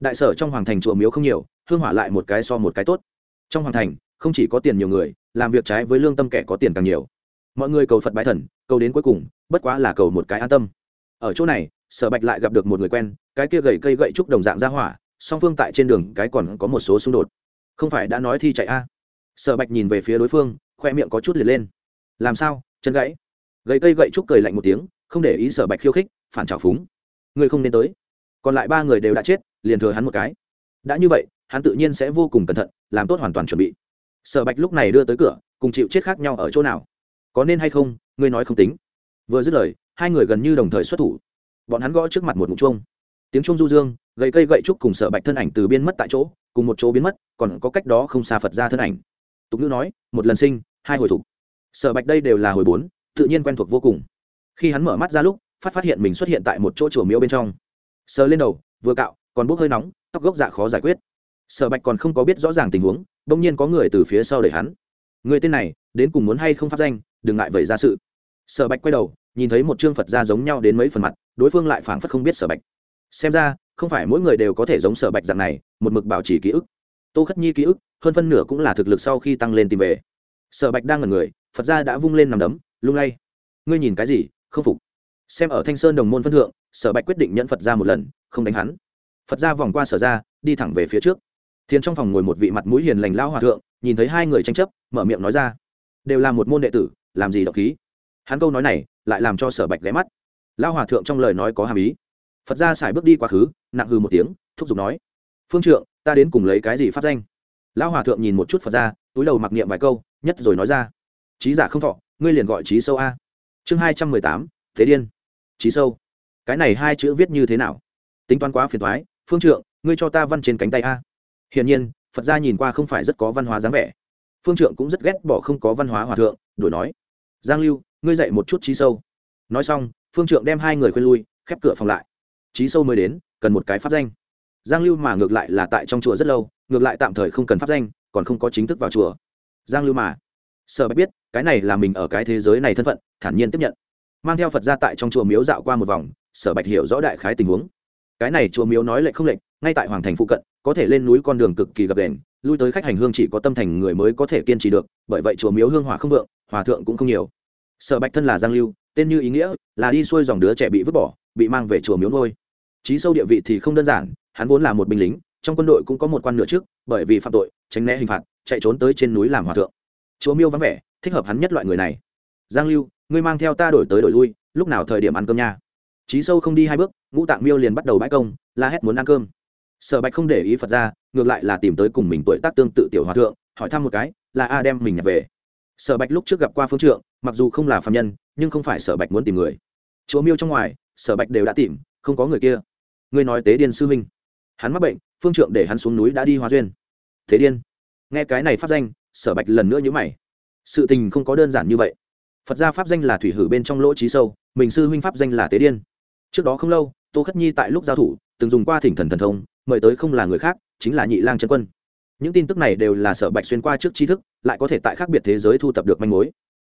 S1: Đại sở trong hoàng thành chùa miếu không nhiều, hương hỏa lại một cái so một cái tốt. Trong hoàng thành, không chỉ có tiền nhiều người, làm việc trái với lương tâm kẻ có tiền càng nhiều. Mọi người cầu phật bái thần, cầu đến cuối cùng, bất quá là cầu một cái an tâm ở chỗ này, sở bạch lại gặp được một người quen, cái kia gầy cây gậy trúc đồng dạng ra hỏa, song phương tại trên đường cái còn có một số xung đột. Không phải đã nói thi chạy a? À. sở bạch nhìn về phía đối phương, khoe miệng có chút liệt lên. Làm sao? Chân gãy? Gầy cây gậy trúc cười lạnh một tiếng, không để ý sở bạch khiêu khích, phản trào phúng. Người không nên tới. Còn lại ba người đều đã chết, liền thừa hắn một cái. Đã như vậy, hắn tự nhiên sẽ vô cùng cẩn thận, làm tốt hoàn toàn chuẩn bị. Sở bạch lúc này đưa tới cửa, cùng chịu chết khác nhau ở chỗ nào? Có nên hay không? Ngươi nói không tính. Vừa dứt lời hai người gần như đồng thời xuất thủ. Bọn hắn gõ trước mặt một mục chuông. Tiếng chuông du dương, gậy cây gậy trúc cùng sở bạch thân ảnh từ biên mất tại chỗ, cùng một chỗ biến mất, còn có cách đó không xa phật ra thân ảnh. Tục ngữ nói, một lần sinh, hai hồi thục. Sở bạch đây đều là hồi bốn, tự nhiên quen thuộc vô cùng. Khi hắn mở mắt ra lúc, phát phát hiện mình xuất hiện tại một chỗ chùa miếu bên trong. Sờ lên đầu, vừa cạo, còn bốc hơi nóng, tóc gốc dạ khó giải quyết. Sở bạch còn không có biết rõ ràng tình huống đ ỗ n g nhiên có người từ phía sau đẩy hắn. Người tên này, đến cùng muốn hay không phát danh, đừng ngại vậy ra sự. Sở bạch quay đầu nhìn thấy một chương phật gia giống nhau đến mấy phần mặt, đối phương lại phảng phất không biết sở bạch. Xem ra, không phải mỗi người đều có thể giống sở bạch dạng này, một mực bảo trì ký ức. Tô khất nhi ký ức, hơn phân nửa cũng là thực lực sau khi tăng lên tìm về. Sở bạch đang ngần người, phật gia đã vung lên nằm đấm, lung lay. Ngươi nhìn cái gì, không phục? Xem ở thanh sơn đồng môn phân thượng, sở bạch quyết định nhận phật ra một lần, không đánh hắn. Phật ra vòng qua sở ra, đi thẳng về phía trước. Thiên trong phòng ngồi một vị mặt mũi hiền lành lao hòa thượng, nhìn thấy hai người tranh chấp, mở miệng nói ra. Đều là một môn đệ tử, làm gì độc khí hắn câu nói này lại làm cho sở bạch ghé mắt. Lao hòa thượng trong lời nói có hàm ý. Phật ra xài bước đi quá khứ, nặng hư một tiếng, thúc giục nói, phương trượng, ta đến cùng lấy cái gì phát danh? Lao hòa thượng nhìn một chút phật ra túi đầu mặc niệm vài câu, nhất rồi nói ra trí giả không thọ, ngươi liền gọi trí sâu a. Chương hai trăm mười tám, thế điên. Trí sâu. Cái này hai chữ viết như thế nào? Tính toán quá phiền thoái phương trượng, ngươi cho ta văn trên cánh tay a. Hiển nhiên, phật gia nhìn qua không phải rất có văn hóa dáng vẻ. Phương trượng cũng rất ghét bỏ không có văn hóa hòa thượng, đổi nói, giang lưu ngươi dạy một chút trí sâu. Nói xong, phương trượng đem hai người khuyên lui, khép cửa phòng lại. Trí sâu mới đến, cần một cái pháp danh. Giang lưu mà ngược lại là tại trong chùa rất lâu, ngược lại tạm thời không cần pháp danh, còn không có chính thức vào chùa. Giang lưu mà. Sợ bạch biết, cái này là mình ở cái thế giới này thân phận, thản nhiên tiếp nhận. Mang theo phật ra tại trong chùa miếu dạo qua một vòng, sở bạch hiểu rõ đại khái tình huống. Cái này chùa miếu nói lệnh không lệnh ngay tại hoàng thành phụ cận, có thể lên núi con đường cực kỳ gập đèn lui tới khách hành hương chỉ có tâm thành người mới có thể kiên trì được, bởi vậy chùa miếu hương hòa không vượng, hòa thượng cũng không nhiều sở bạch thân là giang lưu, tên như ý nghĩa là đi xuôi dòng đứa trẻ bị vứt bỏ, bị mang về chùa miếu ngôi. Trí sâu địa vị thì không đơn giản, hắn vốn là một binh lính, trong quân đội cũng có một quan nửa trước, bởi vì phạm tội, tránh né hình phạt, chạy trốn tới trên núi làm hòa thượng. Chùa Miêu vắng vẻ, thích hợp hắn nhất loại người này. Giang lưu, ngươi mang theo ta đổi tới đổi lui, lúc nào thời điểm ăn cơm nha? Trí sâu không đi hai bước, ngũ tạng miêu liền bắt đầu bãi công, la hét muốn ăn cơm. Sở bạch không để ý phật ra, ngược lại là tìm tới cùng mình tuổi tác tương tự tiểu hòa thượng, hỏi thăm một cái, là a đem mình nhập về sở bạch lúc trước gặp qua phương trượng, mặc dù không là phạm nhân, nhưng không phải sở bạch muốn tìm người. Chúa miêu trong ngoài, sở bạch đều đã tìm, không có người kia. Ngươi nói tế điên sư huynh hắn mắc bệnh, phương trượng để hắn xuống núi đã đi hóa duyên. Thế điên. Nghe cái này phát danh, sở bạch lần nữa nhữ mày. Sự tình không có đơn giản như vậy. Phật gia pháp danh là thủy hử bên trong lỗ trí sâu, mình sư huynh pháp danh là tế điên. Trước đó không lâu, tô khất nhi tại lúc giao thủ, từng dùng qua thỉnh thần thần thông, mời tới không là người khác, chính là nhị lang trần quân. Những tin tức này đều là sở bạch xuyên qua trước tri thức lại có thể tại khác biệt thế giới thu thập được manh mối.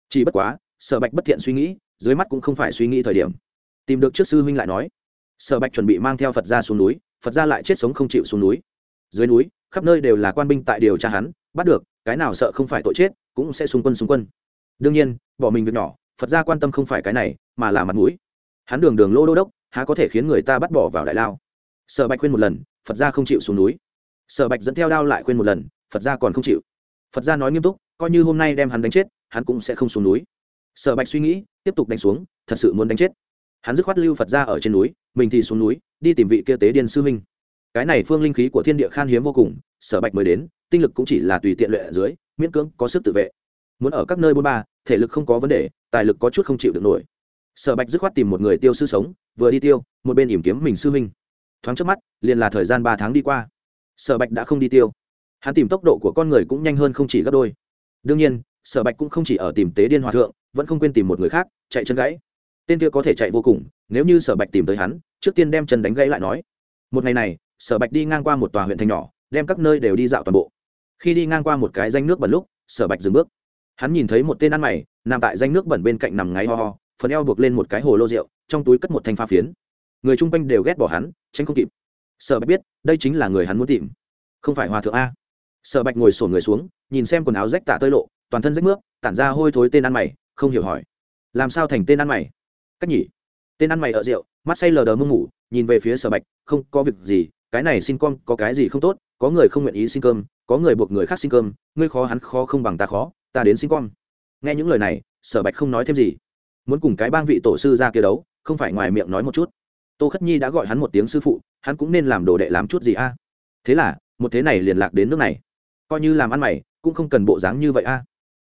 S1: Chỉ bất quá, sở bạch bất thiện suy nghĩ, dưới mắt cũng không phải suy nghĩ thời điểm. Tìm được trước sư huynh lại nói. Sở bạch chuẩn bị mang theo phật ra xuống núi, phật ra lại chết sống không chịu xuống núi. Dưới núi, khắp nơi đều là quan binh tại điều tra hắn, bắt được, cái nào sợ không phải tội chết, cũng sẽ xung quân xung quân. Đương nhiên, bỏ mình việc nhỏ, phật gia quan tâm không phải cái này, mà là mặt mũi. Hắn đường đường lô đô đốc, há có thể khiến người ta bắt bỏ vào đại lao. Sở bạch khuyên một lần, phật gia không chịu xuống núi. Sở bạch dẫn theo đao lại khuyên một lần, phật gia còn không chịu phật gia nói nghiêm túc, coi như hôm nay đem hắn đánh chết, hắn cũng sẽ không xuống núi. Sở bạch suy nghĩ, tiếp tục đánh xuống, thật sự muốn đánh chết. Hắn dứt khoát lưu phật gia ở trên núi, mình thì xuống núi, đi tìm vị kia tế điên sư huynh. Cái này phương linh khí của thiên địa khan hiếm vô cùng, sở bạch mới đến, tinh lực cũng chỉ là tùy tiện lệ ở dưới, miễn cưỡng có sức tự vệ. Muốn ở các nơi bôn ba, thể lực không có vấn đề, tài lực có chút không chịu được nổi. Sở bạch dứt khoát tìm một người tiêu sư sống, vừa đi tiêu, một bên tìm kiếm mình sư huynh. Thoáng trước mắt, liền là thời gian ba tháng đi qua. Sở bạch đã không đi tiêu hắn tìm tốc độ của con người cũng nhanh hơn không chỉ gấp đôi. Đương nhiên, sở bạch cũng không chỉ ở tìm tế điên hòa thượng, vẫn không quên tìm một người khác, chạy chân gãy. Tên kia có thể chạy vô cùng, nếu như sở bạch tìm tới hắn, trước tiên đem chân đánh gãy lại nói. Một ngày này, sở bạch đi ngang qua một tòa huyện thành nhỏ, đem các nơi đều đi dạo toàn bộ. Khi đi ngang qua một cái danh nước bẩn lúc, sở bạch dừng bước. Hắn nhìn thấy một tên ăn mày, nằm tại danh nước bẩn bên cạnh nằm ngáy ho ho, phần eo buộc lên một cái hồ lô rượu, trong túi cất một thanh pha phiến. Người chung quanh đều ghét bỏ hắn, tránh không kịp. Sở bạch biết, đây chính là người hắn muốn tìm. Không phải hòa thượng a sở bạch ngồi sổn người xuống, nhìn xem quần áo rách tả tơi lộ, toàn thân rách nước, tản ra hôi thối tên ăn mày, không hiểu hỏi. Làm sao thành tên ăn mày? Cách nhỉ? Tên ăn mày ở rượu, mắt say lờ đờ mưng ngủ, nhìn về phía sở bạch, không có việc gì, cái này xin con có cái gì không tốt, có người không nguyện ý xin cơm, có người buộc người khác xin cơm, ngươi khó hắn khó không bằng ta khó, ta đến xin con. Nghe những lời này, sở bạch không nói thêm gì. Muốn cùng cái bang vị tổ sư ra kia đấu, không phải ngoài miệng nói một chút. Tô khất nhi đã gọi hắn một tiếng sư phụ, hắn cũng nên làm đồ đệ làm chút gì a. Thế là, một thế này liền lạc đến nước này coi như làm ăn mày, cũng không cần bộ dáng như vậy a.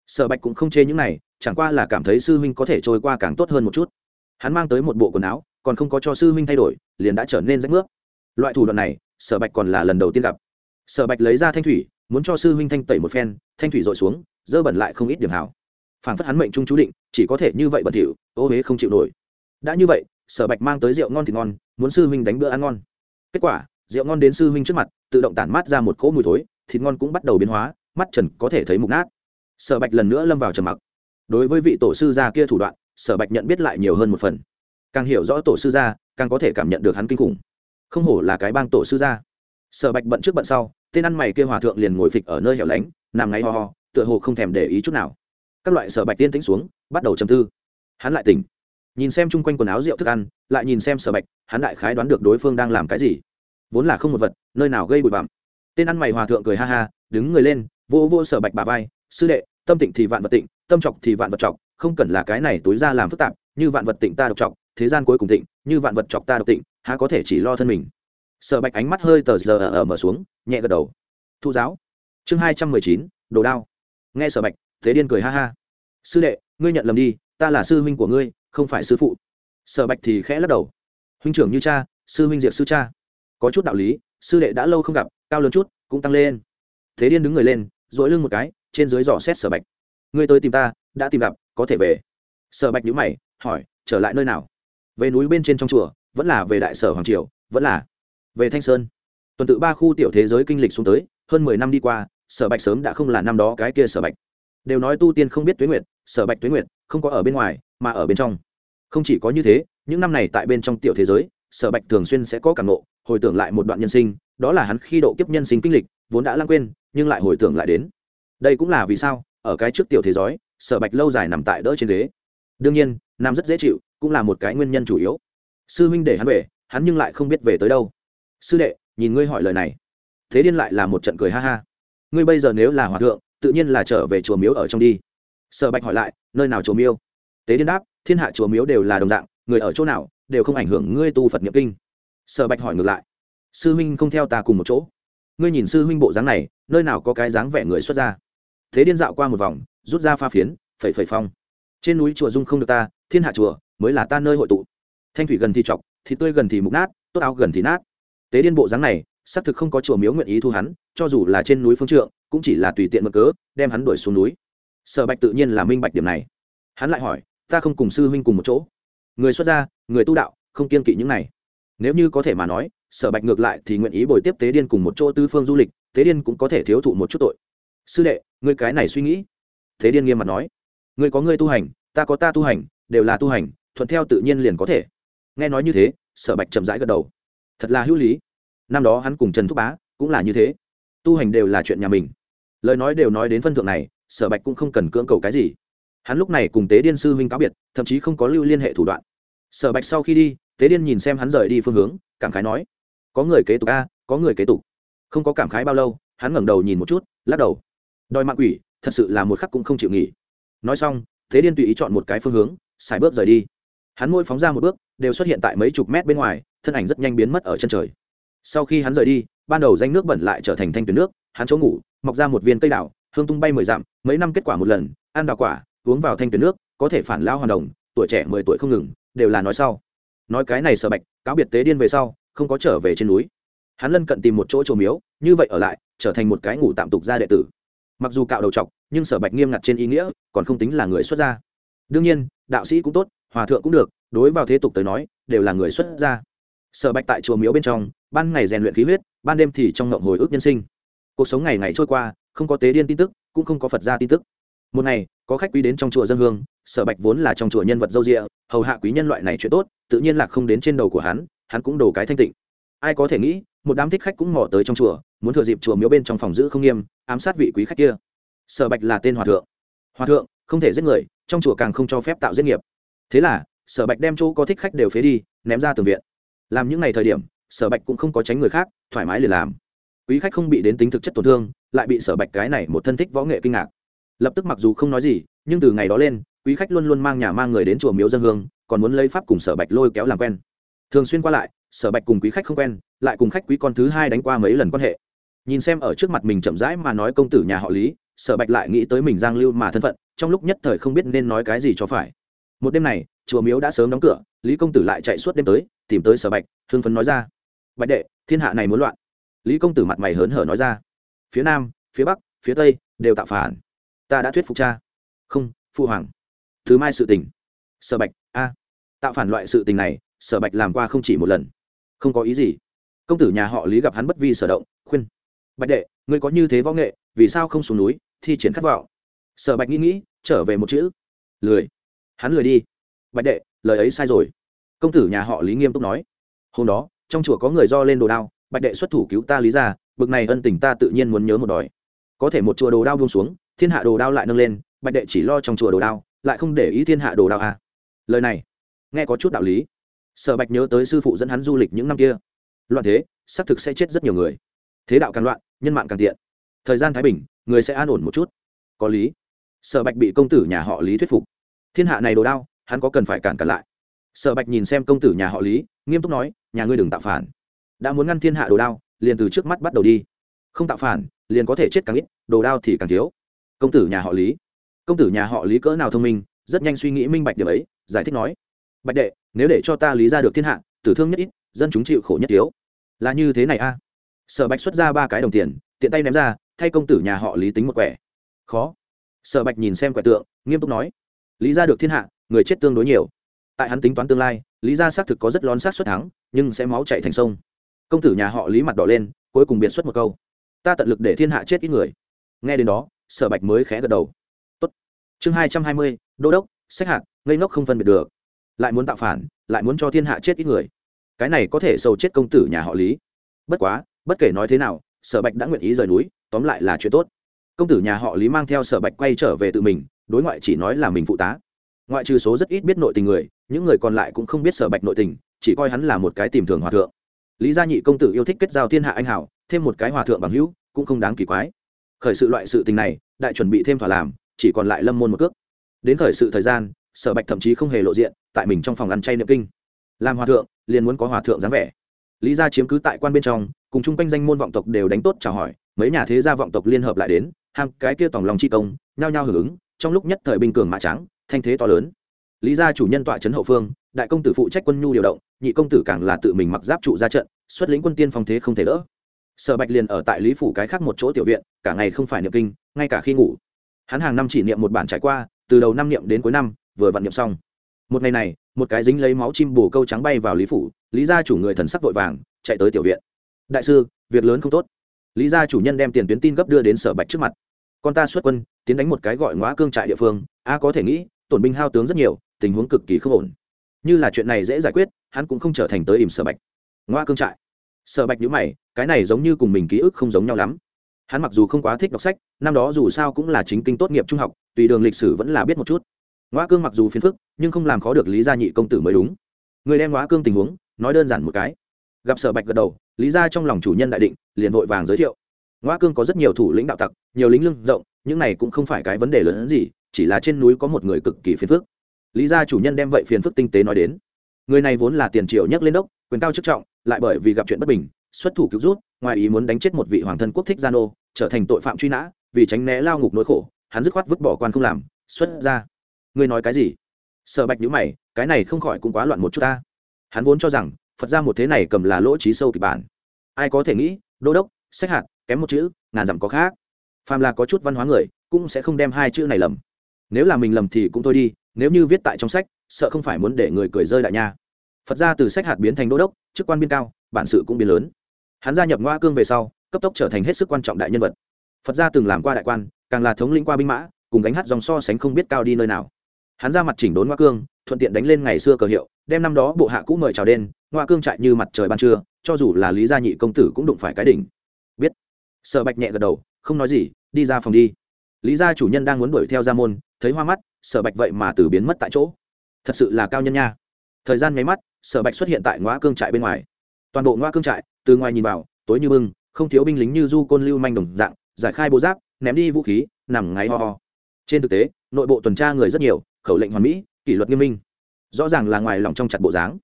S1: Sở bạch cũng không chê những này, chẳng qua là cảm thấy sư huynh có thể trôi qua càng tốt hơn một chút. Hắn mang tới một bộ quần áo, còn không có cho sư huynh thay đổi, liền đã trở nên rách nước. Loại thủ đoạn này, sở bạch còn là lần đầu tiên gặp. Sở bạch lấy ra thanh thủy, muốn cho sư huynh thanh tẩy một phen, thanh thủy dội xuống, dơ bẩn lại không ít điểm hảo. Phản phất hắn mệnh trung chú định, chỉ có thể như vậy bẩn thỉu, ô huế không chịu nổi. Đã như vậy, sở bạch mang tới rượu ngon thì ngon, muốn sư huynh đánh bữa ăn ngon. Kết quả, rượu ngon đến sư huynh trước mặt, tự động tản mát ra một cỗ mùi thối thịt ngon cũng bắt đầu biến hóa, mắt trần có thể thấy mục nát. Sở bạch lần nữa lâm vào trầm mặc. Đối với vị tổ sư gia kia thủ đoạn, sở bạch nhận biết lại nhiều hơn một phần. Càng hiểu rõ tổ sư gia, càng có thể cảm nhận được hắn kinh khủng. Không hổ là cái bang tổ sư gia. Sở bạch bận trước bận sau, tên ăn mày kia hòa thượng liền ngồi phịch ở nơi hẻo lánh, nằm ngáy ho ho, tựa hồ không thèm để ý chút nào. Các loại sở bạch tiên tĩnh xuống, bắt đầu chầm tư. Hắn lại tỉnh. Nhìn xem chung quanh quần áo rượu thức ăn, lại nhìn xem sở bạch, hắn đại khái đoán được đối phương đang làm cái gì. Vốn là không một vật, nơi nào gây bụi bặm tên ăn mày hòa thượng cười ha ha, đứng người lên, vô vô sở bạch bà vai, sư đệ, tâm tịnh thì vạn vật tịnh, tâm trọc thì vạn vật trọc, không cần là cái này túi ra làm phức tạp, như vạn vật tịnh ta độc trọc, thế gian cuối cùng tịnh, như vạn vật trọc ta độc tịnh, há có thể chỉ lo thân mình? Sở bạch ánh mắt hơi tờ giờ ở mở xuống, nhẹ gật đầu. Thu giáo. Chương hai trăm mười chín, đồ đao. Nghe sở bạch, thế điên cười ha ha. Sư đệ, ngươi nhận lầm đi, ta là sư huynh của ngươi, không phải sư phụ. Sở bạch thì khẽ lắc đầu. Huynh trưởng như cha, sư huynh diệt sư cha. Có chút đạo lý, sư đệ đã lâu không gặp cao lớn chút, cũng tăng lên. Thế điên đứng người lên dỗi lưng một cái, trên dưới dò xét sở bạch. Ngươi tới tìm ta, đã tìm gặp, có thể về. Sở bạch nhữ mày, hỏi, trở lại nơi nào? Về núi bên trên trong chùa, vẫn là về đại sở hoàng triều, vẫn là về thanh sơn. Tuần tự ba khu tiểu thế giới kinh lịch xuống tới, hơn mười năm đi qua, sở bạch sớm đã không là năm đó cái kia sở bạch. Đều nói tu tiên không biết tuế nguyệt, sở bạch tuế nguyệt, không có ở bên ngoài, mà ở bên trong. Không chỉ có như thế, những năm này tại bên trong tiểu thế giới, sở bạch thường xuyên sẽ có cảm nộ hồi tưởng lại một đoạn nhân sinh đó là hắn khi độ kiếp nhân sinh kinh lịch, vốn đã lãng quên, nhưng lại hồi tưởng lại đến. Đây cũng là vì sao, ở cái trước tiểu thế giới, sở bạch lâu dài nằm tại đỡ trên ghế. Đương nhiên, nam rất dễ chịu, cũng là một cái nguyên nhân chủ yếu. Sư huynh để hắn về, hắn nhưng lại không biết về tới đâu. Sư đệ, nhìn ngươi hỏi lời này. Thế điên lại là một trận cười ha ha. Ngươi bây giờ nếu là hòa thượng, tự nhiên là trở về chùa miếu ở trong đi. Sở bạch hỏi lại, nơi nào chùa miếu? Tế điên đáp, thiên hạ chùa miếu đều là đồng dạng, người ở chỗ nào, đều không ảnh hưởng ngươi tu phật nghiệp kinh. Sở bạch hỏi ngược lại sư huynh không theo ta cùng một chỗ. Ngươi nhìn sư huynh bộ dáng này, nơi nào có cái dáng vẻ người xuất ra thế điên dạo qua một vòng, rút ra pha phiến, phẩy phẩy phong. Trên núi chùa dung không được ta, thiên hạ chùa, mới là ta nơi hội tụ. Thanh thủy gần thì chọc thì tươi gần thì mục nát, tốt áo gần thì nát. Tế điên bộ dáng này, xác thực không có chùa miếu nguyện ý thu hắn, cho dù là trên núi phương trượng, cũng chỉ là tùy tiện mực cớ, đem hắn đuổi xuống núi. Sở bạch tự nhiên là minh bạch điểm này. Hắn lại hỏi, ta không cùng sư huynh cùng một chỗ? Người xuất gia, người tu đạo, không kiên kỵ những này. Nếu như có thể mà nói sở bạch ngược lại thì nguyện ý bồi tiếp tế điên cùng một chỗ tư phương du lịch, tế điên cũng có thể thiếu thụ một chút tội. Sư đệ, ngươi cái này suy nghĩ. Tế điên nghiêm mặt nói. Ngươi có ngươi tu hành, ta có ta tu hành, đều là tu hành, thuận theo tự nhiên liền có thể. Nghe nói như thế, sở bạch chậm rãi gật đầu. Thật là hữu lý. Năm đó hắn cùng trần thúc bá cũng là như thế. Tu hành đều là chuyện nhà mình. Lời nói đều nói đến phân thượng này, sở bạch cũng không cần cưỡng cầu cái gì. Hắn lúc này cùng tế điên sư huynh cáo biệt, thậm chí không có lưu liên hệ thủ đoạn. Sở bạch sau khi đi, tế điên nhìn xem hắn rời đi phương hướng, cảm khái nói có người kế tục a, có người kế tục. Không có cảm khái bao lâu, hắn ngẩng đầu nhìn một chút, lắc đầu. Đòi mạng quỷ, thật sự là một khắc cũng không chịu nghỉ. Nói xong, thế điên tùy ý chọn một cái phương hướng, xài bước rời đi. Hắn môi phóng ra một bước, đều xuất hiện tại mấy chục mét bên ngoài, thân ảnh rất nhanh biến mất ở chân trời. Sau khi hắn rời đi, ban đầu danh nước bẩn lại trở thành thanh tuyến nước, hắn chỗ ngủ, mọc ra một viên cây đào, hương tung bay mười dặm, mấy năm kết quả một lần, ăn đào quả, uống vào thanh tuyến nước, có thể phản lao hoàn đồng, tuổi trẻ mười tuổi không ngừng, đều là nói sau. Nói cái này sợ bạch, cáo biệt tế điên về sau không có trở về trên núi. Hắn lân cận tìm một chỗ trồ miếu, như vậy ở lại, trở thành một cái ngủ tạm tục gia đệ tử. Mặc dù cạo đầu t nhưng sở bạch nghiêm ngặt trên ý nghĩa, còn không tính là người xuất gia. Đương nhiên, đạo sĩ cũng tốt, hòa thượng cũng được, đối vào thế tục tới nói, đều là người xuất gia. Sở bạch tại chùa miếu bên trong, ban ngày rèn luyện khí huyết, ban đêm thì trong ngộng hồi ức nhân sinh. Cuộc sống ngày ngày trôi qua, không có tế điên tin tức, cũng không có phật gia tin tức. Một ngày, có khách quý đến trong chùa dân hương, sở bạch vốn là trong chùa nhân vật dâu rịa hầu hạ quý nhân loại này chuyện tốt, tự nhiên là không đến trên đầu của hắn hắn cũng đổ cái thanh tịnh. Ai có thể nghĩ, một đám thích khách cũng mò tới trong chùa, muốn thừa dịp chùa miếu bên trong phòng giữ không nghiêm, ám sát vị quý khách kia. Sở bạch là tên hòa thượng. Hòa thượng, không thể giết người, trong chùa càng không cho phép tạo giết nghiệp. Thế là, sở bạch đem chỗ có thích khách đều phế đi, ném ra tường viện. Làm những ngày thời điểm, sở bạch cũng không có tránh người khác, thoải mái liền làm. Quý khách không bị đến tính thực chất tổn thương, lại bị sở bạch cái này một thân thích võ nghệ kinh ngạc. Lập tức mặc dù không nói gì, nhưng từ ngày đó lên, quý khách luôn luôn mang nhà mang người đến chùa miếu dân hương, còn muốn lấy pháp cùng sở bạch lôi kéo làm quen thường xuyên qua lại, sở bạch cùng quý khách không quen, lại cùng khách quý con thứ hai đánh qua mấy lần quan hệ. Nhìn xem ở trước mặt mình chậm rãi mà nói công tử nhà họ lý, sở bạch lại nghĩ tới mình giang lưu mà thân phận, trong lúc nhất thời không biết nên nói cái gì cho phải. Một đêm này, chùa miếu đã sớm đóng cửa, lý công tử lại chạy suốt đêm tới, tìm tới sở bạch hương phấn nói ra, bạch đệ, thiên hạ này muốn loạn. Lý công tử mặt mày hớn hở nói ra, phía nam, phía bắc, phía tây đều tạo phản. Ta đã thuyết phục cha. Không, phụ hoàng. Thứ mai sự tình. Sở bạch, a, tạo phản loại sự tình này sở bạch làm qua không chỉ một lần. Không có ý gì. Công tử nhà họ lý gặp hắn bất vi sở động, khuyên, bạch đệ, ngươi có như thế võ nghệ, vì sao không xuống núi, thi triển khát vọng? Sở bạch nghĩ nghĩ, trở về một chữ, lười. Hắn lười đi. Bạch đệ, lời ấy sai rồi. Công tử nhà họ lý nghiêm túc nói. Hôm đó, trong chùa có người do lên đồ đao, bạch đệ xuất thủ cứu ta lý ra bực này ân tình ta tự nhiên muốn nhớ một đòi. Có thể một chùa đồ đao buông xuống, thiên hạ đồ đao lại nâng lên, bạch đệ chỉ lo trong chùa đồ đao, lại không để ý thiên hạ đồ đao à. lời này, nghe có chút đạo lý sở bạch nhớ tới sư phụ dẫn hắn du lịch những năm kia. Loạn thế, xác thực sẽ chết rất nhiều người. Thế đạo càng loạn, nhân mạng càng tiện. Thời gian thái bình, người sẽ an ổn một chút. Có lý. Sở bạch bị công tử nhà họ lý thuyết phục. Thiên hạ này đồ đao, hắn có cần phải cản cản lại. Sở bạch nhìn xem công tử nhà họ lý, nghiêm túc nói, nhà ngươi đừng tạo phản. Đã muốn ngăn thiên hạ đồ đao, liền từ trước mắt bắt đầu đi. Không tạo phản, liền có thể chết càng ít, đồ đao thì càng thiếu. Công tử nhà họ lý. Công tử nhà họ lý cỡ nào thông minh, rất nhanh suy nghĩ minh bạch điều ấy, giải thích nói bạch đệ, nếu để cho ta lý ra được thiên hạ, tử thương nhất ít, dân chúng chịu khổ nhất thiếu. Là như thế này a. Sở bạch xuất ra ba cái đồng tiền, tiện tay ném ra, thay công tử nhà họ lý tính một quẻ. Khó. Sở bạch nhìn xem quẻ tượng, nghiêm túc nói. Lý ra được thiên hạ, người chết tương đối nhiều. Tại hắn tính toán tương lai, lý ra xác thực có rất lón sát xuất thắng, nhưng sẽ máu chạy thành sông. Công tử nhà họ lý mặt đỏ lên, cuối cùng biện xuất một câu. Ta tận lực để thiên hạ chết ít người. Nghe đến đó, sở bạch mới khẽ gật đầu. Tốt. chương hai trăm hai mươi, đô đốc, sách hạt, ngây ngốc không phân biệt được lại muốn tạo phản, lại muốn cho thiên hạ chết ít người. Cái này có thể sâu chết công tử nhà họ lý. Bất quá, bất kể nói thế nào, sở bạch đã nguyện ý rời núi, tóm lại là chuyện tốt. Công tử nhà họ lý mang theo sở bạch quay trở về tự mình, đối ngoại chỉ nói là mình phụ tá. Ngoại trừ số rất ít biết nội tình người, những người còn lại cũng không biết sở bạch nội tình, chỉ coi hắn là một cái tìm thường hòa thượng. Lý gia nhị công tử yêu thích kết giao thiên hạ anh hảo thêm một cái hòa thượng bằng hữu, cũng không đáng kỳ quái. Khởi sự loại sự tình này, đại chuẩn bị thêm thỏa làm, chỉ còn lại lâm môn một cước. Đến khởi sự thời gian sở bạch thậm chí không hề lộ diện, tại mình trong phòng ăn chay niệm kinh. Làm hòa thượng, liền muốn có hòa thượng dáng vẻ. Lý gia chiếm cứ tại quan bên trong, cùng chung quanh danh môn vọng tộc đều đánh tốt chào hỏi, mấy nhà thế gia vọng tộc liên hợp lại đến, ham cái kia tòng lòng chi công, nhao nhao hưởng ứng, trong lúc nhất thời binh cường mã trắng thanh thế to lớn. Lý gia chủ nhân tọa trấn hậu phương, đại công tử phụ trách quân nhu điều động, nhị công tử càng là tự mình mặc giáp trụ ra trận, xuất lĩnh quân tiên phong thế không thể đỡ. Sở bạch liền ở tại lý phủ cái khác một chỗ tiểu viện, cả ngày không phải niệm kinh, ngay cả khi ngủ. Hắn hàng năm chỉ niệm một bản trải qua, từ đầu năm niệm đến cuối năm vừa vặn niệm xong. Một ngày này, một cái dính lấy máu chim bồ câu trắng bay vào lý phủ, lý gia chủ người thần sắc vội vàng, chạy tới tiểu viện. Đại sư, việc lớn không tốt. Lý gia chủ nhân đem tiền tuyến tin gấp đưa đến sở bạch trước mặt. Con ta xuất quân, tiến đánh một cái gọi ngõ cương trại địa phương, a có thể nghĩ, tổn binh hao tướng rất nhiều, tình huống cực kỳ không ổn. Như là chuyện này dễ giải quyết, hắn cũng không trở thành tới ìm sở bạch. Ngõ cương trại? Sở bạch nhữ mày, cái này giống như cùng mình ký ức không giống nhau lắm. Hắn mặc dù không quá thích đọc sách, năm đó dù sao cũng là chính kinh tốt nghiệp trung học, tùy đường lịch sử vẫn là biết một chút ngoa cương mặc dù phiền phức, nhưng không làm khó được lý gia nhị công tử mới đúng. Người đem ngoa cương tình huống, nói đơn giản một cái. Gặp sở bạch gật đầu, lý gia trong lòng chủ nhân đại định, liền vội vàng giới thiệu. Ngoa cương có rất nhiều thủ lĩnh đạo tặc, nhiều lính lưng rộng, những này cũng không phải cái vấn đề lớn hơn gì, chỉ là trên núi có một người cực kỳ phiền phức. Lý gia chủ nhân đem vậy phiền phức tinh tế nói đến. Người này vốn là tiền triệu nhắc lên đốc, quyền cao chức trọng, lại bởi vì gặp chuyện bất bình, xuất thủ cứu rút, ngoài ý muốn đánh chết một vị hoàng thân quốc thích gia nô, trở thành tội phạm truy nã, vì tránh né lao ngục nỗi khổ, hắn dứt khoát vứt bỏ quan không làm, xuất ra ngươi nói cái gì? Sở bạch nhữ mày, cái này không khỏi cũng quá loạn một chút ta. Hắn vốn cho rằng, phật ra một thế này cầm là lỗ trí sâu kịch bản. Ai có thể nghĩ, đô đốc, sách hạt, kém một chữ, ngàn dặm có khác. Phàm là có chút văn hóa người, cũng sẽ không đem hai chữ này lầm. Nếu là mình lầm thì cũng thôi đi, nếu như viết tại trong sách, sợ không phải muốn để người cười rơi đại nha. Phật ra từ sách hạt biến thành đô đốc, chức quan biên cao, bản sự cũng biến lớn. Hắn gia nhập ngoa cương về sau, cấp tốc trở thành hết sức quan trọng đại nhân vật. Phật gia từng làm qua đại quan, càng là thống lĩnh qua binh mã, cùng gánh hát dòng so sánh không biết cao đi nơi nào hắn ra mặt chỉnh đốn ngoa cương, thuận tiện đánh lên ngày xưa cờ hiệu, đem năm đó bộ hạ cũ mời chào đen, ngoa cương chạy như mặt trời ban trưa, cho dù là lý gia nhị công tử cũng đụng phải cái đỉnh. Biết. Sợ bạch nhẹ gật đầu, không nói gì, đi ra phòng đi. Lý gia chủ nhân đang muốn đuổi theo ra môn, thấy hoa mắt, sở bạch vậy mà từ biến mất tại chỗ. Thật sự là cao nhân nha. Thời gian nháy mắt, sở bạch xuất hiện tại ngoa cương trại bên ngoài. Toàn bộ ngoa cương trại, từ ngoài nhìn vào, tối như bưng, không thiếu binh lính như du côn lưu manh đồng dạng, giải khai bộ giáp, ném đi vũ khí, nằm ngáy ho ho. Trên thực tế, nội bộ tuần tra người rất nhiều khẩu lệnh hoàn mỹ, kỷ luật nghiêm minh. Rõ ràng là ngoài lòng trong chặt bộ dáng.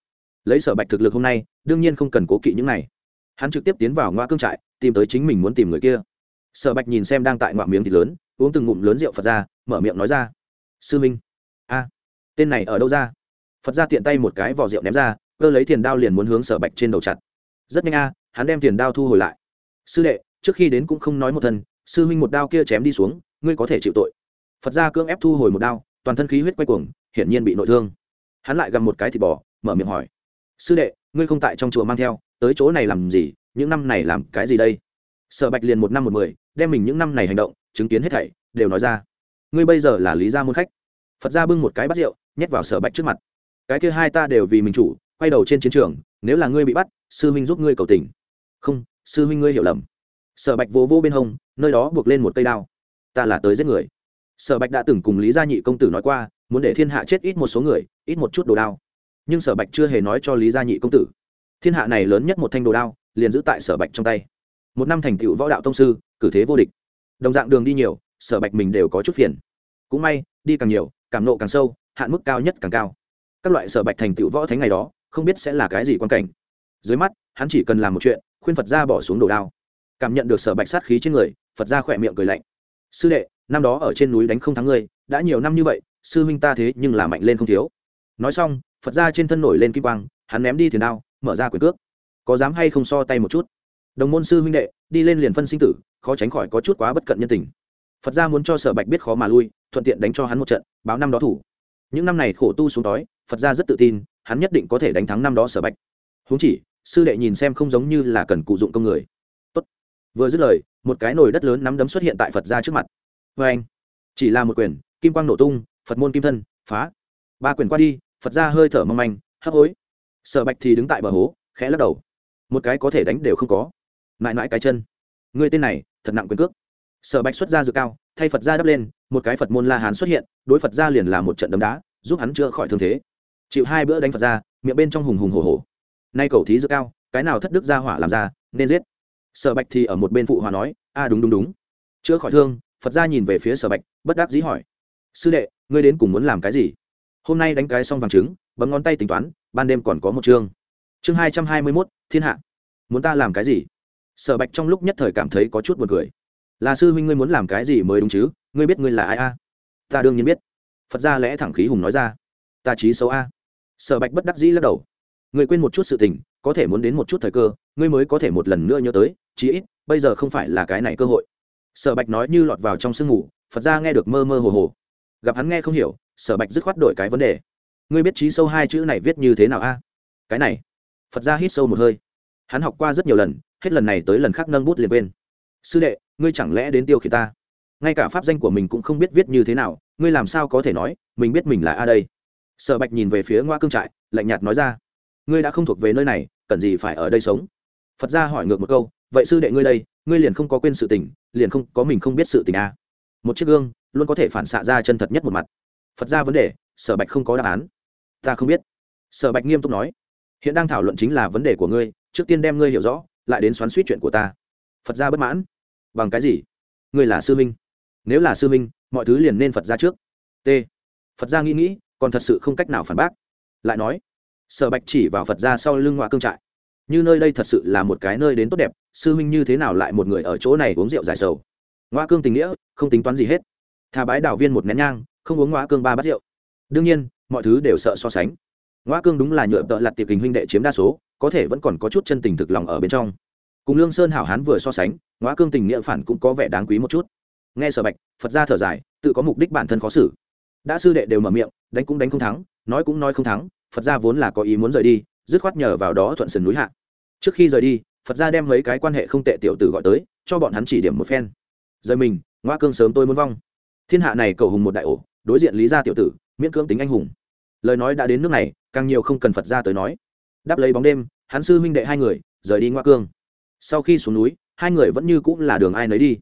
S1: Lấy sở bạch thực lực hôm nay, đương nhiên không cần cố kỵ những này. Hắn trực tiếp tiến vào ngoa cương trại, tìm tới chính mình muốn tìm người kia. Sở bạch nhìn xem đang tại ngoạ miếng thịt lớn, uống từng ngụm lớn rượu phật ra, mở miệng nói ra. Sư minh. A. Tên này ở đâu ra? Phật ra tiện tay một cái vỏ rượu ném ra, cơ lấy tiền đao liền muốn hướng sở bạch trên đầu chặt. Rất nhanh a, hắn đem tiền đao thu hồi lại. Sư đệ, trước khi đến cũng không nói một thân, sư minh một đao kia chém đi xuống, ngươi có thể chịu tội. Phật ra cưỡng ép thu hồi một đao toàn thân khí huyết quay cuồng, hiển nhiên bị nội thương. Hắn lại gặm một cái thịt bò, mở miệng hỏi, sư đệ, ngươi không tại trong chùa mang theo, tới chỗ này làm gì, những năm này làm cái gì đây? Sở bạch liền một năm một mười, đem mình những năm này hành động, chứng kiến hết thảy, đều nói ra, ngươi bây giờ là lý gia môn khách. Phật gia bưng một cái bát rượu, nhét vào sở bạch trước mặt. Cái kia hai ta đều vì mình chủ, quay đầu trên chiến trường, nếu là ngươi bị bắt, sư huynh giúp ngươi cầu tình. Không, sư huynh ngươi hiểu lầm. Sở bạch vô vỗ bên hông, nơi đó buộc lên một cây đao. Ta là tới giết người sở bạch đã từng cùng lý gia nhị công tử nói qua, muốn để thiên hạ chết ít một số người, ít một chút đồ đao. Nhưng sở bạch chưa hề nói cho lý gia nhị công tử. Thiên hạ này lớn nhất một thanh đồ đao, liền giữ tại sở bạch trong tay. Một năm thành tựu võ đạo tông sư, cử thế vô địch. Đồng dạng đường đi nhiều, sở bạch mình đều có chút phiền. Cũng may, đi càng nhiều, cảm nộ càng sâu, hạn mức cao nhất càng cao. Các loại sở bạch thành tựu võ thánh ngày đó, không biết sẽ là cái gì quan cảnh. Dưới mắt, hắn chỉ cần làm một chuyện, khuyên phật ra bỏ xuống đồ đao. Cảm nhận được sở bạch sát khí trên người, phật ra khỏe miệng cười lạnh. Sư đệ năm đó ở trên núi đánh không thắng ngươi, đã nhiều năm như vậy, sư huynh ta thế nhưng là mạnh lên không thiếu. Nói xong, phật ra trên thân nổi lên kim quang, hắn ném đi thiền đao, mở ra quyền cước. Có dám hay không so tay một chút? Đồng môn sư huynh đệ, đi lên liền phân sinh tử, khó tránh khỏi có chút quá bất cận nhân tình. Phật ra muốn cho sở bạch biết khó mà lui, thuận tiện đánh cho hắn một trận, báo năm đó thủ. Những năm này khổ tu xuống đói, phật ra rất tự tin, hắn nhất định có thể đánh thắng năm đó sở bạch. Huống chỉ, sư đệ nhìn xem không giống như là cần cụ dụng công người. Tốt. vừa dứt lời, một cái nồi đất lớn nắm đấm xuất hiện tại phật ra trước mặt vê anh. Chỉ là một quyền kim quang nổ tung, phật môn kim thân, phá. Ba quyền qua đi, phật ra hơi thở mong manh, hấp hối. Sở bạch thì đứng tại bờ hố, khẽ lắc đầu. Một cái có thể đánh đều không có. Mãi mãi cái chân. Người tên này, thật nặng quyền cước. Sở bạch xuất ra dự cao, thay phật ra đắp lên, một cái phật môn la hán xuất hiện, đối phật ra liền là một trận đấm đá, giúp hắn chữa khỏi thương thế. Chịu hai bữa đánh phật ra, miệng bên trong hùng hùng hổ hổ. Nay cầu thí dự cao, cái nào thất đức ra hỏa làm ra, nên giết. Sở bạch thì ở một bên phụ hòa nói, a, đúng đúng đúng. Chữa khỏi thương phật ra nhìn về phía sở bạch, bất đắc dĩ hỏi, sư đệ, ngươi đến cùng muốn làm cái gì? Hôm nay đánh cái xong vàng trứng, bấm ngón tay tính toán, ban đêm còn có một chương. Chương hai trăm hai mươi mốt, thiên hạ. Muốn ta làm cái gì? Sở bạch trong lúc nhất thời cảm thấy có chút b u ồ n cười. Là sư huynh ngươi muốn làm cái gì mới đúng chứ? Ngươi biết ngươi là ai a? Ta đương nhiên biết. Phật ra lẽ thẳng khí hùng nói ra. Ta trí xấu a. Sở bạch bất đắc dĩ lắc đầu. Ngươi quên một chút sự tình, có thể muốn đến một chút thời cơ, ngươi mới có thể một lần nữa nhớ tới, chí ít, bây giờ không phải là cái này cơ hội sở bạch nói như lọt vào trong sương ngủ phật ra nghe được mơ mơ hồ hồ. Gặp hắn nghe không hiểu, sở bạch dứt khoát đổi cái vấn đề. Ngươi biết trí sâu hai chữ này viết như thế nào a? À? Cái này. Phật ra hít sâu một hơi. Hắn học qua rất nhiều lần, hết lần này tới lần khác nâng bút liền quên. Sư đệ, ngươi chẳng lẽ đến tiêu khiển ta? Ngay cả pháp danh của mình cũng không biết viết như thế nào, ngươi làm sao có thể nói, mình biết mình là a đây? Sở bạch nhìn về phía ngoa cương trại, lạnh nhạt nói ra. Ngươi đã không thuộc về nơi này, cần gì phải ở đây sống? Phật ra hỏi ngược một câu, vậy sư đệ ngươi đây ngươi liền không có quên sự tình, liền không có mình không biết sự tình a. Một chiếc gương luôn có thể phản xạ ra chân thật nhất một mặt. Phật ra vấn đề, sở bạch không có đáp án. Ta không biết. Sở bạch nghiêm túc nói, hiện đang thảo luận chính là vấn đề của ngươi, trước tiên đem ngươi hiểu rõ, lại đến xoắn suýt chuyện của ta. Phật gia bất mãn. Bằng cái gì? Ngươi là sư minh nếu là sư minh mọi thứ liền nên phật gia trước. T. Phật gia nghĩ nghĩ, còn thật sự không cách nào phản bác. Lại nói, sở bạch chỉ vào phật gia sau lưng ngoại cương trại như nơi đây thật sự là một cái nơi đến tốt đẹp, sư minh như thế nào lại một người ở chỗ này uống rượu dài sầu? Ngoa cương tình nghĩa, không tính toán gì hết. Thà bái đảo viên một nén nhang, không uống ngoa cương ba bát rượu. Đương nhiên, mọi thứ đều sợ so sánh. Ngoa cương đúng là nhựa tợ lặt tiệp hình huynh đệ chiếm đa số, có thể vẫn còn có chút chân tình thực lòng ở bên trong. Cùng lương sơn hảo hán vừa so sánh ngoa cương tình nghĩa phản cũng có vẻ đáng quý một chút. Nghe sở bạch, phật ra thở dài, tự có mục đích bản thân khó xử. Đã sư đệ đều mở miệng, đánh cũng đánh không thắng, nói cũng nói không thắng, phật ra vốn là có ý muốn rời đi, dứt khoát nhờ vào đó thuận sườn núi hạ trước khi rời đi, phật ra đem mấy cái quan hệ không tệ tiểu tử gọi tới, cho bọn hắn chỉ điểm một phen. Rời mình, ngoa cương sớm tôi muốn vong. Thiên hạ này cầu hùng một đại ổ, đối diện lý gia tiểu tử, miễn cưỡng tính anh hùng. Lời nói đã đến nước này, càng nhiều không cần phật ra tới nói. Đáp lấy bóng đêm, hắn sư huynh đệ hai người, rời đi ngoa cương. Sau khi xuống núi, hai người vẫn như cũng là đường ai nấy đi.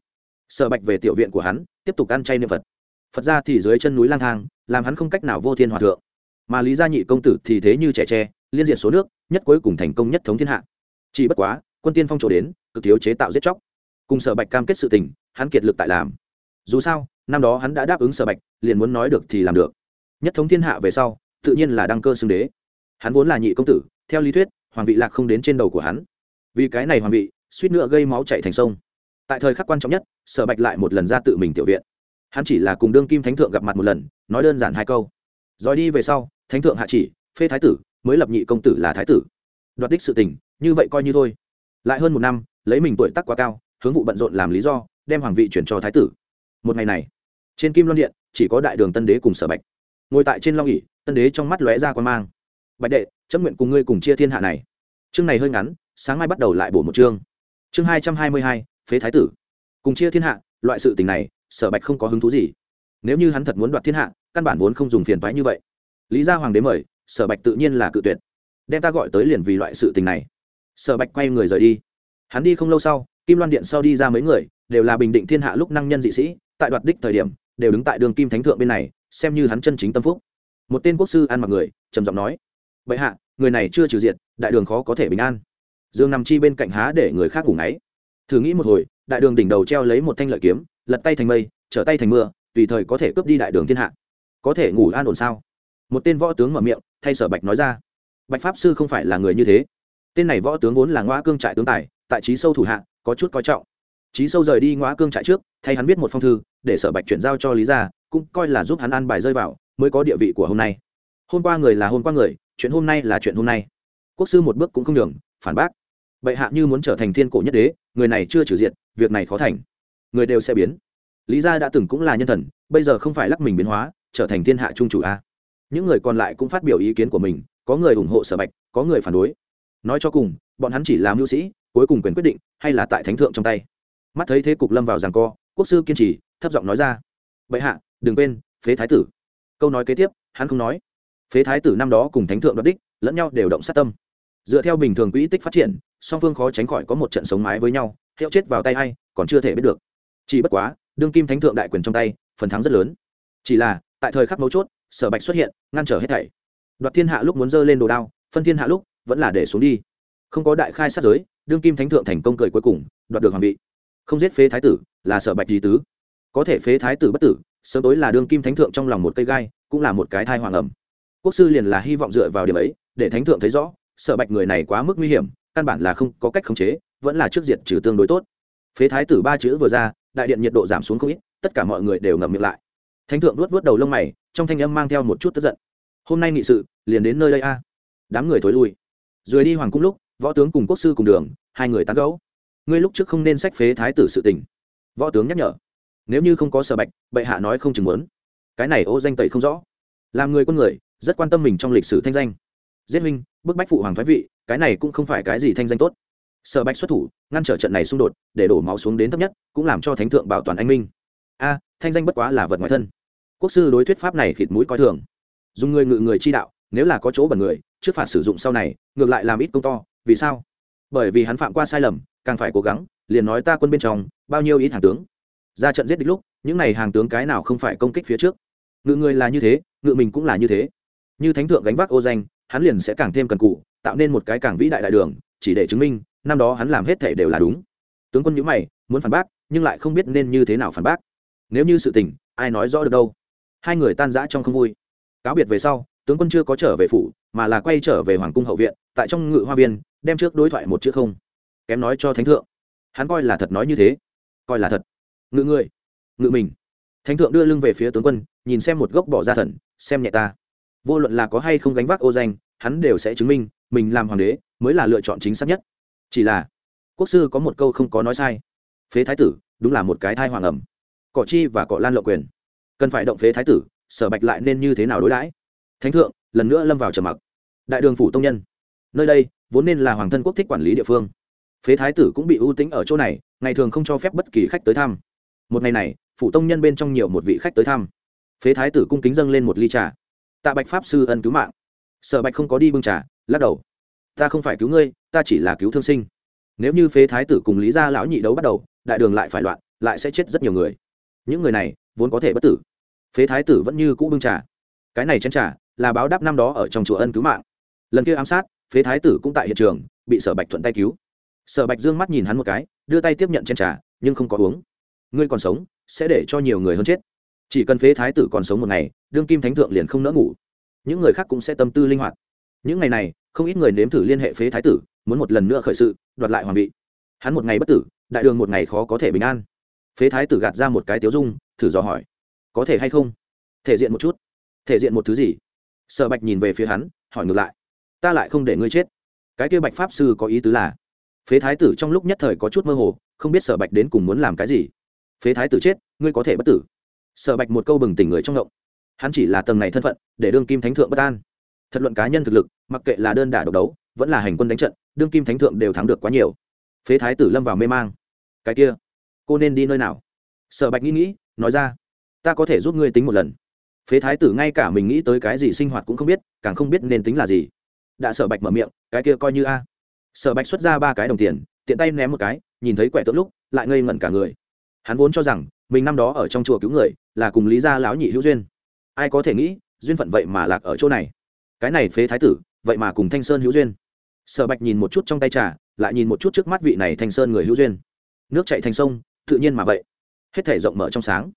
S1: Sở bạch về tiểu viện của hắn, tiếp tục ăn chay niệm phật. Phật ra thì dưới chân núi lang thang, làm hắn không cách nào vô thiên hòa thượng. Mà lý gia nhị công tử thì thế như trẻ tre, liên diện số nước, nhất cuối cùng thành công nhất thống thiên hạ chỉ bất quá, quân tiên phong chỗ đến, cực thiếu chế tạo giết chóc. Cùng sở bạch cam kết sự tình, hắn kiệt lực tại làm. Dù sao, năm đó hắn đã đáp ứng sở bạch, liền muốn nói được thì làm được. Nhất thống thiên hạ về sau, tự nhiên là đăng cơ xưng đế. Hắn vốn là nhị công tử, theo lý thuyết, hoàng vị lạc không đến trên đầu của hắn. Vì cái này hoàng vị, suýt nữa gây máu chạy thành sông. Tại thời khắc quan trọng nhất, sở bạch lại một lần ra tự mình tiểu viện. Hắn chỉ là cùng đương kim thánh thượng gặp mặt một lần, nói đơn giản hai câu. Rồi đi về sau, thánh thượng hạ chỉ, phê thái tử, mới lập nhị công tử là thái tử. Đoạt đích sự tình như vậy coi như thôi. Lại hơn một năm, lấy mình tuổi tác quá cao, hướng vụ bận rộn làm lý do, đem hoàng vị chuyển cho thái tử. Một ngày này, trên kim loan điện, chỉ có đại đường tân đế cùng sở bạch. Ngồi tại trên long ỉ tân đế trong mắt lóe ra quan mang. Bạch đệ chấp nguyện cùng ngươi cùng chia thiên hạ này. Chương này hơi ngắn, sáng mai bắt đầu lại bổ một chương. Chương hai trăm hai mươi hai, phế thái tử. Cùng chia thiên hạ, loại sự tình này, sở bạch không có hứng thú gì. Nếu như hắn thật muốn đoạt thiên hạ, căn bản vốn không dùng phiền toái như vậy. Lý gia hoàng đế mời, sở bạch tự nhiên là cự tuyệt. Đem ta gọi tới liền vì loại sự tình này sở bạch quay người rời đi. Hắn đi không lâu sau, kim loan điện sau đi ra mấy người, đều là bình định thiên hạ lúc năng nhân dị sĩ, tại đoạt đích thời điểm, đều đứng tại đường kim thánh thượng bên này, xem như hắn chân chính tâm phúc. Một tên quốc sư ăn mặc người, trầm giọng nói, bệ hạ, người này chưa trừ diệt, đại đường khó có thể bình an. Dương nằm chi bên cạnh há để người khác ngủ ngáy. Thử nghĩ một hồi, đại đường đỉnh đầu treo lấy một thanh lợi kiếm, lật tay thành mây, trở tay thành mưa, tùy thời có thể cướp đi đại đường thiên hạ. Có thể ngủ an ổn sao? Một tên võ tướng mở miệng, thay sở bạch nói ra, bạch pháp sư không phải là người như thế tên này võ tướng vốn là ngoa cương trại tướng tài, tại trí sâu thủ hạ, có chút coi trọng. Trí sâu rời đi ngoa cương trại trước, thay hắn viết một phong thư, để sở bạch chuyển giao cho lý gia, cũng coi là giúp hắn ăn bài rơi vào, mới có địa vị của hôm nay. Hôm qua người là hôm qua người, chuyện hôm nay là chuyện hôm nay. Quốc sư một bước cũng không đường phản bác. Bệ hạ như muốn trở thành thiên cổ nhất đế, người này chưa trừ diện việc này khó thành. Người đều sẽ biến. Lý gia đã từng cũng là nhân thần, bây giờ không phải lắc mình biến hóa, trở thành thiên hạ trung chủ a. Những người còn lại cũng phát biểu ý kiến của mình, có người ủng hộ sở bạch, có người phản đối nói cho cùng, bọn hắn chỉ làm mưu sĩ, cuối cùng quyền quyết định hay là tại thánh thượng trong tay. Mắt thấy thế cục lâm vào rằng co, quốc sư kiên trì, thấp giọng nói ra. Bệ hạ, đừng quên, phế thái tử. Câu nói kế tiếp, hắn không nói. Phế thái tử năm đó cùng thánh thượng đoạt đích, lẫn nhau đều động sát tâm. Dựa theo bình thường quỹ tích phát triển, song phương khó tránh khỏi có một trận sống mái với nhau, hiệu chết vào tay hay còn chưa thể biết được. Chỉ bất quá, đương kim thánh thượng đại quyền trong tay, phần thắng rất lớn. Chỉ là, tại thời khắc mấu chốt, sở bạch xuất hiện, ngăn trở hết thảy. Đoạt thiên hạ lúc muốn dơ lên đồ đao, phân thiên hạ lúc vẫn là để xuống đi. Không có đại khai sát giới, đương kim thánh thượng thành công cười cuối cùng, đoạt được hoàng vị. Không giết phế thái tử, là sở bạch di tứ. Có thể phế thái tử bất tử, sớm tối là đương kim thánh thượng trong lòng một cây gai, cũng là một cái thai hoàng ẩm. Quốc sư liền là hy vọng dựa vào điểm ấy, để thánh thượng thấy rõ sở bạch người này quá mức nguy hiểm, căn bản là không có cách khống chế, vẫn là trước diệt trừ tương đối tốt. Phế thái tử ba chữ vừa ra, đại điện nhiệt độ giảm xuống không ít, tất cả mọi người đều ngậm miệng lại. Thánh thượng luốt vớt đầu lông mày, trong thanh âm mang theo một chút tức giận. Hôm nay nghị sự, liền đến nơi đây a. Đám người thối lui rồi đi hoàng cung lúc, võ tướng cùng quốc sư cùng đường, hai người tán gẫu. Ngươi lúc trước không nên sách phế thái tử sự tình. Võ tướng nhắc nhở. Nếu như không có sở bạch, bệ hạ nói không chừng muốn. Cái này ô danh tẩy không rõ. Làm người quân người, rất quan tâm mình trong lịch sử thanh danh. Giết minh bức bách phụ hoàng thái vị, cái này cũng không phải cái gì thanh danh tốt. Sở bạch xuất thủ, ngăn trở trận này xung đột, để đổ máu xuống đến thấp nhất, cũng làm cho thánh thượng bảo toàn anh minh. A, thanh danh bất quá là vật ngoài thân. Quốc sư đối thuyết pháp này khịt mũi coi thường. Dùng người ngự người chi đạo, nếu là có chỗ bẩn người trước phạt sử dụng sau này, ngược lại làm ít công to, vì sao? Bởi vì hắn phạm qua sai lầm, càng phải cố gắng, liền nói ta quân bên trong, bao nhiêu ít hàng tướng. Ra trận giết địch lúc, những này hàng tướng cái nào không phải công kích phía trước? Ngự người là như thế, ngự mình cũng là như thế. Như thánh thượng gánh vác ô danh, hắn liền sẽ càng thêm cần cụ, tạo nên một cái càng vĩ đại đại đường, chỉ để chứng minh, năm đó hắn làm hết thể đều là đúng. Tướng quân nhữ mày, muốn phản bác, nhưng lại không biết nên như thế nào phản bác. Nếu như sự tình, ai nói rõ được đâu? Hai người tan rã trong không vui. Cáo biệt về sau tướng quân chưa có trở về phủ, mà là quay trở về hoàng cung hậu viện, tại trong ngự hoa viên, đem trước đối thoại một chữ không, kém nói cho thánh thượng. Hắn coi là thật nói như thế. Coi là thật. Ngự người, ngự mình. Thánh thượng đưa lưng về phía tướng quân, nhìn xem một gốc bỏ ra thần, xem nhẹ ta. Vô luận là có hay không gánh vác ô danh, hắn đều sẽ chứng minh, mình làm hoàng đế mới là lựa chọn chính xác nhất. Chỉ là, quốc sư có một câu không có nói sai. Phế thái tử, đúng là một cái thai hoàng ẩm. Cỏ chi và cỏ lan lộ quyền. Cần phải động phế thái tử, sở bạch lại nên như thế nào đối đãi? Thánh thượng, lần nữa lâm vào trầm mặc. Đại đường phủ tông nhân. Nơi đây, vốn nên là hoàng thân quốc thích quản lý địa phương. Phế thái tử cũng bị ưu tính ở chỗ này, ngày thường không cho phép bất kỳ khách tới thăm. Một ngày này, phủ tông nhân bên trong nhiều một vị khách tới thăm. Phế thái tử cung kính dâng lên một ly trà. Tạ bạch pháp sư ân cứu mạng. Sở bạch không có đi bưng trà, lắc đầu. Ta không phải cứu ngươi, ta chỉ là cứu thương sinh. Nếu như phế thái tử cùng lý gia lão nhị đấu bắt đầu, đại đường lại phải loạn, lại sẽ chết rất nhiều người. Những người này, vốn có thể bất tử. Phế thái tử vẫn như cũ bưng trà. Cái này chén trà là báo đáp năm đó ở trong chùa ân cứu mạng. Lần kia ám sát, phế thái tử cũng tại hiện trường, bị sở bạch thuận tay cứu. Sở bạch dương mắt nhìn hắn một cái, đưa tay tiếp nhận chén trà, nhưng không có uống. Ngươi còn sống, sẽ để cho nhiều người hơn chết. Chỉ cần phế thái tử còn sống một ngày, đương kim thánh thượng liền không nỡ ngủ. Những người khác cũng sẽ tâm tư linh hoạt. Những ngày này, không ít người nếm thử liên hệ phế thái tử, muốn một lần nữa khởi sự, đoạt lại hoàng vị. Hắn một ngày bất tử, đại đường một ngày khó có thể bình an. Phế thái tử gạt ra một cái tiếu dung, thử dò hỏi, có thể hay không? Thể diện một chút. Thể diện một thứ gì? Sở bạch nhìn về phía hắn, hỏi ngược lại. Ta lại không để ngươi chết. Cái kia bạch pháp sư có ý tứ là, phế thái tử trong lúc nhất thời có chút mơ hồ, không biết sở bạch đến cùng muốn làm cái gì. Phế thái tử chết, ngươi có thể bất tử. Sở bạch một câu bừng tỉnh người trong ngộng. Hắn chỉ là tầng này thân phận, để đương kim thánh thượng bất an. Thật luận cá nhân thực lực, mặc kệ là đơn đả độc đấu, vẫn là hành quân đánh trận, đương kim thánh thượng đều thắng được quá nhiều. Phế thái tử lâm vào mê mang. Cái kia, cô nên đi nơi nào? Sở bạch nghĩ nghĩ, nói ra, ta có thể giúp ngươi tính một lần phế thái tử ngay cả mình nghĩ tới cái gì sinh hoạt cũng không biết, càng không biết nên tính là gì. Đã sở bạch mở miệng, cái kia coi như a. Sở bạch xuất ra ba cái đồng tiền, tiện tay ném một cái, nhìn thấy quẻ tượng lúc, lại ngây ngẩn cả người. Hắn vốn cho rằng, mình năm đó ở trong chùa cứu người, là cùng lý gia lão nhị hữu duyên. Ai có thể nghĩ, duyên phận vậy mà lạc ở chỗ này. Cái này phế thái tử, vậy mà cùng thanh sơn hữu duyên. Sở bạch nhìn một chút trong tay trà, lại nhìn một chút trước mắt vị này thanh sơn người hữu duyên. Nước chạy thành sông, tự nhiên mà vậy. Hết thể rộng mở trong sáng.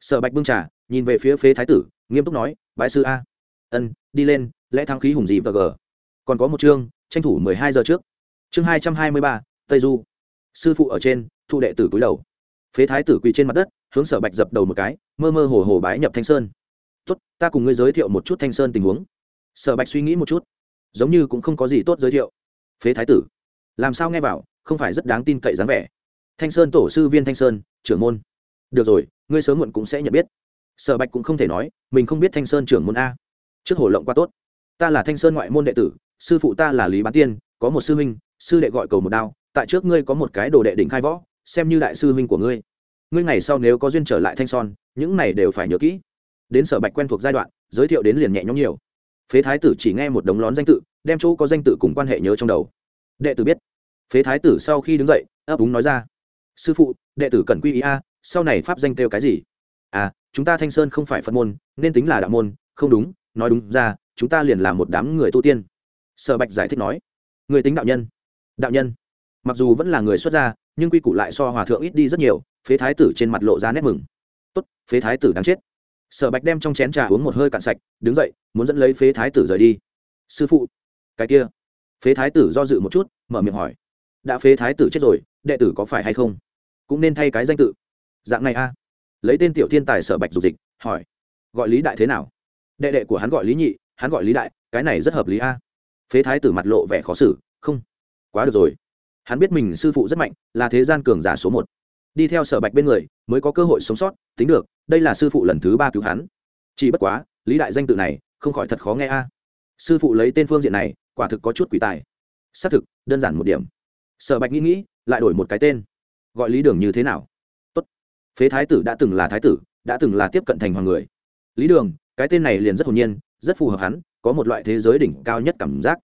S1: Sở bạch bưng trà, nhìn về phía phế thái tử nghiêm túc nói bãi sư a. Ân, đi lên, lẽ thắng khí hùng gì và g còn có một chương, tranh thủ mười hai giờ trước. Chương hai trăm hai mươi ba, tây du. Sư phụ ở trên, thu đệ tử cúi đầu. Phế thái tử quỳ trên mặt đất, hướng sở bạch dập đầu một cái, mơ mơ hồ hồ bái nhập thanh sơn. Tốt, ta cùng ngươi giới thiệu một chút thanh sơn tình huống. Sở bạch suy nghĩ một chút, giống như cũng không có gì tốt giới thiệu. Phế thái tử, làm sao nghe vào, không phải rất đáng tin cậy dáng vẻ. Thanh sơn tổ sư viên thanh sơn, trưởng môn. Được rồi, ngươi sớm muộn cũng sẽ nhận biết sở bạch cũng không thể nói, mình không biết thanh sơn trưởng môn a. Trước hồ lộng qua tốt. Ta là thanh sơn ngoại môn đệ tử, sư phụ ta là lý bán tiên, có một sư huynh, sư đệ gọi cầu một đao, tại trước ngươi có một cái đồ đệ đỉnh khai võ, xem như đại sư huynh của ngươi. Ngươi ngày sau nếu có duyên trở lại thanh son những này đều phải nhớ kỹ. Đến sở bạch quen thuộc giai đoạn, giới thiệu đến liền nhẹ nhõm nhiều. Phế thái tử chỉ nghe một đống lón danh tự, đem chỗ có danh tự cùng quan hệ nhớ trong đầu. Đệ tử biết. Phế thái tử sau khi đứng dậy, ấp úng nói ra. Sư phụ, đệ tử cần quy ý a, sau này pháp danh kêu cái gì? À chúng ta thanh sơn không phải phật môn, nên tính là đạo môn, không đúng, nói đúng ra, chúng ta liền là một đám người tu tiên. Sở bạch giải thích nói. Người tính đạo nhân. Đạo nhân. Mặc dù vẫn là người xuất gia, nhưng quy củ lại so hòa thượng ít đi rất nhiều, phế thái tử trên mặt lộ ra nét mừng. Tốt, phế thái tử đáng chết. Sở bạch đem trong chén trà uống một hơi cạn sạch, đứng dậy, muốn dẫn lấy phế thái tử rời đi. Sư phụ. Cái kia. Phế thái tử do dự một chút, mở miệng hỏi. Đã phế thái tử chết rồi, đệ tử có phải hay không? Cũng nên thay cái danh tự. Dạng này a lấy tên tiểu thiên tài sở bạch dục dịch, hỏi, gọi lý đại thế nào? Đệ đệ của hắn gọi lý nhị, hắn gọi lý đại, cái này rất hợp lý a. Phế thái tử mặt lộ vẻ khó xử, không, quá được rồi. Hắn biết mình sư phụ rất mạnh, là thế gian cường giả số một. Đi theo sở bạch bên người, mới có cơ hội sống sót, tính được, đây là sư phụ lần thứ ba cứu hắn. Chỉ bất quá, lý đại danh tự này, không khỏi thật khó nghe a. Sư phụ lấy tên phương diện này, quả thực có chút quỷ tài. Xác thực, đơn giản một điểm. Sở bạch nghĩ nghĩ, lại đổi một cái tên. Gọi lý đường như thế nào? Phế thái tử đã từng là thái tử, đã từng là tiếp cận thành hoàng người. Lý đường, cái tên này liền rất hồn nhiên, rất phù hợp hắn, có một loại thế giới đỉnh cao nhất cảm giác.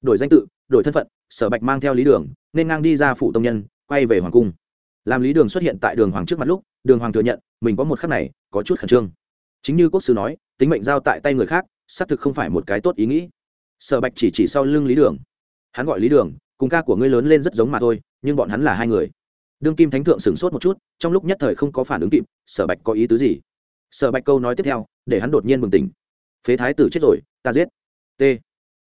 S1: Đổi danh tự, đổi thân phận, sở bạch mang theo lý đường, nên ngang đi ra phủ tông nhân, quay về hoàng cung. Làm lý đường xuất hiện tại đường hoàng trước mặt lúc, đường hoàng thừa nhận, mình có một khắc này, có chút khẩn trương. Chính như quốc sư nói, tính mệnh giao tại tay người khác, xác thực không phải một cái tốt ý nghĩ. Sở bạch chỉ chỉ sau lưng lý đường. Hắn gọi lý đường, cùng ca của ngươi lớn lên rất giống mà thôi, nhưng bọn hắn là hai người đương kim thánh thượng sửng sốt một chút, trong lúc nhất thời không có phản ứng kịp, sở bạch có ý tứ gì? Sở bạch câu nói tiếp theo, để hắn đột nhiên bừng tỉnh. Phế thái tử chết rồi, ta giết. T.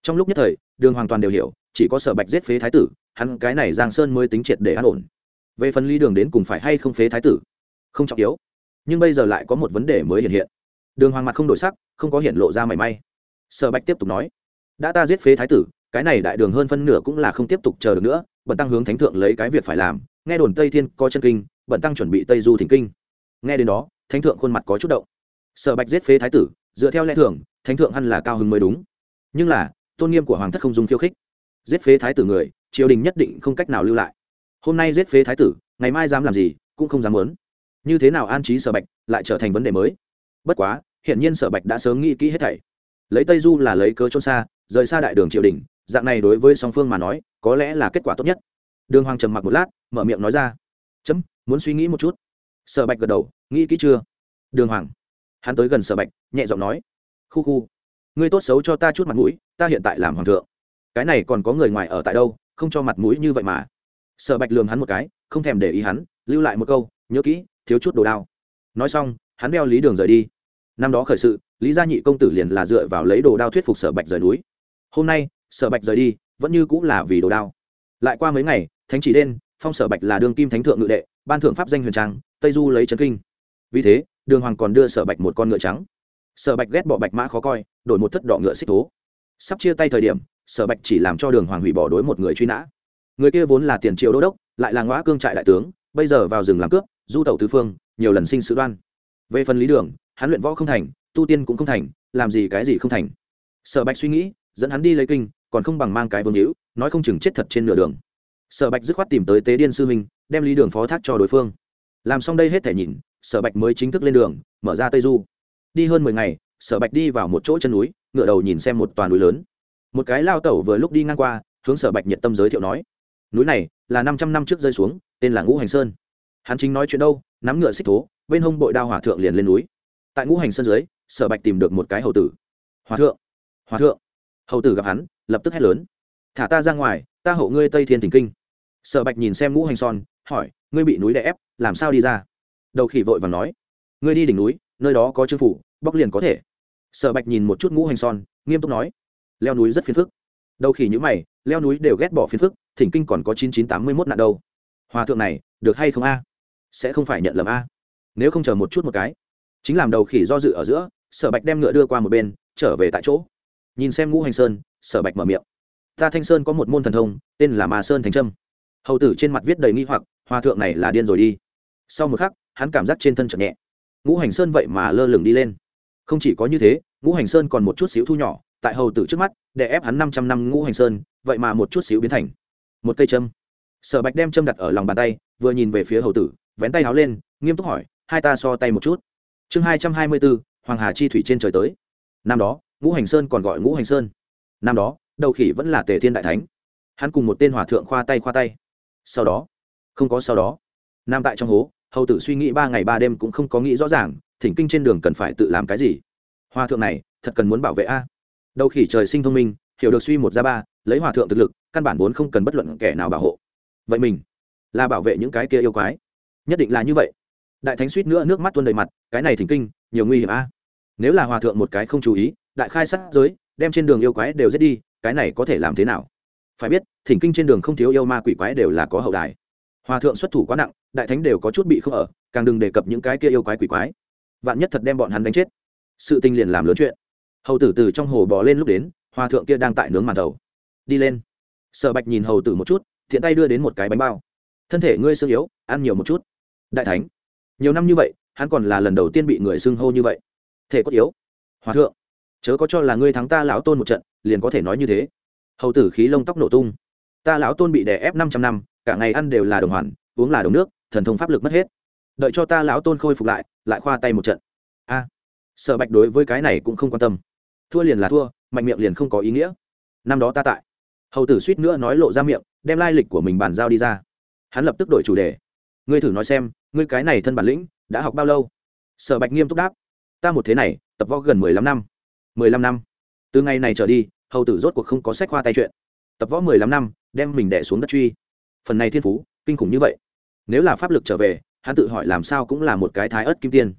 S1: Trong lúc nhất thời, đường hoàn toàn đều hiểu, chỉ có sở bạch giết phế thái tử, hắn cái này giang sơn mới tính triệt để an ổn. Về phần ly đường đến cùng phải hay không phế thái tử? Không trọng yếu. Nhưng bây giờ lại có một vấn đề mới hiện hiện. Đường hoàng mặt không đổi sắc, không có hiện lộ ra mảy may. Sở bạch tiếp tục nói, đã ta giết phế thái tử, cái này đại đường hơn phân nửa cũng là không tiếp tục chờ được nữa, bận tăng hướng thánh thượng lấy cái việc phải làm nghe đồn tây thiên có chân kinh, bận tăng chuẩn bị tây du thỉnh kinh. Nghe đến đó, thánh thượng khuôn mặt có chút động. Sở bạch giết phế thái tử, dựa theo lẽ thường, thánh thượng hẳn là cao hứng mới đúng. Nhưng là, tôn nghiêm của hoàng thất không dùng khiêu khích. Giết phế thái tử người, triều đình nhất định không cách nào lưu lại. Hôm nay giết phế thái tử, ngày mai dám làm gì, cũng không dám muốn. Như thế nào an trí sở bạch, lại trở thành vấn đề mới? Bất quá, hiển nhiên sở bạch đã sớm nghĩ kỹ hết thảy. Lấy tây du là lấy cớ trôn xa, rời xa đại đường triều đình, dạng này đối với song phương mà nói, có lẽ là kết quả tốt nhất đường hoàng trầm mặc một lát, mở miệng nói ra. Chấm, muốn suy nghĩ một chút. Sở bạch gật đầu, nghĩ kỹ chưa? Đường hoàng, hắn tới gần sở bạch, nhẹ giọng nói, khu khu, ngươi tốt xấu cho ta chút mặt mũi, ta hiện tại làm hoàng thượng. Cái này còn có người ngoài ở tại đâu, không cho mặt mũi như vậy mà. Sở bạch lường hắn một cái, không thèm để ý hắn, lưu lại một câu, nhớ kỹ, thiếu chút đồ đao. Nói xong, hắn đeo lý đường rời đi. Năm đó khởi sự, lý gia nhị công tử liền là dựa vào lấy đồ đao thuyết phục sở bạch rời núi. Hôm nay, sở bạch rời đi, vẫn như cũng là vì đồ đao. Lại qua mấy ngày thánh chỉ đen, phong sở bạch là đường kim thánh thượng ngự đệ, ban thượng pháp danh huyền trang, tây du lấy trấn kinh. Vì thế, đường hoàng còn đưa sở bạch một con ngựa trắng. Sở bạch ghét bỏ bạch mã khó coi, đổi một thất đỏ ngựa xích thố. Sắp chia tay thời điểm, sở bạch chỉ làm cho đường hoàng hủy bỏ đối một người truy nã. Người kia vốn là tiền triều đô đốc, lại là ngõ cương trại đại tướng, bây giờ vào rừng làm cướp, du tẩu tứ phương, nhiều lần sinh sự đoan. Về phần lý đường, hắn luyện võ không thành, tu tiên cũng không thành, làm gì cái gì không thành. Sở bạch suy nghĩ, dẫn hắn đi lấy kinh, còn không bằng mang cái vương hữu, nói không chừng chết thật trên nửa đường sở bạch dứt khoát tìm tới tế điên sư huynh đem lý đường phó thác cho đối phương. Làm xong đây hết thể nhìn, sở bạch mới chính thức lên đường, mở ra tây du. Đi hơn mười ngày, sở bạch đi vào một chỗ chân núi, ngựa đầu nhìn xem một toàn núi lớn. Một cái lao tẩu vừa lúc đi ngang qua, hướng sở bạch nhiệt tâm giới thiệu nói, núi này là năm trăm năm trước rơi xuống, tên là ngũ hành sơn. Hắn chính nói chuyện đâu, nắm ngựa xích thố, bên hông bội đao hỏa thượng liền lên núi. Tại ngũ hành sơn dưới, sở bạch tìm được một cái hầu tử. Hòa thượng hòa thượng. Hầu tử gặp hắn, lập tức hét lớn, thả ta ra ngoài, ta hậu ngươi tây thiên thỉnh kinh sở bạch nhìn xem ngũ hành son, hỏi, ngươi bị núi đè ép, làm sao đi ra? Đầu khỉ vội và nói, ngươi đi đỉnh núi, nơi đó có chư phủ, bóc liền có thể. Sở bạch nhìn một chút ngũ hành son, nghiêm túc nói, leo núi rất phiền phức. Đầu khỉ nhữ mày, leo núi đều ghét bỏ phiền phức, thỉnh kinh còn có chín chín tám mươi mốt nạn đâu. Hòa thượng này, được hay không a? Sẽ không phải nhận lầm a. Nếu không chờ một chút một cái, chính làm đầu khỉ do dự ở giữa, sở bạch đem ngựa đưa qua một bên, trở về tại chỗ. Nhìn xem ngũ hành sơn, sở bạch mở miệng, ta thanh sơn có một môn thần thông, tên là mà sơn thành trâm hầu tử trên mặt viết đầy nghi hoặc, hòa thượng này là điên rồi đi. Sau một khắc, hắn cảm giác trên thân chậm nhẹ. Ngũ hành sơn vậy mà lơ lửng đi lên. Không chỉ có như thế, ngũ hành sơn còn một chút xíu thu nhỏ, tại hầu tử trước mắt để ép hắn năm trăm năm ngũ hành sơn, vậy mà một chút xíu biến thành một cây châm. Sở bạch đem châm đặt ở lòng bàn tay, vừa nhìn về phía hầu tử, vén tay háo lên, nghiêm túc hỏi, hai ta so tay một chút. Chương hai trăm hai mươi bốn, hoàng hà chi thủy trên trời tới. Năm đó, ngũ hành sơn còn gọi ngũ hành sơn. Năm đó, đầu khỉ vẫn là tề thiên đại thánh. Hắn cùng một tên hòa thượng khoa tay khoa tay sau đó, không có sau đó. Nam tại trong hố, hầu tử suy nghĩ ba ngày ba đêm cũng không có nghĩ rõ ràng, thỉnh kinh trên đường cần phải tự làm cái gì. Hòa thượng này, thật cần muốn bảo vệ a. Đầu khỉ trời sinh thông minh, hiểu được suy một ra ba, lấy hòa thượng thực lực, căn bản vốn không cần bất luận kẻ nào bảo hộ. Vậy mình là bảo vệ những cái kia yêu quái. Nhất định là như vậy. Đại thánh suýt nữa nước mắt tuôn đầy mặt, cái này thỉnh kinh, nhiều nguy hiểm a. Nếu là hòa thượng một cái không chú ý, đại khai sát giới, đem trên đường yêu quái đều giết đi, cái này có thể làm thế nào? Phải biết, thỉnh kinh trên đường không thiếu yêu ma quỷ quái đều là có hậu đài. Hòa thượng xuất thủ quá nặng, đại thánh đều có chút bị không ở, càng đừng đề cập những cái kia yêu quái quỷ quái. Vạn nhất thật đem bọn hắn đánh chết, sự tình liền làm lớn chuyện. Hầu tử từ trong hồ bò lên lúc đến, hòa thượng kia đang tại nướng màn thầu. Đi lên. Sở bạch nhìn hầu tử một chút, thiện tay đưa đến một cái bánh bao. Thân thể ngươi xương yếu, ăn nhiều một chút. Đại thánh. Nhiều năm như vậy, hắn còn là lần đầu tiên bị người xưng hô như vậy. Thể cốt yếu. Hòa thượng. Chớ có cho là ngươi thắng ta lão tôn một trận, liền có thể nói như thế hầu tử khí lông tóc nổ tung. Ta lão tôn bị đè ép năm trăm năm cả ngày ăn đều là đồng hoàn uống là đồng nước thần thông pháp lực mất hết. Đợi cho ta lão tôn khôi phục lại lại khoa tay một trận. A à, sở bạch đối với cái này cũng không quan tâm. Thua liền là thua mạnh miệng liền không có ý nghĩa. Năm đó ta tại. Hầu tử suýt nữa nói lộ ra miệng đem lai lịch của mình bàn giao đi ra. Hắn lập tức đổi chủ đề. Ngươi thử nói xem ngươi cái này thân bản lĩnh đã học bao lâu? Sở bạch nghiêm túc đáp. Ta một thế này tập võ gần mười lăm năm. Mười lăm năm. Từ ngày này trở đi hầu tử rốt cuộc không có sách khoa tay chuyện. Tập võ mười lăm năm, đem mình đẻ xuống đất truy. Phần này thiên phú, kinh khủng như vậy. Nếu là pháp lực trở về, hắn tự hỏi làm sao cũng là một cái thái ớt kim tiên.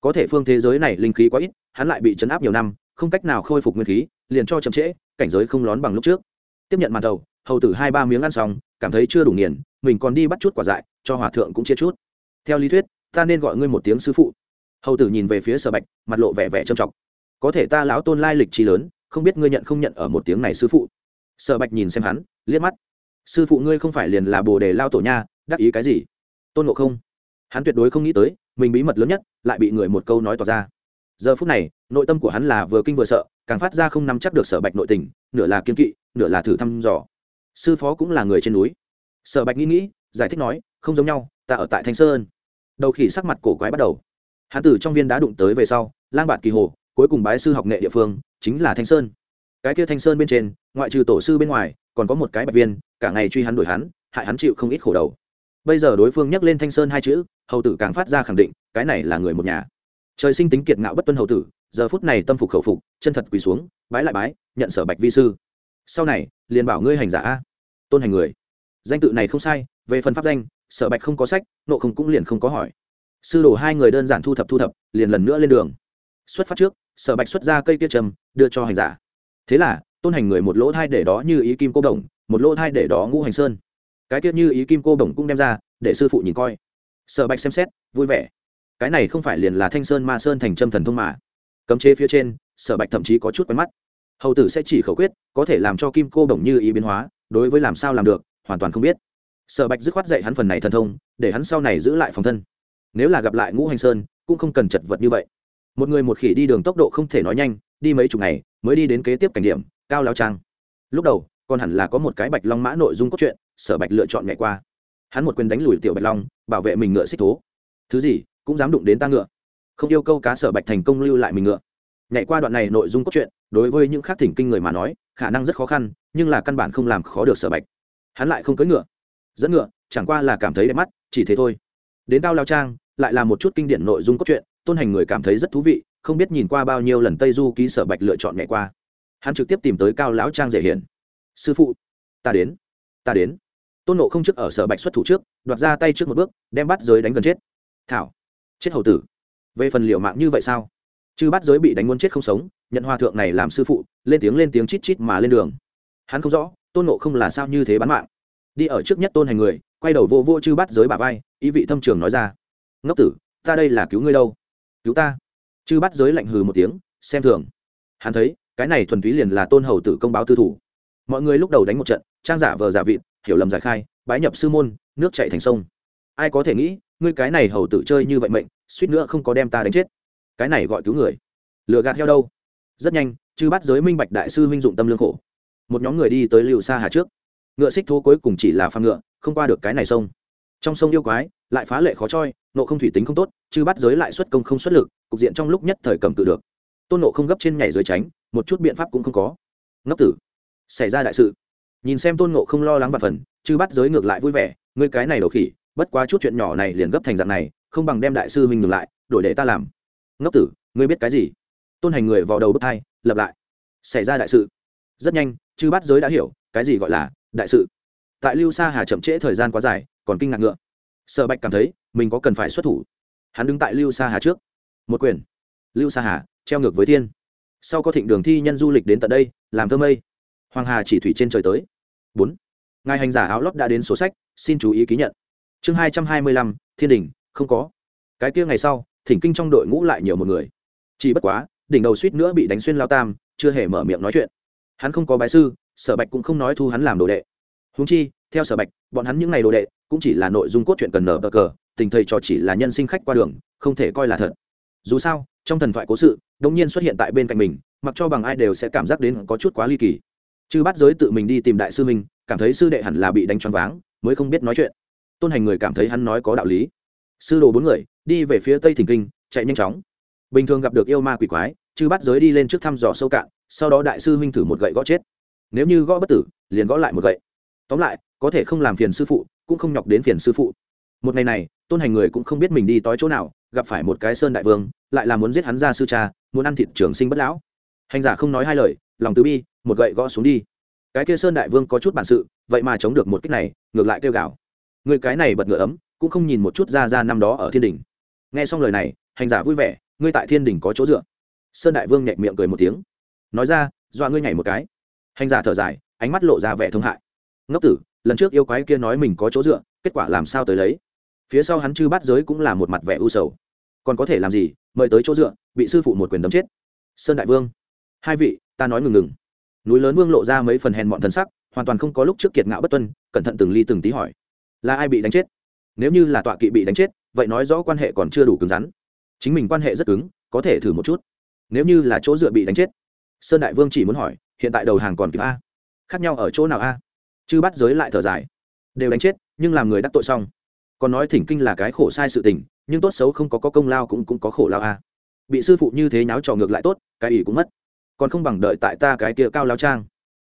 S1: Có thể phương thế giới này linh khí quá ít, hắn lại bị chấn áp nhiều năm, không cách nào khôi phục nguyên khí, liền cho chậm trễ, cảnh giới không lón bằng lúc trước. Tiếp nhận màn đầu, hầu tử hai ba miếng ăn xong, cảm thấy chưa đủ nghiền, mình còn đi bắt chút quả dại, cho hòa thượng cũng chia chút. Theo lý thuyết, ta nên gọi ngươi một tiếng sư phụ. Hầu tử nhìn về phía sở bạch, mặt lộ vẻ vẻ trầm trọng có thể ta lão tôn lai lịch trí lớn không biết ngươi nhận không nhận ở một tiếng này sư phụ. Sở bạch nhìn xem hắn, liếc mắt. Sư phụ ngươi không phải liền là bồ đề lao tổ nha, đắc ý cái gì? Tôn ngộ không. Hắn tuyệt đối không nghĩ tới, mình bí mật lớn nhất, lại bị người một câu nói tỏ ra. Giờ phút này, nội tâm của hắn là vừa kinh vừa sợ, càng phát ra không nắm chắc được sở bạch nội tình, nửa là kiên kỵ, nửa là thử thăm dò. Sư phó cũng là người trên núi. Sở bạch nghĩ nghĩ, giải thích nói, không giống nhau, ta ở tại thanh sơn. Đầu khỉ sắc mặt cổ quái bắt đầu. Hắn từ trong viên đá đụng tới về sau, lang bạt kỳ hồ cuối cùng bái sư học nghệ địa phương chính là thanh sơn. Cái kia thanh sơn bên trên, ngoại trừ tổ sư bên ngoài, còn có một cái bạch viên, cả ngày truy hắn đuổi hắn, hại hắn chịu không ít khổ đầu. Bây giờ đối phương nhắc lên thanh sơn hai chữ, hầu tử càng phát ra khẳng định, cái này là người một nhà. Trời sinh tính kiệt ngạo bất tuân hầu tử, giờ phút này tâm phục khẩu phục, chân thật quỳ xuống, bái lại bái, nhận sở bạch vi sư. Sau này, liền bảo ngươi hành giả a. Tôn hành người. Danh tự này không sai, về phần pháp danh, sở bạch không có sách, nộ không cũng liền không có hỏi. Sư đồ hai người đơn giản thu thập thu thập, liền lần nữa lên đường. Xuất phát trước sở bạch xuất ra cây kia trầm, đưa cho hành giả. Thế là, tôn hành người một lỗ thai để đó như ý kim cô đồng, một lỗ thai để đó ngũ hành sơn. Cái kia như ý kim cô đồng cũng đem ra, để sư phụ nhìn coi. Sở bạch xem xét, vui vẻ. Cái này không phải liền là thanh sơn ma sơn thành trâm thần thông mà. Cấm chế phía trên, sở bạch thậm chí có chút quen mắt. Hầu tử sẽ chỉ khẩu quyết, có thể làm cho kim cô đồng như ý biến hóa, đối với làm sao làm được, hoàn toàn không biết. Sở bạch dứt khoát dạy hắn phần này thần thông, để hắn sau này giữ lại phòng thân. Nếu là gặp lại ngũ hành sơn, cũng không cần chật vật như vậy một người một khỉ đi đường tốc độ không thể nói nhanh, đi mấy chục ngày mới đi đến kế tiếp cảnh điểm, cao lao trang. Lúc đầu, còn hẳn là có một cái bạch long mã nội dung cốt truyện, sở bạch lựa chọn ngày qua. Hắn một quyền đánh lùi tiểu bạch long, bảo vệ mình ngựa xích thố. Thứ gì, cũng dám đụng đến ta ngựa. Không yêu câu cá sở bạch thành công lưu lại mình ngựa. Nhảy qua đoạn này nội dung cốt truyện, đối với những khác thỉnh kinh người mà nói, khả năng rất khó khăn, nhưng là căn bản không làm khó được sở bạch. Hắn lại không cưỡi ngựa. Dẫn ngựa, chẳng qua là cảm thấy đẹp mắt, chỉ thế thôi. Đến cao lao trang, lại là một chút kinh điển nội dung cốt truyện tôn hành người cảm thấy rất thú vị, không biết nhìn qua bao nhiêu lần tây du ký sở bạch lựa chọn ngày qua. Hắn trực tiếp tìm tới cao lão trang dễ hiển. Sư phụ, ta đến ta đến. Tôn nộ không trước ở sở bạch xuất thủ trước, đoạt ra tay trước một bước, đem bắt giới đánh gần chết. Thảo, chết hầu tử, về phần liệu mạng như vậy sao? Chư bắt giới bị đánh muốn chết không sống, nhận hòa thượng này làm sư phụ, lên tiếng lên tiếng chít chít mà lên đường. Hắn không rõ, tôn nộ không là sao như thế bán mạng. Đi ở trước nhất tôn hành người, quay đầu vô vô chư bắt giới bà vai, ý vị thâm trường nói ra, ngốc tử, ta đây là cứu ngươi đâu? Cứu ta. Chư bắt giới lạnh hừ một tiếng, xem thường. Hắn thấy, cái này thuần túy liền là tôn hầu tử công báo tư thủ. Mọi người lúc đầu đánh một trận, trang giả vờ giả vịt, hiểu lầm giải khai, bái nhập sư môn, nước chạy thành sông. Ai có thể nghĩ, ngươi cái này hầu tử chơi như vậy mệnh, suýt nữa không có đem ta đánh chết. Cái này gọi cứu người. Lựa gạt theo đâu? Rất nhanh, chư bắt giới minh bạch đại sư huynh dụng tâm lương khổ. Một nhóm người đi tới lưu xa hà trước. Ngựa xích thố cuối cùng chỉ là phang ngựa, không qua được cái này sông. Trong sông yêu quái lại phá lệ khó choi, nộ không thủy tính không tốt, chư bắt giới lại xuất công không xuất lực, cục diện trong lúc nhất thời cầm tự được. Tôn nộ không gấp trên nhảy dưới tránh, một chút biện pháp cũng không có. Ngốc tử, xảy ra đại sự. Nhìn xem tôn nộ không lo lắng và phần, chư bắt giới ngược lại vui vẻ, ngươi cái này đầu khỉ, bất quá chút chuyện nhỏ này liền gấp thành dạng này, không bằng đem đại sư mình ngừng lại, đổi để ta làm. Ngốc tử, ngươi biết cái gì? Tôn hành người vào đầu bước thai lập lại. Xảy ra đại sự. Rất nhanh, chư bắt giới đã hiểu, cái gì gọi là đại sự. Tại lưu sa hà chậm trễ thời gian quá dài, còn kinh ngạc ngựa. Sở bạch cảm thấy, mình có cần phải xuất thủ. Hắn đứng tại lưu sa hà trước. Một quyền. Lưu sa hà, treo ngược với thiên. Sau có thịnh đường thi nhân du lịch đến tận đây, làm thơ mây. Hoàng hà chỉ thủy trên trời tới. Bốn. Ngài hành giả áo lót đã đến số sách, xin chú ý ký nhận. Chương hai trăm hai mươi lăm, thiên đình không có. Cái kia ngày sau, thỉnh kinh trong đội ngũ lại nhiều một người. Chỉ bất quá, đỉnh đầu suýt nữa bị đánh xuyên lao tam, chưa hề mở miệng nói chuyện. Hắn không có bài sư, sở bạch cũng không nói thu hắn làm đồ đệ. Húng chi, theo sở bạch, bọn hắn những ngày đồ đệ cũng chỉ là nội dung cốt truyện cần nở bờ cờ, tình thầy trò chỉ là nhân sinh khách qua đường, không thể coi là thật. Dù sao, trong thần thoại cố sự, đống nhiên xuất hiện tại bên cạnh mình, mặc cho bằng ai đều sẽ cảm giác đến có chút quá ly kỳ. Chư bắt giới tự mình đi tìm đại sư minh cảm thấy sư đệ hẳn là bị đánh choáng váng, mới không biết nói chuyện. Tôn hành người cảm thấy hắn nói có đạo lý. Sư đồ bốn người, đi về phía tây thỉnh kinh, chạy nhanh chóng. Bình thường gặp được yêu ma quỷ quái, chư bắt giới đi lên trước thăm dò sâu cạn, sau đó đại sư huynh thử một gậy gõ chết. Nếu như gõ bất tử, liền gõ lại một gậy tóm lại, có thể không làm phiền sư phụ, cũng không nhọc đến phiền sư phụ. Một ngày này, tôn hành người cũng không biết mình đi tới chỗ nào, gặp phải một cái sơn đại vương, lại là muốn giết hắn ra sư cha, muốn ăn thịt trường sinh bất lão. Hành giả không nói hai lời, lòng từ bi, một gậy gõ xuống đi. Cái kia sơn đại vương có chút bản sự, vậy mà chống được một kích này, ngược lại kêu gào. Người cái này bật ngựa ấm, cũng không nhìn một chút ra ra năm đó ở thiên đình. Nghe xong lời này, hành giả vui vẻ, ngươi tại thiên đình có chỗ dựa. Sơn đại vương nhẹ miệng cười một tiếng. Nói ra, dọa ngươi nhảy một cái. Hành giả thở dài, ánh mắt lộ ra vẻ thương hại ngốc tử, lần trước yêu quái kia nói mình có chỗ dựa, kết quả làm sao tới lấy? Phía sau hắn chư bắt giới cũng là một mặt vẻ u sầu. Còn có thể làm gì, mời tới chỗ dựa, bị sư phụ một quyền đấm chết. Sơn đại vương. Hai vị, ta nói ngừng ngừng. Núi lớn vương lộ ra mấy phần hèn mọn thần sắc, hoàn toàn không có lúc trước kiệt ngạo bất tuân, cẩn thận từng ly từng tí hỏi. Là ai bị đánh chết? Nếu như là tọa kỵ bị đánh chết, vậy nói rõ quan hệ còn chưa đủ cứng rắn. Chính mình quan hệ rất cứng, có thể thử một chút. Nếu như là chỗ dựa bị đánh chết. Sơn đại vương chỉ muốn hỏi, hiện tại đầu hàng còn kịp a? Khác nhau ở chỗ nào a? Chư bắt giới lại thở dài. Đều đánh chết nhưng làm người đắc tội xong. Còn nói thỉnh kinh là cái khổ sai sự tình nhưng tốt xấu không có, có công lao cũng cũng có khổ lao a. Bị sư phụ như thế nháo trò ngược lại tốt cái ỷ cũng mất. Còn không bằng đợi tại ta cái kia cao lao trang.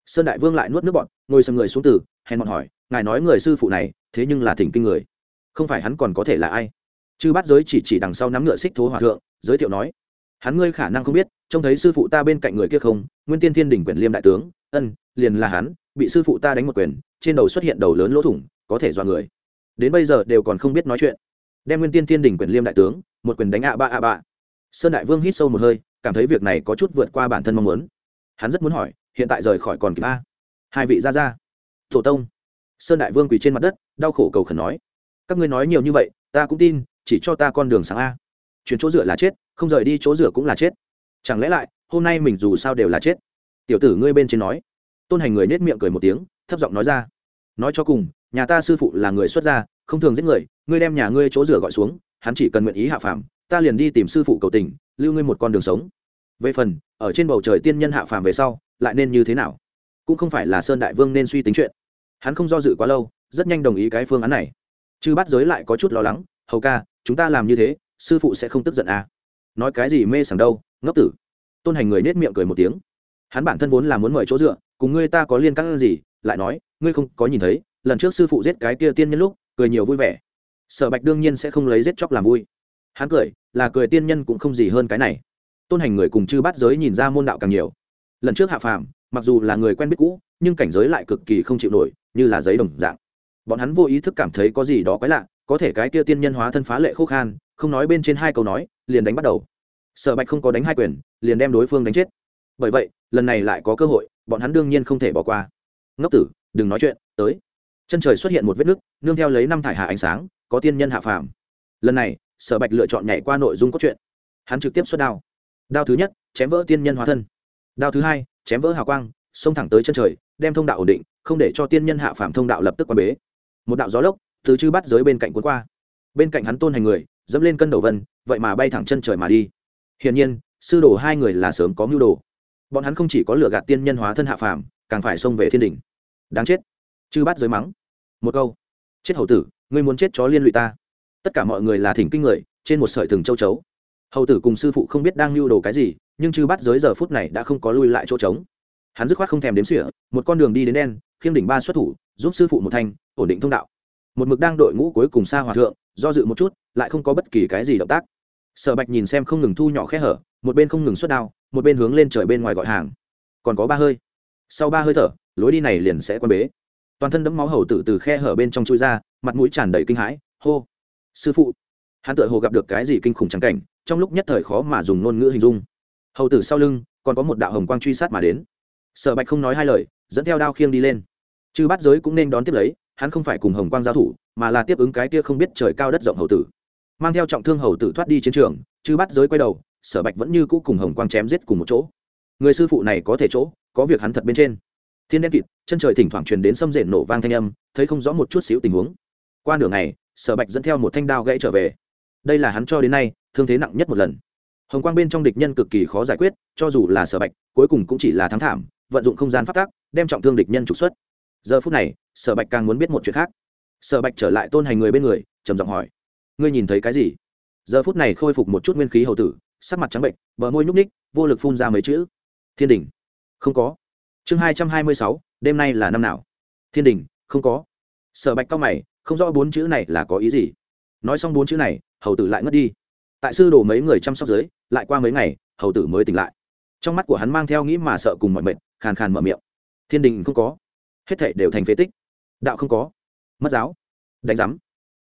S1: Sơn đại vương lại nuốt nước bọn ngồi sầm người xuống từ hèn bọn hỏi ngài nói người sư phụ này thế nhưng là thỉnh kinh người. Không phải hắn còn có thể là ai? Chư bắt giới chỉ chỉ đằng sau nắm ngựa xích thố hòa thượng giới thiệu nói hắn ngươi khả năng không biết trông thấy sư phụ ta bên cạnh người kia không nguyên tiên thiên đỉnh quyền liêm đại tướng ân, liền là hắn, bị sư phụ ta đánh một quyền, trên đầu xuất hiện đầu lớn lỗ thủng, có thể do người. Đến bây giờ đều còn không biết nói chuyện. Đem nguyên tiên thiên đỉnh quyền liêm đại tướng, một quyền đánh ạ ba ạ ba. Sơn đại vương hít sâu một hơi, cảm thấy việc này có chút vượt qua bản thân mong muốn. Hắn rất muốn hỏi, hiện tại rời khỏi còn kịp a? Hai vị ra ra. Tổ tông. Sơn đại vương quỳ trên mặt đất, đau khổ cầu khẩn nói. Các ngươi nói nhiều như vậy, ta cũng tin, chỉ cho ta con đường sáng a. Chuyển chỗ dựa là chết, không rời đi chỗ dựa cũng là chết. Chẳng lẽ lại, hôm nay mình dù sao đều là chết? Tiểu tử ngươi bên trên nói. Tôn hành người nết miệng cười một tiếng, thấp giọng nói ra. Nói cho cùng, nhà ta sư phụ là người xuất gia, không thường giết người, ngươi đem nhà ngươi chỗ rửa gọi xuống, hắn chỉ cần nguyện ý hạ phàm, ta liền đi tìm sư phụ cầu tình, lưu ngươi một con đường sống. Về phần, ở trên bầu trời tiên nhân hạ phàm về sau, lại nên như thế nào? Cũng không phải là sơn đại vương nên suy tính chuyện. Hắn không do dự quá lâu, rất nhanh đồng ý cái phương án này. Chứ bắt giới lại có chút lo lắng, hầu ca, chúng ta làm như thế, sư phụ sẽ không tức giận à. nói cái gì mê sảng đâu, ngốc tử. Tôn hành người nết miệng cười một tiếng hắn bản thân vốn là muốn mời chỗ dựa, cùng ngươi ta có liên căng gì? Lại nói, ngươi không có nhìn thấy, lần trước sư phụ giết cái kia tiên nhân lúc, cười nhiều vui vẻ. Sở bạch đương nhiên sẽ không lấy giết chóc làm vui. Hắn cười, là cười tiên nhân cũng không gì hơn cái này. Tôn hành người cùng chư bắt giới nhìn ra môn đạo càng nhiều. Lần trước hạ phàm, mặc dù là người quen biết cũ, nhưng cảnh giới lại cực kỳ không chịu nổi, như là giấy đồng dạng. Bọn hắn vô ý thức cảm thấy có gì đó quái lạ, có thể cái kia tiên nhân hóa thân phá lệ khô khan, không nói bên trên hai câu nói, liền đánh bắt đầu. Sở bạch không có đánh hai quyền, liền đem đối phương đánh chết bởi vậy, lần này lại có cơ hội, bọn hắn đương nhiên không thể bỏ qua. Ngốc tử, đừng nói chuyện, tới. Chân trời xuất hiện một vết nứt, nương theo lấy năm thải hạ ánh sáng, có tiên nhân hạ phàm. Lần này, sở bạch lựa chọn nhảy qua nội dung cốt truyện. Hắn trực tiếp xuất đao. Đao thứ nhất, chém vỡ tiên nhân hóa thân. Đao thứ hai, chém vỡ hào quang, xông thẳng tới chân trời, đem thông đạo ổn định, không để cho tiên nhân hạ phàm thông đạo lập tức qua bế. Một đạo gió lốc từ chư bắt giới bên cạnh cuốn qua. Bên cạnh hắn tôn hành người, dẫm lên cân đầu vân, vậy mà bay thẳng chân trời mà đi. Hiển nhiên, sư đồ hai người là sớm có mưu đồ bọn hắn không chỉ có lựa gạt tiên nhân hóa thân hạ phàm, càng phải xông về thiên đình. Đáng chết. Chư bắt giới mắng. Một câu. Chết hầu tử, ngươi muốn chết chó liên lụy ta. Tất cả mọi người là thỉnh kinh người, trên một sợi thừng châu chấu. Hầu tử cùng sư phụ không biết đang lưu đồ cái gì, nhưng chư bắt giới giờ phút này đã không có lui lại chỗ trống. Hắn dứt khoát không thèm đếm xỉa, một con đường đi đến đen, khiêng đỉnh ba xuất thủ, giúp sư phụ một thanh, ổn định thông đạo. Một mực đang đội ngũ cuối cùng xa hòa thượng, do dự một chút, lại không có bất kỳ cái gì động tác sở bạch nhìn xem không ngừng thu nhỏ khe hở, một bên không ngừng xuất đao, một bên hướng lên trời bên ngoài gọi hàng. Còn có ba hơi. Sau ba hơi thở, lối đi này liền sẽ quan bế. Toàn thân đẫm máu hầu tử từ khe hở bên trong chui ra, mặt mũi tràn đầy kinh hãi, hô. Sư phụ. Hắn tự hồ gặp được cái gì kinh khủng trắng cảnh, trong lúc nhất thời khó mà dùng ngôn ngữ hình dung. Hầu tử sau lưng, còn có một đạo hồng quang truy sát mà đến. Sở bạch không nói hai lời, dẫn theo đao khiêng đi lên. Chư bắt giới cũng nên đón tiếp lấy, hắn không phải cùng hồng quang giao thủ, mà là tiếp ứng cái kia không biết trời cao đất rộng hầu tử mang theo trọng thương hầu tử thoát đi chiến trường, chư bắt giới quay đầu, sở bạch vẫn như cũ cùng hồng quang chém giết cùng một chỗ. Người sư phụ này có thể chỗ, có việc hắn thật bên trên. Thiên đen kịt, chân trời thỉnh thoảng truyền đến xâm rền nổ vang thanh âm, thấy không rõ một chút xíu tình huống. Qua nửa ngày, sở bạch dẫn theo một thanh đao gãy trở về. Đây là hắn cho đến nay, thương thế nặng nhất một lần. Hồng quang bên trong địch nhân cực kỳ khó giải quyết, cho dù là sở bạch, cuối cùng cũng chỉ là thắng thảm, vận dụng không gian phát tác đem trọng thương địch nhân trục xuất. Giờ phút này, sở bạch càng muốn biết một chuyện khác. Sở bạch trở lại tôn hành người bên người, trầm giọng hỏi ngươi nhìn thấy cái gì? Giờ phút này khôi phục một chút nguyên khí hầu tử, sắc mặt trắng bệnh, bờ môi nhúc ních vô lực phun ra mấy chữ. Thiên đình. Không có. Chương hai trăm hai mươi sáu, đêm nay là năm nào? Thiên đình, không có. Sở bạch cao mày, không rõ bốn chữ này là có ý gì. Nói xong bốn chữ này, hầu tử lại ngất đi. Tại sư đồ mấy người chăm sóc dưới, lại qua mấy ngày, hầu tử mới tỉnh lại. Trong mắt của hắn mang theo nghĩ mà sợ cùng mọi mệt, khàn khàn mở miệng. Thiên đình không có. Hết thảy đều thành phế tích. Đạo không có. Mất giáo. Đánh giám.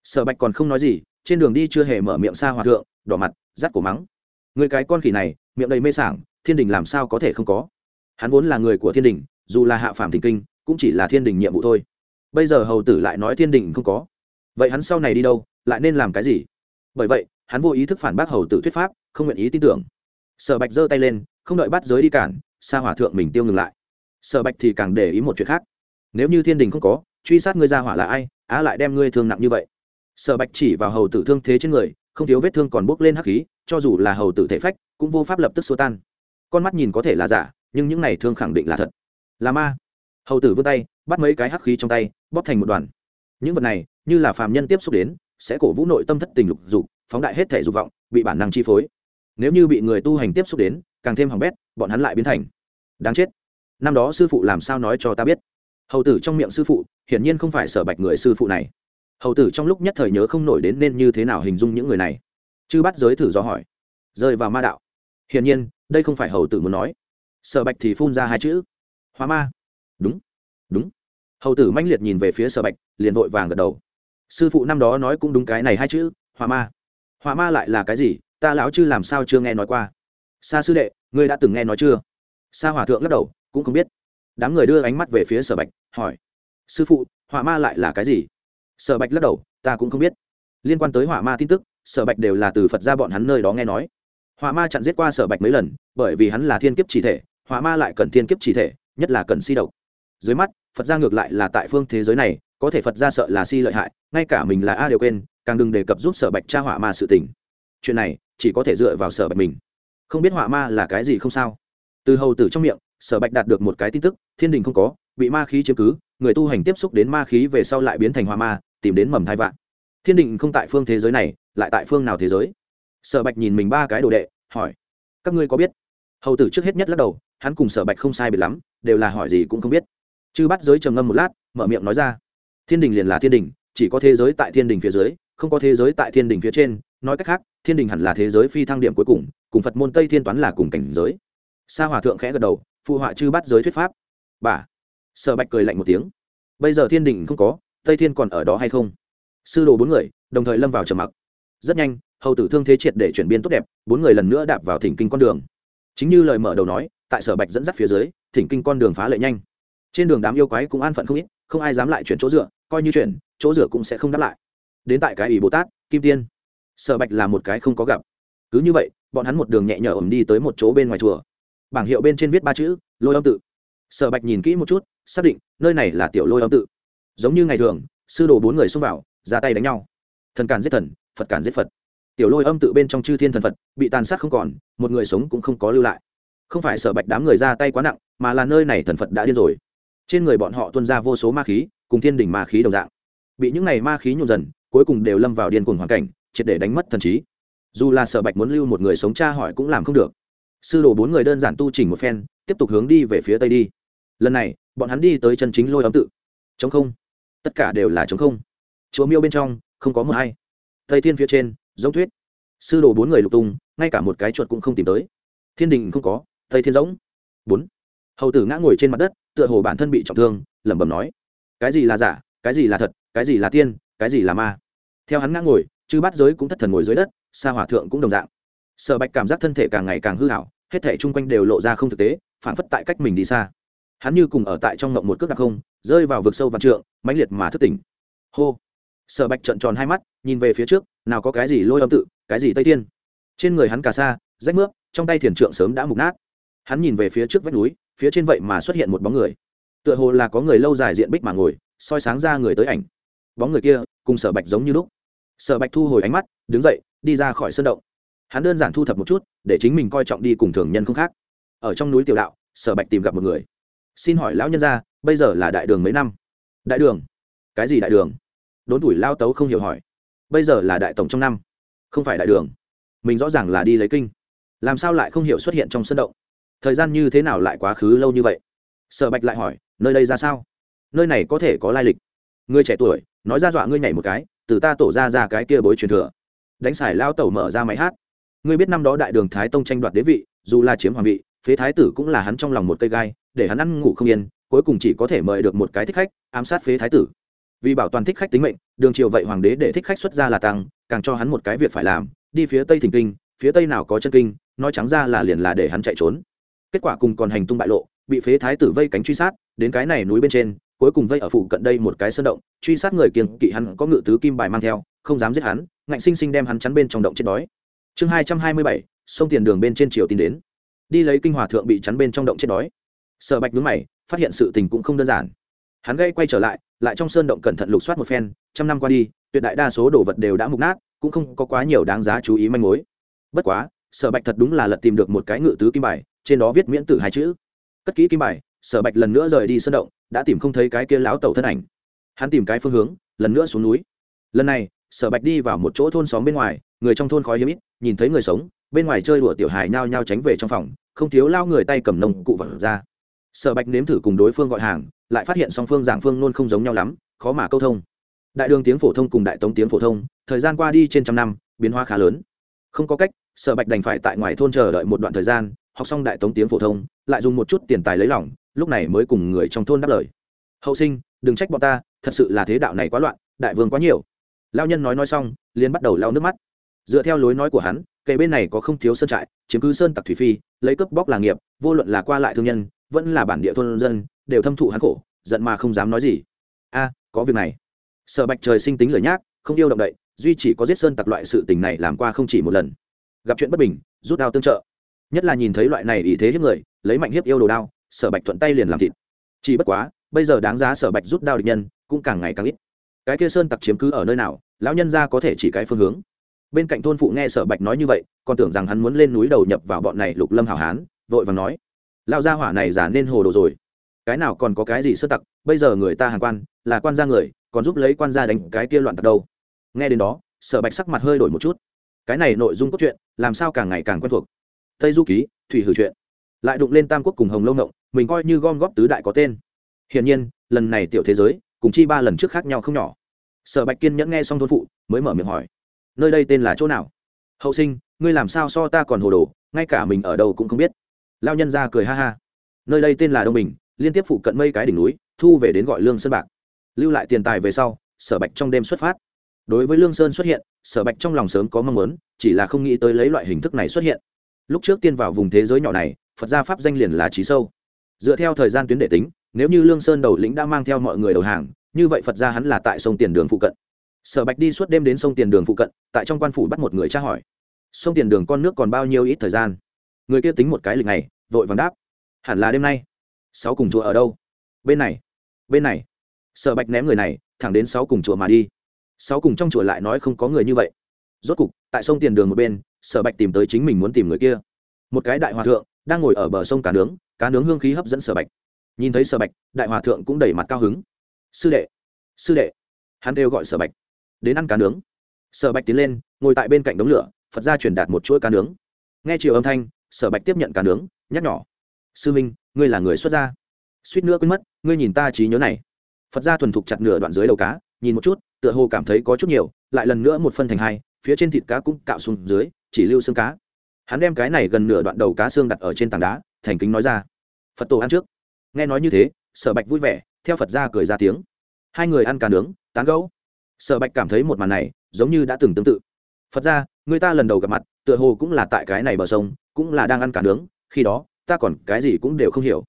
S1: Sở bạch còn không nói gì trên đường đi chưa hề mở miệng xa hòa thượng, đỏ mặt rắt cổ mắng. Người cái con khỉ này, miệng đầy mê sảng, thiên đình làm sao có thể không có? Hắn vốn là người của thiên đình, dù là hạ phàm thỉnh kinh, cũng chỉ là thiên đình nhiệm vụ thôi. Bây giờ hầu tử lại nói thiên đình không có. Vậy hắn sau này đi đâu, lại nên làm cái gì? Bởi vậy, hắn vô ý thức phản bác hầu tử thuyết pháp, không nguyện ý tin tưởng. Sở bạch giơ tay lên, không đợi bắt giới đi cản, xa hỏa thượng mình tiêu ngừng lại. Sở bạch thì càng để ý một chuyện khác. Nếu như thiên đình không có, truy sát ngươi ra hỏa là ai, á lại đem ngươi thương nặng như vậy sở bạch chỉ vào hầu tử thương thế trên người, không thiếu vết thương còn bốc lên hắc khí, cho dù là hầu tử thể phách, cũng vô pháp lập tức xua tan. Con mắt nhìn có thể là giả, nhưng những này thương khẳng định là thật. Là ma. Hầu tử vươn tay, bắt mấy cái hắc khí trong tay, bóp thành một đoàn. Những vật này, như là phàm nhân tiếp xúc đến, sẽ cổ vũ nội tâm thất tình lục dục, phóng đại hết thể dục vọng, bị bản năng chi phối. Nếu như bị người tu hành tiếp xúc đến, càng thêm hỏng bét, bọn hắn lại biến thành. Đáng chết. Năm đó sư phụ làm sao nói cho ta biết? Hầu tử trong miệng sư phụ, hiển nhiên không phải sở bạch người sư phụ này hầu tử trong lúc nhất thời nhớ không nổi đến nên như thế nào hình dung những người này. Chư bắt giới thử do hỏi. Rơi vào ma đạo. Hiển nhiên, đây không phải hầu tử muốn nói. Sở bạch thì phun ra hai chữ. Hóa ma. Đúng. Đúng. Hầu tử manh liệt nhìn về phía sở bạch, liền vội vàng gật đầu. Sư phụ năm đó nói cũng đúng cái này hai chữ, hóa ma. Hóa ma lại là cái gì? Ta lão chư làm sao chưa nghe nói qua? Sa sư đệ, ngươi đã từng nghe nói chưa? Sa hòa thượng lắc đầu, cũng không biết. Đám người đưa ánh mắt về phía sở bạch, hỏi. Sư phụ hỏa ma lại là cái gì? Sở bạch lắc đầu, ta cũng không biết. Liên quan tới hỏa ma tin tức, sở bạch đều là từ phật ra bọn hắn nơi đó nghe nói. Hỏa ma chặn giết qua sở bạch mấy lần, bởi vì hắn là thiên kiếp chỉ thể, hỏa ma lại cần thiên kiếp chỉ thể, nhất là cần si độc. Dưới mắt, phật ra ngược lại là tại phương thế giới này, có thể phật ra sợ là si lợi hại, ngay cả mình là a đều quên, càng đừng đề cập giúp sở bạch tra hỏa ma sự tình. Chuyện này, chỉ có thể dựa vào sở bạch mình. Không biết hỏa ma là cái gì không sao. Từ hầu tử trong miệng, sở bạch đạt được một cái tin tức, thiên đình không có, bị ma khí chiếm cứ, người tu hành tiếp xúc đến ma khí về sau lại biến thành hỏa ma tìm đến mầm thai vạn. Thiên đình không tại phương thế giới này, lại tại phương nào thế giới? Sở bạch nhìn mình ba cái đồ đệ, hỏi. Các ngươi có biết? Hầu tử trước hết nhất lắc đầu, hắn cùng sở bạch không sai biệt lắm, đều là hỏi gì cũng không biết. Chư bắt giới trầm ngâm một lát, mở miệng nói ra. Thiên đình liền là thiên đình chỉ có thế giới tại thiên đình phía dưới, không có thế giới tại thiên đình phía trên. Nói cách khác, thiên đình hẳn là thế giới phi thăng điểm cuối cùng cùng phật môn tây thiên toán là cùng cảnh giới. Sa hòa thượng khẽ gật đầu, phụ họa chư bắt giới thuyết pháp. Bà. Sở bạch cười lạnh một tiếng. Bây giờ thiên đình không có tây thiên còn ở đó hay không? Sư đồ bốn người, đồng thời lâm vào trầm mặc. Rất nhanh, hầu tử thương thế triệt để chuyển biến tốt đẹp, bốn người lần nữa đạp vào thỉnh kinh con đường. Chính như lời mở đầu nói, tại sở bạch dẫn dắt phía dưới, thỉnh kinh con đường phá lệ nhanh. Trên đường đám yêu quái cũng an phận không ít, không ai dám lại chuyển chỗ dựa, coi như chuyển, chỗ dựa cũng sẽ không đáp lại. Đến tại cái ủy bồ tát, kim tiên. Sở bạch là một cái không có gặp. Cứ như vậy, bọn hắn một đường nhẹ nhở ẩm đi tới một chỗ bên ngoài chùa. Bảng hiệu bên trên viết ba chữ, lôi âm tự. Sở bạch nhìn kỹ một chút, xác định, nơi này là tiểu lôi âm tự giống như ngày thường, sư đồ bốn người xông vào, ra tay đánh nhau. Thần càn giết thần, phật càn giết phật. Tiểu lôi âm tự bên trong chư thiên thần phật, bị tàn sát không còn, một người sống cũng không có lưu lại. Không phải sở bạch đám người ra tay quá nặng, mà là nơi này thần phật đã điên rồi. Trên người bọn họ tuân ra vô số ma khí, cùng thiên đỉnh ma khí đồng dạng. Bị những này ma khí nhộn dần, cuối cùng đều lâm vào điên cuồng hoàn cảnh, triệt để đánh mất thần trí. Dù là sở bạch muốn lưu một người sống cha hỏi cũng làm không được. Sư đồ bốn người đơn giản tu chỉnh một phen, tiếp tục hướng đi về phía tây đi. Lần này, bọn hắn đi tới chân chính lôi ấm tự. Chống không tất cả đều là trống không. Chúa miêu bên trong, không có mờ hay tây thiên phía trên, giống tuyết. Sư đồ bốn người lục tung, ngay cả một cái chuột cũng không tìm tới. Thiên đình không có, tây thiên giống. Bốn. Hầu tử ngã ngồi trên mặt đất, tựa hồ bản thân bị trọng thương, lẩm bẩm nói. Cái gì là giả, cái gì là thật, cái gì là tiên, cái gì là ma? Theo hắn ngã ngồi, chư bát giới cũng thất thần ngồi dưới đất, sa hỏa thượng cũng đồng dạng. Sở bạch cảm giác thân thể càng ngày càng hư hảo hết thể chung quanh đều lộ ra không thực tế phản phất tại cách mình đi xa hắn như cùng ở tại trong ngộng một cước đặc không, rơi vào vực sâu vạn trượng, mãnh liệt mà thức tỉnh. Hô. Sở bạch trợn tròn hai mắt, nhìn về phía trước, nào có cái gì lôi âm tự, cái gì tây tiên. Trên người hắn cà sa, rách mướp, trong tay thiền trượng sớm đã mục nát. Hắn nhìn về phía trước vách núi, phía trên vậy mà xuất hiện một bóng người. Tựa hồ là có người lâu dài diện bích mà ngồi, soi sáng ra người tới ảnh. Bóng người kia, cùng sở bạch giống như lúc. Sở bạch thu hồi ánh mắt, đứng dậy, đi ra khỏi sân động. Hắn đơn giản thu thập một chút, để chính mình coi trọng đi cùng thường nhân không khác. Ở trong núi tiểu đạo, sở bạch tìm gặp một người xin hỏi lão nhân gia, bây giờ là đại đường mấy năm? Đại đường? Cái gì đại đường? Đốn tuổi lao tấu không hiểu hỏi. Bây giờ là đại tổng trong năm. Không phải đại đường. Mình rõ ràng là đi lấy kinh. Làm sao lại không hiểu xuất hiện trong sân động? Thời gian như thế nào lại quá khứ lâu như vậy? Sở bạch lại hỏi, nơi đây ra sao? Nơi này có thể có lai lịch. Người trẻ tuổi, nói ra dọa ngươi nhảy một cái, từ ta tổ ra ra cái kia bối truyền thừa. Đánh xài lao tẩu mở ra máy hát. Ngươi biết năm đó đại đường thái tông tranh đoạt đế vị, dù là chiếm hoàng vị, phế thái tử cũng là hắn trong lòng một cây gai để hắn ăn ngủ không yên, cuối cùng chỉ có thể mời được một cái thích khách, ám sát phế thái tử. Vì bảo toàn thích khách tính mệnh, đường triều vậy hoàng đế để thích khách xuất ra là tăng, càng cho hắn một cái việc phải làm, đi phía tây thỉnh kinh, phía tây nào có chân kinh, nói trắng ra là liền là để hắn chạy trốn. Kết quả cùng còn hành tung bại lộ, bị phế thái tử vây cánh truy sát, đến cái này núi bên trên, cuối cùng vây ở phụ cận đây một cái sơn động, truy sát người kiềng kỵ hắn có ngự tứ kim bài mang theo, không dám giết hắn, ngạnh sinh sinh đem hắn chắn bên trong động chết đói. Chương hai trăm hai mươi bảy, sông tiền đường bên trên triều tin đến. Đi lấy kinh hòa thượng bị chắn bên trong động chết đói sở bạch nhướng mày, phát hiện sự tình cũng không đơn giản. Hắn gây quay trở lại lại trong sơn động cẩn thận lục soát một phen, trăm năm qua đi, tuyệt đại đa số đồ vật đều đã mục nát, cũng không có quá nhiều đáng giá chú ý manh mối. Bất quá, sở bạch thật đúng là lật tìm được một cái ngự tứ kim bài, trên đó viết miễn tử hai chữ. Cất kỹ kim bài, sở bạch lần nữa rời đi sơn động, đã tìm không thấy cái kia láo tẩu thân ảnh. Hắn tìm cái phương hướng, lần nữa xuống núi. Lần này, sở bạch đi vào một chỗ thôn xóm bên ngoài, người trong thôn khói hiếm ít, nhìn thấy người sống, bên ngoài chơi đùa tiểu hài nhao nhao tránh về trong phòng, không thiếu lao người tay cầm nông cụ vật ra sở bạch nếm thử cùng đối phương gọi hàng, lại phát hiện song phương giảng phương luôn không giống nhau lắm, khó mà câu thông. Đại đường tiếng phổ thông cùng đại tống tiếng phổ thông, thời gian qua đi trên trăm năm, biến hóa khá lớn. Không có cách, sở bạch đành phải tại ngoài thôn chờ đợi một đoạn thời gian, học xong đại tống tiếng phổ thông, lại dùng một chút tiền tài lấy lỏng lúc này mới cùng người trong thôn đáp lời. Hậu sinh, đừng trách bọn ta, thật sự là thế đạo này quá loạn, đại vương quá nhiều. Lao nhân nói nói xong, liền bắt đầu lao nước mắt. Dựa theo lối nói của hắn, kề bên này có không thiếu sơn trại, chiếm cứ sơn tặc thủy phi, lấy cướp bóc là nghiệp, vô luận là qua lại thương nhân vẫn là bản địa thôn dân, đều thâm thụ hắn khổ, giận mà không dám nói gì. A, có việc này. Sở bạch trời sinh tính lời nhác, không yêu động đậy, duy chỉ có giết sơn tặc loại sự tình này làm qua không chỉ một lần. Gặp chuyện bất bình, rút đao tương trợ. Nhất là nhìn thấy loại này ý thế hiếp người, lấy mạnh hiếp yêu đồ đao, sở bạch thuận tay liền làm thịt. Chỉ bất quá, bây giờ đáng giá sở bạch rút đao địch nhân, cũng càng ngày càng ít. Cái kia sơn tặc chiếm cứ ở nơi nào, lão nhân ra có thể chỉ cái phương hướng. Bên cạnh thôn phụ nghe sở bạch nói như vậy, còn tưởng rằng hắn muốn lên núi đầu nhập vào bọn này lục lâm hảo hán, vội vàng nói lao gia hỏa này giả nên hồ đồ rồi. Cái nào còn có cái gì sơ tặc, bây giờ người ta hàng quan, là quan gia người, còn giúp lấy quan gia đánh cái kia loạn tặc đâu. Nghe đến đó, sở bạch sắc mặt hơi đổi một chút. Cái này nội dung cốt truyện, làm sao càng ngày càng quen thuộc? Tây du ký, thủy hử chuyện. Lại đụng lên tam quốc cùng hồng lâu ngộng, mình coi như gom góp tứ đại có tên. Hiển nhiên, lần này tiểu thế giới, cùng chi ba lần trước khác nhau không nhỏ. Sở bạch kiên nhẫn nghe xong thôn phụ, mới mở miệng hỏi, nơi đây tên là chỗ nào? Hậu sinh, ngươi làm sao so ta còn hồ đồ, ngay cả mình ở đâu cũng không biết lao nhân ra cười ha ha. Nơi đây tên là đông bình, liên tiếp phụ cận mây cái đỉnh núi, thu về đến gọi lương sơn bạc. Lưu lại tiền tài về sau, sở bạch trong đêm xuất phát. Đối với lương sơn xuất hiện, sở bạch trong lòng sớm có mong muốn, chỉ là không nghĩ tới lấy loại hình thức này xuất hiện. Lúc trước tiên vào vùng thế giới nhỏ này, phật gia pháp danh liền là trí sâu. Dựa theo thời gian tuyến đệ tính, nếu như lương sơn đầu lĩnh đã mang theo mọi người đầu hàng, như vậy phật gia hắn là tại sông tiền đường phụ cận. Sở bạch đi suốt đêm đến sông tiền đường phụ cận, tại trong quan phủ bắt một người tra hỏi. Sông tiền đường con nước còn bao nhiêu ít thời gian? Người kia tính một cái lịch này vội vàng đáp. Hẳn là đêm nay. Sáu cùng chùa ở đâu? Bên này bên này. Sở bạch ném người này, thẳng đến sáu cùng chùa mà đi. Sáu cùng trong chùa lại nói không có người như vậy. Rốt cục, tại sông tiền đường một bên, sở bạch tìm tới chính mình muốn tìm người kia. Một cái đại hòa thượng đang ngồi ở bờ sông cá nướng cá nướng hương khí hấp dẫn sở bạch. Nhìn thấy sở bạch, đại hòa thượng cũng đẩy mặt cao hứng. Sư đệ sư đệ. Hắn đều gọi sở bạch, đến ăn cá nướng. Sở bạch tiến lên, ngồi tại bên cạnh đống lửa, phật ra truyền đạt một chuỗi cá nướng. Nghe chiều âm thanh sở bạch tiếp nhận cá nướng, nhắc nhỏ sư minh, ngươi là người xuất gia. Suýt nữa quên mất, ngươi nhìn ta trí nhớ này. Phật gia thuần thục chặt nửa đoạn dưới đầu cá, nhìn một chút, tựa hồ cảm thấy có chút nhiều, lại lần nữa một phân thành hai, phía trên thịt cá cũng cạo xuống dưới, chỉ lưu xương cá. Hắn đem cái này gần nửa đoạn đầu cá xương đặt ở trên tảng đá, thành kính nói ra. Phật tổ ăn trước. Nghe nói như thế, sở bạch vui vẻ, theo phật ra cười ra tiếng. Hai người ăn cá nướng, tán gấu sở bạch cảm thấy một màn này giống như đã từng tương tự. Phật ra người ta lần đầu gặp mặt tựa hồ cũng là tại cái này bờ sông, cũng là đang ăn cá nướng, khi đó, ta còn cái gì cũng đều không hiểu.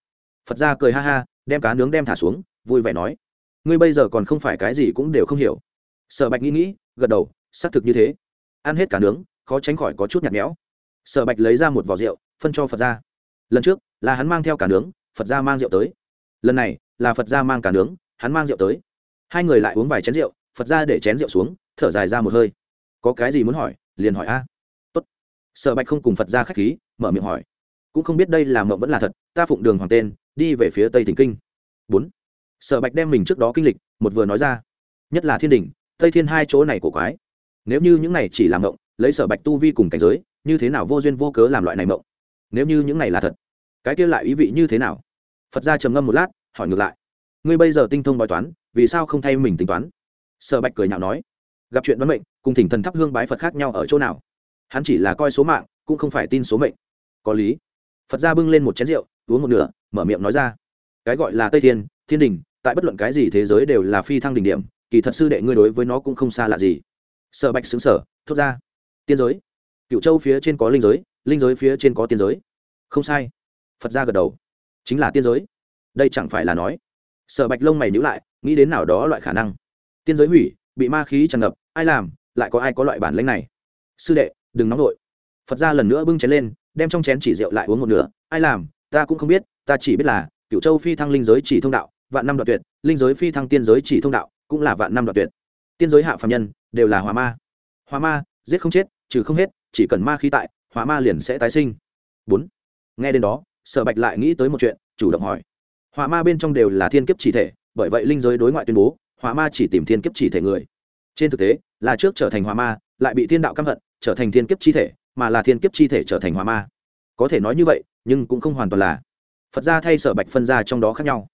S1: Phật ra cười ha ha, đem cá nướng đem thả xuống, vui vẻ nói. Ngươi bây giờ còn không phải cái gì cũng đều không hiểu. Sở bạch nghĩ nghĩ, gật đầu, xác thực như thế. Ăn hết cá nướng, khó tránh khỏi có chút nhạt nhẽo. Sở bạch lấy ra một vỏ rượu, phân cho phật ra lần trước, là hắn mang theo cả nướng, phật ra mang rượu tới. Lần này, là phật ra mang cả nướng, hắn mang rượu tới. Hai người lại uống vài chén rượu, phật ra để chén rượu xuống, thở dài ra một hơi. Có cái gì muốn hỏi, liền hỏi a sở bạch không cùng phật ra k h á c h khí, mở miệng hỏi. Cũng không biết đây là mộng vẫn là thật, ta phụng đường hoàng tên, đi về phía tây thỉnh kinh. Bốn. Sở bạch đem mình trước đó kinh lịch, một vừa nói ra. Nhất là thiên đình tây thiên hai chỗ này của quái. Nếu như những này chỉ là mộng, lấy sở bạch tu vi cùng cảnh giới, như thế nào vô duyên vô cớ làm loại này mộng? Nếu như những này là thật, cái kia lại ý vị như thế nào? Phật ra trầm ngâm một lát, hỏi ngược lại. Ngươi bây giờ tinh thông bói toán, vì sao không thay mình tính toán? Sở bạch cười nhạo nói. Gặp chuyện đoán mệnh, cùng thỉnh thần thắp hương bái phật khác nhau ở chỗ nào? Hắn chỉ là coi số mạng, cũng không phải tin số mệnh. Có lý. Phật gia bưng lên một chén rượu, uống một nửa, mở miệng nói ra. Cái gọi là tây thiên thiên đình, tại bất luận cái gì thế giới đều là phi thăng đỉnh điểm, kỳ thật sư đệ ngươi đối với nó cũng không xa lạ gì. Sở bạch xứng sở thốt ra. Tiên giới. Cựu châu phía trên có linh giới linh giới phía trên có tiên giới. Không sai. Phật gia gật đầu. Chính là tiên giới. Đây chẳng phải là nói. Sở bạch lông mày nhữ lại, nghĩ đến nào đó loại khả năng. Tiên giới hủy, bị ma khí tràn ngập, ai làm, lại có ai có loại bản lãnh này? Sư đệ đừng nóng vội. Phật ra lần nữa bưng chén lên, đem trong chén chỉ rượu lại uống một nửa. Ai làm, ta cũng không biết, ta chỉ biết là cựu châu phi thăng linh giới chỉ thông đạo, vạn năm đoạn tuyệt, linh giới phi thăng tiên giới chỉ thông đạo, cũng là vạn năm đoạn tuyệt. Tiên giới hạ phạm nhân, đều là hỏa ma. Hỏa ma, giết không chết, trừ không hết, chỉ cần ma khí tại, hỏa ma liền sẽ tái sinh. Bốn. Nghe đến đó, sở bạch lại nghĩ tới một chuyện, chủ động hỏi. Hỏa ma bên trong đều là thiên kiếp chỉ thể, bởi vậy linh giới đối ngoại tuyên bố, hỏa ma chỉ tìm thiên kiếp chỉ thể người. Trên thực tế, là trước trở thành hỏa ma, lại bị thiên đạo căm hận trở thành thiên kiếp chi thể, mà là thiên kiếp chi thể trở thành hóa ma. Có thể nói như vậy, nhưng cũng không hoàn toàn là. Phật gia thay sở bạch phân ra trong đó khác nhau.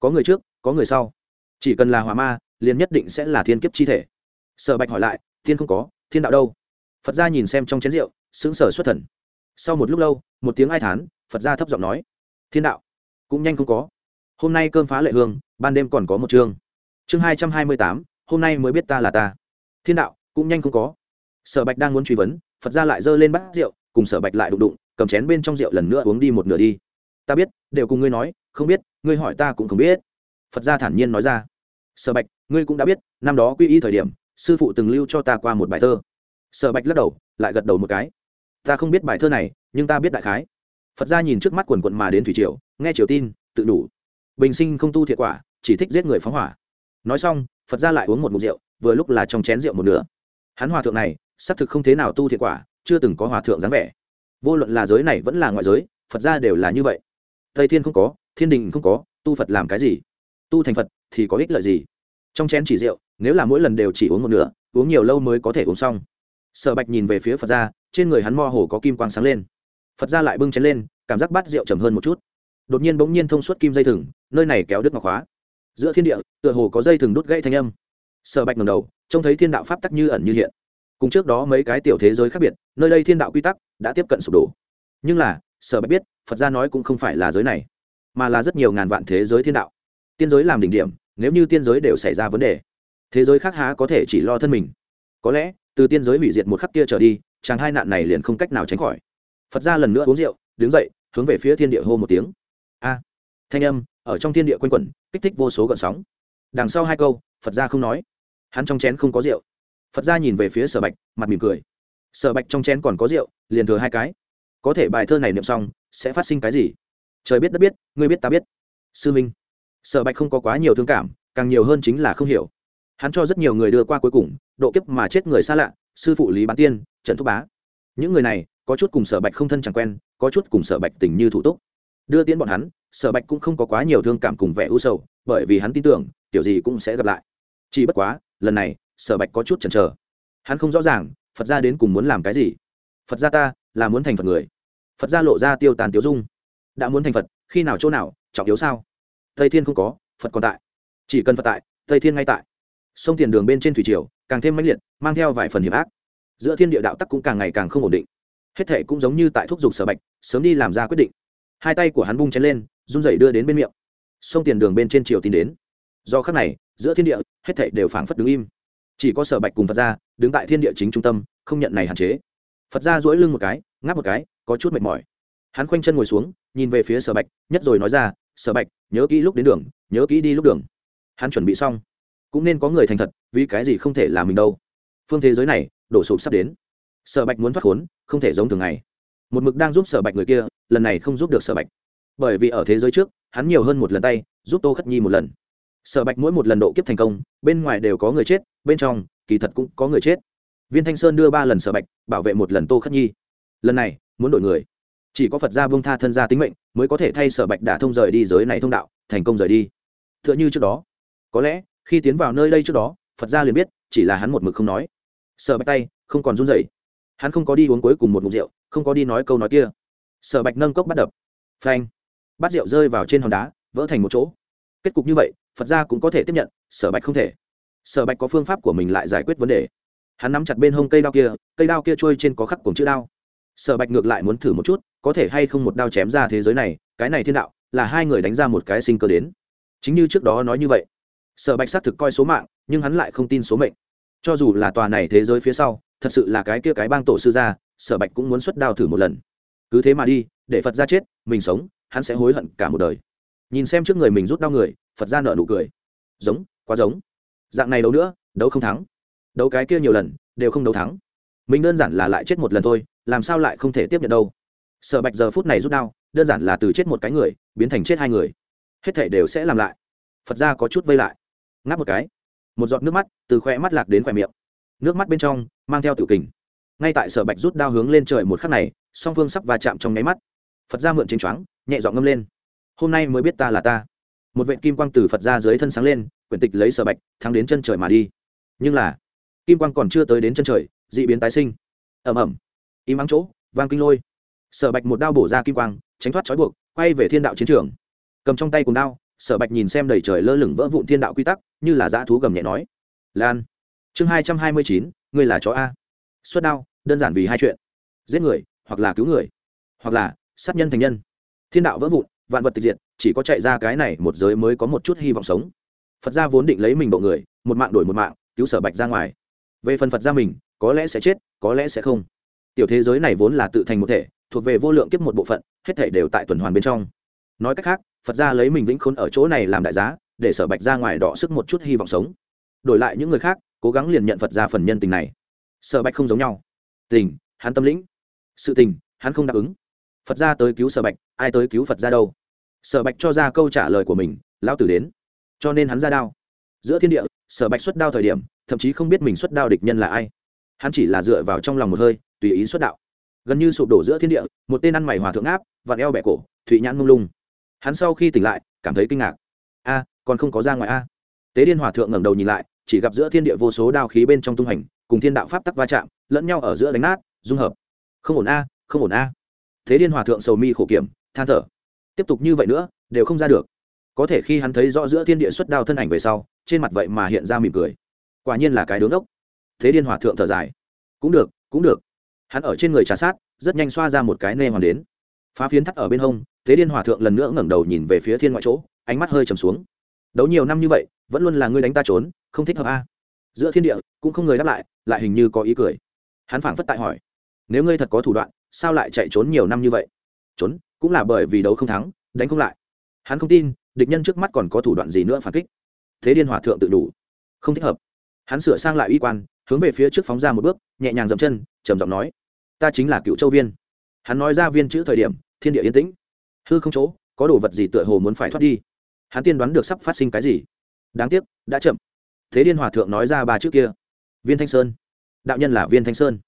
S1: Có người trước, có người sau. Chỉ cần là hóa ma, liền nhất định sẽ là thiên kiếp chi thể. Sở bạch hỏi lại, thiên không có, thiên đạo đâu? Phật gia nhìn xem trong chén rượu, sững sở xuất thần. Sau một lúc lâu, một tiếng ai thán, phật gia thấp giọng nói, thiên đạo, cũng nhanh không có. Hôm nay cơm phá lệ hương, ban đêm còn có một chương. Chương hai trăm hai mươi tám, hôm nay mới biết ta là ta. Thiên đạo, cũng nhanh không có sở bạch đang muốn truy vấn, phật ra lại giơ lên bát rượu, cùng sở bạch lại đụng đụng, cầm chén bên trong rượu lần nữa uống đi một nửa đi. Ta biết, đều cùng ngươi nói, không biết, ngươi hỏi ta cũng không biết. Phật gia thản nhiên nói ra. Sở bạch, ngươi cũng đã biết, năm đó quy y thời điểm, sư phụ từng lưu cho ta qua một bài thơ. Sở bạch lắc đầu, lại gật đầu một cái. Ta không biết bài thơ này, nhưng ta biết đại khái. Phật gia nhìn trước mắt quần quận mà đến thủy triều, nghe triều tin, tự đủ. Bình sinh không tu thiệt quả, chỉ thích giết người phóng hỏa. Nói xong, phật gia lại uống một mục rượu, vừa lúc là trong chén rượu một nửa. Hắn hòa thượng này xác thực không thế nào tu thiệt quả, chưa từng có hòa thượng dáng vẻ. Vô luận là giới này vẫn là ngoại giới, phật gia đều là như vậy. Tây thiên không có, thiên đình không có, tu phật làm cái gì? Tu thành phật thì có ích lợi gì? Trong chén chỉ rượu, nếu là mỗi lần đều chỉ uống một nửa, uống nhiều lâu mới có thể uống xong. Sở bạch nhìn về phía phật gia, trên người hắn mo hồ có kim quang sáng lên. Phật gia lại bưng chén lên, cảm giác bát rượu trầm hơn một chút. Đột nhiên bỗng nhiên thông suốt kim dây thừng, nơi này kéo đứt ngọc hóa giữa thiên địa, tựa hồ có dây thừng đút gãy thanh âm. Sở bạch ngầm đầu, trông thấy thiên đạo pháp tắc như ẩn như hiện cùng trước đó mấy cái tiểu thế giới khác biệt, nơi đây thiên đạo quy tắc đã tiếp cận sụp đổ. Nhưng là, sở bạch biết, phật gia nói cũng không phải là giới này, mà là rất nhiều ngàn vạn thế giới thiên đạo. Tiên giới làm đỉnh điểm, nếu như tiên giới đều xảy ra vấn đề, thế giới khác há có thể chỉ lo thân mình? Có lẽ, từ tiên giới hủy diệt một khắc kia trở đi, chàng hai nạn này liền không cách nào tránh khỏi. Phật gia lần nữa uống rượu, đứng dậy, hướng về phía thiên địa hô một tiếng. A! Thanh âm, ở trong thiên địa quanh quẩn, kích thích vô số gợn sóng. Đằng sau hai câu, phật gia không nói. Hắn trong chén không có rượu phật gia nhìn về phía sở bạch, mặt mỉm cười. Sở bạch trong chén còn có rượu, liền thừa hai cái. Có thể bài thơ này niệm xong, sẽ phát sinh cái gì? Trời biết đất biết, ngươi biết ta biết. Sư minh. Sở bạch không có quá nhiều thương cảm, càng nhiều hơn chính là không hiểu. Hắn cho rất nhiều người đưa qua cuối cùng, độ kiếp mà chết người xa lạ, sư phụ lý bán tiên, trần thúc bá. Những người này, có chút cùng sở bạch không thân chẳng quen, có chút cùng sở bạch tình như thủ túc. Đưa tiến bọn hắn, sở bạch cũng không có quá nhiều thương cảm cùng vẻ u sầu, bởi vì hắn tin tưởng tiểu gì cũng sẽ gặp lại. Chỉ bất quá, lần này sở bạch có chút chần chờ. Hắn không rõ ràng, phật gia đến cùng muốn làm cái gì? Phật gia ta là muốn thành phật người. Phật gia lộ ra tiêu tàn tiêu dung. Đã muốn thành phật, khi nào chỗ nào, trọng yếu sao? Tây thiên không có, phật còn tại. Chỉ cần phật tại, tây thiên ngay tại. Sông tiền đường bên trên thủy triều, càng thêm mãnh liệt, mang theo vài phần hiểm ác. Giữa thiên địa đạo tắc cũng càng ngày càng không ổn định. Hết thệ cũng giống như tại thúc giục sở bạch, sớm đi làm ra quyết định. Hai tay của hắn bung chén lên, run rẩy đưa đến bên miệng. Sông tiền đường bên trên triều tin đến. Do khắc này, giữa thiên địa, hết thệ đều phảng phất đứng im chỉ có sở bạch cùng phật gia đứng tại thiên địa chính trung tâm, không nhận này hạn chế. Phật gia duỗi lưng một cái, ngáp một cái, có chút mệt mỏi. Hắn khoanh chân ngồi xuống, nhìn về phía sở bạch, nhất rồi nói ra, sở bạch, nhớ kỹ lúc đến đường, nhớ kỹ đi lúc đường. Hắn chuẩn bị xong. Cũng nên có người thành thật, vì cái gì không thể là mình đâu. Phương thế giới này, đổ sụp sắp đến. Sở bạch muốn thoát khốn, không thể giống thường ngày. Một mực đang giúp sở bạch người kia, lần này không giúp được sở bạch. Bởi vì ở thế giới trước, hắn nhiều hơn một lần tay, giúp tô khất nhi một lần sở bạch mỗi một lần độ kiếp thành công, bên ngoài đều có người chết, bên trong, kỳ thật cũng có người chết. Viên thanh sơn đưa ba lần sở bạch, bảo vệ một lần tô khất nhi. Lần này, muốn đổi người. Chỉ có phật gia vương tha thân gia tính mệnh, mới có thể thay sở bạch đả thông rời đi giới này thông đạo, thành công rời đi. T h ư ợ n h ư trước đó. Có lẽ, khi tiến vào nơi đây trước đó, phật gia liền biết, chỉ là hắn một mực không nói. Sở bạch tay, không còn run rẩy. Hắn không có đi uống cuối cùng một mục rượu, không có đi nói câu nói kia. Sở bạch nâng cốc bắt đập. Phanh. Bắt rượu rơi vào trên hòn đá, vỡ thành một chỗ. Kết cục như vậy phật gia cũng có thể tiếp nhận, sở bạch không thể. Sở bạch có phương pháp của mình lại giải quyết vấn đề. Hắn nắm chặt bên hông cây đao kia, cây đao kia trôi trên có khắc cùng chữ đao. Sở bạch ngược lại muốn thử một chút, có thể hay không một đao chém ra thế giới này, cái này thiên đạo, là hai người đánh ra một cái sinh cơ đến. Chính như trước đó nói như vậy. Sở bạch xác thực coi số mạng, nhưng hắn lại không tin số mệnh. Cho dù là tòa này thế giới phía sau, thật sự là cái kia cái bang tổ sư ra sở bạch cũng muốn xuất đao thử một lần. Cứ thế mà đi, để phật ra chết, mình sống, hắn sẽ hối hận cả một đời. Nhìn xem trước người mình rút đau người phật ra nợ nụ cười. Giống, quá giống. Dạng này đấu nữa, đấu không thắng. Đấu cái kia nhiều lần, đều không đấu thắng. Mình đơn giản là lại chết một lần thôi, làm sao lại không thể tiếp nhận đâu. Sở bạch giờ phút này rút đau đơn giản là từ chết một cái người, biến thành chết hai người. Hết thể đều sẽ làm lại. Phật ra có chút vây lại. Ngáp một cái. Một giọt nước mắt từ khoe mắt lạc đến khoe miệng. Nước mắt bên trong, mang theo tự kình. Ngay tại sở bạch rút đao hướng lên trời một khắc này, song phương sắp va chạm trong nháy mắt. Phật ra mượn chênh choáng, nhẹ dọn ngâm lên. Hôm nay mới biết ta là ta một vệ kim quang từ phật ra dưới thân sáng lên, quyển tịch lấy sở bạch, thắng đến chân trời mà đi. Nhưng là, kim quang còn chưa tới đến chân trời d ị biến tái sinh. Ẩm ẩm im ắng chỗ, vang kinh lôi. Sở bạch một đao bổ ra kim quang, tránh thoát trói buộc, quay về thiên đạo chiến trường. Cầm trong tay cùng đao, sở bạch nhìn xem đầy trời lơ lửng vỡ vụn thiên đạo quy tắc, như là dã thú gầm nhẹ nói. Lan. Chương hai trăm hai mươi chín, ngươi là chó a. Xuất đao, đơn giản vì hai chuyện. Giết người, hoặc là cứu người, hoặc là sát nhân thành nhân. Thiên đạo vỡ vụn vạn vật tịch diệt, chỉ có chạy ra cái này một giới mới có một chút hy vọng sống. Phật gia vốn định lấy mình bộ người, một mạng đổi một mạng, cứu sở bạch ra ngoài. Về phần phật gia mình, có lẽ sẽ chết, có lẽ sẽ không. Tiểu thế giới này vốn là tự thành một thể, thuộc về vô lượng kiếp một bộ phận, hết thể đều tại tuần hoàn bên trong. Nói cách khác, phật gia lấy mình vĩnh khốn ở chỗ này làm đại giá, để sở bạch ra ngoài đọ sức một chút hy vọng sống. Đổi lại những người khác, cố gắng liền nhận phật gia phần nhân tình này. Sở bạch không giống nhau. Tình, hắn tâm lĩnh. Sự tình, hắn không đáp ứng phật gia tới cứu sở bạch, ai tới cứu phật gia đâu? Sở bạch cho ra câu trả lời của mình, lão tử đến. Cho nên hắn ra đao. Giữa thiên địa, sở bạch xuất đao thời điểm, thậm chí không biết mình xuất đao địch nhân là ai. Hắn chỉ là dựa vào trong lòng một hơi, tùy ý xuất đạo. Gần như sụp đổ giữa thiên địa, một tên ăn mày hòa thượng áp, vặn eo bẹ cổ, thụy nhãn mông lung. Hắn sau khi tỉnh lại, cảm thấy kinh ngạc. A, còn không có ra ngoài a. Tế điên hòa thượng ngẩng đầu nhìn lại, chỉ gặp giữa thiên địa vô số đao khí bên trong tung hành, cùng thiên đạo pháp tắc va chạm, lẫn nhau ở giữa đánh nát, dung hợp. Không ổn a, không ổn a thế điên hòa thượng sầu mi khổ kiểm, than thở. Tiếp tục như vậy nữa, đều không ra được. Có thể khi hắn thấy rõ giữa thiên địa xuất đao thân ảnh về sau, trên mặt vậy mà hiện ra mỉm cười. Quả nhiên là cái đứng ốc thế điên hòa thượng thở dài. Cũng được cũng được. Hắn ở trên người trà sát, rất nhanh xoa ra một cái nê hoàn đến. Phá phiến thắt ở bên hông, thế điên hòa thượng lần nữa ngẩng đầu nhìn về phía thiên ngoại chỗ, ánh mắt hơi trầm xuống. Đấu nhiều năm như vậy, vẫn luôn là ngươi đánh ta trốn, không thích hợp a. Giữa thiên địa, cũng không người đáp lại lại hình như có ý cười. Hắn phảng phất tại hỏi, nếu ngươi thật có thủ đoạn sao lại chạy trốn nhiều năm như vậy? Trốn, cũng là bởi vì đấu không thắng, đánh không lại. Hắn không tin, địch nhân trước mắt còn có thủ đoạn gì nữa phản kích. Thế điên hòa thượng tự đủ. Không thích hợp. Hắn sửa sang lại uy quan, hướng về phía trước phóng ra một bước, nhẹ nhàng dậm chân, trầm giọng nói, ta chính là cựu châu viên. Hắn nói ra viên chữ thời điểm, thiên địa yên tĩnh. Hư không chỗ, có đồ vật gì tựa hồ muốn phải thoát đi? Hắn tiên đoán được sắp phát sinh cái gì. Đáng tiếc, đã chậm. Thế điên hòa thượng nói ra ba chữ kia. Viên thanh sơn. Đạo nhân là viên thanh sơn.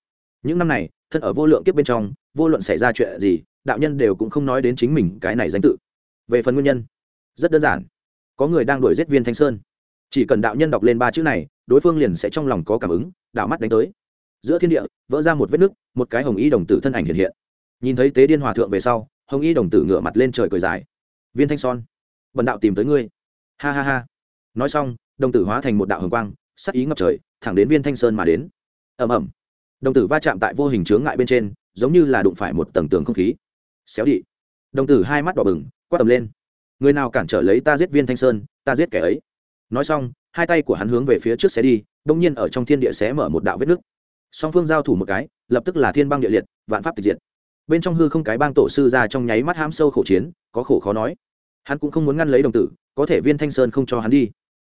S1: Những năm này thân ở vô lượng kiếp bên trong, vô luận xảy ra chuyện gì, đạo nhân đều cũng không nói đến chính mình cái này danh tự. Về phần nguyên nhân, rất đơn giản. Có người đang đuổi giết viên thanh sơn. Chỉ cần đạo nhân đọc lên ba chữ này, đối phương liền sẽ trong lòng có cảm ứng, đạo mắt đánh tới. Giữa thiên địa, vỡ ra một vết nứt, một cái hồng y đồng tử thân ảnh hiện hiện. Nhìn thấy tế điên hòa thượng về sau, hồng y đồng tử ngửa mặt lên trời cười dài. Viên thanh son, bần đạo tìm tới ngươi. Ha ha ha. Nói xong, đồng tử hóa thành một đạo hồng quang, sắc ý ngập trời, thẳng đến viên thanh sơn mà đến. Ẩm ẩm đồng tử va chạm tại vô hình chướng ngại bên trên, giống như là đụng phải một tầng tường không khí. Xéo đi. Đồng tử hai mắt đỏ bừng, quát tầm lên. Người nào cản trở lấy ta giết viên thanh sơn, ta giết kẻ ấy. Nói xong, hai tay của hắn hướng về phía trước xé đi, đông nhiên ở trong thiên địa xé mở một đạo vết nứt. Song phương giao thủ một cái, lập tức là thiên băng địa liệt, vạn pháp tịch diệt. Bên trong hư không cái bang tổ sư ra trong nháy mắt hãm sâu khổ chiến, có khổ khó nói. Hắn cũng không muốn ngăn lấy đồng tử, có thể viên thanh sơn không cho hắn đi.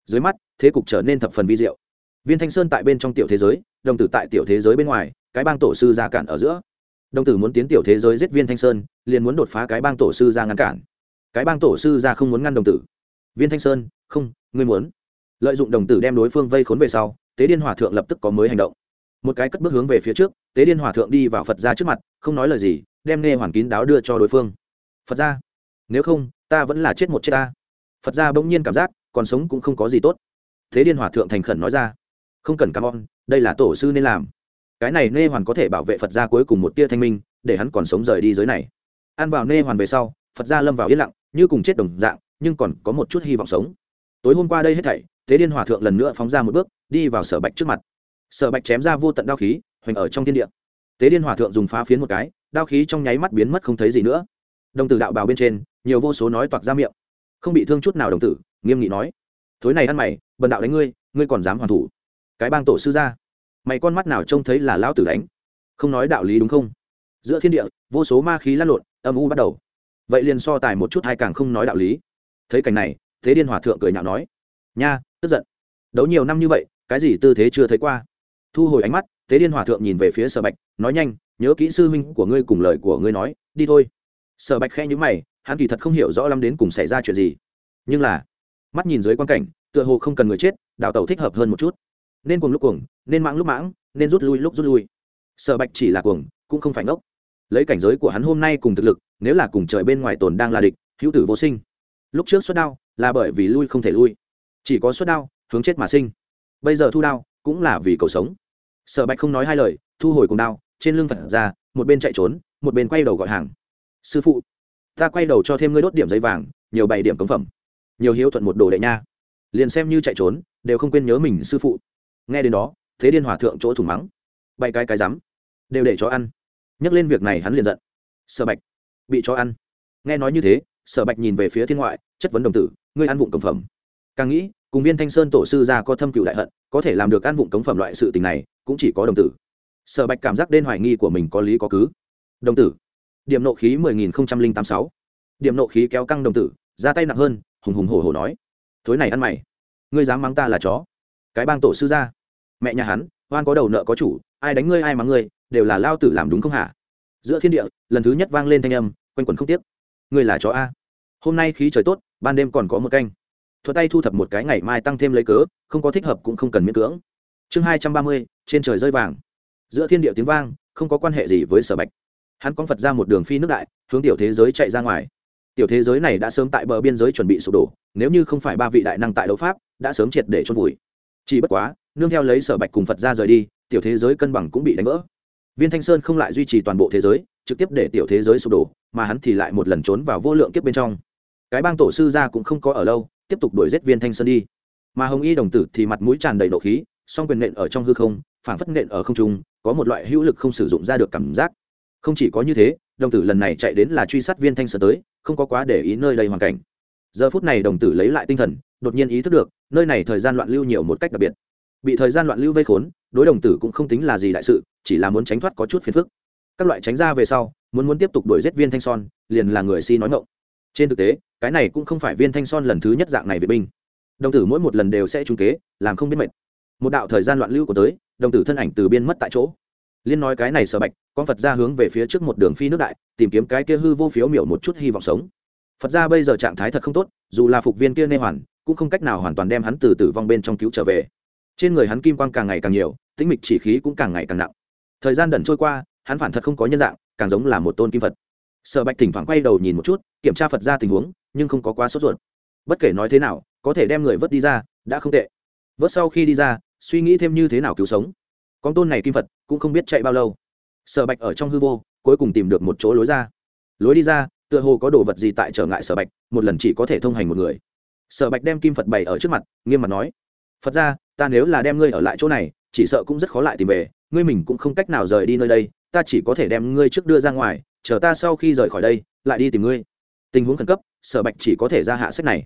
S1: Dưới mắt, thế cục trở nên thập phần vi diệu viên thanh sơn tại bên trong tiểu thế giới, đồng tử tại tiểu thế giới bên ngoài, cái bang tổ sư ra cản ở giữa. Đồng tử muốn tiến tiểu thế giới giết viên thanh sơn, liền muốn đột phá cái bang tổ sư ra ngăn cản. Cái bang tổ sư ra không muốn ngăn đồng tử. Viên thanh sơn, không, ngươi muốn. Lợi dụng đồng tử đem đối phương vây khốn về sau, tế điên hòa thượng lập tức có mới hành động. Một cái cất bước hướng về phía trước, tế điên hòa thượng đi vào phật ra trước mặt, không nói lời gì, đem nghe hoàn kín đáo đưa cho đối phương. Phật ra nếu không, ta vẫn là chết một chết ta. Phật ra bỗng nhiên cảm giác, còn sống cũng không có gì tốt. Thế điên hòa thượng thành khẩn nói ra không cần cam on, đây là tổ sư nên làm. Cái này nê hoàn có thể bảo vệ phật gia cuối cùng một tia thanh minh, để hắn còn sống rời đi giới này. Ăn vào nê hoàn về sau, phật gia lâm vào yên lặng, như cùng chết đồng dạng, nhưng còn có một chút hy vọng sống. Tối hôm qua đây hết thảy, thế điên hòa thượng lần nữa phóng ra một bước, đi vào sở bạch trước mặt. Sở bạch chém ra vô tận đao khí, hoành ở trong thiên địa. Tế điên hòa thượng dùng phá phiến một cái, đao khí trong nháy mắt biến mất không thấy gì nữa. Đồng tử đạo bào bên trên, nhiều vô số nói toạc ra miệng. Không bị thương chút nào đồng tử, nghiêm nghị nói, thối này ăn mày, bần đạo đánh ngươi ngươi còn dám hoàn thủ cái bang tổ sư ra. Mày con mắt nào trông thấy là lão tử đánh? Không nói đạo lý đúng không? Giữa thiên địa, vô số ma khí lăn lộn, âm u bắt đầu. Vậy liền so tài một chút hai càng không nói đạo lý. Thấy cảnh này, thế điên hòa thượng cười nhạo nói, nha, tức giận. Đấu nhiều năm như vậy, cái gì tư thế chưa thấy qua? Thu hồi ánh mắt, thế điên hòa thượng nhìn về phía sở bạch, nói nhanh, nhớ kỹ sư huynh của ngươi cùng lời của ngươi nói, đi thôi. Sở bạch khe nhữ mày, hắn kỳ thật không hiểu rõ lắm đến cùng xảy ra chuyện gì. Nhưng là, mắt nhìn dưới quan cảnh, tựa hồ không cần người chết, đào tẩu thích hợp hơn một chút nên cuồng lúc cuồng, nên mãng lúc mãng, nên rút lui lúc rút lui. Sở bạch chỉ là cuồng, cũng không phải ngốc. Lấy cảnh giới của hắn hôm nay cùng thực lực, nếu là cùng trời bên ngoài tồn đang là địch, hữu tử vô sinh. Lúc trước xuất đao, là bởi vì lui không thể lui. Chỉ có xuất đao, hướng chết mà sinh. Bây giờ thu đao, cũng là vì cầu sống. Sở bạch không nói hai lời, thu hồi cùng đao, trên lưng phật ra, một bên chạy trốn, một bên quay đầu gọi hàng. Sư phụ, ta quay đầu cho thêm ngươi đốt điểm giấy vàng, nhiều bảy điểm cống phẩm. Nhiều hiếu thuận một đồ đệ nha. Liền xem như chạy trốn, đều không quên nhớ mình sư phụ nghe đến đó, thế điên hòa thượng chỗ thủng mắng. Bay cái cái rắm. Đều để chó ăn. Nhắc lên việc này hắn liền giận. Sở bạch. Bị chó ăn. Nghe nói như thế, sở bạch nhìn về phía thiên ngoại, chất vấn đồng tử, ngươi ăn vụng cống phẩm. Càng nghĩ, cùng viên thanh sơn tổ sư ra có thâm cựu đại hận, có thể làm được ăn vụng cống phẩm loại sự tình này, cũng chỉ có đồng tử. Sở bạch cảm giác đen hoài nghi của mình có lý có cứ. Đồng tử. Điểm nộ khí mười nghìn tám sáu. Điểm nộ khí kéo căng đồng tử, ra tay nặng hơn, hùng hùng hổ hổ nói. Thối này ăn mày. Ngươi dám mắng ta là chó. Cái bang tổ sư ra mẹ nhà hắn, oan có đầu nợ có chủ, ai đánh ngươi ai mắng ngươi, đều là lao tử làm đúng không hả? Giữa thiên địa, lần thứ nhất vang lên thanh âm, quanh quẩn không tiếc. Ngươi là chó a. Hôm nay khí trời tốt, ban đêm còn có một canh. Thuật tay thu thập một cái ngày mai tăng thêm lấy cớ, không có thích hợp cũng không cần miễn cưỡng. Chương hai trăm ba mươi, trên trời rơi vàng. Giữa thiên địa tiếng vang, không có quan hệ gì với sở bạch. Hắn con phật ra một đường phi nước đại, hướng tiểu thế giới chạy ra ngoài. Tiểu thế giới này đã sớm tại bờ biên giới chuẩn bị sụp đổ, nếu như không phải ba vị đại năng tại đấu pháp, đã sớm triệt để chôn vùi chỉ bất quá, nương theo lấy sở bạch cùng phật ra rời đi, tiểu thế giới cân bằng cũng bị đánh vỡ. Viên thanh sơn không lại duy trì toàn bộ thế giới, trực tiếp để tiểu thế giới sụp đổ, mà hắn thì lại một lần trốn vào vô lượng kiếp bên trong. Cái bang tổ sư ra cũng không có ở lâu, tiếp tục đuổi giết viên thanh sơn đi. Mà hồng y đồng tử thì mặt mũi tràn đầy nộ khí, song quyền nện ở trong hư không phản phất nện ở không trung, có một loại hữu lực không sử dụng ra được cảm giác. Không chỉ có như thế, đồng tử lần này chạy đến là truy sát viên thanh sơn tới, không có quá để ý nơi đây hoàn cảnh. Giờ phút này đồng tử lấy lại tinh thần, đột nhiên ý thức được nơi này thời gian loạn lưu nhiều một cách đặc biệt. Bị thời gian loạn lưu vây khốn, đối đồng tử cũng không tính là gì đại sự, chỉ là muốn tránh thoát có chút phiền phức. Các loại tránh ra về sau, muốn muốn tiếp tục đuổi giết viên thanh son, liền là người si nói ngộng trên thực tế, cái này cũng không phải viên thanh son lần thứ nhất dạng này vệ binh. Đồng tử mỗi một lần đều sẽ trúng kế, làm không biết mệt. Một đạo thời gian loạn lưu của tới, đồng tử thân ảnh từ biên mất tại chỗ. Liên nói cái này sợ bạch, con phật ra hướng về phía trước một đường phi nước đại, tìm kiếm cái kia hư vô phiếu miểu một chút hy vọng sống. Phật ra bây giờ trạng thái thật không tốt, dù là phục viên kia nê hoàn cũng không cách nào hoàn toàn đem hắn từ tử vong bên trong cứu trở về. Trên người hắn kim quang càng ngày càng nhiều, tĩnh mịch chỉ khí cũng càng ngày càng nặng. Thời gian đần trôi qua, hắn phản thật không có nhân dạng, càng giống là một tôn kim phật. Sở bạch thỉnh thoảng quay đầu nhìn một chút, kiểm tra phật ra tình huống, nhưng không có quá sốt ruột. Bất kể nói thế nào, có thể đem người vớt đi ra, đã không tệ. Vớt sau khi đi ra, suy nghĩ thêm như thế nào cứu sống. Con tôn này kim phật cũng không biết chạy bao lâu. Sở bạch ở trong hư vô, cuối cùng tìm được một chỗ lối ra. Lối đi ra, tựa hồ có đồ vật gì tại trở ngại sở bạch, một lần chỉ có thể thông hành một người sở bạch đem kim phật bày ở trước mặt, nghiêm mặt nói, phật ra ta nếu là đem ngươi ở lại chỗ này, chỉ sợ cũng rất khó lại tìm về. Ngươi mình cũng không cách nào rời đi nơi đây, ta chỉ có thể đem ngươi trước đưa ra ngoài, chờ ta sau khi rời khỏi đây, lại đi tìm ngươi. Tình huống khẩn cấp, sở bạch chỉ có thể ra hạ sách này.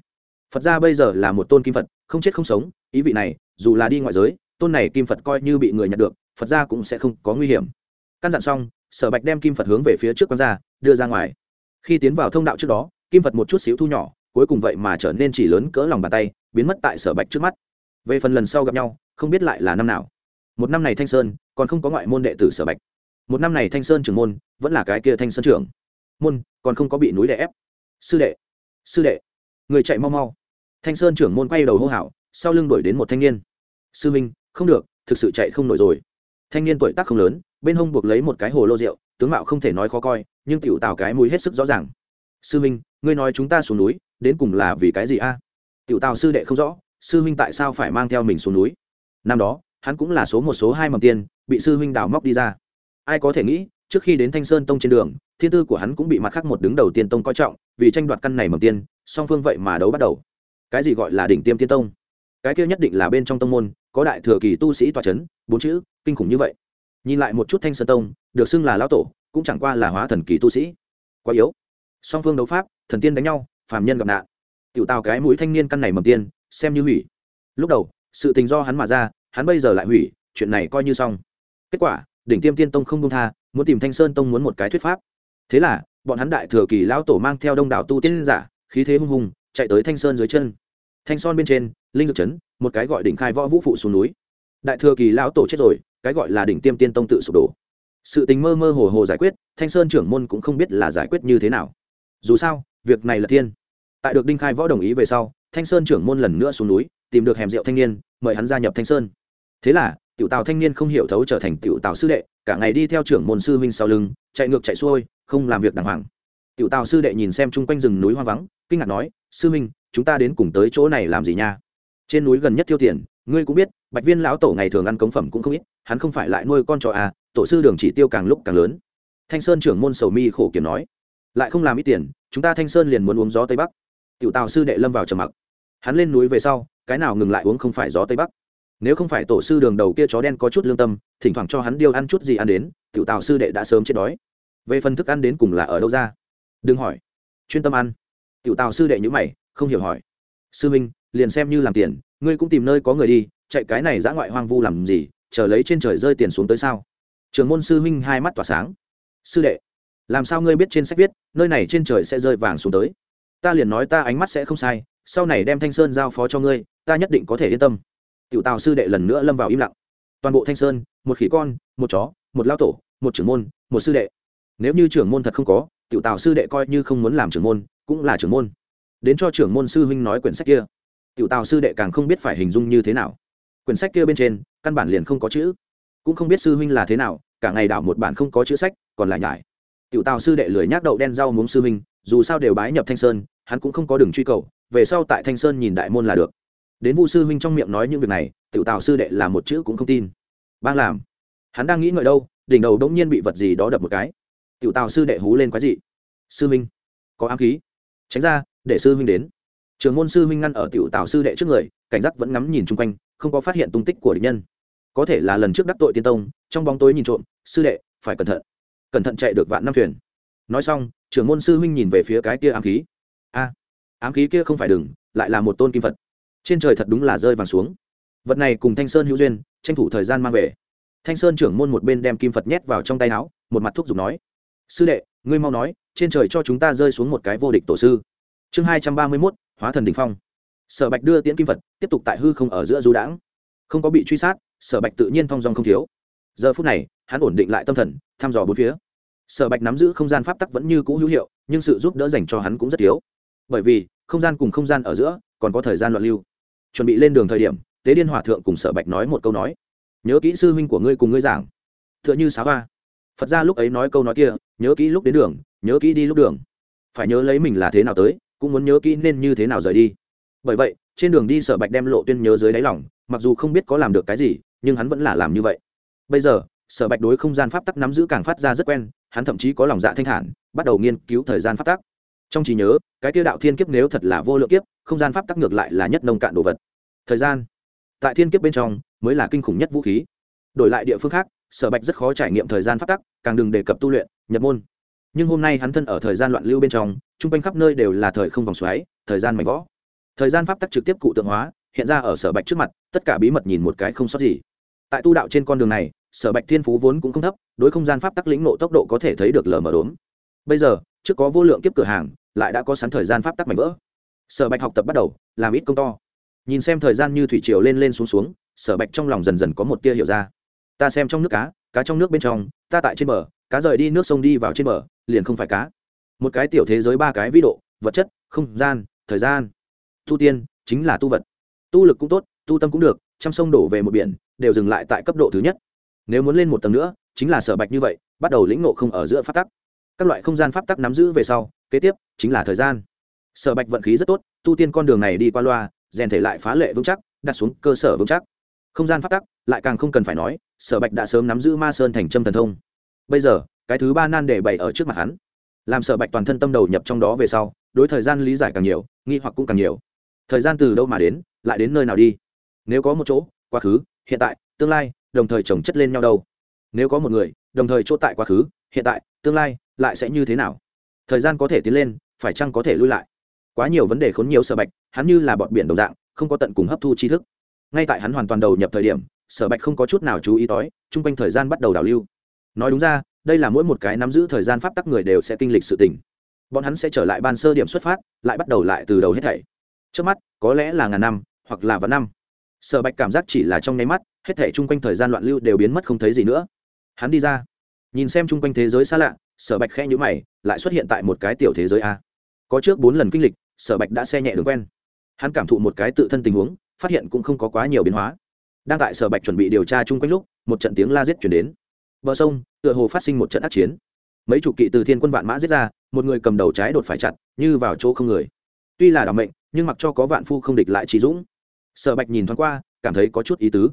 S1: Phật ra bây giờ là một tôn kim phật, không chết không sống, ý vị này, dù là đi ngoại giới, tôn này kim phật coi như bị người nhặt được, phật ra cũng sẽ không có nguy hiểm. Căn dặn xong, sở bạch đem kim phật hướng về phía trước con ra, đưa ra ngoài. Khi tiến vào thông đạo trước đó, kim phật một chút xíu thu nhỏ cuối cùng vậy mà trở nên chỉ lớn cỡ lòng bàn tay, biến mất tại sở bạch trước mắt. Về phần lần sau gặp nhau, không biết lại là năm nào. Một năm này thanh sơn, còn không có ngoại môn đệ tử sở bạch. Một năm này thanh sơn trưởng môn, vẫn là cái kia thanh sơn trưởng. Môn, còn không có bị núi đè ép. Sư đệ sư đệ, người chạy mau mau. Thanh sơn trưởng môn quay đầu hô hào, sau lưng đuổi đến một thanh niên. Sư minh, không được, thực sự chạy không nổi rồi. Thanh niên tuổi tác không lớn, bên hông buộc lấy một cái hồ lô rượu, tướng mạo không thể nói khó coi, nhưng tiểu tào cái mùi hết sức rõ ràng. Sư minh ngươi nói chúng ta xuống núi, đến cùng là vì cái gì a? Tiểu tào sư đệ không rõ, sư huynh tại sao phải mang theo mình xuống núi? Năm đó, hắn cũng là số một số hai mầm tiên, bị sư huynh đào móc đi ra. Ai có thể nghĩ, trước khi đến thanh sơn tông trên đường, thiên tư của hắn cũng bị mặt khác một đứng đầu tiên tông coi trọng, vì tranh đoạt căn này mầm tiên, song phương vậy mà đấu bắt đầu. Cái gì gọi là đỉnh tiêm tiên tông? Cái kia nhất định là bên trong tông môn, có đại thừa kỳ tu sĩ tòa c h ấ n bốn chữ, kinh khủng như vậy. Nhìn lại một chút thanh sơn tông, được xưng là lão tổ, cũng chẳng qua là hóa thần kỳ tu sĩ. Quá yếu. Song phương đấu pháp thần tiên đánh nhau, phàm nhân gặp nạn. Tiểu tào cái mũi thanh niên căn này mầm tiên, xem như hủy. Lúc đầu, sự tình do hắn mà ra, hắn bây giờ lại hủy, chuyện này coi như xong. Kết quả, đỉnh tiêm tiên tông không công tha, muốn tìm thanh sơn tông muốn một cái thuyết pháp. Thế là, bọn hắn đại thừa kỳ lão tổ mang theo đông đảo tu tiên giả, khí thế hung hùng, chạy tới thanh sơn dưới chân. Thanh son bên trên, linh dược chấn, một cái gọi đỉnh khai võ vũ phụ xuống núi. Đại thừa kỳ lão tổ chết rồi, cái gọi là đỉnh tiêm tiên tông tự sụp đổ. Sự tình mơ mơ hồ hồ giải quyết, thanh sơn trưởng môn cũng không biết là giải quyết như thế nào. Dù sao việc này là thiên. Tại được đinh khai võ đồng ý về sau, thanh sơn trưởng môn lần nữa xuống núi, tìm được hẻm rượu thanh niên, mời hắn gia nhập thanh sơn. Thế là, tiểu tào thanh niên không hiểu thấu trở thành tiểu tào sư đệ, cả ngày đi theo trưởng môn sư huynh sau lưng, chạy ngược chạy xuôi, không làm việc đàng hoàng. Tiểu tào sư đệ nhìn xem chung quanh rừng núi hoa vắng, kinh ngạc nói, sư huynh, chúng ta đến cùng tới chỗ này làm gì nha? Trên núi gần nhất tiêu tiền, ngươi cũng biết, bạch viên lão tổ ngày thường ăn cống phẩm cũng không ít, hắn không phải lại nuôi con trò à tổ sư đường chỉ tiêu càng lúc càng lớn. Thanh sơn trưởng môn sầu mi khổ kiếm nói lại không làm ít tiền, chúng ta thanh sơn liền muốn uống gió tây bắc. Tiểu tào sư đệ lâm vào trầm mặc. Hắn lên núi về sau, cái nào ngừng lại uống không phải gió tây bắc. Nếu không phải tổ sư đường đầu kia chó đen có chút lương tâm, thỉnh thoảng cho hắn điêu ăn chút gì ăn đến, tiểu tào sư đệ đã sớm chết đói. Về phần thức ăn đến cùng là ở đâu ra? Đừng hỏi. Chuyên tâm ăn. Tiểu tào sư đệ nhữ mày, không hiểu hỏi. Sư minh, liền xem như làm tiền, ngươi cũng tìm nơi có người đi, chạy cái này dã ngoại hoang vu làm gì, chờ lấy trên trời rơi tiền xuống tới sao? Trường môn sư minh hai mắt tỏa sáng. Sư đệ làm sao ngươi biết trên sách viết, nơi này trên trời sẽ rơi vàng xuống tới? Ta liền nói ta ánh mắt sẽ không sai, sau này đem thanh sơn giao phó cho ngươi, ta nhất định có thể yên tâm. Tiểu tào sư đệ lần nữa lâm vào im lặng. Toàn bộ thanh sơn, một khỉ con, một chó, một lao tổ, một trưởng môn, một sư đệ. Nếu như trưởng môn thật không có, tiểu tào sư đệ coi như không muốn làm trưởng môn, cũng là trưởng môn. Đến cho trưởng môn sư huynh nói quyển sách kia. Tiểu tào sư đệ càng không biết phải hình dung như thế nào. Quyển sách kia bên trên, căn bản liền không có chữ. Cũng không biết sư huynh là thế nào, cả ngày đảo một bản không có chữ sách, còn lại nhải tiểu tào sư đệ lười nhác đậu đen rau muống sư huynh, dù sao đều bái nhập thanh sơn, hắn cũng không có đường truy cầu, về sau tại thanh sơn nhìn đại môn là được. Đến vu sư huynh trong miệng nói những việc này, Tiểu tào sư đệ là một chữ cũng không tin. Bang làm. Hắn đang nghĩ ngợi đâu, đỉnh đầu đống nhiên bị vật gì đó đập một cái. Tiểu tào sư đệ hú lên quái dị. Sư huynh, có ám khí. Tránh ra, để sư huynh đến. Trường môn sư huynh ngăn ở tiểu tào sư đệ trước người, cảnh giác vẫn ngắm nhìn chung quanh, không có phát hiện tung tích của địch nhân. Có thể là lần trước đắc tội tiên tông, trong bóng tối nhìn trộm, sư đệ, phải cẩn thận cẩn thận chạy được vạn năm thuyền. Nói xong, trưởng môn sư huynh nhìn về phía cái kia ám khí. A, ám khí kia không phải đừng, lại là một tôn kim phật. Trên trời thật đúng là rơi vàng xuống. Vật này cùng thanh sơn hữu duyên, tranh thủ thời gian mang về. Thanh sơn trưởng môn một bên đem kim phật nhét vào trong tay áo, một mặt thúc giục nói, sư đệ, ngươi mau nói, trên trời cho chúng ta rơi xuống một cái vô địch tổ sư. Chương hai trăm ba mươi mốt, hóa thần đình phong. Sở bạch đưa tiễn kim phật, tiếp tục tại hư không ở giữa du đãng. Không có bị truy sát, sở bạch tự nhiên thong dong không thiếu. Giờ phút này hắn ổn định lại tâm thần, thăm dò bốn phía. Sở bạch nắm giữ không gian pháp tắc vẫn như cũ hữu hiệu, nhưng sự giúp đỡ dành cho hắn cũng rất thiếu. Bởi vì, không gian cùng không gian ở giữa, còn có thời gian loạn lưu. Chuẩn bị lên đường thời điểm, tế điên hòa thượng cùng sở bạch nói một câu nói. Nhớ kỹ sư huynh của ngươi cùng ngươi giảng. T h ư ợ n h ư xá hoa. Phật ra lúc ấy nói câu nói kia, nhớ kỹ lúc đến đường, nhớ kỹ đi lúc đường. Phải nhớ lấy mình là thế nào tới, cũng muốn nhớ kỹ nên như thế nào rời đi. Bởi vậy, trên đường đi sở bạch đem lộ tuyên nhớ dưới đáy lòng, mặc dù không biết có làm được cái gì, nhưng hắn vẫn là làm như vậy. Bây giờ sở bạch đối không gian pháp tắc nắm giữ càng phát ra rất quen, hắn thậm chí có lòng dạ thanh thản, bắt đầu nghiên cứu thời gian pháp tắc. Trong trí nhớ, cái tiêu đạo thiên kiếp nếu thật là vô lượng kiếp, không gian pháp tắc ngược lại là nhất nông cạn đồ vật. Thời gian, tại thiên kiếp bên trong, mới là kinh khủng nhất vũ khí. Đổi lại địa phương khác, sở bạch rất khó trải nghiệm thời gian pháp tắc, càng đừng đề cập tu luyện, nhập môn. Nhưng hôm nay hắn thân ở thời gian loạn lưu bên trong, chung quanh khắp nơi đều là thời không vòng xoáy, thời gian mảnh võ thời gian pháp tắc trực tiếp cụ tượng hóa, hiện ra ở sở bạch trước mặt, tất cả bí mật nhìn một cái không sót gì. Tại tu đạo trên con đường này sở bạch thiên phú vốn cũng không thấp, đối không gian pháp tắc lĩnh nộ tốc độ có thể thấy được lờ mờ đốm. Bây giờ, trước có vô lượng kiếp cửa hàng, lại đã có sẵn thời gian pháp tắc mảnh vỡ. Sở bạch học tập bắt đầu, làm ít công to. Nhìn xem thời gian như thủy triều lên lên xuống xuống, sở bạch trong lòng dần dần có một tia hiểu ra. Ta xem trong nước cá cá trong nước bên trong, ta tại trên bờ, cá rời đi nước sông đi vào trên bờ, liền không phải cá. Một cái tiểu thế giới ba cái vĩ độ, vật chất, không gian, thời gian. Tu tiên, chính là tu vật. Tu lực cũng tốt, tu tâm cũng được, trăm sông đổ về một biển, đều dừng lại tại cấp độ thứ nhất nếu muốn lên một tầng nữa, chính là sở bạch như vậy, bắt đầu lĩnh ngộ không ở giữa pháp tắc. Các loại không gian pháp tắc nắm giữ về sau, kế tiếp chính là thời gian. Sở bạch vận khí rất tốt, tu tiên con đường này đi qua loa, rèn thể lại phá lệ vững chắc, đặt xuống cơ sở vững chắc. Không gian pháp tắc, lại càng không cần phải nói, sở bạch đã sớm nắm giữ ma sơn thành trâm thần thông. Bây giờ, cái thứ ba nan để bày ở trước mặt hắn. Làm sở bạch toàn thân tâm đầu nhập trong đó về sau, đối thời gian lý giải càng nhiều, nghi hoặc cũng càng nhiều. Thời gian từ đâu mà đến, lại đến nơi nào đi? Nếu có một chỗ, quá khứ, hiện tại, tương lai đồng thời chồng chất lên nhau đâu. Nếu có một người, đồng thời chỗ tại quá khứ, hiện tại, tương lai, lại sẽ như thế nào? Thời gian có thể tiến lên, phải chăng có thể lui lại? Quá nhiều vấn đề khốn nhiều sở bạch, hắn như là bọn biển đồng dạng, không có tận cùng hấp thu tri thức. Ngay tại hắn hoàn toàn đầu nhập thời điểm, sở bạch không có chút nào chú ý tối chung quanh thời gian bắt đầu đảo lưu. Nói đúng ra, đây là mỗi một cái nắm giữ thời gian pháp tắc người đều sẽ kinh lịch sự tình. Bọn hắn sẽ trở lại ban sơ điểm xuất phát, lại bắt đầu lại từ đầu hết thảy. Trước mắt, có lẽ là ngàn năm, hoặc là vạn năm sở bạch cảm giác chỉ là trong nháy mắt, hết thảy chung quanh thời gian loạn lưu đều biến mất không thấy gì nữa. Hắn đi ra, nhìn xem chung quanh thế giới xa lạ, sở bạch khẽ nhữ mày, lại xuất hiện tại một cái tiểu thế giới a. Có trước bốn lần kinh lịch, sở bạch đã xe nhẹ đường quen. Hắn cảm thụ một cái tự thân tình huống, phát hiện cũng không có quá nhiều biến hóa. Đang tại sở bạch chuẩn bị điều tra chung quanh lúc, một trận tiếng la giết chuyển đến. Bờ sông, tựa hồ phát sinh một trận ác chiến. Mấy chục kỵ từ thiên quân vạn mã giết ra, một người cầm đầu trái đột phải chặt, như vào chỗ không người. Tuy là đảm mệnh, nhưng mặc cho có vạn phu không địch lại trí dũng sở bạch nhìn thoáng qua, cảm thấy có chút ý tứ.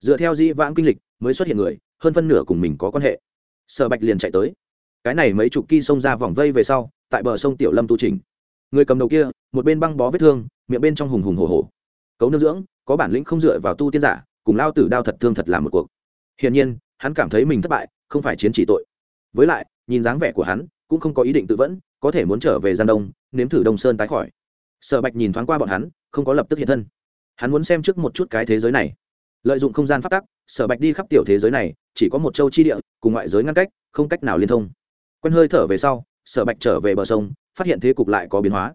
S1: Dựa theo di vãng kinh lịch, mới xuất hiện người, hơn phân nửa cùng mình có quan hệ. Sở bạch liền chạy tới. Cái này mấy chục kỳ xông ra vòng vây về sau, tại bờ sông tiểu lâm tu trình người cầm đầu kia, một bên băng bó vết thương, miệng bên trong hùng hùng hồ hồ cấu nương dưỡng, có bản lĩnh không dựa vào tu tiên giả, cùng lao tử đao thật thương thật là một cuộc. Hiển nhiên, hắn cảm thấy mình thất bại, không phải chiến chỉ tội. Với lại, nhìn dáng vẻ của hắn, cũng không có ý định tự vẫn, có thể muốn trở về gian đông, nếm thử đông sơn tái khỏi. Sở bạch nhìn thoáng qua bọn hắn, không có lập tức hiện thân hắn muốn xem trước một chút cái thế giới này. Lợi dụng không gian phát tắc, sở bạch đi khắp tiểu thế giới này, chỉ có một châu chi địa, cùng ngoại giới ngăn cách, không cách nào liên thông. Quen hơi thở về sau, sở bạch trở về bờ sông, phát hiện thế cục lại có biến hóa.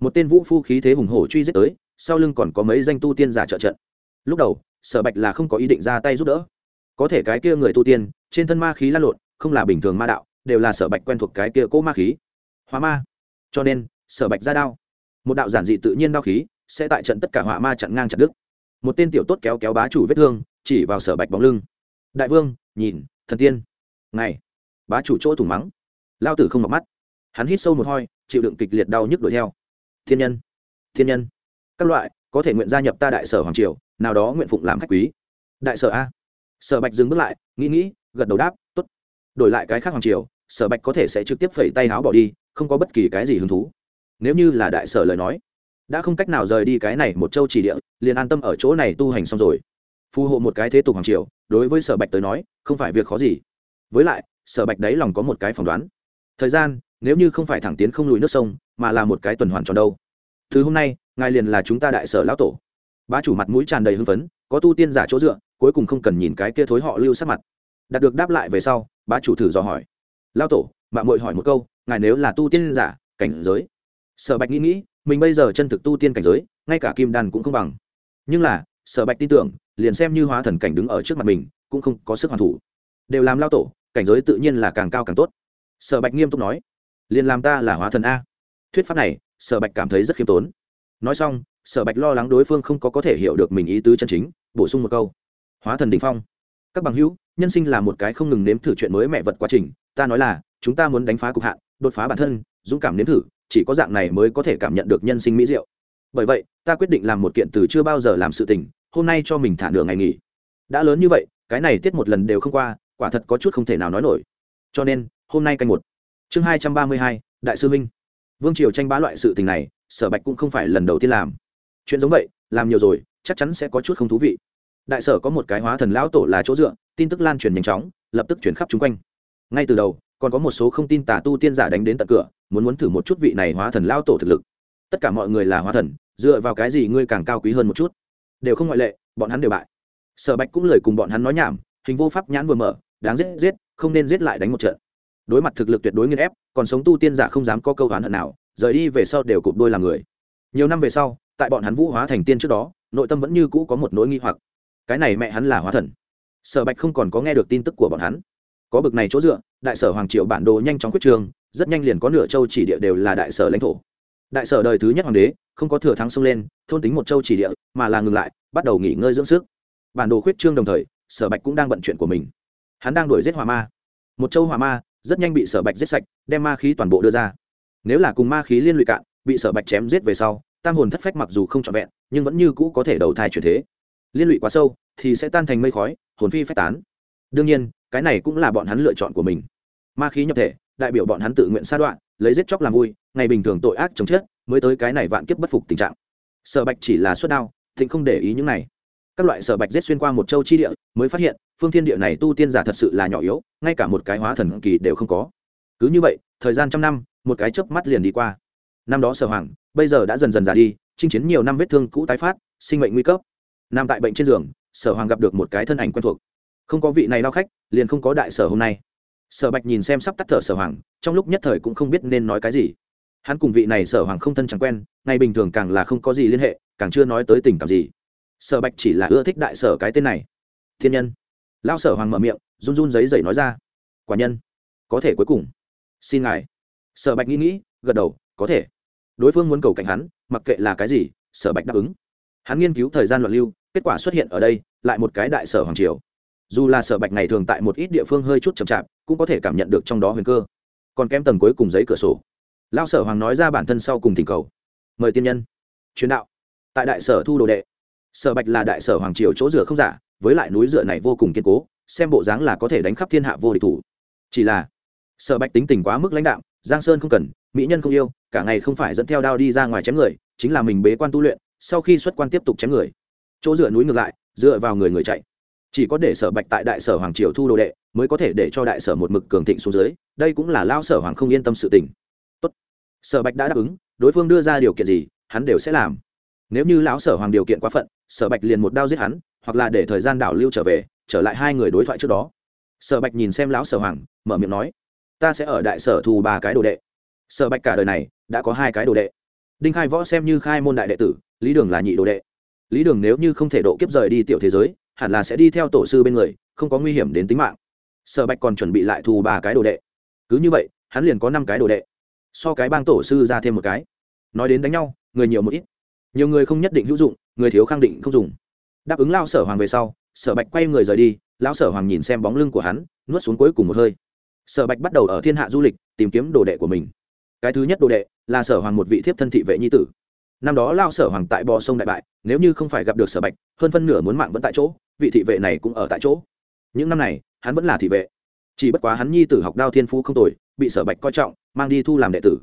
S1: Một tên vũ phu khí thế hùng hổ truy giết tới, sau lưng còn có mấy danh tu tiên giả trợ trận. Lúc đầu, sở bạch là không có ý định ra tay giúp đỡ. Có thể cái kia người tu tiên, trên thân ma khí lan lộn, không là bình thường ma đạo, đều là sở bạch quen thuộc cái kia cỗ ma khí. Hóa ma. Cho nên, sở bạch ra đao. Một đạo giản dị tự nhiên đao khí sẽ tại trận tất cả họa ma chặn ngang chặt đứt. Một tên tiểu tốt kéo kéo bá chủ vết thương, chỉ vào sở bạch bóng lưng. Đại vương, nhìn, thần tiên. Ngày, bá chủ chỗ thủng mắng. Lao tử không mặc mắt. Hắn hít sâu một hoi chịu đựng kịch liệt đau nhức đuổi theo. Thiên nhân thiên nhân. Các loại, có thể nguyện gia nhập ta đại sở hoàng triều, nào đó nguyện phụng làm khách quý. Đại sở a. Sở bạch dừng bước lại, nghĩ nghĩ, gật đầu đáp t ố t đổi lại cái khác hoàng triều, sở bạch có thể sẽ trực tiếp phẩy tay háo bỏ đi, không có bất kỳ cái gì hứng thú. Nếu như là đại sở lời nói đã không cách nào rời đi cái này một châu chỉ địa, liền an tâm ở chỗ này tu hành xong rồi. Phù hộ một cái thế tục hoàng triều, đối với sở bạch tới nói, không phải việc khó gì. Với lại, sở bạch đấy lòng có một cái phỏng đoán. Thời gian, nếu như không phải thẳng tiến không lùi nước sông, mà là một cái tuần hoàn tròn đâu. Thứ hôm nay, ngài liền là chúng ta đại sở lão tổ. Bá chủ mặt mũi tràn đầy hưng phấn, có tu tiên giả chỗ dựa, cuối cùng không cần nhìn cái kia thối họ lưu sát mặt. Đạt được đáp lại về sau, bá chủ thử dò hỏi. Lao tổ, mạng mội hỏi một câu, ngài nếu là tu tiên giả, cảnh giới? Sở bạch nghĩ nghĩ mình bây giờ chân thực tu tiên cảnh giới, ngay cả kim đan cũng không bằng. Nhưng là, sở bạch tin tưởng, liền xem như hóa thần cảnh đứng ở trước mặt mình, cũng không có sức hoàn thủ. Đều làm lao tổ, cảnh giới tự nhiên là càng cao càng tốt. Sở bạch nghiêm túc nói, liền làm ta là hóa thần a. Thuyết pháp này, sở bạch cảm thấy rất khiêm tốn. Nói xong, sở bạch lo lắng đối phương không có có thể hiểu được mình ý tứ chân chính, bổ sung một câu. Hóa thần đình phong. Các bằng hữu, nhân sinh là một cái không ngừng nếm thử chuyện mới mẹ vật quá trình, ta nói là, chúng ta muốn đánh phá cục hạn, đột phá bản thân, dũng cảm nếm thử chỉ có dạng này mới có thể cảm nhận được nhân sinh mỹ diệu. Bởi vậy, ta quyết định làm một kiện từ chưa bao giờ làm sự tình, hôm nay cho mình thả nửa ngày nghỉ. Đã lớn như vậy, cái này tiết một lần đều không qua, quả thật có chút không thể nào nói nổi. Cho nên, hôm nay canh một. Chương hai trăm ba mươi hai, đại sư minh. Vương triều tranh bá loại sự tình này, sở bạch cũng không phải lần đầu tiên làm. Chuyện giống vậy, làm nhiều rồi, chắc chắn sẽ có chút không thú vị. Đại sở có một cái hóa thần lão tổ là chỗ dựa, tin tức lan truyền nhanh chóng, lập tức chuyển khắp chung quanh. Ngay từ đầu còn có một số không tin tà tu tiên giả đánh đến tận cửa, muốn muốn thử một chút vị này hóa thần lao tổ thực lực. Tất cả mọi người là hóa thần, dựa vào cái gì ngươi càng cao quý hơn một chút? Đều không ngoại lệ, bọn hắn đều bại. Sở bạch cũng lời cùng bọn hắn nói nhảm, hình vô pháp nhãn vừa mở, đáng giết giết, không nên giết lại đánh một trận. Đối mặt thực lực tuyệt đối nghiên ép, còn sống tu tiên giả không dám có câu oán hận nào, rời đi về sau đều cụp đôi làm người. Nhiều năm về sau, tại bọn hắn vũ hóa thành tiên trước đó, nội tâm vẫn như cũ có một nỗi nghi hoặc. Cái này mẹ hắn là hóa thần. Sở bạch không còn có nghe được tin tức của bọn hắn. Có bực này chỗ dựa đại sở hoàng triệu bản đồ nhanh chóng quyết trường, rất nhanh liền có nửa châu chỉ địa đều là đại sở lãnh thổ. Đại sở đời thứ nhất hoàng đế, không có thừa thắng xông lên, thôn tính một châu chỉ địa, mà là ngừng lại, bắt đầu nghỉ ngơi dưỡng sức. Bản đồ khuyết trương đồng thời, sở bạch cũng đang bận chuyện của mình. Hắn đang đuổi giết hỏa ma. Một châu hỏa ma, rất nhanh bị sở bạch giết sạch, đem ma khí toàn bộ đưa ra. Nếu là cùng ma khí liên lụy cạn, bị sở bạch chém giết về sau, tam hồn thất phách mặc dù không trọn vẹn, nhưng vẫn như cũ có thể đầu thai chuyển thế. Liên lụy quá sâu, thì sẽ tan thành mây khói, hồn phi phách tán. Đương nhiên cái này cũng là bọn hắn lựa chọn của mình. Ma khí nhập thể, đại biểu bọn hắn tự nguyện sa đoạn, lấy giết chóc làm vui, ngày bình thường tội ác chống chết, mới tới cái này vạn kiếp bất phục tình trạng. Sở bạch chỉ là suất đao, thịnh không để ý những này. Các loại sở bạch giết xuyên qua một châu chi địa, mới phát hiện, phương thiên địa này tu tiên giả thật sự là nhỏ yếu, ngay cả một cái hóa thần kỳ đều không có. Cứ như vậy, thời gian trăm năm, một cái chớp mắt liền đi qua. Năm đó sở hoàng, bây giờ đã dần dần già đi, chinh chiến nhiều năm vết thương cũ tái phát, sinh mệnh nguy cấp. Nằm tại bệnh trên giường, sở hoàng gặp được một cái thân ảnh quen thuộc không có vị này đau khách, liền không có đại sở hôm nay. Sở bạch nhìn xem sắp tắt thở sở hoàng, trong lúc nhất thời cũng không biết nên nói cái gì. Hắn cùng vị này sở hoàng không thân chẳng quen, ngày bình thường càng là không có gì liên hệ, càng chưa nói tới tình cảm gì. Sở bạch chỉ là ưa thích đại sở cái tên này. Thiên nhân. Lao sở hoàng mở miệng, run run giấy dày nói ra. Quả nhân. Có thể cuối cùng. Xin ngài. Sở bạch nghĩ nghĩ, gật đầu, có thể. Đối phương muốn cầu cảnh hắn, mặc kệ là cái gì, sở bạch đáp ứng. Hắn nghiên cứu thời gian luận lưu, kết quả xuất hiện ở đây, lại một cái đại sở hoàng triều dù là sở bạch ngày thường tại một ít địa phương hơi chút chậm chạp, cũng có thể cảm nhận được trong đó huyền cơ. Còn kém tầng cuối cùng giấy cửa sổ. Lao sở hoàng nói ra bản thân sau cùng thỉnh cầu. Mời tiên nhân. Chuyến đạo. Tại đại sở thu đồ đệ. Sở bạch là đại sở hoàng triều chỗ rửa không giả, với lại núi rửa này vô cùng kiên cố, xem bộ dáng là có thể đánh khắp thiên hạ vô địch thủ. Chỉ là, sở bạch tính tình quá mức lãnh đạo giang sơn không cần, mỹ nhân không yêu, cả ngày không phải dẫn theo đao đi ra ngoài chém người, chính là mình bế quan tu luyện, sau khi xuất quan tiếp tục chém người. Chỗ dựa núi ngược lại, dựa vào người người chạy chỉ có để sở bạch tại đại sở hoàng triều thu đồ đệ, mới có thể để cho đại sở một mực cường thịnh xuống dưới, đây cũng là lao sở hoàng không yên tâm sự tình. Tốt. sở bạch đã đáp ứng, đối phương đưa ra điều kiện gì, hắn đều sẽ làm. Nếu như lão sở hoàng điều kiện quá phận, sở bạch liền một đao giết hắn, hoặc là để thời gian đảo lưu trở về, trở lại hai người đối thoại trước đó. Sở bạch nhìn xem lão sở hoàng, mở miệng nói, ta sẽ ở đại sở thu ba cái đồ đệ. Sở bạch cả đời này, đã có hai cái đồ đệ. Đinh khai võ xem như khai môn đại đệ tử, lý đường là nhị đồ đệ. Lý đường nếu như không thể độ kiếp rời đi tiểu thế giới hẳn là sẽ đi theo tổ sư bên người, không có nguy hiểm đến tính mạng. Sở bạch còn chuẩn bị lại thu ba cái đồ đệ. Cứ như vậy, hắn liền có năm cái đồ đệ. So cái bang tổ sư ra thêm một cái. Nói đến đánh nhau, người nhiều một ít. Nhiều người không nhất định hữu dụng, người thiếu khẳng định không dùng. Đáp ứng lao sở hoàng về sau, sở bạch quay người rời đi, lão sở hoàng nhìn xem bóng lưng của hắn, nuốt xuống cuối cùng một hơi. Sở bạch bắt đầu ở thiên hạ du lịch, tìm kiếm đồ đệ của mình. Cái thứ nhất đồ đệ là sở hoàng một vị thiếp thân thị vệ nhi tử. Năm đó lao sở hoàng tại bò sông đại bại, nếu như không phải gặp được sở bạch, hơn phân nửa muốn mạng vẫn tại chỗ vị thị vệ này cũng ở tại chỗ. Những năm này, hắn vẫn là thị vệ. Chỉ bất quá hắn nhi tử học đao thiên phú không tồi, bị sở bạch coi trọng, mang đi thu làm đệ tử.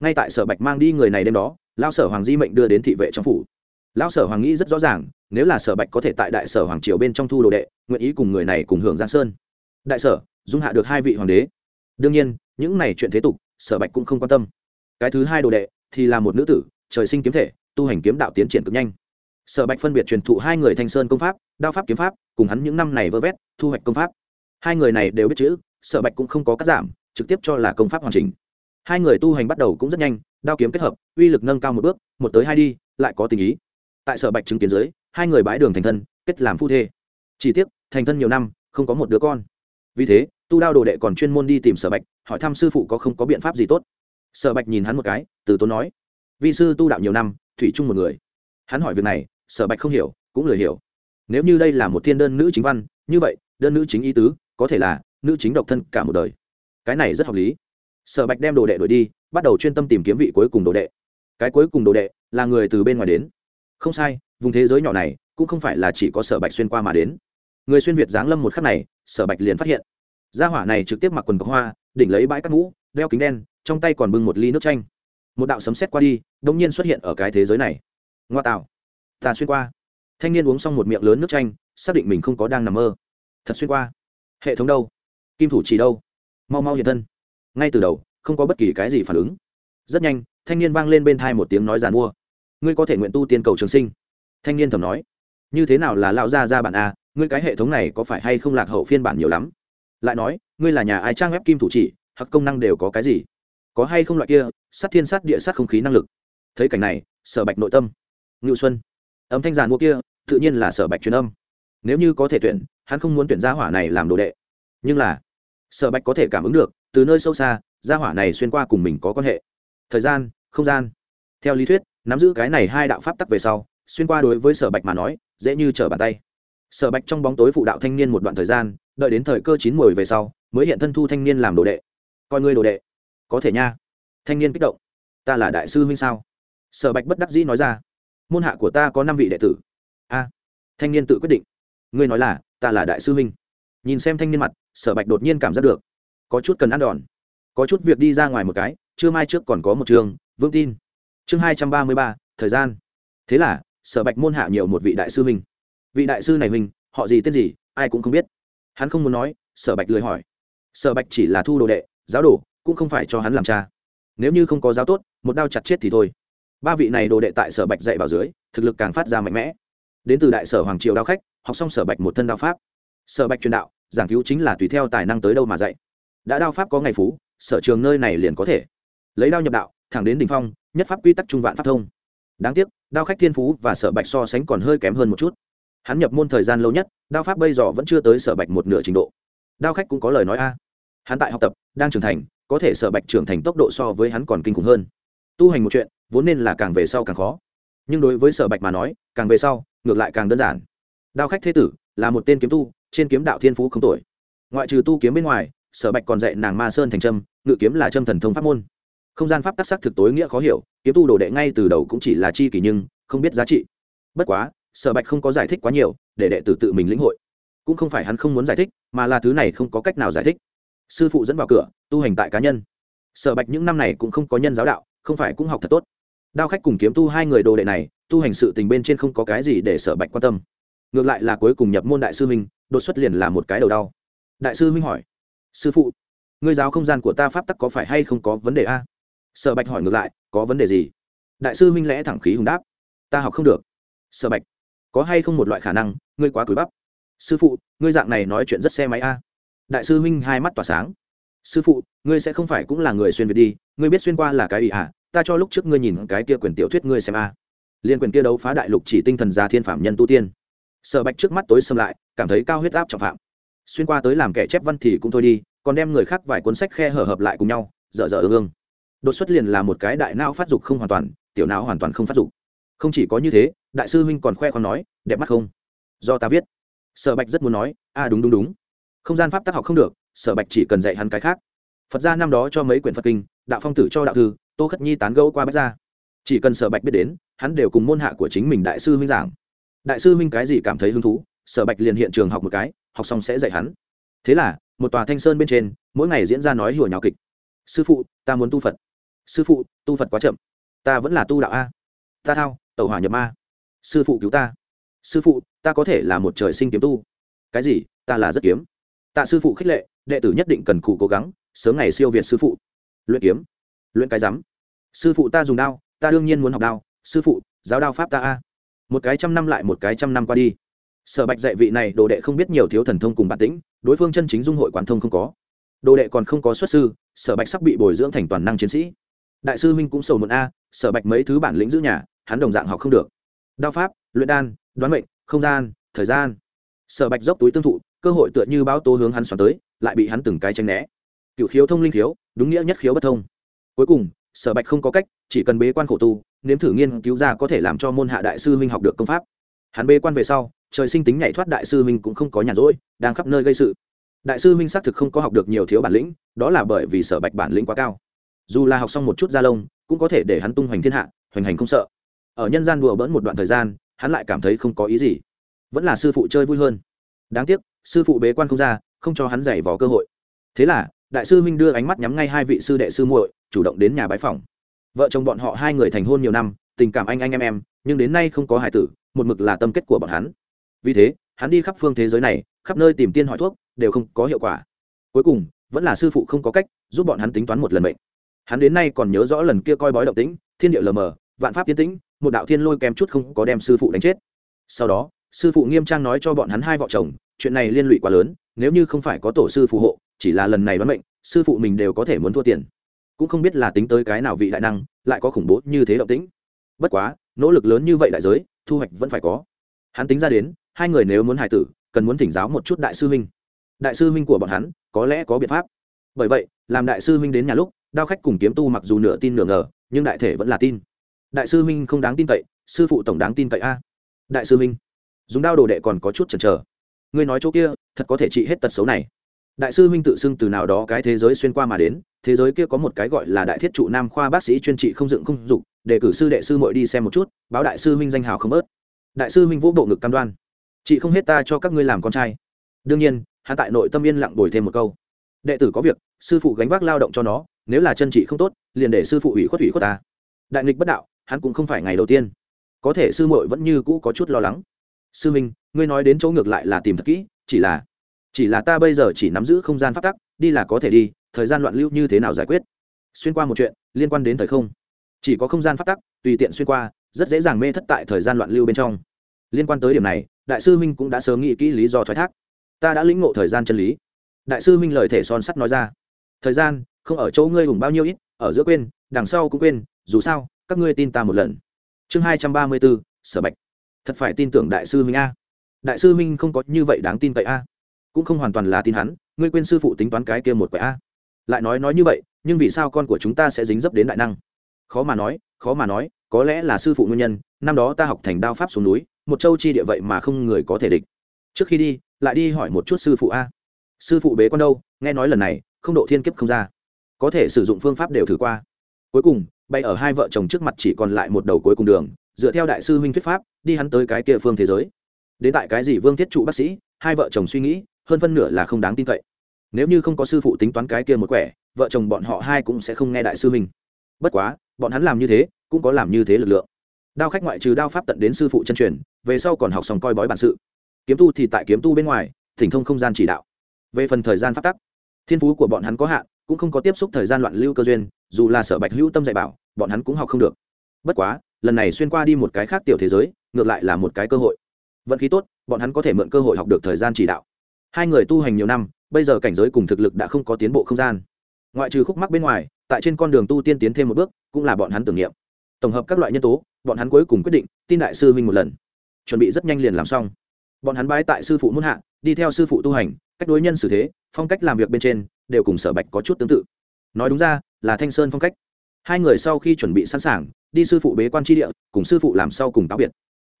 S1: Ngay tại sở bạch mang đi người này đêm đó lao sở hoàng di mệnh đưa đến thị vệ trong phủ. Lao sở hoàng nghĩ rất rõ ràng, nếu là sở bạch có thể tại đại sở hoàng triều bên trong thu đồ đệ, nguyện ý cùng người này cùng hưởng giang sơn. Đại sở, dung hạ được hai vị hoàng đế. Đương nhiên, những này chuyện thế tục, sở bạch cũng không quan tâm. Cái thứ hai đồ đệ thì là một nữ tử, trời sinh kiếm thể, tu hành kiếm đạo tiến triển cực nhanh sở bạch phân biệt truyền thụ hai người thanh sơn công pháp, đao pháp kiếm pháp, cùng hắn những năm này vơ vét, thu hoạch công pháp. Hai người này đều biết chữ, sở bạch cũng không có cắt giảm, trực tiếp cho là công pháp hoàn chỉnh. Hai người tu hành bắt đầu cũng rất nhanh, đao kiếm kết hợp, uy lực nâng cao một bước, một tới hai đi, lại có tình ý. Tại sở bạch chứng kiến dưới, hai người bãi đường thành thân, kết làm phu thê. Chỉ tiếc, thành thân nhiều năm, không có một đứa con. Vì thế, tu đao đồ đệ còn chuyên môn đi tìm sở bạch, hỏi thăm sư phụ có không có biện pháp gì tốt. Sở bạch nhìn hắn một cái, từ tốn nói vì sư tu đạo nhiều năm, thủy chung một người. Hắn hỏi việc này sở bạch không hiểu, cũng lười hiểu. Nếu như đây là một thiên đơn nữ chính văn, như vậy, đơn nữ chính ý tứ, có thể là nữ chính độc thân cả một đời. Cái này rất hợp lý. Sở bạch đem đồ đệ đổi đi, bắt đầu chuyên tâm tìm kiếm vị cuối cùng đồ đệ. Cái cuối cùng đồ đệ là người từ bên ngoài đến. Không sai, vùng thế giới nhỏ này, cũng không phải là chỉ có sở bạch xuyên qua mà đến. Người xuyên việt giáng lâm một khắc này, sở bạch liền phát hiện. Gia hỏa này trực tiếp mặc quần có hoa, đỉnh lấy bãi cắt mũ, đeo kính đen, trong tay còn bưng một ly nước chanh. Một đạo sấm xét qua đi đ ỗ n g nhiên xuất hiện ở cái thế giới này. Ngoa tạo ta xuyên qua. Thanh niên uống xong một miệng lớn nước chanh, xác định mình không có đang nằm mơ. Thật xuyên qua. Hệ thống đâu? Kim thủ chỉ đâu? Mau mau hiện thân. Ngay từ đầu, không có bất kỳ cái gì phản ứng. Rất nhanh, thanh niên vang lên bên thai một tiếng nói giàn mua. Ngươi có thể nguyện tu tiên cầu trường sinh. Thanh niên thầm nói. Như thế nào là lão gia ra bản a? Ngươi cái hệ thống này có phải hay không lạc hậu phiên bản nhiều lắm? Lại nói, ngươi là nhà ai trang web kim thủ chỉ, hoặc công năng đều có cái gì? Có hay không loại kia, sát thiên sát địa sát không khí năng lực? Thấy cảnh này, sở bạch nội tâm. Ngự xuân âm thanh giàn mua kia, tự nhiên là sở bạch truyền âm. Nếu như có thể tuyển, hắn không muốn tuyển gia hỏa này làm đồ đệ. Nhưng là, sở bạch có thể cảm ứng được, từ nơi sâu xa, gia hỏa này xuyên qua cùng mình có quan hệ. Thời gian, không gian. Theo lý thuyết, nắm giữ cái này hai đạo pháp tắc về sau, xuyên qua đối với sở bạch mà nói, dễ như trở bàn tay. Sở bạch trong bóng tối phụ đạo thanh niên một đoạn thời gian, đợi đến thời cơ chín mùi về sau, mới hiện thân thu thanh niên làm đồ đệ. Coi ngươi đồ đệ. Có thể nha. Thanh niên kích động. Ta là đại sư huynh sao? Sở bạch bất đắc dĩ nói ra môn hạ của ta có năm vị đệ tử. A, thanh niên tự quyết định. Ngươi nói là, ta là đại sư huynh. Nhìn xem thanh niên mặt, sở bạch đột nhiên cảm giác được, có chút cần ăn đòn. Có chút việc đi ra ngoài một cái chưa mai trước còn có một trường, vững tin. Chương hai trăm ba mươi ba, thời gian. Thế là, sở bạch môn hạ nhiều một vị đại sư huynh. Vị đại sư này huynh, họ gì tên gì, ai cũng không biết. Hắn không muốn nói, sở bạch lười hỏi. Sở bạch chỉ là thu đồ đệ, giáo đồ, cũng không phải cho hắn làm cha. Nếu như không có giáo tốt, một đao chặt chết thì thôi ba vị này đồ đệ tại sở bạch dạy vào dưới, thực lực càng phát ra mạnh mẽ. Đến từ đại sở hoàng triều đao khách, học xong sở bạch một thân đao pháp. Sở bạch truyền đạo, giảng cứu chính là tùy theo tài năng tới đâu mà dạy. Đã đao pháp có ngày phú, sở trường nơi này liền có thể. Lấy đao nhập đạo, thẳng đến đ ỉ n h phong, nhất pháp quy tắc trung vạn pháp thông. Đáng tiếc, đao khách thiên phú và sở bạch so sánh còn hơi kém hơn một chút. Hắn nhập môn thời gian lâu nhất, đao pháp bây giờ vẫn chưa tới sở bạch một nửa trình độ. Đao khách cũng có lời nói a. Hắn tại học tập, đang trưởng thành, có thể sở bạch trưởng thành tốc độ so với hắn còn kinh khủng hơn. Tu hành một chuyện vốn nên là càng về sau càng khó. Nhưng đối với sở bạch mà nói, càng về sau, ngược lại càng đơn giản. Đao khách thế tử là một tên kiếm tu, trên kiếm đạo thiên phú không tuổi ngoại trừ tu kiếm bên ngoài, sở bạch còn dạy nàng ma sơn thành trâm, ngự kiếm là trâm thần thông pháp môn. Không gian pháp tác sắc thực tối nghĩa khó hiểu, kiếm tu đồ đệ ngay từ đầu cũng chỉ là chi kỷ nhưng không biết giá trị. Bất quá, sở bạch không có giải thích quá nhiều, để đệ tử tự mình lĩnh hội. Cũng không phải hắn không muốn giải thích, mà là thứ này không có cách nào giải thích. Sư phụ dẫn vào cửa, tu hành tại cá nhân. Sở bạch những năm này cũng không có nhân giáo đạo, không phải cũng học thật tốt đao khách cùng kiếm tu hai người đồ đệ này, tu hành sự tình bên trên không có cái gì để sở bạch quan tâm. Ngược lại là cuối cùng nhập môn đại sư huynh, đột xuất liền là một cái đầu đau. Đại sư huynh hỏi, sư phụ, ngươi giáo không gian của ta pháp tắc có phải hay không có vấn đề a? Sở bạch hỏi ngược lại, có vấn đề gì? Đại sư huynh lẽ thẳng khí hùng đáp, ta học không được. Sở bạch, có hay không một loại khả năng, ngươi quá cúi bắp? Sư phụ, ngươi dạng này nói chuyện rất xe máy a. Đại sư huynh hai mắt tỏa sáng, sư phụ, ngươi sẽ không phải cũng là người xuyên việt đi, ngươi biết xuyên qua là cái ý à? Ta cho lúc trước ngươi nhìn cái kia quyền tiểu thuyết ngươi xem a. Liên quyền kia đấu phá đại lục chỉ tinh thần gia thiên phạm nhân tu tiên. Sở bạch trước mắt tối xâm lại, cảm thấy cao huyết áp trọng phạm. Xuyên qua tới làm kẻ chép văn thì cũng thôi đi, còn đem người khác vài cuốn sách khe hở hợp lại cùng nhau, dở dở ương ương. Đột xuất liền là một cái đại não phát dục không hoàn toàn, tiểu não hoàn toàn không phát dục. Không chỉ có như thế, đại sư huynh còn khoe còn nói, đẹp mắt không? Do ta viết. Sở bạch rất muốn nói, a à đúng đúng đúng. Không gian pháp tác học không được, sở bạch chỉ cần dạy hắn cái khác. Phật gia năm đó cho mấy quyển phật kinh, đạo phong tử cho đạo thư tô khất nhi tán gẫu qua bách gia. Chỉ cần sở bạch biết đến, hắn đều cùng môn hạ của chính mình đại sư huynh giảng. Đại sư huynh cái gì cảm thấy hứng thú, sở bạch liền hiện trường học một cái, học xong sẽ dạy hắn. Thế là, một tòa thanh sơn bên trên, mỗi ngày diễn ra nói hùa nhào kịch. Sư phụ, ta muốn tu phật. Sư phụ, tu phật quá chậm. Ta vẫn là tu đạo a. Ta thao tàu hỏa nhập ma. Sư phụ cứu ta. Sư phụ, ta có thể là một trời sinh kiếm tu. Cái gì, ta là rất kiếm. Tạ sư phụ khích lệ, đệ tử nhất định cần cù cố gắng, sớm ngày siêu việt sư phụ. Luyện kiếm luyện cái rắm sư phụ ta dùng đao, ta đương nhiên muốn học đao. Sư phụ, giáo đao pháp ta a. Một cái trăm năm lại một cái trăm năm qua đi. Sở bạch dạy vị này, đồ đệ không biết nhiều thiếu thần thông cùng bản tĩnh, đối phương chân chính dung hội quán thông không có. Đồ đệ còn không có xuất sư, sở bạch sắp bị bồi dưỡng thành toàn năng chiến sĩ. Đại sư minh cũng sầu muộn a, sở bạch mấy thứ bản lĩnh giữ nhà, hắn đồng dạng học không được. Đao pháp, luyện đan, đoán mệnh, không gian, thời gian. Sở bạch dốc túi tương thụ, cơ hội tựa như báo tố hướng hắn xoắn tới, lại bị hắn từng cái tranh né. Cựu khiếu thông linh khiếu, đúng nghĩa nhất khiếu bất thông cuối cùng, sở bạch không có cách, chỉ cần bế quan khổ tu, nếm thử nghiên cứu ra có thể làm cho môn hạ đại sư huynh học được công pháp. Hắn bế quan về sau, trời sinh tính nhảy thoát đại sư huynh cũng không có nhàn rỗi, đang khắp nơi gây sự. Đại sư huynh xác thực không có học được nhiều thiếu bản lĩnh, đó là bởi vì sở bạch bản lĩnh quá cao. Dù là học xong một chút gia lông, cũng có thể để hắn tung hoành thiên hạ, hoành hành không sợ. Ở nhân gian đùa bỡn một đoạn thời gian, hắn lại cảm thấy không có ý gì. Vẫn là sư phụ chơi vui hơn. Đáng tiếc, sư phụ bế quan không ra, không cho hắn giày vò cơ hội. Thế là đại sư huynh đưa ánh mắt nhắm ngay hai vị sư đệ sư muội, chủ động đến nhà bái phòng vợ chồng bọn họ hai người thành hôn nhiều năm, tình cảm anh anh em em, nhưng đến nay không có hải tử, một mực là tâm kết của bọn hắn. Vì thế, hắn đi khắp phương thế giới này, khắp nơi tìm tiên hỏi thuốc, đều không có hiệu quả. Cuối cùng, vẫn là sư phụ không có cách giúp bọn hắn tính toán một lần bệnh hắn đến nay còn nhớ rõ lần kia coi bói động tĩnh, thiên địa lờ mờ, vạn pháp tiến tĩnh, một đạo thiên lôi kèm chút không có đem sư phụ đánh chết. Sau đó, sư phụ nghiêm trang nói cho bọn hắn hai vợ chồng, chuyện này liên lụy quá lớn, nếu như không phải có tổ sư phù hộ chỉ là lần này đoán mệnh, sư phụ mình đều có thể muốn thua tiền. Cũng không biết là tính tới cái nào vị đại năng, lại có khủng bố như thế động tĩnh. Bất quá, nỗ lực lớn như vậy đại giới, thu hoạch vẫn phải có. Hắn tính ra đến, hai người nếu muốn hài tử, cần muốn thỉnh giáo một chút đại sư huynh. Đại sư huynh của bọn hắn, có lẽ có biện pháp. Bởi vậy, làm đại sư huynh đến nhà lúc, đao khách cùng kiếm tu mặc dù nửa tin nửa ngờ, nhưng đại thể vẫn là tin. Đại sư huynh không đáng tin cậy, sư phụ tổng đáng tin cậy a. Đại sư huynh, dùng đao đồ đệ còn có chút chần chờ. Ngươi nói chỗ kia, thật có thể trị hết tật xấu này đại sư huynh tự xưng từ nào đó cái thế giới xuyên qua mà đến, thế giới kia có một cái gọi là đại thiết trụ nam khoa bác sĩ chuyên trị không dựng không dục, để cử sư đệ sư mội đi xem một chút, báo đại sư huynh danh hào không bớt. Đại sư huynh vũ bộ ngực cam đoan. Chị không hết ta cho các ngươi làm con trai. Đương nhiên, hắn tại nội tâm yên lặng bồi thêm một câu. Đệ tử có việc, sư phụ gánh vác lao động cho nó, nếu là chân trị không tốt, liền để sư phụ ủy khuất ủy khuất ta. Đại nghịch bất đạo, hắn cũng không phải ngày đầu tiên. Có thể sư muội vẫn như cũ có chút lo lắng. Sư minh ngươi nói đến chỗ ngược lại là tìm thật kỹ, chỉ là chỉ là ta bây giờ chỉ nắm giữ không gian phát tắc, đi là có thể đi, thời gian loạn lưu như thế nào giải quyết? Xuyên qua một chuyện, liên quan đến thời không. Chỉ có không gian phát tắc, tùy tiện xuyên qua, rất dễ dàng mê thất tại thời gian loạn lưu bên trong. Liên quan tới điểm này, đại sư minh cũng đã sớm nghĩ kỹ lý do thoái thác. Ta đã lĩnh ngộ thời gian chân lý. Đại sư minh lời thể son sắt nói ra. Thời gian, không ở chỗ ngươi hùng bao nhiêu ít, ở giữa quên, đằng sau cũng quên, dù sao, các ngươi tin ta một lần. Chương hai trăm ba mươi bốn, sở bạch. Thật phải tin tưởng đại sư minh a. Đại sư minh không có như vậy đáng tin cậy a cũng không hoàn toàn là tin hắn, ngươi quên sư phụ tính toán cái kia một quẻ a. Lại nói nói như vậy, nhưng vì sao con của chúng ta sẽ dính dấp đến đại năng? Khó mà nói, khó mà nói, có lẽ là sư phụ nguyên nhân, năm đó ta học thành đao pháp xuống núi, một châu chi địa vậy mà không người có thể địch. Trước khi đi, lại đi hỏi một chút sư phụ a. Sư phụ bế con đâu? Nghe nói lần này, không độ thiên kiếp không ra. Có thể sử dụng phương pháp đều thử qua. Cuối cùng bay ở hai vợ chồng trước mặt chỉ còn lại một đầu cuối cùng đường, dựa theo đại sư huynh thuyết pháp, đi hắn tới cái kia phương thế giới. Đến tại cái gì vương thiết trụ bác sĩ, hai vợ chồng suy nghĩ hơn phân nửa là không đáng tin cậy. Nếu như không có sư phụ tính toán cái kia một quẻ, vợ chồng bọn họ hai cũng sẽ không nghe đại sư mình. bất quá, bọn hắn làm như thế, cũng có làm như thế lực lượng. Đao khách ngoại trừ đao pháp tận đến sư phụ chân truyền, về sau còn học xong coi bói bản sự. Kiếm tu thì tại kiếm tu bên ngoài, thỉnh thông không gian chỉ đạo. Về phần thời gian phát tắc, thiên phú của bọn hắn có hạn, cũng không có tiếp xúc thời gian loạn lưu cơ duyên, dù là sở bạch hữu tâm dạy bảo, bọn hắn cũng học không được. Bất quá, lần này xuyên qua đi một cái khác tiểu thế giới, ngược lại là một cái cơ hội. Vận khí tốt, bọn hắn có thể mượn cơ hội học được thời gian chỉ đạo hai người tu hành nhiều năm, bây giờ cảnh giới cùng thực lực đã không có tiến bộ không gian. Ngoại trừ khúc mắc bên ngoài, tại trên con đường tu tiên tiến thêm một bước, cũng là bọn hắn tưởng niệm. Tổng hợp các loại nhân tố, bọn hắn cuối cùng quyết định, tin đại sư huynh một lần. Chuẩn bị rất nhanh liền làm xong. Bọn hắn bái tại sư phụ muôn hạ, đi theo sư phụ tu hành, cách đối nhân xử thế, phong cách làm việc bên trên, đều cùng sở bạch có chút tương tự. Nói đúng ra, là thanh sơn phong cách. Hai người sau khi chuẩn bị sẵn sàng, đi sư phụ bế quan tri địa, cùng sư phụ làm sau cùng táo biệt.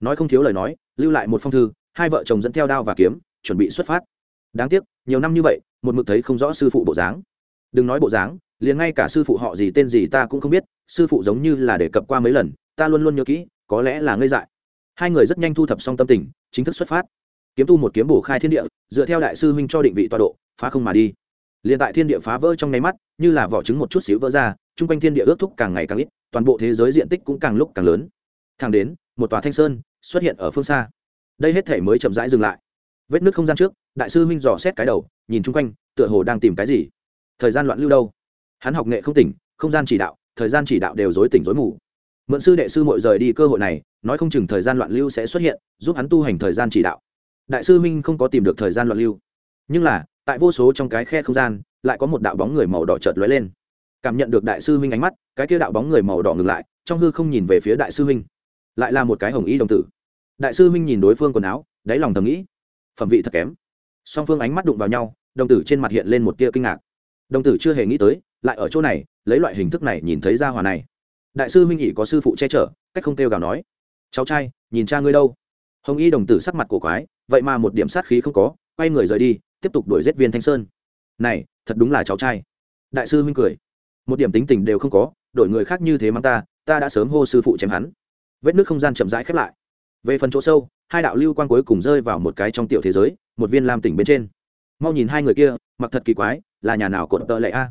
S1: Nói không thiếu lời nói, lưu lại một phong thư, hai vợ chồng dẫn theo đao và kiếm, chuẩn bị xuất phát đáng tiếc, nhiều năm như vậy, một mực thấy không rõ sư phụ bộ dáng. Đừng nói bộ dáng, liền ngay cả sư phụ họ gì tên gì ta cũng không biết, sư phụ giống như là đề cập qua mấy lần, ta luôn luôn nhớ kỹ, có lẽ là ngây dại. Hai người rất nhanh thu thập xong tâm tình, chính thức xuất phát. Kiếm tu một kiếm bổ khai thiên địa, dựa theo đại sư huynh cho định vị tọa độ, phá không mà đi. Liền tại thiên địa phá vỡ trong nháy mắt, như là vỏ trứng một chút xíu vỡ ra, chung quanh thiên địa ước thúc càng ngày càng ít, toàn bộ thế giới diện tích cũng càng lúc càng lớn. Thẳng đến, một tòa thanh sơn xuất hiện ở phương xa. Đây hết thể mới chậm rãi dừng lại vết nước không gian trước, đại sư huynh dò xét cái đầu, nhìn chung quanh, tựa hồ đang tìm cái gì. Thời gian loạn lưu đâu? Hắn học nghệ không tỉnh, không gian chỉ đạo, thời gian chỉ đạo đều dối tỉnh dối mù. Mượn sư đệ sư mội rời đi cơ hội này, nói không chừng thời gian loạn lưu sẽ xuất hiện, giúp hắn tu hành thời gian chỉ đạo. Đại sư huynh không có tìm được thời gian loạn lưu. Nhưng là, tại vô số trong cái khe không gian, lại có một đạo bóng người màu đỏ chợt lóe lên. Cảm nhận được đại sư huynh ánh mắt, cái kia đạo bóng người màu đỏ ngừng lại, trong hư không nhìn về phía đại sư huynh. Lại là một cái hồng y đồng tử. Đại sư huynh nhìn đối phương quần áo, đáy lòng thầm nghĩ phẩm vị thật kém. Song phương ánh mắt đụng vào nhau, đồng tử trên mặt hiện lên một tia kinh ngạc. Đồng tử chưa hề nghĩ tới, lại ở chỗ này, lấy loại hình thức này nhìn thấy ra hòa này. Đại sư huynh nhị có sư phụ che chở, cách không kêu gào nói. Cháu trai, nhìn cha ngươi đâu? Hồng y đồng tử sắc mặt cổ quái, vậy mà một điểm sát khí không có, quay người rời đi, tiếp tục đuổi giết viên thanh sơn. Này, thật đúng là cháu trai. Đại sư huynh cười. Một điểm tính tình đều không có, đổi người khác như thế mang ta ta đã sớm hô sư phụ chém hắn. Vết nước không gian chậm rãi khép lại về phần chỗ sâu, hai đạo lưu quan cuối cùng rơi vào một cái trong tiểu thế giới, một viên lam tỉnh bên trên. Mau nhìn hai người kia, mặc thật kỳ quái, là nhà nào cột tợ lệ a?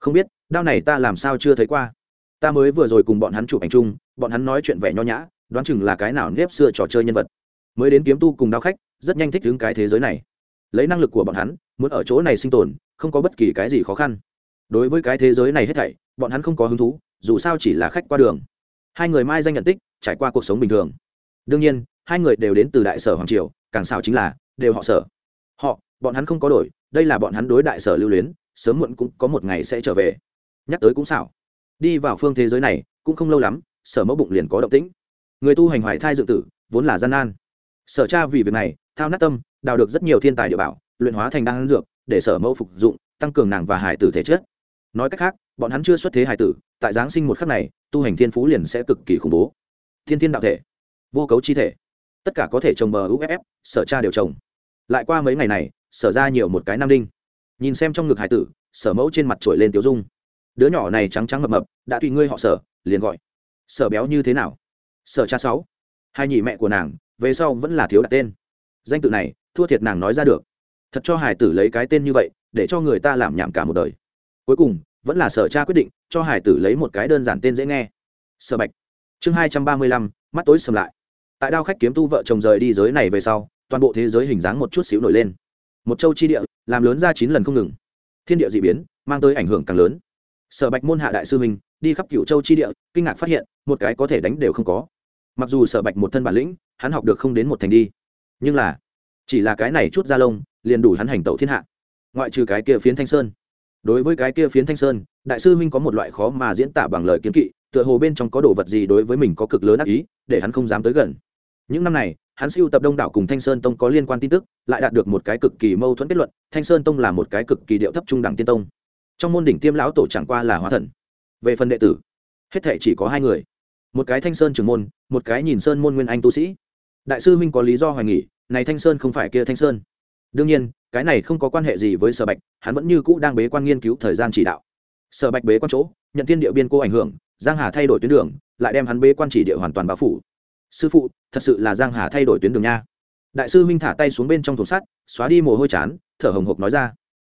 S1: Không biết, đao này ta làm sao chưa thấy qua. Ta mới vừa rồi cùng bọn hắn chụp ảnh chung, bọn hắn nói chuyện vẻ nho nhã, đoán chừng là cái nào nếp xưa trò chơi nhân vật. Mới đến kiếm tu cùng đao khách, rất nhanh thích đứng cái thế giới này. Lấy năng lực của bọn hắn, muốn ở chỗ này sinh tồn, không có bất kỳ cái gì khó khăn. Đối với cái thế giới này hết thảy, bọn hắn không có hứng thú, dù sao chỉ là khách qua đường. Hai người mai danh nhận tích, trải qua cuộc sống bình thường đương nhiên, hai người đều đến từ đại sở hoàng triều, càng xào chính là, đều họ sở. Họ, bọn hắn không có đổi, đây là bọn hắn đối đại sở lưu luyến, sớm muộn cũng có một ngày sẽ trở về. Nhắc tới cũng xảo. Đi vào phương thế giới này, cũng không lâu lắm, sở mẫu bụng liền có động tĩnh. Người tu hành hoài thai dự tử, vốn là gian nan. Sở cha vì việc này, thao nát tâm, đào được rất nhiều thiên tài địa bảo, luyện hóa thành đan dược, để sở mẫu phục dụng, tăng cường nàng và hải tử thể chất. Nói cách khác, bọn hắn chưa xuất thế hải tử, tại giáng sinh một khắc này, tu hành thiên phú liền sẽ cực kỳ khủng bố. Thiên thiên đạo thể vô cấu chi thể. Tất cả có thể trồng bờ uff sở cha đều trồng. Lại qua mấy ngày này, sở ra nhiều một cái nam đinh. Nhìn xem trong ngực hải tử, sở mẫu trên mặt trổi lên tiếu dung. Đứa nhỏ này trắng trắng mập mập, đã tùy ngươi họ sở, liền gọi. Sở béo như thế nào? Sở cha sáu. Hai nhị mẹ của nàng, về sau vẫn là thiếu đặt tên. Danh tự này, thua thiệt nàng nói ra được. Thật cho hải tử lấy cái tên như vậy, để cho người ta làm nhảm cả một đời. Cuối cùng, vẫn là sở cha quyết định, cho hải tử lấy một cái đơn giản tên dễ nghe. Sở bạch. Chương hai trăm ba mươi lăm mắt tối sầm lại. Tại đao khách kiếm tu vợ chồng rời đi giới này về sau, toàn bộ thế giới hình dáng một chút xíu nổi lên. Một châu chi địa, làm lớn ra chín lần không ngừng. Thiên địa d ị biến, mang tới ảnh hưởng càng lớn. Sở bạch môn hạ đại sư mình đi khắp cựu châu chi địa, kinh ngạc phát hiện, một cái có thể đánh đều không có. Mặc dù sở bạch một thân bản lĩnh, hắn học được không đến một thành đi. Nhưng là, chỉ là cái này chút ra lông, liền đủ hắn hành tẩu thiên hạ. Ngoại trừ cái kia phiến thanh sơn. Đối với cái kia phiến thanh sơn, đại sư huynh có một loại khó mà diễn tả bằng lời kiến kỵ, tựa hồ bên trong có đồ vật gì đối với mình có cực lớn ác ý để hắn không dám tới gần. Những năm này, hắn siêu tập đông đảo cùng thanh sơn tông có liên quan tin tức, lại đạt được một cái cực kỳ mâu thuẫn kết luận, thanh sơn tông là một cái cực kỳ điệu thấp trung đẳng tiên tông. Trong môn đỉnh tiêm lão tổ chẳng qua là hóa thần. Về phần đệ tử, hết thể chỉ có hai người. Một cái thanh sơn trưởng môn, một cái nhìn sơn môn nguyên anh tu sĩ. Đại sư huynh có lý do hoài nghỉ này thanh sơn không phải kia thanh sơn. Đương nhiên, cái này không có quan hệ gì với sở bạch, hắn vẫn như cũ đang bế quan nghiên cứu thời gian chỉ đạo. Sở bạch bế quan chỗ, nhận tiên địa biên cô ảnh hưởng giang hà thay đổi tuyến đường, lại đem hắn bế quan chỉ địa hoàn toàn bao phủ. Sư phụ, thật sự là giang hà thay đổi tuyến đường nha. Đại sư huynh thả tay xuống bên trong thùng sắt, xóa đi mồ hôi chán, thở hồng hộc nói ra.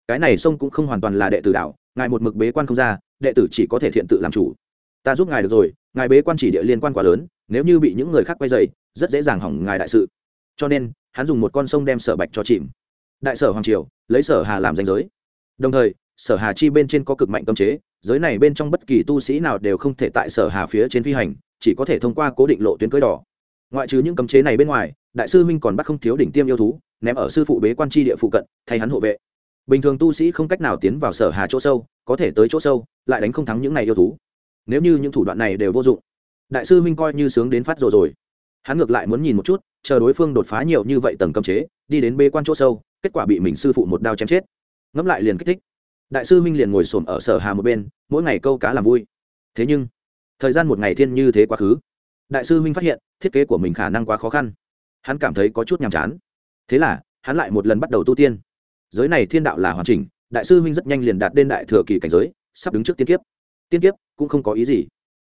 S1: Cái này sông cũng không hoàn toàn là đệ tử đạo, ngài một mực bế quan không ra, đệ tử chỉ có thể thiện tự làm chủ. Ta giúp ngài được rồi, ngài bế quan chỉ địa liên quan quá lớn, nếu như bị những người khác quay dày, rất dễ dàng hỏng ngài đại sự. Cho nên, hắn dùng một con sông đem sở bạch cho chìm. Đại sở hoàng triều, lấy sở hà làm danh giới. Đồng thời, sở hà chi bên trên có cực mạnh cấm chế giới này bên trong bất kỳ tu sĩ nào đều không thể tại sở hà phía trên phi hành, chỉ có thể thông qua cố định lộ tuyến cưới đỏ. Ngoại trừ những cấm chế này bên ngoài, đại sư minh còn bắt không thiếu đỉnh tiêm yêu thú, ném ở sư phụ bế quan tri địa phụ cận, thay hắn hộ vệ. Bình thường tu sĩ không cách nào tiến vào sở hà chỗ sâu, có thể tới chỗ sâu, lại đánh không thắng những này yêu thú. Nếu như những thủ đoạn này đều vô dụng, đại sư minh coi như sướng đến phát rồi rồi. Hắn ngược lại muốn nhìn một chút, chờ đối phương đột phá nhiều như vậy tầng cấm chế, đi đến bê quan chỗ sâu, kết quả bị mình sư phụ một đao chém chết. Ngẫm lại liền kích thích đại sư minh liền ngồi xổm ở sở hà một bên, mỗi ngày câu cá làm vui. Thế nhưng, thời gian một ngày thiên như thế quá khứ. Đại sư minh phát hiện, thiết kế của mình khả năng quá khó khăn. Hắn cảm thấy có chút nhàm chán. Thế là, hắn lại một lần bắt đầu tu tiên. Giới này thiên đạo là hoàn chỉnh, đại sư Minh rất nhanh liền đạt đến đại thừa kỳ cảnh giới, sắp đứng trước tiên kiếp. Tiên kiếp cũng không có ý gì.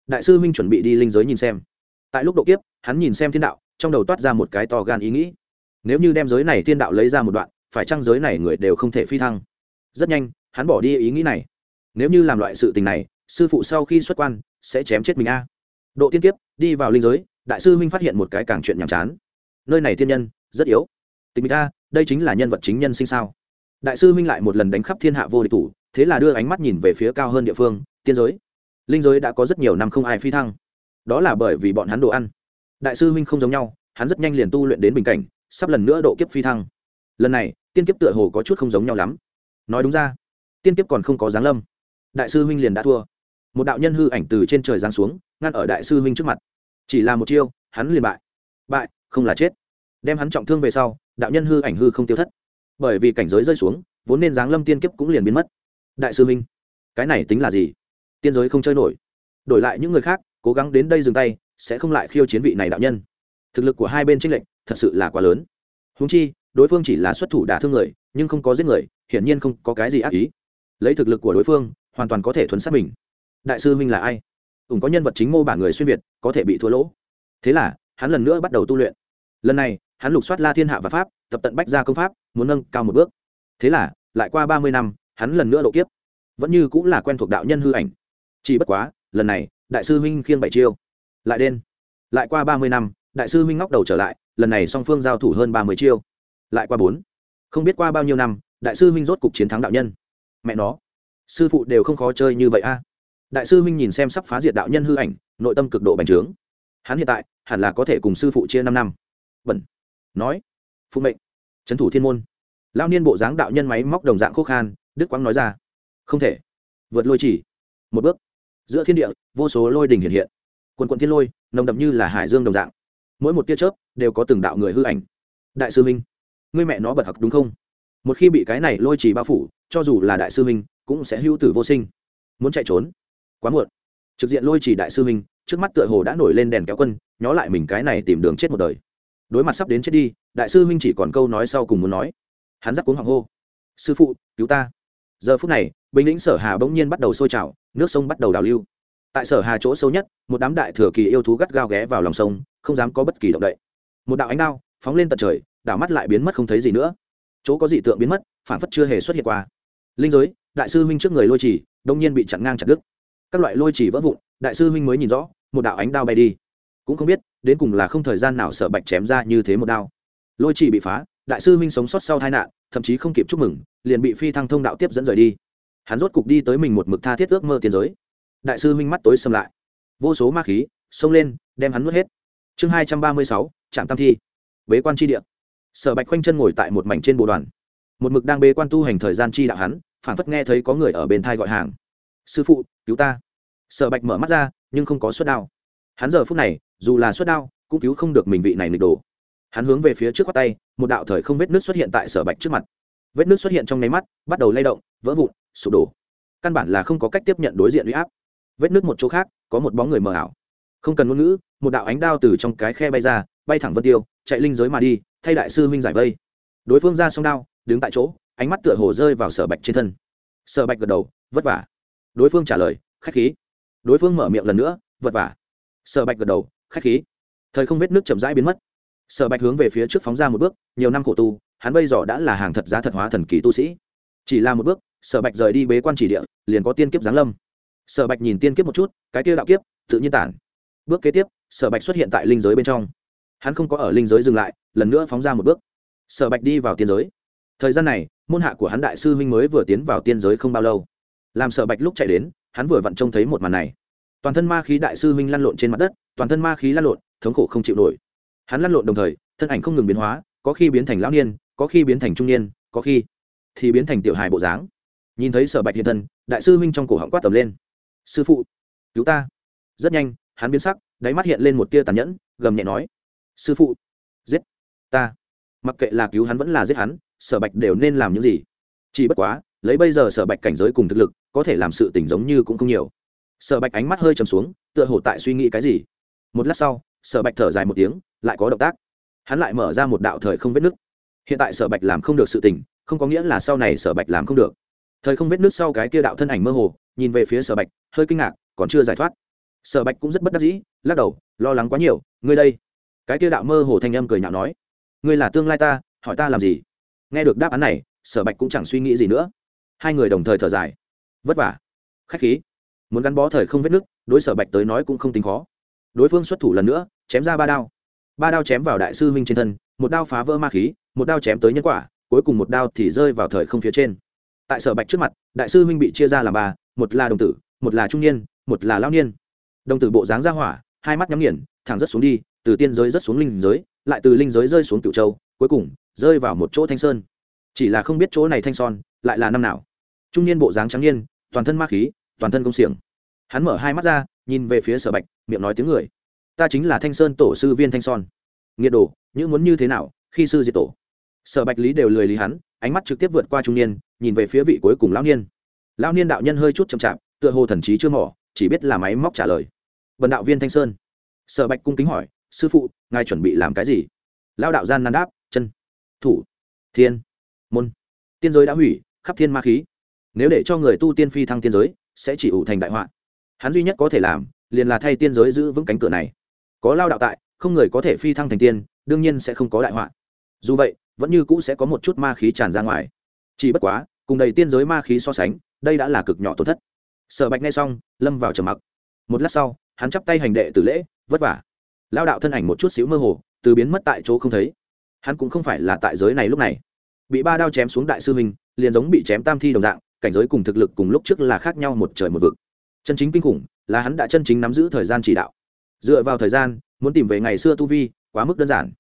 S1: Đại sư Minh chuẩn bị đi linh giới nhìn xem. Tại lúc độ kiếp, hắn nhìn xem thiên đạo, trong đầu toát ra một cái to gan ý nghĩ. Nếu như đem giới này thiên đạo lấy ra một đoạn, phải chăng giới này người đều không thể phi thăng? Rất nhanh hắn bỏ đi ý nghĩ này. Nếu như làm loại sự tình này, sư phụ sau khi xuất quan, sẽ chém chết mình a. Độ tiên kiếp, đi vào linh giới, đại sư huynh phát hiện một cái càng chuyện nhàm chán. Nơi này tiên nhân, rất yếu. Tình mình ta đây chính là nhân vật chính nhân sinh sao? Đại sư huynh lại một lần đánh khắp thiên hạ vô địch thủ, thế là đưa ánh mắt nhìn về phía cao hơn địa phương, tiên giới. Linh giới đã có rất nhiều năm không ai phi thăng. Đó là bởi vì bọn hắn đồ ăn. Đại sư huynh không giống nhau, hắn rất nhanh liền tu luyện đến bình cảnh, sắp lần nữa độ kiếp phi thăng. Lần này, tiên kiếp tựa hồ có chút không giống nhau lắm. Nói đúng ra tiên kiếp còn không có giáng lâm. Đại sư huynh liền đã thua. Một đạo nhân hư ảnh từ trên trời giáng xuống, ngăn ở đại sư huynh trước mặt. Chỉ là một chiêu, hắn liền bại. Bại, không là chết. Đem hắn trọng thương về sau, đạo nhân hư ảnh hư không tiêu thất. Bởi vì cảnh giới rơi xuống, vốn nên giáng lâm tiên kiếp cũng liền biến mất. Đại sư huynh, cái này tính là gì? Tiên giới không chơi nổi. Đổi lại những người khác, cố gắng đến đây dừng tay, sẽ không lại khiêu chiến vị này đạo nhân. Thực lực của hai bên tranh lệch, thật sự là quá lớn. Húng chi, đối phương chỉ là xuất thủ đả thương người, nhưng không có giết người, hiển nhiên không có cái gì ác ý lấy thực lực của đối phương, hoàn toàn có thể thuấn sát mình. Đại sư huynh là ai? Ủng có nhân vật chính mô bản người xuyên việt, có thể bị thua lỗ. Thế là, hắn lần nữa bắt đầu tu luyện. Lần này, hắn lục soát la thiên hạ và pháp, tập tận bách gia công pháp, muốn nâng cao một bước. Thế là, lại qua ba mươi năm, hắn lần nữa độ kiếp. Vẫn như cũng là quen thuộc đạo nhân hư ảnh. Chỉ bất quá, lần này, đại sư huynh khiêng bảy chiêu. Lại đen. Lại qua ba mươi năm, đại sư huynh ngóc đầu trở lại, lần này song phương giao thủ hơn ba mươi chiêu. Lại qua bốn. Không biết qua bao nhiêu năm, đại sư huynh rốt cục chiến thắng đạo nhân mẹ nó, sư phụ đều không khó chơi như vậy a. Đại sư huynh nhìn xem sắp phá diệt đạo nhân hư ảnh, nội tâm cực độ bành trướng. Hắn hiện tại, hẳn là có thể cùng sư phụ chia năm năm. Bẩn. Nói. Phụ mệnh. Trấn thủ thiên môn. Lao niên bộ dáng đạo nhân máy móc đồng dạng khô khan đức quang nói ra. Không thể. Vượt lôi chỉ. Một bước. Giữa thiên địa, vô số lôi đình hiện hiện. Quần quận thiên lôi, nồng đậm như là hải dương đồng dạng. Mỗi một tia chớp, đều có từng đạo người hư ảnh. Đại sư minh ngươi mẹ nó bật học đúng không? Một khi bị cái này lôi chỉ bao phủ, cho dù là đại sư minh cũng sẽ hưu tử vô sinh. Muốn chạy trốn? Quá muộn. Trực diện lôi chỉ đại sư minh trước mắt tựa hồ đã nổi lên đèn kéo quân, nhó lại mình cái này tìm đường chết một đời. Đối mặt sắp đến chết đi, đại sư minh chỉ còn câu nói sau cùng muốn nói. Hắn dắt cuống hoàng hô. Sư phụ, cứu ta. Giờ phút này bình lĩnh sở hà bỗng nhiên bắt đầu sôi trào, nước sông bắt đầu đào lưu. Tại sở hà chỗ sâu nhất, một đám đại thừa kỳ yêu thú gắt gao ghé vào lòng sông, không dám có bất kỳ động đậy. Một đạo ánh đao phóng lên tận trời, đảo mắt lại biến mất không thấy gì nữa chỗ có dị tượng biến mất phản phất chưa hề xuất hiện qua. Linh giới, đại sư huynh trước người lôi trì, đông nhiên bị chặn ngang chặt đứt. Các loại lôi trì vỡ vụn, đại sư huynh mới nhìn rõ, một đạo ánh đao bay đi. Cũng không biết, đến cùng là không thời gian nào sở bạch chém ra như thế một đao. Lôi trì bị phá, đại sư huynh sống sót sau tai nạn, thậm chí không kịp chúc mừng, liền bị phi thăng thông đạo tiếp dẫn rời đi. Hắn rốt cục đi tới mình một mực tha thiết ước mơ tiền giới. Đại sư huynh mắt tối xâm lại. Vô số ma khí xông lên, đem hắn nuốt hết. Chương hai trăm ba mươi sáu, trạm tam thi. Bế quan tri địa sở bạch khoanh chân ngồi tại một mảnh trên bộ đoàn. Một mực đang bế quan tu hành thời gian chi đạo hắn phản phất nghe thấy có người ở bên thai gọi hàng. Sư phụ, cứu ta. Sở bạch mở mắt ra, nhưng không có suất đao. Hắn giờ phút này, dù là suất đao, cũng cứu không được mình vị này nịch đồ. Hắn hướng về phía trước khoác tay, một đạo thời không vết nước xuất hiện tại sở bạch trước mặt. Vết nước xuất hiện trong nháy mắt, bắt đầu lay động, vỡ vụn, sụp đổ. Căn bản là không có cách tiếp nhận đối diện uy áp. Vết nước một chỗ khác, có một bóng người mờ ảo. Không cần ngôn ngữ, một đạo ánh đao từ trong cái khe bay ra, bay thẳng vân tiêu chạy linh giới mà đi, thay đại sư huynh giải vây. Đối phương ra song đao, đứng tại chỗ, ánh mắt tựa hồ rơi vào sở bạch trên thân. Sở bạch gật đầu, vất vả. Đối phương trả lời, khách khí. Đối phương mở miệng lần nữa, vất vả. Sở bạch gật đầu, khách khí. Thời không vết nước chậm rãi biến mất. Sở bạch hướng về phía trước phóng ra một bước, nhiều năm khổ tu, hắn bây giờ đã là hàng thật giá thật hóa thần kỳ tu sĩ. Chỉ là một bước, sở bạch rời đi bế quan chỉ địa, liền có tiên kiếp giáng lâm. Sở bạch nhìn tiên kiếp một chút, cái kia đạo kiếp, tự nhiên tản. Bước kế tiếp, sở bạch xuất hiện tại linh giới bên trong hắn không có ở linh giới dừng lại, lần nữa phóng ra một bước. Sở bạch đi vào tiên giới. Thời gian này, môn hạ của hắn đại sư huynh mới vừa tiến vào tiên giới không bao lâu. Làm sở bạch lúc chạy đến, hắn vừa vặn trông thấy một màn này. Toàn thân ma khí đại sư huynh lăn lộn trên mặt đất, toàn thân ma khí lăn lộn, thống khổ không chịu nổi. Hắn lăn lộn đồng thời, thân ảnh không ngừng biến hóa, có khi biến thành lão niên, có khi biến thành trung niên, có khi thì biến thành tiểu hài bộ dáng. Nhìn thấy sở bạch hiện thân, đại sư huynh trong cổ họng quát tầm lên. Sư phụ, cứu ta. Rất nhanh, hắn biến sắc, đáy mắt hiện lên một tia tàn nhẫn, gầm nhẹ nói sư phụ. Giết. Ta. Mặc kệ là cứu hắn vẫn là giết hắn, sở bạch đều nên làm những gì? Chỉ bất quá, lấy bây giờ sở bạch cảnh giới cùng thực lực, có thể làm sự tình giống như cũng không nhiều. Sở bạch ánh mắt hơi trầm xuống, tựa hồ tại suy nghĩ cái gì. Một lát sau, sở bạch thở dài một tiếng, lại có động tác. Hắn lại mở ra một đạo thời không vết nứt. Hiện tại sở bạch làm không được sự tình, không có nghĩa là sau này sở bạch làm không được. Thời không vết nứt sau cái kia đạo thân ảnh mơ hồ, nhìn về phía sở bạch, hơi kinh ngạc, còn chưa giải thoát. Sở bạch cũng rất bất đắc dĩ, lắc đầu, lo lắng quá nhiều, ngươi đây cái kia đạo mơ hồ thanh âm cười nhạo nói, ngươi là tương lai ta, hỏi ta làm gì? Nghe được đáp án này, sở bạch cũng chẳng suy nghĩ gì nữa. Hai người đồng thời thở dài. Vất vả. Khách khí. Muốn gắn bó thời không vết nứt, đối sở bạch tới nói cũng không tính khó. Đối phương xuất thủ lần nữa, chém ra ba đao. Ba đao chém vào đại sư huynh trên thân, một đao phá vỡ ma khí, một đao chém tới nhân quả, cuối cùng một đao thì rơi vào thời không phía trên. Tại sở bạch trước mặt, đại sư huynh bị chia ra làm ba, một là đồng tử, một là trung niên, một là lao niên. Đồng tử bộ dáng ra hỏa, hai mắt nhắm nghiền, thẳng rất xuống đi từ tiên giới rất xuống linh giới, lại từ linh giới rơi xuống cựu châu, cuối cùng rơi vào một chỗ thanh sơn. Chỉ là không biết chỗ này thanh son lại là năm nào. Trung niên bộ dáng trắng niên, toàn thân ma khí, toàn thân công xiềng. Hắn mở hai mắt ra, nhìn về phía sở bạch, miệng nói tiếng người. Ta chính là thanh sơn tổ sư viên thanh son. Nghiệt đồ, như muốn như thế nào, khi sư diệt tổ? Sở bạch lý đều lười lý hắn, ánh mắt trực tiếp vượt qua trung niên, nhìn về phía vị cuối cùng lão niên. Lão niên đạo nhân hơi chút chậm chạp, tựa hồ thần trí chưa mỏ chỉ biết là máy móc trả lời. Bần đạo viên thanh sơn. Sở bạch cung kính hỏi sư phụ, ngài chuẩn bị làm cái gì? Lao đạo gian nan đáp, chân, thủ, thiên, môn. Tiên giới đã hủy, khắp thiên ma khí. Nếu để cho người tu tiên phi thăng tiên giới, sẽ chỉ ủ thành đại họa. Hắn duy nhất có thể làm, liền là thay tiên giới giữ vững cánh cửa này. Có lao đạo tại, không người có thể phi thăng thành tiên, đương nhiên sẽ không có đại họa. Dù vậy, vẫn như cũ sẽ có một chút ma khí tràn ra ngoài. Chỉ bất quá, cùng đầy tiên giới ma khí so sánh, đây đã là cực nhỏ tổn thất. Sở bạch nghe xong, lâm vào trầm mặc. Một lát sau, hắn chắp tay hành đệ tử lễ, vất vả lao đạo thân ảnh một chút xíu mơ hồ, từ biến mất tại chỗ không thấy. Hắn cũng không phải là tại giới này lúc này. Bị ba đao chém xuống đại sư huynh, liền giống bị chém tam thi đồng dạng, cảnh giới cùng thực lực cùng lúc trước là khác nhau một trời một vực. Chân chính kinh khủng là hắn đã chân chính nắm giữ thời gian chỉ đạo. Dựa vào thời gian, muốn tìm về ngày xưa tu vi, quá mức đơn giản.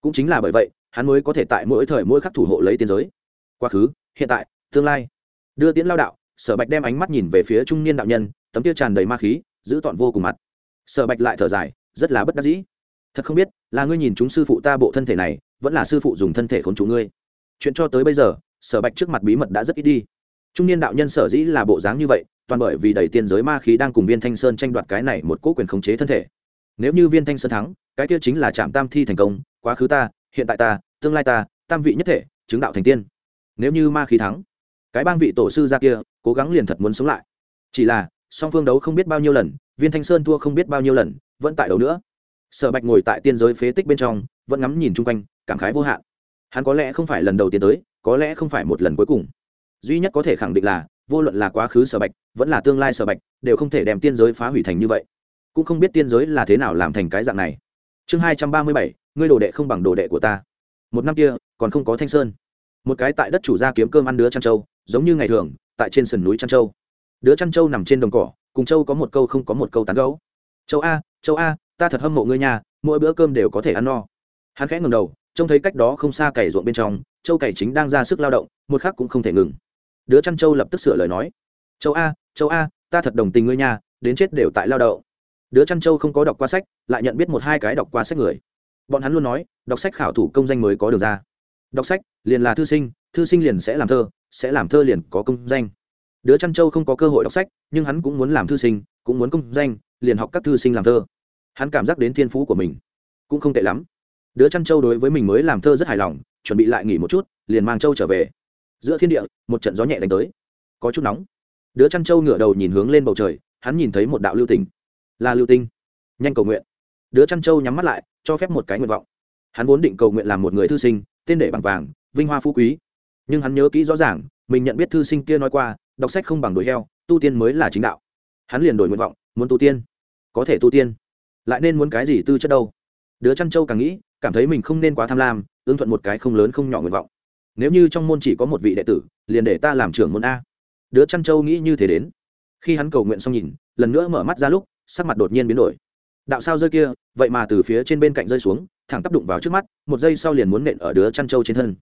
S1: Cũng chính là bởi vậy, hắn mới có thể tại mỗi thời mỗi khắc thủ hộ lấy tiên giới. Quá khứ, hiện tại, tương lai. Đưa tiễn lao đạo, sở bạch đem ánh mắt nhìn về phía trung niên đạo nhân, tấm tiêu tràn đầy ma khí, giữ tọn vô cùng mặt. Sở bạch lại thở dài rất là bất đắc dĩ. Thật không biết, là ngươi nhìn chúng sư phụ ta bộ thân thể này, vẫn là sư phụ dùng thân thể khốn chủ ngươi. Chuyện cho tới bây giờ, sở bạch trước mặt bí mật đã rất ít đi. Trung niên đạo nhân sở dĩ là bộ dáng như vậy, toàn bởi vì đầy tiên giới ma khí đang cùng viên thanh sơn tranh đoạt cái này một cố quyền khống chế thân thể. Nếu như viên thanh sơn thắng, cái kia chính là trạm tam thi thành công, quá khứ ta, hiện tại ta, tương lai ta, tam vị nhất thể, chứng đạo thành tiên. Nếu như ma khí thắng, cái bang vị tổ sư ra kia, cố gắng liền thật muốn sống lại. Chỉ là, song phương đấu không biết bao nhiêu lần, viên thanh sơn thua không biết bao nhiêu lần vẫn tại đầu nữa. Sở bạch ngồi tại tiên giới phế tích bên trong, vẫn ngắm nhìn chung quanh, cảm khái vô hạn. Hắn có lẽ không phải lần đầu tiên tới, có lẽ không phải một lần cuối cùng. Duy nhất có thể khẳng định là, vô luận là quá khứ sở bạch, vẫn là tương lai sở bạch, đều không thể đem tiên giới phá hủy thành như vậy. Cũng không biết tiên giới là thế nào làm thành cái dạng này. Chương hai trăm ba mươi bảy, ngươi đồ đệ không bằng đồ đệ của ta. Một năm kia, còn không có thanh sơn. Một cái tại đất chủ gia kiếm cơm ăn đứa chăn trâu, giống như ngày thường, tại trên sườn núi chăn trâu. Đứa chăn trâu nằm trên đồng cỏ, cùng trâu có một câu không có một câu tán gấu châu a châu a, ta thật hâm mộ ngươi nhà mỗi bữa cơm đều có thể ăn no. Hắn khẽ ngầm đầu, trông thấy cách đó không xa cày ruộng bên trong, châu cày chính đang ra sức lao động, một khắc cũng không thể ngừng. Đứa chăn châu lập tức sửa lời nói, châu a châu a, ta thật đồng tình ngươi nhà đến chết đều tại lao động. Đứa chăn châu không có đọc qua sách, lại nhận biết một hai cái đọc qua sách người. Bọn hắn luôn nói, đọc sách khảo thủ công danh mới có được ra. Đọc sách, liền là thư sinh thư sinh liền sẽ làm thơ, sẽ làm thơ liền có công danh. Đứa chăn châu không có cơ hội đọc sách, nhưng hắn cũng muốn làm thư sinh, cũng muốn công danh liền học các thư sinh làm thơ. Hắn cảm giác đến thiên phú của mình. Cũng không tệ lắm. Đứa chăn châu đối với mình mới làm thơ rất hài lòng, chuẩn bị lại nghỉ một chút, liền mang châu trở về. Giữa thiên địa, một trận gió nhẹ đánh tới. Có chút nóng. Đứa chăn châu ngửa đầu nhìn hướng lên bầu trời, hắn nhìn thấy một đạo lưu tình. Là lưu tinh. Nhanh cầu nguyện. Đứa chăn châu nhắm mắt lại, cho phép một cái nguyện vọng. Hắn vốn định cầu nguyện làm một người thư sinh, tên để bằng vàng, vinh hoa phú quý. Nhưng hắn nhớ kỹ rõ ràng, mình nhận biết thư sinh kia nói qua, đọc sách không bằng đuổi heo, tu tiên mới là chính đạo. Hắn liền đổi nguyện vọng muốn tu tiên, có thể tu tiên, lại nên muốn cái gì tư chất đâu? Đứa chăn châu càng nghĩ, cảm thấy mình không nên quá tham lam ương thuận một cái không lớn không nhỏ nguyện vọng. Nếu như trong môn chỉ có một vị đệ tử, liền để ta làm trưởng môn a. Đứa chăn châu nghĩ như thế đến. Khi hắn cầu nguyện xong nhìn, lần nữa mở mắt ra lúc, sắc mặt đột nhiên biến đổi. Đạo sao rơi kia, vậy mà từ phía trên bên cạnh rơi xuống, thẳng tắp đụng vào trước mắt, một giây sau liền muốn nện ở đứa chăn trâu trên thân.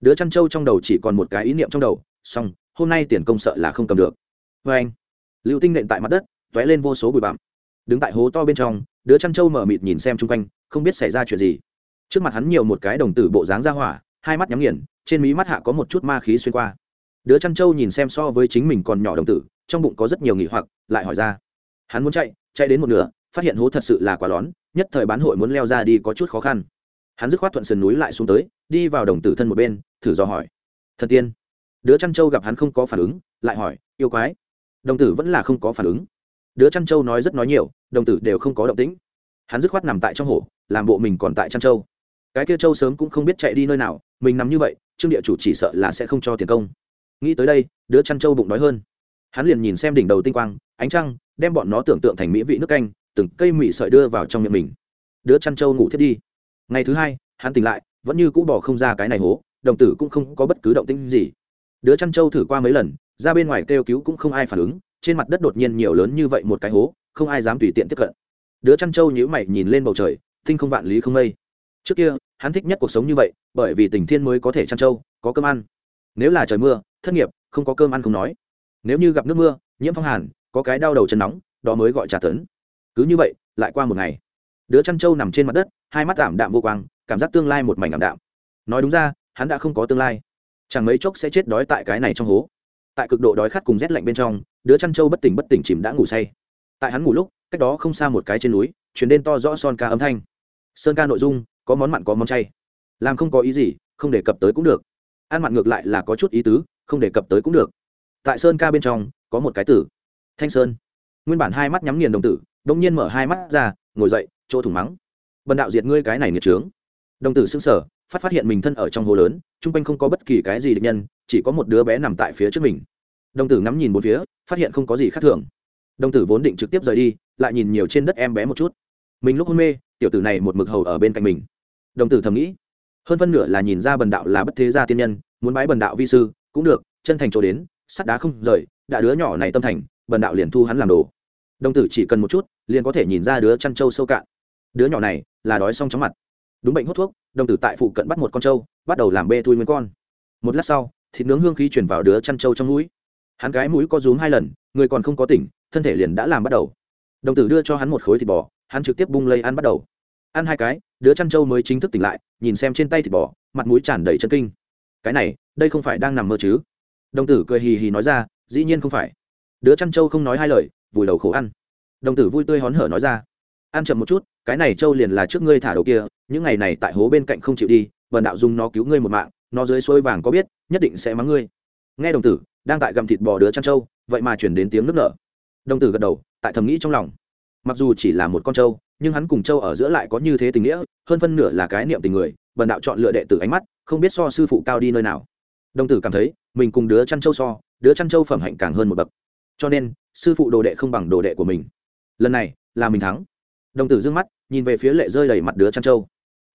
S1: Đứa chăn trâu trong đầu chỉ còn một cái ý niệm trong đầu, xong, hôm nay tiền công sợ là không cầm được. Vê anh lưu tinh nện tại mặt đất tóe lên vô số bụi bặm. Đứng tại hố to bên trong, đứa chăn trâu mở mịt nhìn xem chung quanh, không biết xảy ra chuyện gì. Trước mặt hắn nhiều một cái đồng tử bộ dáng ra hỏa, hai mắt nhắm nghiền, trên mí mắt hạ có một chút ma khí xuyên qua. Đứa chăn trâu nhìn xem so với chính mình còn nhỏ đồng tử, trong bụng có rất nhiều nghỉ hoặc, lại hỏi ra. Hắn muốn chạy chạy đến một nửa, phát hiện hố thật sự là quá lón, nhất thời bán hội muốn leo ra đi có chút khó khăn. Hắn dứt khoát thuận sườn núi lại xuống tới, đi vào đồng tử thân một bên, thử dò hỏi. Thần tiên? Đứa chăn trâu gặp hắn không có phản ứng, lại hỏi, yêu quái? Đồng tử vẫn là không có phản ứng đứa chăn trâu nói rất nói nhiều đồng tử đều không có động tĩnh. Hắn dứt khoát nằm tại trong hổ, làm bộ mình còn tại chăn trâu cái kia trâu sớm cũng không biết chạy đi nơi nào mình nằm như vậy trương địa chủ chỉ sợ là sẽ không cho tiền công. Nghĩ tới đây đứa chăn trâu bụng đói hơn. Hắn liền nhìn xem đỉnh đầu tinh quang ánh trăng đem bọn nó tưởng tượng thành mỹ vị nước canh từng cây mị sợi đưa vào trong miệng mình. Đứa chăn trâu ngủ thiết đi. Ngày thứ hai hắn tỉnh lại vẫn như cũ bỏ không ra cái này hố đồng tử cũng không có bất cứ động tĩnh gì. Đứa chăn trâu thử qua mấy lần ra bên ngoài kêu cứu cũng không ai phản ứng trên mặt đất đột nhiên nhiều lớn như vậy một cái hố, không ai dám tùy tiện tiếp cận. Đứa chăn trâu nhữ mày nhìn lên bầu trời tinh không vạn lý không mây. Trước kia, hắn thích nhất cuộc sống như vậy, bởi vì tình thiên mới có thể chăn trâu, có cơm ăn. Nếu là trời mưa, thất nghiệp, không có cơm ăn không nói. Nếu như gặp nước mưa, nhiễm phong hàn, có cái đau đầu chân nóng, đó mới gọi trả tấn cứ như vậy, lại qua một ngày, đứa chăn trâu nằm trên mặt đất, hai mắt ảm đạm vô quang, cảm giác tương lai một mảnh ảm đạm. Nói đúng ra, hắn đã không có tương lai. Chẳng mấy chốc sẽ chết đói tại cái này trong hố. Tại cực độ đói khát cùng rét lạnh bên trong đứa chăn trâu bất tỉnh bất tỉnh chìm đã ngủ say. Tại hắn ngủ lúc, cách đó không xa một cái trên núi chuyển đến to rõ son ca âm thanh. Sơn ca nội dung, có món mặn có món chay. Làm không có ý gì, không đề cập tới cũng được. Ăn mặn ngược lại là có chút ý tứ, không đề cập tới cũng được. Tại sơn ca bên trong, có một cái tử. Thanh sơn. Nguyên bản hai mắt nhắm nghiền đồng tử đông nhiên mở hai mắt ra, ngồi dậy, chỗ thủng mắng. Bần đạo diệt ngươi cái này nghiệt trướng. Đồng tử xưng sở phát phát hiện mình thân ở trong hồ lớn, chung quanh không có bất kỳ cái gì địch nhân, chỉ có một đứa bé nằm tại phía trước mình đồng tử ngắm nhìn một phía, phát hiện không có gì khác thường. Đồng tử vốn định trực tiếp rời đi, lại nhìn nhiều trên đất em bé một chút. Mình lúc hôn mê, tiểu tử này một mực hầu ở bên cạnh mình. Đồng tử thầm nghĩ, hơn phân nửa là nhìn ra bần đạo là bất thế gia tiên nhân, muốn bái bần đạo vi sư, cũng được, chân thành chỗ đến, sắt đá không rời, đã đứa nhỏ này tâm thành, bần đạo liền thu hắn làm đồ. Đồng tử chỉ cần một chút, liền có thể nhìn ra đứa chăn trâu sâu cạn. Đứa nhỏ này, là đói xong chóng mặt. Đúng bệnh hút thuốc, đồng tử tại phụ cận bắt một con trâu, bắt đầu làm bê thui nguyên con. Một lát sau, thịt nướng hương khí chuyển vào đứa chăn trâu trong mũi hắn cái mũi có rúm hai lần, người còn không có tỉnh, thân thể liền đã làm bắt đầu. Đồng tử đưa cho hắn một khối thịt bò, hắn trực tiếp bung lây ăn bắt đầu. Ăn hai cái, đứa chăn trâu mới chính thức tỉnh lại, nhìn xem trên tay thịt bò, mặt mũi tràn đầy chân kinh. Cái này, đây không phải đang nằm mơ chứ? Đồng tử cười hì hì nói ra, dĩ nhiên không phải. Đứa chăn trâu không nói hai lời, vùi đầu khổ ăn. Đồng tử vui tươi hón hở nói ra, ăn chậm một chút, cái này trâu liền là trước ngươi thả đầu kia, những ngày này tại hố bên cạnh không chịu đi, vần đạo dùng nó cứu ngươi một mạng, nó dưới xuôi vàng có biết, nhất định sẽ mắng ngươi. Nghe đồng tử đang tại gặm thịt bò đứa chăn trâu, vậy mà chuyển đến tiếng nước nở. Đồng tử gật đầu, tại thầm nghĩ trong lòng. Mặc dù chỉ là một con trâu, nhưng hắn cùng trâu ở giữa lại có như thế tình nghĩa, hơn phân nửa là cái niệm tình người, bần đạo chọn lựa đệ tử ánh mắt, không biết so sư phụ cao đi nơi nào. Đồng tử cảm thấy, mình cùng đứa chăn trâu so, đứa chăn trâu phẩm hạnh càng hơn một bậc. Cho nên, sư phụ đồ đệ không bằng đồ đệ của mình. Lần này, là mình thắng. Đồng tử d ư ơ n g mắt, nhìn về phía lệ rơi đầy mặt đứa chăn trâu.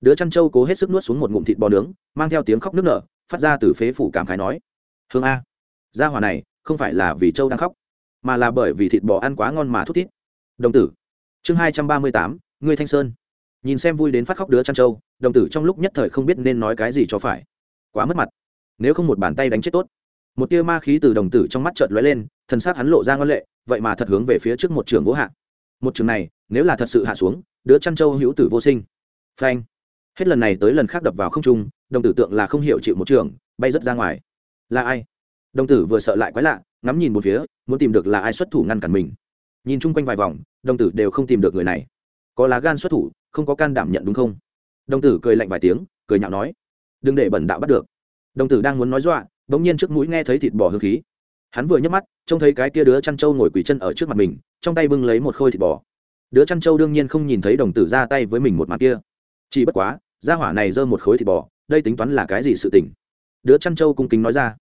S1: Đứa chăn trâu cố hết sức nuốt xuống một ngụm thịt bò nướng, mang theo tiếng khóc nước nở, phát ra từ phế phủ cảm khái nói. Hương a gia hỏa này không phải là vì châu đang khóc, mà là bởi vì thịt bò ăn quá ngon mà thút thít. Đồng tử, chương hai trăm ba mươi tám, ngươi thanh sơn. Nhìn xem vui đến phát khóc đứa chăn trâu, đồng tử trong lúc nhất thời không biết nên nói cái gì cho phải. Quá mất mặt. Nếu không một bàn tay đánh chết tốt. Một tia ma khí từ đồng tử trong mắt chợt lóe lên, thần xác hắn lộ ra ngân lệ, vậy mà thật hướng về phía trước một trường vỗ hạ. Một trường này, nếu là thật sự hạ xuống, đứa chăn trâu hữu tử vô sinh. Phanh. Hết lần này tới lần khác đập vào không trung, đồng tử tượng là không hiểu chịu một trường, bay rất ra ngoài. Là ai? Đồng tử vừa sợ lại quái lạ, ngắm nhìn một phía, muốn tìm được là ai xuất thủ ngăn cản mình. Nhìn chung quanh vài vòng, đồng tử đều không tìm được người này. Có lá gan xuất thủ, không có can đảm nhận đúng không? Đồng tử cười lạnh vài tiếng, cười nhạo nói, đừng để bẩn đạo bắt được. Đồng tử đang muốn nói dọa, bỗng nhiên trước mũi nghe thấy thịt bò hương khí. Hắn vừa nhấc mắt, trông thấy cái tia đứa chăn trâu ngồi quỳ chân ở trước mặt mình, trong tay bưng lấy một khôi thịt bò. Đứa chăn trâu đương nhiên không nhìn thấy đồng tử ra tay với mình một mặt kia. Chỉ bất quá ra hỏa này giơ một khối thịt bò, đây tính toán là cái gì sự tình? Đứa chăn trâu cung kính nói ra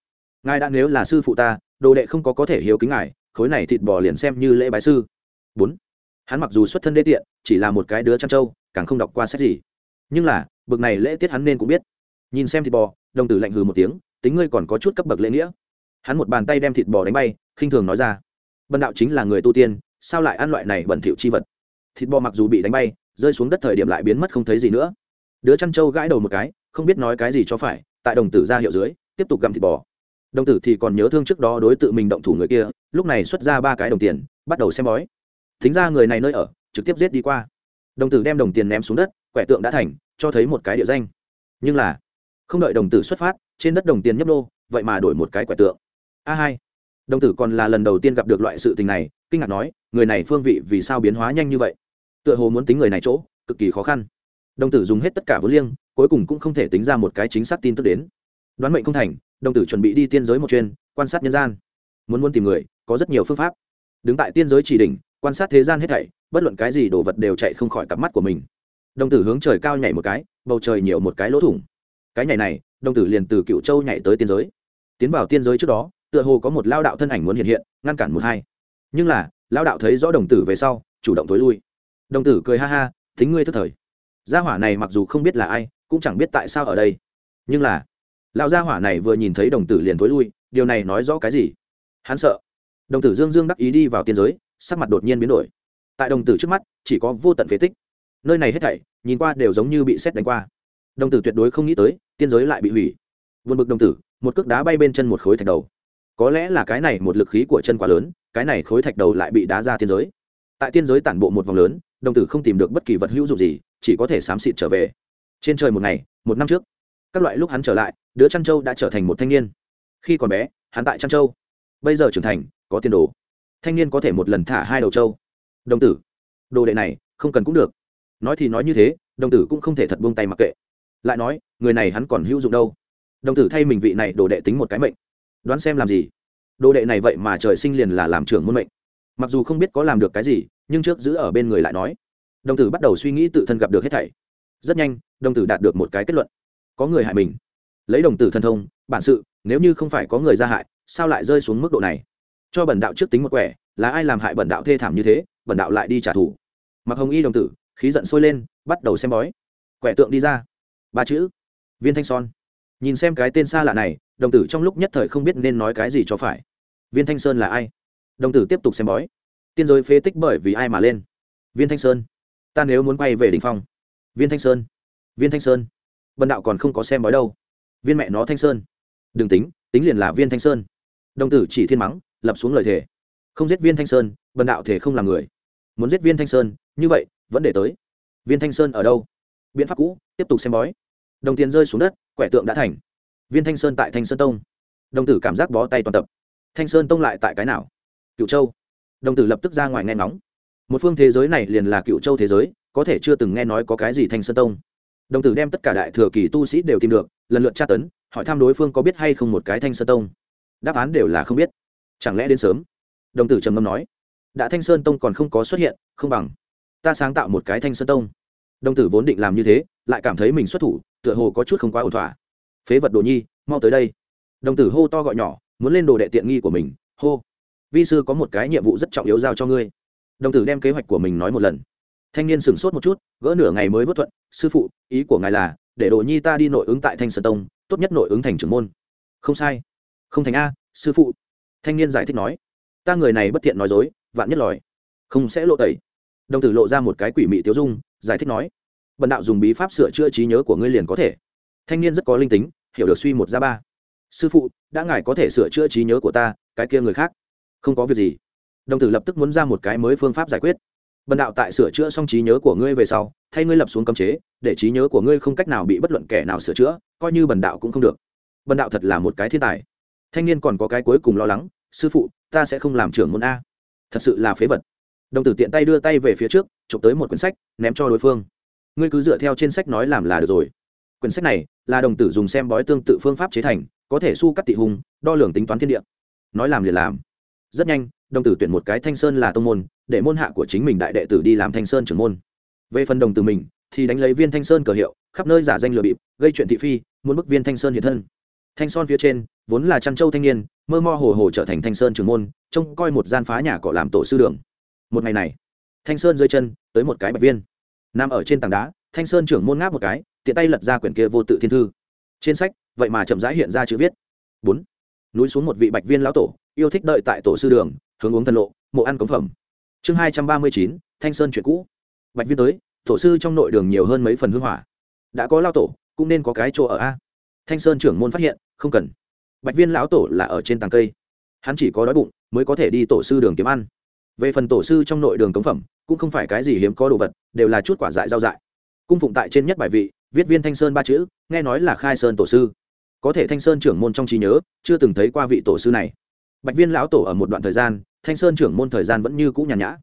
S1: ngài đã nếu là sư phụ ta, đồ đệ không có có thể hiếu kính ngài, khối này thịt bò liền xem như lễ bái sư. Bốn. Hắn mặc dù xuất thân đê tiện, chỉ là một cái đứa chăn trâu, càng không đọc qua sách gì. Nhưng là, bực này lễ tiết hắn nên cũng biết. Nhìn xem thịt bò, đồng tử lạnh hừ một tiếng, tính ngươi còn có chút cấp bậc lễ nghĩa. Hắn một bàn tay đem thịt bò đánh bay, khinh thường nói ra. Bần đạo chính là người tu tiên, sao lại ăn loại này bẩn thỉu chi vật? Thịt bò mặc dù bị đánh bay, rơi xuống đất thời điểm lại biến mất không thấy gì nữa. Đứa chăn trâu gãi đầu một cái, không biết nói cái gì cho phải, tại đồng tử ra hiệu dưới, tiếp tục gặm thịt bò đồng tử thì còn nhớ thương trước đó đối tự mình động thủ người kia, lúc này xuất ra ba cái đồng tiền, bắt đầu xem bói. Thính ra người này nơi ở, trực tiếp giết đi qua. Đồng tử đem đồng tiền ném xuống đất, quẻ tượng đã thành, cho thấy một cái địa danh. Nhưng là, không đợi đồng tử xuất phát, trên đất đồng tiền nhấp nô, vậy mà đổi một cái quẻ tượng. A hai. Đồng tử còn là lần đầu tiên gặp được loại sự tình này, kinh ngạc nói, người này phương vị vì sao biến hóa nhanh như vậy? Tựa hồ muốn tính người này chỗ, cực kỳ khó khăn. Đồng tử dùng hết tất cả vốn liêng, cuối cùng cũng không thể tính ra một cái chính xác tin tức đến đoán mệnh không thành, đồng tử chuẩn bị đi tiên giới một chuyên quan sát nhân gian. Muốn muốn tìm người, có rất nhiều phương pháp. Đứng tại tiên giới chỉ đỉnh, quan sát thế gian hết thảy, bất luận cái gì đồ vật đều chạy không khỏi cặp mắt của mình. Đồng tử hướng trời cao nhảy một cái, bầu trời nhiều một cái lỗ thủng. Cái nhảy này, đồng tử liền từ cựu châu nhảy tới tiên giới. Tiến vào tiên giới trước đó, tựa hồ có một lao đạo thân ảnh muốn hiện hiện, ngăn cản một hai. Nhưng là, lao đạo thấy rõ đồng tử về sau, chủ động tối lui. Đồng tử cười ha ha, thính ngươi thức thời. Gia hỏa này mặc dù không biết là ai, cũng chẳng biết tại sao ở đây. Nhưng là lão gia hỏa này vừa nhìn thấy đồng tử liền tối lui, điều này nói rõ cái gì? Hắn sợ. Đồng tử dương dương đắc ý đi vào tiên giới, sắc mặt đột nhiên biến đổi. Tại đồng tử trước mắt, chỉ có vô tận phế tích. Nơi này hết thảy, nhìn qua đều giống như bị xét đánh qua. Đồng tử tuyệt đối không nghĩ tới, tiên giới lại bị hủy. Vượt bực đồng tử, một cước đá bay bên chân một khối thạch đầu. Có lẽ là cái này một lực khí của chân quá lớn, cái này khối thạch đầu lại bị đá ra tiên giới. Tại tiên giới tản bộ một vòng lớn, đồng tử không tìm được bất kỳ vật hữu dụng gì, chỉ có thể xám xịt trở về. Trên trời một ngày, một năm trước các loại lúc hắn trở lại, đứa trăn châu đã trở thành một thanh niên. Khi còn bé, hắn tại trăn châu. Bây giờ trưởng thành, có tiền đồ. Thanh niên có thể một lần thả hai đầu châu đồng tử. Đồ đệ này, không cần cũng được. Nói thì nói như thế, đồng tử cũng không thể thật buông tay mặc kệ. Lại nói, người này hắn còn hữu dụng đâu? Đồng tử thay mình vị này đồ đệ tính một cái mệnh. Đoán xem làm gì? Đồ đệ này vậy mà trời sinh liền là làm trưởng môn mệnh. Mặc dù không biết có làm được cái gì, nhưng trước giữ ở bên người lại nói. Đồng tử bắt đầu suy nghĩ tự thân gặp được hết thảy. Rất nhanh, đồng tử đạt được một cái kết luận có người hại mình. Lấy đồng tử thần thông, bản sự, nếu như không phải có người ra hại, sao lại rơi xuống mức độ này? Cho bẩn đạo trước tính một quẻ, là ai làm hại bẩn đạo thê thảm như thế, bẩn đạo lại đi trả thù. Mặc hồng y đồng tử, khí giận sôi lên, bắt đầu xem bói. Quẻ tượng đi ra. Ba chữ. Viên thanh son. Nhìn xem cái tên xa lạ này, đồng tử trong lúc nhất thời không biết nên nói cái gì cho phải. Viên thanh sơn là ai? Đồng tử tiếp tục xem bói. Tiên giới phế tích bởi vì ai mà lên? Viên thanh sơn. Ta nếu muốn quay về đ ỉ n h phong. Viên thanh sơn. Viên thanh sơn bần đạo còn không có xem bói đâu. Viên mẹ nó thanh sơn. Đừng tính tính liền là viên thanh sơn. Đồng tử chỉ thiên mắng, lập xuống lời thề. Không giết viên thanh sơn, bần đạo thể không làm người. Muốn giết viên thanh sơn, như vậy, vẫn để tới. Viên thanh sơn ở đâu? Biện pháp cũ, tiếp tục xem bói. Đồng tiền rơi xuống đất, quẻ tượng đã thành. Viên thanh sơn tại thanh sơn tông. Đồng tử cảm giác bó tay toàn tập. Thanh sơn tông lại tại cái nào? Cựu châu. Đồng tử lập tức ra ngoài nghe ngóng. Một phương thế giới này liền là cựu châu thế giới, có thể chưa từng nghe nói có cái gì thanh sơn tông đồng tử đem tất cả đại thừa kỳ tu sĩ đều tìm được, lần lượt tra tấn, hỏi thăm đối phương có biết hay không một cái thanh sơn tông. Đáp án đều là không biết. Chẳng lẽ đến sớm? Đồng tử trầm ngâm nói. Đã thanh sơn tông còn không có xuất hiện, không bằng ta sáng tạo một cái thanh sơn tông. Đồng tử vốn định làm như thế, lại cảm thấy mình xuất thủ, tựa hồ có chút không quá ổn thỏa. Phế vật đồ nhi, mau tới đây. Đồng tử hô to gọi nhỏ, muốn lên đồ đệ tiện nghi của mình. Hô. Vi sư có một cái nhiệm vụ rất trọng yếu giao cho ngươi. Đồng tử đem kế hoạch của mình nói một lần thanh niên sửng sốt một chút, gỡ nửa ngày mới vớt thuận, sư phụ, ý của ngài là, để đồ nhi ta đi nội ứng tại thanh sơn tông, tốt nhất nội ứng thành trưởng môn. Không sai. Không thành a, sư phụ. Thanh niên giải thích nói. Ta người này bất thiện nói dối, vạn nhất lòi. Không sẽ lộ tẩy. Đồng tử lộ ra một cái quỷ mị tiêu dung, giải thích nói. Bần đạo dùng bí pháp sửa chữa trí nhớ của ngươi liền có thể. Thanh niên rất có linh tính, hiểu được suy một ra ba. Sư phụ, đã ngài có thể sửa chữa trí nhớ của ta, cái kia người khác. Không có việc gì. Đồng tử lập tức muốn ra một cái mới phương pháp giải quyết bần đạo tại sửa chữa xong trí nhớ của ngươi về sau, thay ngươi lập xuống cấm chế, để trí nhớ của ngươi không cách nào bị bất luận kẻ nào sửa chữa, coi như bần đạo cũng không được. Bần đạo thật là một cái thiên tài. Thanh niên còn có cái cuối cùng lo lắng, sư phụ, ta sẽ không làm trưởng môn a. Thật sự là phế vật. Đồng tử tiện tay đưa tay về phía trước, chụp tới một quyển sách, ném cho đối phương. Ngươi cứ dựa theo trên sách nói làm là được rồi. Quyển sách này là đồng tử dùng xem bói tương tự phương pháp chế thành, có thể su cắt tị hùng đo lường tính toán thiên địa. Nói làm liền làm. Rất nhanh, đồng tử tuyển một cái thanh sơn là tông môn để môn hạ của chính mình đại đệ tử đi làm thanh sơn trưởng môn. Về phần đồng tử mình, thì đánh lấy viên thanh sơn cờ hiệu, khắp nơi giả danh lừa bịp, gây chuyện thị phi, muốn bức viên thanh sơn hiện thân. Thanh son phía trên, vốn là trăn châu thanh niên, mơ mơ hồ hồ trở thành thanh sơn trưởng môn, trông coi một gian phá nhà cọ làm tổ sư đường. Một ngày này, thanh sơn rơi chân, tới một cái bạch viên. Nằm ở trên tảng đá, thanh sơn trưởng môn ngáp một cái, tiện tay lật ra quyển kia vô tự thiên thư. Trên sách, vậy mà chậm rãi hiện ra chữ viết. Bốn. Núi xuống một vị bạch viên lão tổ, yêu thích đợi tại tổ sư đường, hướng uống thần lộ, mộ ăn cống phẩm chương hai trăm ba mươi chín, thanh sơn chuyện cũ. Bạch viên tới, tổ sư trong nội đường nhiều hơn mấy phần hương hỏa. Đã có lao tổ, cũng nên có cái chỗ ở a. Thanh sơn trưởng môn phát hiện, không cần. Bạch viên lão tổ là ở trên tàng cây. Hắn chỉ có đói bụng, mới có thể đi tổ sư đường kiếm ăn. Về phần tổ sư trong nội đường cống phẩm, cũng không phải cái gì hiếm có đồ vật, đều là chút quả dại rau dại. Cung phụng tại trên nhất bài vị, viết viên thanh sơn ba chữ, nghe nói là khai sơn tổ sư. Có thể thanh sơn trưởng môn trong trí nhớ, chưa từng thấy qua vị tổ sư này. Bạch viên lão tổ ở một đoạn thời gian thanh sơn trưởng môn thời gian vẫn như cũ nhàn nhã.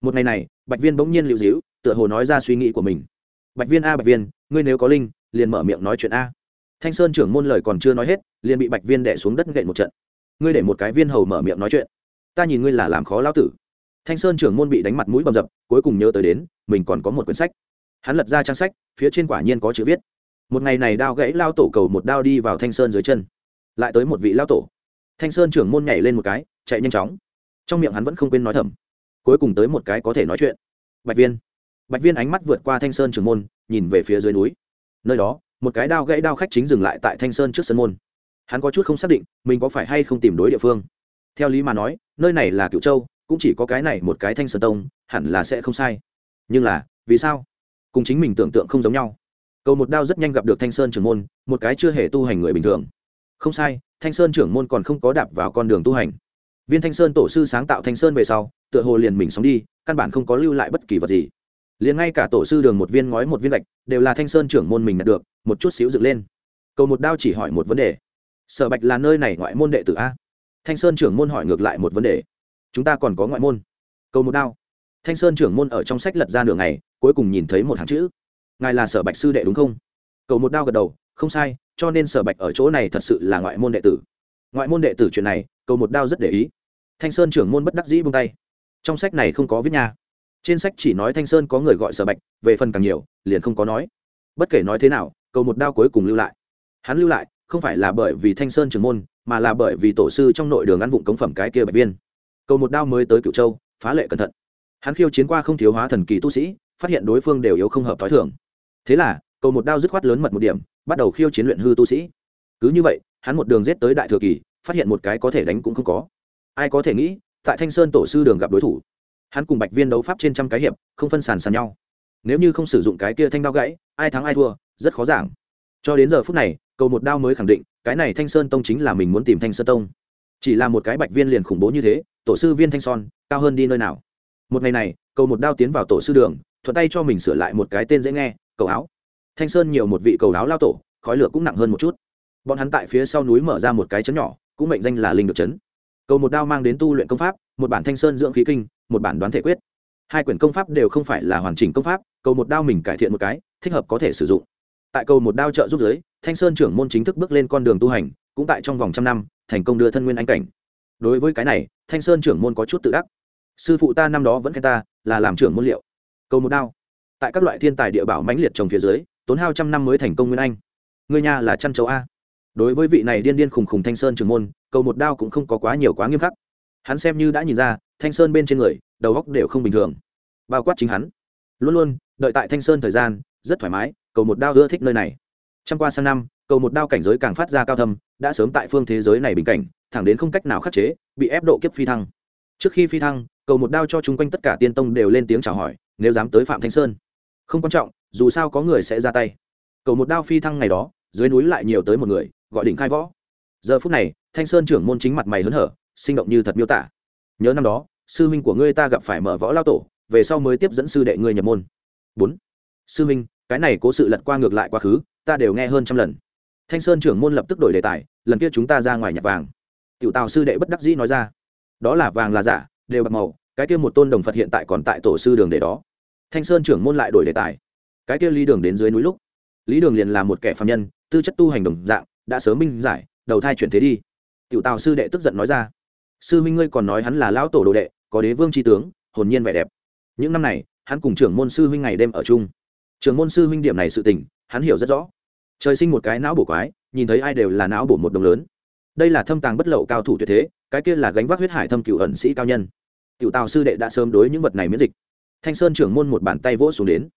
S1: Một ngày này, bạch viên bỗng nhiên liệu dĩu tựa hồ nói ra suy nghĩ của mình. Bạch viên a, bạch viên, ngươi nếu có linh, liền mở miệng nói chuyện a. Thanh sơn trưởng môn lời còn chưa nói hết, liền bị bạch viên đẻ xuống đất gậy một trận. Ngươi để một cái viên hầu mở miệng nói chuyện. Ta nhìn ngươi là làm khó lão tử. Thanh sơn trưởng môn bị đánh mặt mũi bầm dập, cuối cùng nhớ tới đến, mình còn có một quyển sách. Hắn lật ra trang sách, phía trên quả nhiên có chữ viết. Một ngày này đao gãy lao tổ cầu một đao đi vào thanh sơn dưới chân. Lại tới một vị lao tổ. Thanh sơn trưởng môn nhảy lên một cái, chạy nhanh chóng trong miệng hắn vẫn không quên nói thầm. Cuối cùng tới một cái có thể nói chuyện. Bạch viên. Bạch viên ánh mắt vượt qua thanh sơn trưởng môn, nhìn về phía dưới núi. Nơi đó, một cái đao gãy đao khách chính dừng lại tại thanh sơn trước sân môn. Hắn có chút không xác định, mình có phải hay không tìm đối địa phương. Theo lý mà nói, nơi này là cựu châu, cũng chỉ có cái này một cái thanh sơn tông, hẳn là sẽ không sai. Nhưng là, vì sao? Cùng chính mình tưởng tượng không giống nhau. Cầu một đao rất nhanh gặp được thanh sơn trưởng môn, một cái chưa hề tu hành người bình thường. Không sai, thanh sơn trưởng môn còn không có đạp vào con đường tu hành viên thanh sơn tổ sư sáng tạo thanh sơn về sau, tựa hồ liền mình sống đi, căn bản không có lưu lại bất kỳ vật gì. Liền ngay cả tổ sư đường một viên ngói một viên gạch, đều là thanh sơn trưởng môn mình đạt được, một chút xíu dựng lên. Cầu một đao chỉ hỏi một vấn đề. Sở bạch là nơi này ngoại môn đệ tử a? Thanh sơn trưởng môn hỏi ngược lại một vấn đề. Chúng ta còn có ngoại môn. Cầu một đao. Thanh sơn trưởng môn ở trong sách lật ra nửa ngày, cuối cùng nhìn thấy một hàng chữ. Ngài là sở bạch sư đệ đúng không? Cầu một đao gật đầu, không sai, cho nên sở bạch ở chỗ này thật sự là ngoại môn đệ tử. Ngoại môn đệ tử chuyện này, cầu một đao rất để ý thanh sơn trưởng môn bất đắc dĩ buông tay. Trong sách này không có viết nhà. trên sách chỉ nói thanh sơn có người gọi sở bạch, về phần càng nhiều, liền không có nói. Bất kể nói thế nào, cầu một đao cuối cùng lưu lại. Hắn lưu lại, không phải là bởi vì thanh sơn trưởng môn, mà là bởi vì tổ sư trong nội đường ăn vụng cống phẩm cái kia bạch viên. Cầu một đao mới tới cựu châu, phá lệ cẩn thận. Hắn khiêu chiến qua không thiếu hóa thần kỳ tu sĩ, phát hiện đối phương đều yếu không hợp t h ó i thường. Thế là, cầu một đao dứt khoát lớn mật một điểm, bắt đầu khiêu chiến luyện hư tu sĩ. Cứ như vậy, hắn một đường rết tới đại thừa kỳ, phát hiện một cái có thể đánh cũng không có ai có thể nghĩ, tại thanh sơn tổ sư đường gặp đối thủ. Hắn cùng bạch viên đấu pháp trên trăm cái hiệp, không phân sàn sàn nhau. Nếu như không sử dụng cái kia thanh đao gãy, ai thắng ai thua, rất khó giảng. Cho đến giờ phút này, cầu một đao mới khẳng định, cái này thanh sơn tông chính là mình muốn tìm thanh sơn tông. Chỉ là một cái bạch viên liền khủng bố như thế, tổ sư viên thanh son, cao hơn đi nơi nào? Một ngày này, cầu một đao tiến vào tổ sư đường, thuận tay cho mình sửa lại một cái tên dễ nghe, cầu áo. Thanh sơn nhiều một vị cầu áo lao tổ, khói lửa cũng nặng hơn một chút. Bọn hắn tại phía sau núi mở ra một cái chấn nhỏ, cũng mệnh danh là linh được chấn cầu một đao mang đến tu luyện công pháp, một bản thanh sơn dưỡng khí kinh, một bản đoán thể quyết. Hai quyển công pháp đều không phải là hoàn chỉnh công pháp, cầu một đao mình cải thiện một cái, thích hợp có thể sử dụng. Tại cầu một đao trợ giúp giới, thanh sơn trưởng môn chính thức bước lên con đường tu hành, cũng tại trong vòng trăm năm, thành công đưa thân nguyên anh cảnh. Đối với cái này, thanh sơn trưởng môn có chút tự đắc. Sư phụ ta năm đó vẫn khen ta là làm trưởng môn liệu. Cầu một đao. Tại các loại thiên tài địa bảo mãnh liệt trồng phía dưới, tốn hao trăm năm mới thành công nguyên anh. Người nhà là chăn châu a đối với vị này điên điên khùng khùng thanh sơn trưởng môn, cầu một đao cũng không có quá nhiều quá nghiêm khắc. Hắn xem như đã nhìn ra, thanh sơn bên trên người, đầu góc đều không bình thường. Bao quát chính hắn. Luôn luôn, đợi tại thanh sơn thời gian, rất thoải mái, cầu một đao ưa thích nơi này. Trăm qua sang năm, cầu một đao cảnh giới càng phát ra cao thâm, đã sớm tại phương thế giới này bình cảnh, thẳng đến không cách nào khắc chế, bị ép độ kiếp phi thăng. Trước khi phi thăng, cầu một đao cho chung quanh tất cả tiên tông đều lên tiếng chào hỏi, nếu dám tới phạm thanh sơn. Không quan trọng, dù sao có người sẽ ra tay. Cầu một đao phi thăng ngày đó, dưới núi lại nhiều tới một người gọi đỉnh khai võ. Giờ phút này, thanh sơn trưởng môn chính mặt mày hớn hở, sinh động như thật miêu tả. Nhớ năm đó, sư huynh của ngươi ta gặp phải mở võ lao tổ, về sau mới tiếp dẫn sư đệ ngươi nhập môn. Bốn. Sư huynh, cái này cố sự lật qua ngược lại quá khứ, ta đều nghe hơn trăm lần. Thanh sơn trưởng môn lập tức đổi đề tài, lần kia chúng ta ra ngoài nhặt vàng. Tiểu tào sư đệ bất đắc dĩ nói ra. Đó là vàng là giả, đều bạc màu, cái kia một tôn đồng phật hiện tại còn tại tổ sư đường để đó. Thanh sơn trưởng môn lại đổi đề tài. Cái kia lý đường đến dưới núi lúc. Lý đường liền là một kẻ phạm nhân, tư chất tu hành đồng dạng đã sớm minh giải, đầu thai chuyển thế đi. Tiểu tào sư đệ tức giận nói ra. Sư minh ngươi còn nói hắn là lão tổ đồ đệ, có đế vương tri tướng, hồn nhiên vẻ đẹp. Những năm này, hắn cùng trưởng môn sư huynh ngày đêm ở chung. Trưởng môn sư huynh điểm này sự tình, hắn hiểu rất rõ. Trời sinh một cái não bổ quái, nhìn thấy ai đều là não bổ một đồng lớn. Đây là thâm tàng bất lậu cao thủ tuyệt thế, cái kia là gánh vác huyết hải thâm cựu ẩn sĩ cao nhân. Tiểu tào sư đệ đã sớm đối những vật này miễn dịch. Thanh sơn trưởng môn một bàn tay vỗ xuống đến.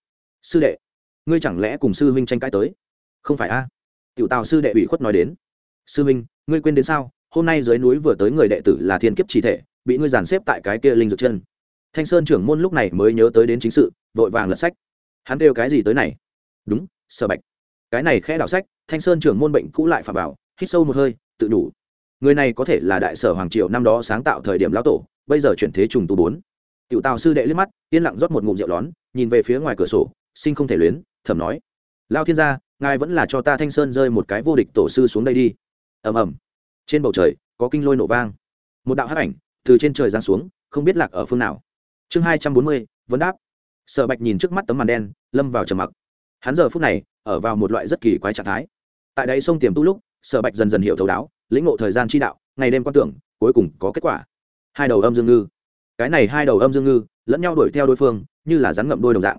S1: Sư đệ, ngươi chẳng lẽ cùng sư huynh tranh cãi tới? Không phải a? Tiểu tào sư đệ ủy khuất nói đến. Sư minh, ngươi quên đến sao? Hôm nay dưới núi vừa tới người đệ tử là thiên kiếp chỉ thể, bị ngươi dàn xếp tại cái kia linh dược chân. Thanh sơn trưởng môn lúc này mới nhớ tới đến chính sự, vội vàng lật sách. Hắn đều cái gì tới này? Đúng, sở bạch. Cái này khẽ đảo sách, thanh sơn trưởng môn bệnh cũ lại phà bảo hít sâu một hơi, tự đủ. Người này có thể là đại sở hoàng triều năm đó sáng tạo thời điểm lão tổ, bây giờ chuyển thế trùng tu bốn. Tiểu tào sư đệ liếc mắt, yên lặng rót một ngụm rượu lón, nhìn về phía ngoài cửa sổ, sinh không thể luyến, thầm nói. Lao thiên gia ngài vẫn là cho ta thanh sơn rơi một cái vô địch tổ sư xuống đây đi. Ầm ầm. Trên bầu trời, có kinh lôi nổ vang. Một đạo hắc ảnh từ trên trời giáng xuống, không biết lạc ở phương nào. Chương hai trăm bốn mươi, vấn đáp. Sở bạch nhìn trước mắt tấm màn đen, lâm vào trầm mặc. Hắn giờ phút này, ở vào một loại rất kỳ quái trạng thái. Tại đây sông tiềm tu lúc, sở bạch dần dần hiểu thấu đáo, lĩnh ngộ thời gian chi đạo, ngày đêm quan tưởng, cuối cùng có kết quả. Hai đầu âm dương ngư. Cái này hai đầu âm dương ngư, lẫn nhau đuổi theo đối phương, như là rắn ngậm đôi đồng dạng.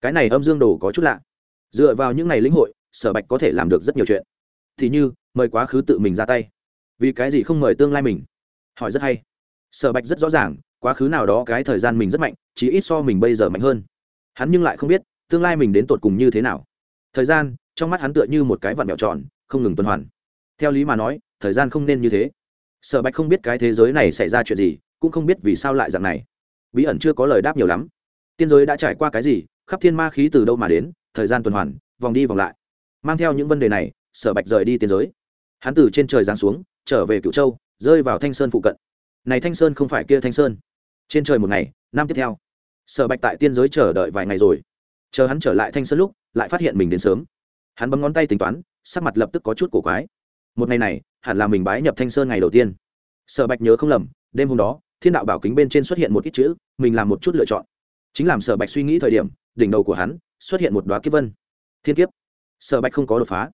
S1: Cái này âm dương đồ có chút lạ. Dựa vào những ngày lĩnh hội sở bạch có thể làm được rất nhiều chuyện. Thì như, mời quá khứ tự mình ra tay. Vì cái gì không mời tương lai mình? Hỏi rất hay. Sở bạch rất rõ ràng, quá khứ nào đó cái thời gian mình rất mạnh chỉ ít so mình bây giờ mạnh hơn. Hắn nhưng lại không biết, tương lai mình đến tột cùng như thế nào. Thời gian, trong mắt hắn tựa như một cái vặn mẹo tròn, không ngừng tuần hoàn. Theo lý mà nói, thời gian không nên như thế. Sở bạch không biết cái thế giới này xảy ra chuyện gì, cũng không biết vì sao lại dạng này. Bí ẩn chưa có lời đáp nhiều lắm. Tiên giới đã trải qua cái gì, khắp thiên ma khí từ đâu mà đến, thời gian tuần hoàn, vòng đi vòng lại mang theo những vấn đề này, sở bạch rời đi tiên giới. Hắn từ trên trời giáng xuống, trở về cựu châu, rơi vào thanh sơn phụ cận. Này thanh sơn không phải kia thanh sơn. Trên trời một ngày, năm tiếp theo, sở bạch tại tiên giới chờ đợi vài ngày rồi. Chờ hắn trở lại thanh sơn lúc, lại phát hiện mình đến sớm. Hắn bấm ngón tay tính toán, sắc mặt lập tức có chút cổ quái. Một ngày này, hẳn là mình bái nhập thanh sơn ngày đầu tiên. Sở bạch nhớ không lầm, đêm hôm đó, thiên đạo bảo kính bên trên xuất hiện một ít chữ, mình làm một chút lựa chọn. Chính làm sở bạch suy nghĩ thời điểm, đỉnh đầu của hắn xuất hiện một đoá kiếp vân. Thiên kiếp sở bạch không có đột phá,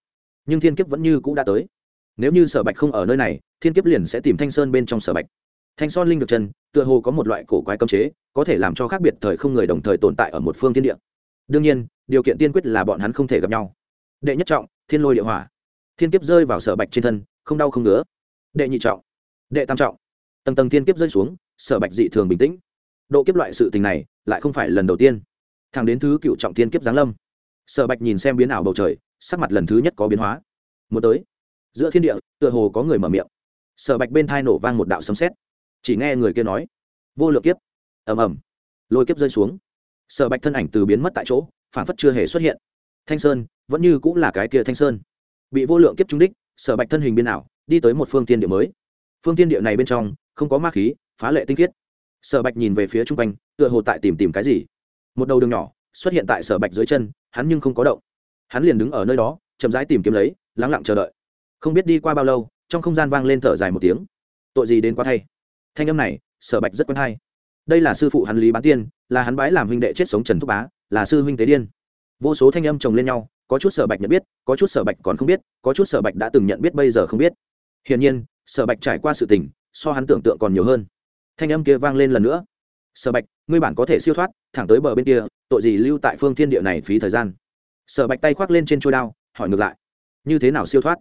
S1: nhưng thiên kiếp vẫn như cũ đã tới. Nếu như sở bạch không ở nơi này, thiên kiếp liền sẽ tìm thanh sơn bên trong sở bạch. Thanh son linh được chân, tựa hồ có một loại cổ quái cấm chế, có thể làm cho khác biệt thời không người đồng thời tồn tại ở một phương thiên địa. Đương nhiên, điều kiện tiên quyết là bọn hắn không thể gặp nhau. Đệ nhất trọng, thiên lôi địa hỏa. Thiên kiếp rơi vào sở bạch trên thân, không đau không ngứa. Đệ nhị trọng, đệ tam trọng. Tầng tầng thiên kiếp rơi xuống, sở bạch dị thường bình tĩnh. Độ kiếp loại sự tình này, lại không phải lần đầu tiên. Thẳng đến thứ cựu trọng thiên kiếp giáng lâm sở bạch nhìn xem biến ảo bầu trời, sắc mặt lần thứ nhất có biến hóa. Muốn tới? Giữa thiên địa, tựa hồ có người mở miệng. Sở bạch bên thai nổ vang một đạo sấm sét. Chỉ nghe người kia nói, vô lượng kiếp. Ầm ầm. Lôi kiếp rơi xuống. Sở bạch thân ảnh từ biến mất tại chỗ phản phất chưa hề xuất hiện. Thanh sơn, vẫn như cũng là cái kia thanh sơn. Bị vô lượng kiếp trúng đích, sở bạch thân hình biên ảo, đi tới một phương tiên địa mới. Phương tiên địa này bên trong, không có ma khí, phá lệ tinh khiết. Sở bạch nhìn về phía chung quanh, tựa hồ tại tìm tìm cái gì. Một đầu đường nhỏ xuất hiện tại sở bạch dưới chân, hắn nhưng không có động. Hắn liền đứng ở nơi đó, chậm rãi tìm kiếm lấy, lắng lặng chờ đợi. Không biết đi qua bao lâu, trong không gian vang lên thở dài một tiếng. Tội gì đến quá thay. Thanh âm này, sở bạch rất quen hay. Đây là sư phụ hắn lý bán tiên, là hắn bái làm huynh đệ chết sống trần thúc bá, là sư huynh tế điên. Vô số thanh âm chồng lên nhau, có chút sở bạch nhận biết, có chút sở bạch còn không biết, có chút sở bạch đã từng nhận biết bây giờ không biết. Hiển nhiên, sở bạch trải qua sự tình, so hắn tưởng tượng còn nhiều hơn. Thanh âm kia vang lên lần nữa sở bạch, ngươi bản có thể siêu thoát, thẳng tới bờ bên kia, tội gì lưu tại phương thiên địa này phí thời gian? Sở bạch tay khoác lên trên trôi đao, hỏi ngược lại. Như thế nào siêu thoát?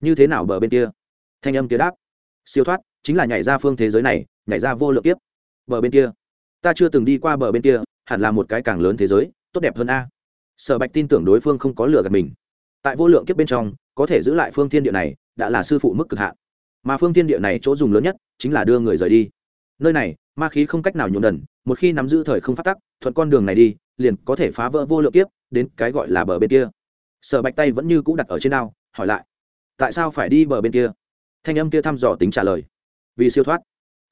S1: Như thế nào bờ bên kia? Thanh âm kia đáp. Siêu thoát chính là nhảy ra phương thế giới này, nhảy ra vô lượng tiếp bờ bên kia. Ta chưa từng đi qua bờ bên kia, hẳn là một cái càng lớn thế giới, tốt đẹp hơn a. Sở bạch tin tưởng đối phương không có lửa gạt mình. Tại vô lượng kiếp bên trong, có thể giữ lại phương thiên địa này, đã là sư phụ mức cực hạn. Mà phương thiên địa này chỗ dùng lớn nhất, chính là đưa người rời đi nơi này, ma khí không cách nào nhuộm đần, một khi nắm giữ thời không phát tắc, thuận con đường này đi, liền có thể phá vỡ vô lượng kiếp, đến cái gọi là bờ bên kia. Sở bạch tay vẫn như cũ đặt ở trên ao, hỏi lại, tại sao phải đi bờ bên kia? Thanh âm kia thăm dò tính trả lời, vì siêu thoát.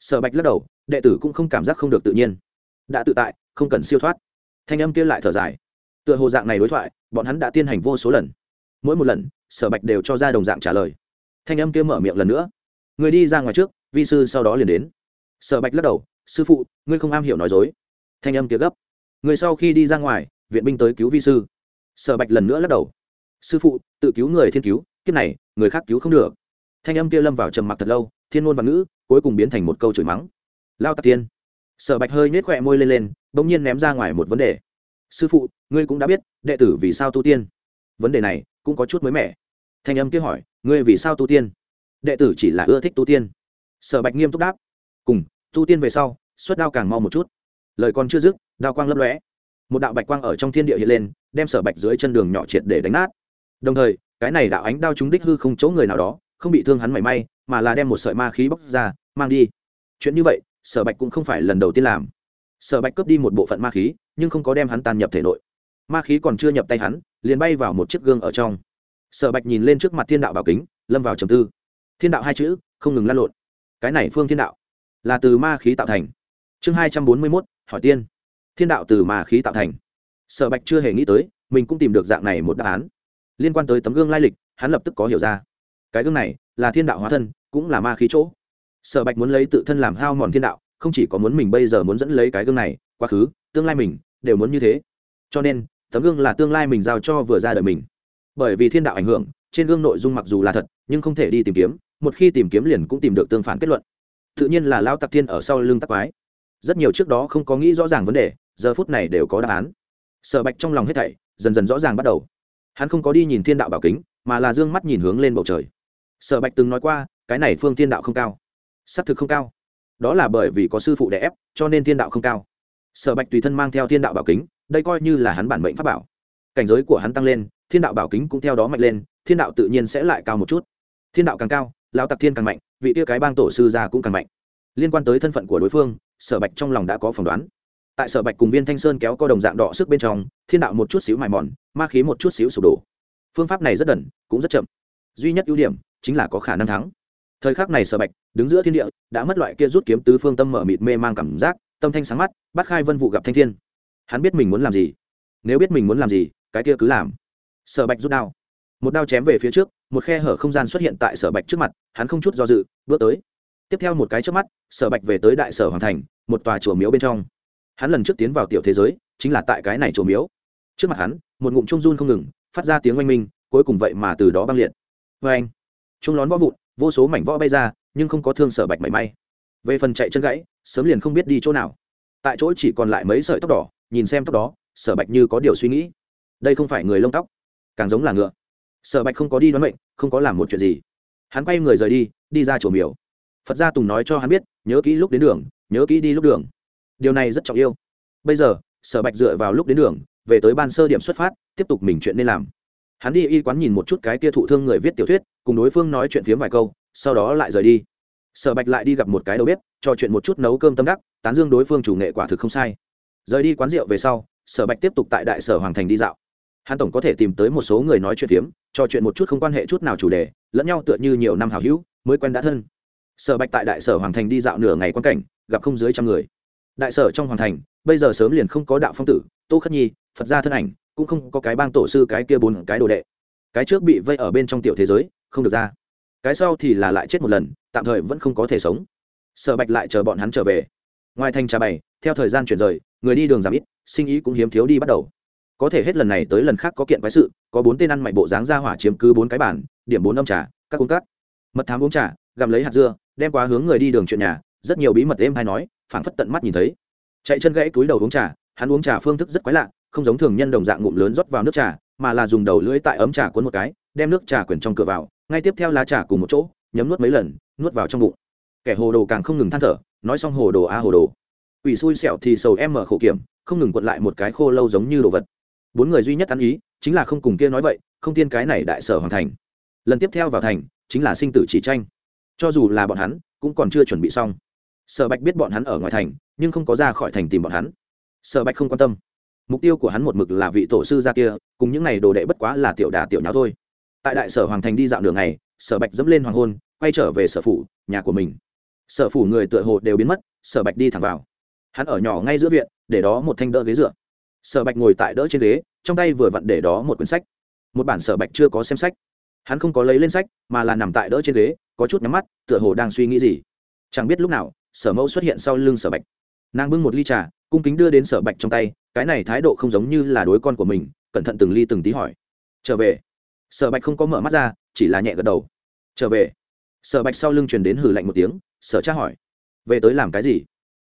S1: Sở bạch lắc đầu, đệ tử cũng không cảm giác không được tự nhiên. Đã tự tại, không cần siêu thoát. Thanh âm kia lại thở dài, tựa hồ dạng này đối thoại, bọn hắn đã tiến hành vô số lần. Mỗi một lần, sở bạch đều cho ra đồng dạng trả lời. Thanh âm kia mở miệng lần nữa, người đi ra ngoài trước, vi sư sau đó liền đến sở bạch lắc đầu, sư phụ, ngươi không am hiểu nói dối. Thanh âm kia gấp. Người sau khi đi ra ngoài, viện binh tới cứu vi sư. Sở bạch lần nữa lắc đầu. Sư phụ, tự cứu người thiên cứu, kiếp này, người khác cứu không được. Thanh âm kia lâm vào trầm mặc thật lâu, thiên ngôn và ngữ, cuối cùng biến thành một câu chửi mắng. Lao tạc tiên. Sở bạch hơi nhếch khỏe môi lên lên, bỗng nhiên ném ra ngoài một vấn đề. Sư phụ, ngươi cũng đã biết, đệ tử vì sao tu tiên. Vấn đề này cũng có chút mới mẻ. Thanh âm kia hỏi, ngươi vì sao tu tiên? Đệ tử chỉ là ưa thích tu tiên. Sở bạch nghiêm túc đáp cùng, tu tiên về sau, xuất đao càng mau một chút. Lời còn chưa dứt, đao quang lấp lóe. Một đạo bạch quang ở trong thiên địa hiện lên, đem sở bạch dưới chân đường nhỏ triệt để đánh nát. Đồng thời, cái này đạo ánh đao trúng đích hư không chỗ người nào đó, không bị thương hắn mảy may, mà là đem một sợi ma khí bóc ra, mang đi. Chuyện như vậy, sở bạch cũng không phải lần đầu tiên làm. Sở bạch cướp đi một bộ phận ma khí, nhưng không có đem hắn tan nhập thể nội. Ma khí còn chưa nhập tay hắn, liền bay vào một chiếc gương ở trong. Sở bạch nhìn lên trước mặt thiên đạo bảo kính, lâm vào trầm tư. Thiên đạo hai chữ, không ngừng lan lộn. Cái này phương thiên đạo là từ ma khí tạo thành. Chương hai trăm bốn mươi mốt, hỏi tiên. Thiên đạo từ ma khí tạo thành. Sở bạch chưa hề nghĩ tới, mình cũng tìm được dạng này một đáp án. Liên quan tới tấm gương lai lịch, hắn lập tức có hiểu ra. Cái gương này là thiên đạo hóa thân, cũng là ma khí chỗ. Sở bạch muốn lấy tự thân làm hao mòn thiên đạo, không chỉ có muốn mình bây giờ muốn dẫn lấy cái gương này, quá khứ, tương lai mình đều muốn như thế. Cho nên, tấm gương là tương lai mình giao cho vừa ra đời mình. Bởi vì thiên đạo ảnh hưởng, trên gương nội dung mặc dù là thật, nhưng không thể đi tìm kiếm, một khi tìm kiếm liền cũng tìm được tương phản kết luận tự nhiên là lao tặc thiên ở sau lưng tắc quái. Rất nhiều trước đó không có nghĩ rõ ràng vấn đề, giờ phút này đều có đáp án. Sở bạch trong lòng hết thảy, dần dần rõ ràng bắt đầu. Hắn không có đi nhìn thiên đạo bảo kính, mà là d ư ơ n g mắt nhìn hướng lên bầu trời. Sở bạch từng nói qua, cái này phương thiên đạo không cao. S ắ c thực không cao. Đó là bởi vì có sư phụ đẻ ép, cho nên thiên đạo không cao. Sở bạch tùy thân mang theo thiên đạo bảo kính, đây coi như là hắn bản mệnh pháp bảo. Cảnh giới của hắn tăng lên, thiên đạo bảo kính cũng theo đó mạnh lên, thiên đạo tự nhiên sẽ lại cao một chút. Thiên đạo càng cao lão tặc thiên càng mạnh, vị tia cái bang tổ sư gia cũng càng mạnh. Liên quan tới thân phận của đối phương, sở bạch trong lòng đã có phỏng đoán. Tại sở bạch cùng viên thanh sơn kéo co đồng dạng đỏ sức bên trong, thiên đạo một chút xíu mài mòn, ma khí một chút xíu sụp đổ. Phương pháp này rất đần, cũng rất chậm. Duy nhất ưu điểm chính là có khả năng thắng. Thời khắc này sở bạch đứng giữa thiên địa, đã mất loại kia rút kiếm tứ phương tâm mở mịt mê mang cảm giác, tâm thanh sáng mắt, bắt khai vân vụ gặp thanh thiên. Hắn biết mình muốn làm gì. Nếu biết mình muốn làm gì, cái kia cứ làm. Sở bạch rút đao một đao chém về phía trước, một khe hở không gian xuất hiện tại sở bạch trước mặt, hắn không chút do dự, bước tới. Tiếp theo một cái trước mắt, sở bạch về tới đại sở hoàng thành, một tòa chùa miếu bên trong. Hắn lần trước tiến vào tiểu thế giới, chính là tại cái này chùa miếu. Trước mặt hắn, một ngụm trung run không ngừng, phát ra tiếng oanh minh, cuối cùng vậy mà từ đó băng liệt. Vê anh trung lón võ vụn, vô số mảnh võ bay ra, nhưng không có thương sở bạch mảy may. Về phần chạy chân gãy, sớm liền không biết đi chỗ nào. Tại chỗ chỉ còn lại mấy sợi tóc đỏ, nhìn xem tóc đó, sở bạch như có điều suy nghĩ. Đây không phải người lông tóc, càng giống là ngựa sở bạch không có đi đoán mệnh, không có làm một chuyện gì. Hắn quay người rời đi đi ra chùa miếu. Phật gia tùng nói cho hắn biết, nhớ kỹ lúc đến đường, nhớ kỹ đi lúc đường. Điều này rất trọng yêu. Bây giờ, sở bạch dựa vào lúc đến đường, về tới ban sơ điểm xuất phát, tiếp tục mình chuyện nên làm. Hắn đi y quán nhìn một chút cái kia thụ thương người viết tiểu thuyết, cùng đối phương nói chuyện phiếm vài câu, sau đó lại rời đi. Sở bạch lại đi gặp một cái đầu bếp, trò chuyện một chút nấu cơm tâm đắc, tán dương đối phương chủ nghệ quả thực không sai. Rời đi quán rượu về sau, sở bạch tiếp tục tại đại sở hoàng thành đi dạo. Hắn tổng có thể tìm tới một số người nói chuyện phiếm trò chuyện một chút không quan hệ chút nào chủ đề, lẫn nhau tựa như nhiều năm hào hữu, mới quen đã thân. Sở bạch tại đại sở hoàng thành đi dạo nửa ngày quan cảnh, gặp không dưới trăm người. Đại sở trong hoàng thành, bây giờ sớm liền không có đạo phong tử, tô khất nhi, phật gia thân ảnh, cũng không có cái bang tổ sư cái kia bốn cái đồ đệ. Cái trước bị vây ở bên trong tiểu thế giới, không được ra. Cái sau thì là lại chết một lần, tạm thời vẫn không có thể sống. Sở bạch lại chờ bọn hắn trở về. Ngoài thành trà bày, theo thời gian chuyển rời, người đi đường giảm ít, sinh ý cũng hiếm thiếu đi bắt đầu có thể hết lần này tới lần khác có kiện quái sự, có bốn tên ăn mày bộ dáng ra hỏa chiếm cứ bốn cái bản điểm bốn âm trà, các uống cắt mật thám uống trà, gặm lấy hạt dưa, đem qua hướng người đi đường chuyện nhà, rất nhiều bí mật êm hay nói, phảng phất tận mắt nhìn thấy. Chạy chân gãy túi đầu uống trà, hắn uống trà phương thức rất quái lạ, không giống thường nhân đồng dạng ngụm lớn rót vào nước trà, mà là dùng đầu lưỡi tại ấm trà cuốn một cái, đem nước trà quyển trong cửa vào, ngay tiếp theo lá trà cùng một chỗ, nhấm nuốt mấy lần, nuốt vào trong bụng. Kẻ hồ đồ càng không ngừng than thở, nói xong hồ đồ a hồ đồ. Ủy xui xẻo thì sầu em mở khổ kiểm, không ngừng quật lại một cái khô lâu giống như đồ vật bốn người duy nhất ăn ý, chính là không cùng kia nói vậy, không tiên cái này đại sở hoàn thành. Lần tiếp theo vào thành, chính là sinh tử chỉ tranh. Cho dù là bọn hắn, cũng còn chưa chuẩn bị xong. Sở bạch biết bọn hắn ở ngoài thành, nhưng không có ra khỏi thành tìm bọn hắn. Sở bạch không quan tâm. Mục tiêu của hắn một mực là vị tổ sư gia kia, cùng những n à y đồ đệ bất quá là tiểu đà tiểu nháo thôi. Tại đại sở hoàng thành đi dạo đường này sở bạch dẫm lên hoàng hôn, quay trở về sở phủ, nhà của mình. Sở phủ người tựa hồ đều biến mất, sở bạch đi thẳng vào. Hắn ở nhỏ ngay giữa viện, để đó một thanh đỡ ghế dựa sở bạch ngồi tại đỡ trên ghế, trong tay vừa vặn để đó một quyển sách. Một bản sở bạch chưa có xem sách. Hắn không có lấy lên sách, mà là nằm tại đỡ trên ghế, có chút nhắm mắt, tựa hồ đang suy nghĩ gì. Chẳng biết lúc nào, sở mẫu xuất hiện sau lưng sở bạch. Nàng bưng một ly trà, cung kính đưa đến sở bạch trong tay, cái này thái độ không giống như là đối con của mình, cẩn thận từng ly từng tí hỏi. Trở về. Sở bạch không có mở mắt ra, chỉ là nhẹ gật đầu. Trở về. Sở bạch sau lưng truyền đến hử lạnh một tiếng, sở tra hỏi. Về tới làm cái gì?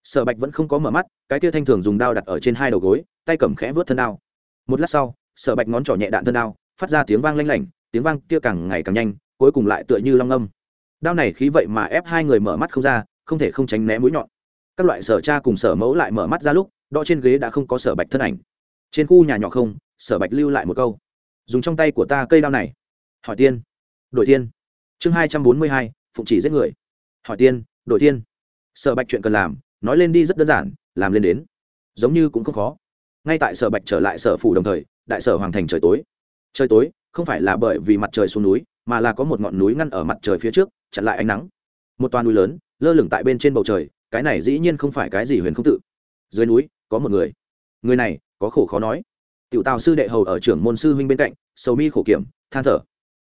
S1: Sở bạch vẫn không có mở mắt, cái kia thanh thường dùng đao đặt ở trên hai đầu gối, tay cầm khẽ vớt thân đao. Một lát sau, sở bạch ngón trỏ nhẹ đạn thân đao, phát ra tiếng vang lanh lảnh, tiếng vang kia càng ngày càng nhanh, cuối cùng lại tựa như long âm. Đao này khí vậy mà ép hai người mở mắt không ra, không thể không tránh né mũi nhọn. Các loại sở cha cùng sở mẫu lại mở mắt ra lúc đo trên ghế đã không có sở bạch thân ảnh. Trên khu nhà nhỏ không, sở bạch lưu lại một câu. Dùng trong tay của ta cây đao này. Hỏi tiên. Đổi tiên. Chương hai trăm bốn mươi hai, phụng chỉ giết người. Hỏi tiên, đổi tiên. Sở bạch chuyện cần làm nói lên đi rất đơn giản, làm lên đến. Giống như cũng không khó. Ngay tại sở bạch trở lại sở phủ đồng thời, đại sở hoàng thành trời tối. Trời tối, không phải là bởi vì mặt trời xuống núi, mà là có một ngọn núi ngăn ở mặt trời phía trước, chặn lại ánh nắng. Một toa núi lớn, lơ lửng tại bên trên bầu trời, cái này dĩ nhiên không phải cái gì huyền không tự. Dưới núi, có một người. Người này, có khổ khó nói. Tiểu tào sư đệ hầu ở trưởng môn sư huynh bên cạnh, sầu mi khổ kiểm, than thở.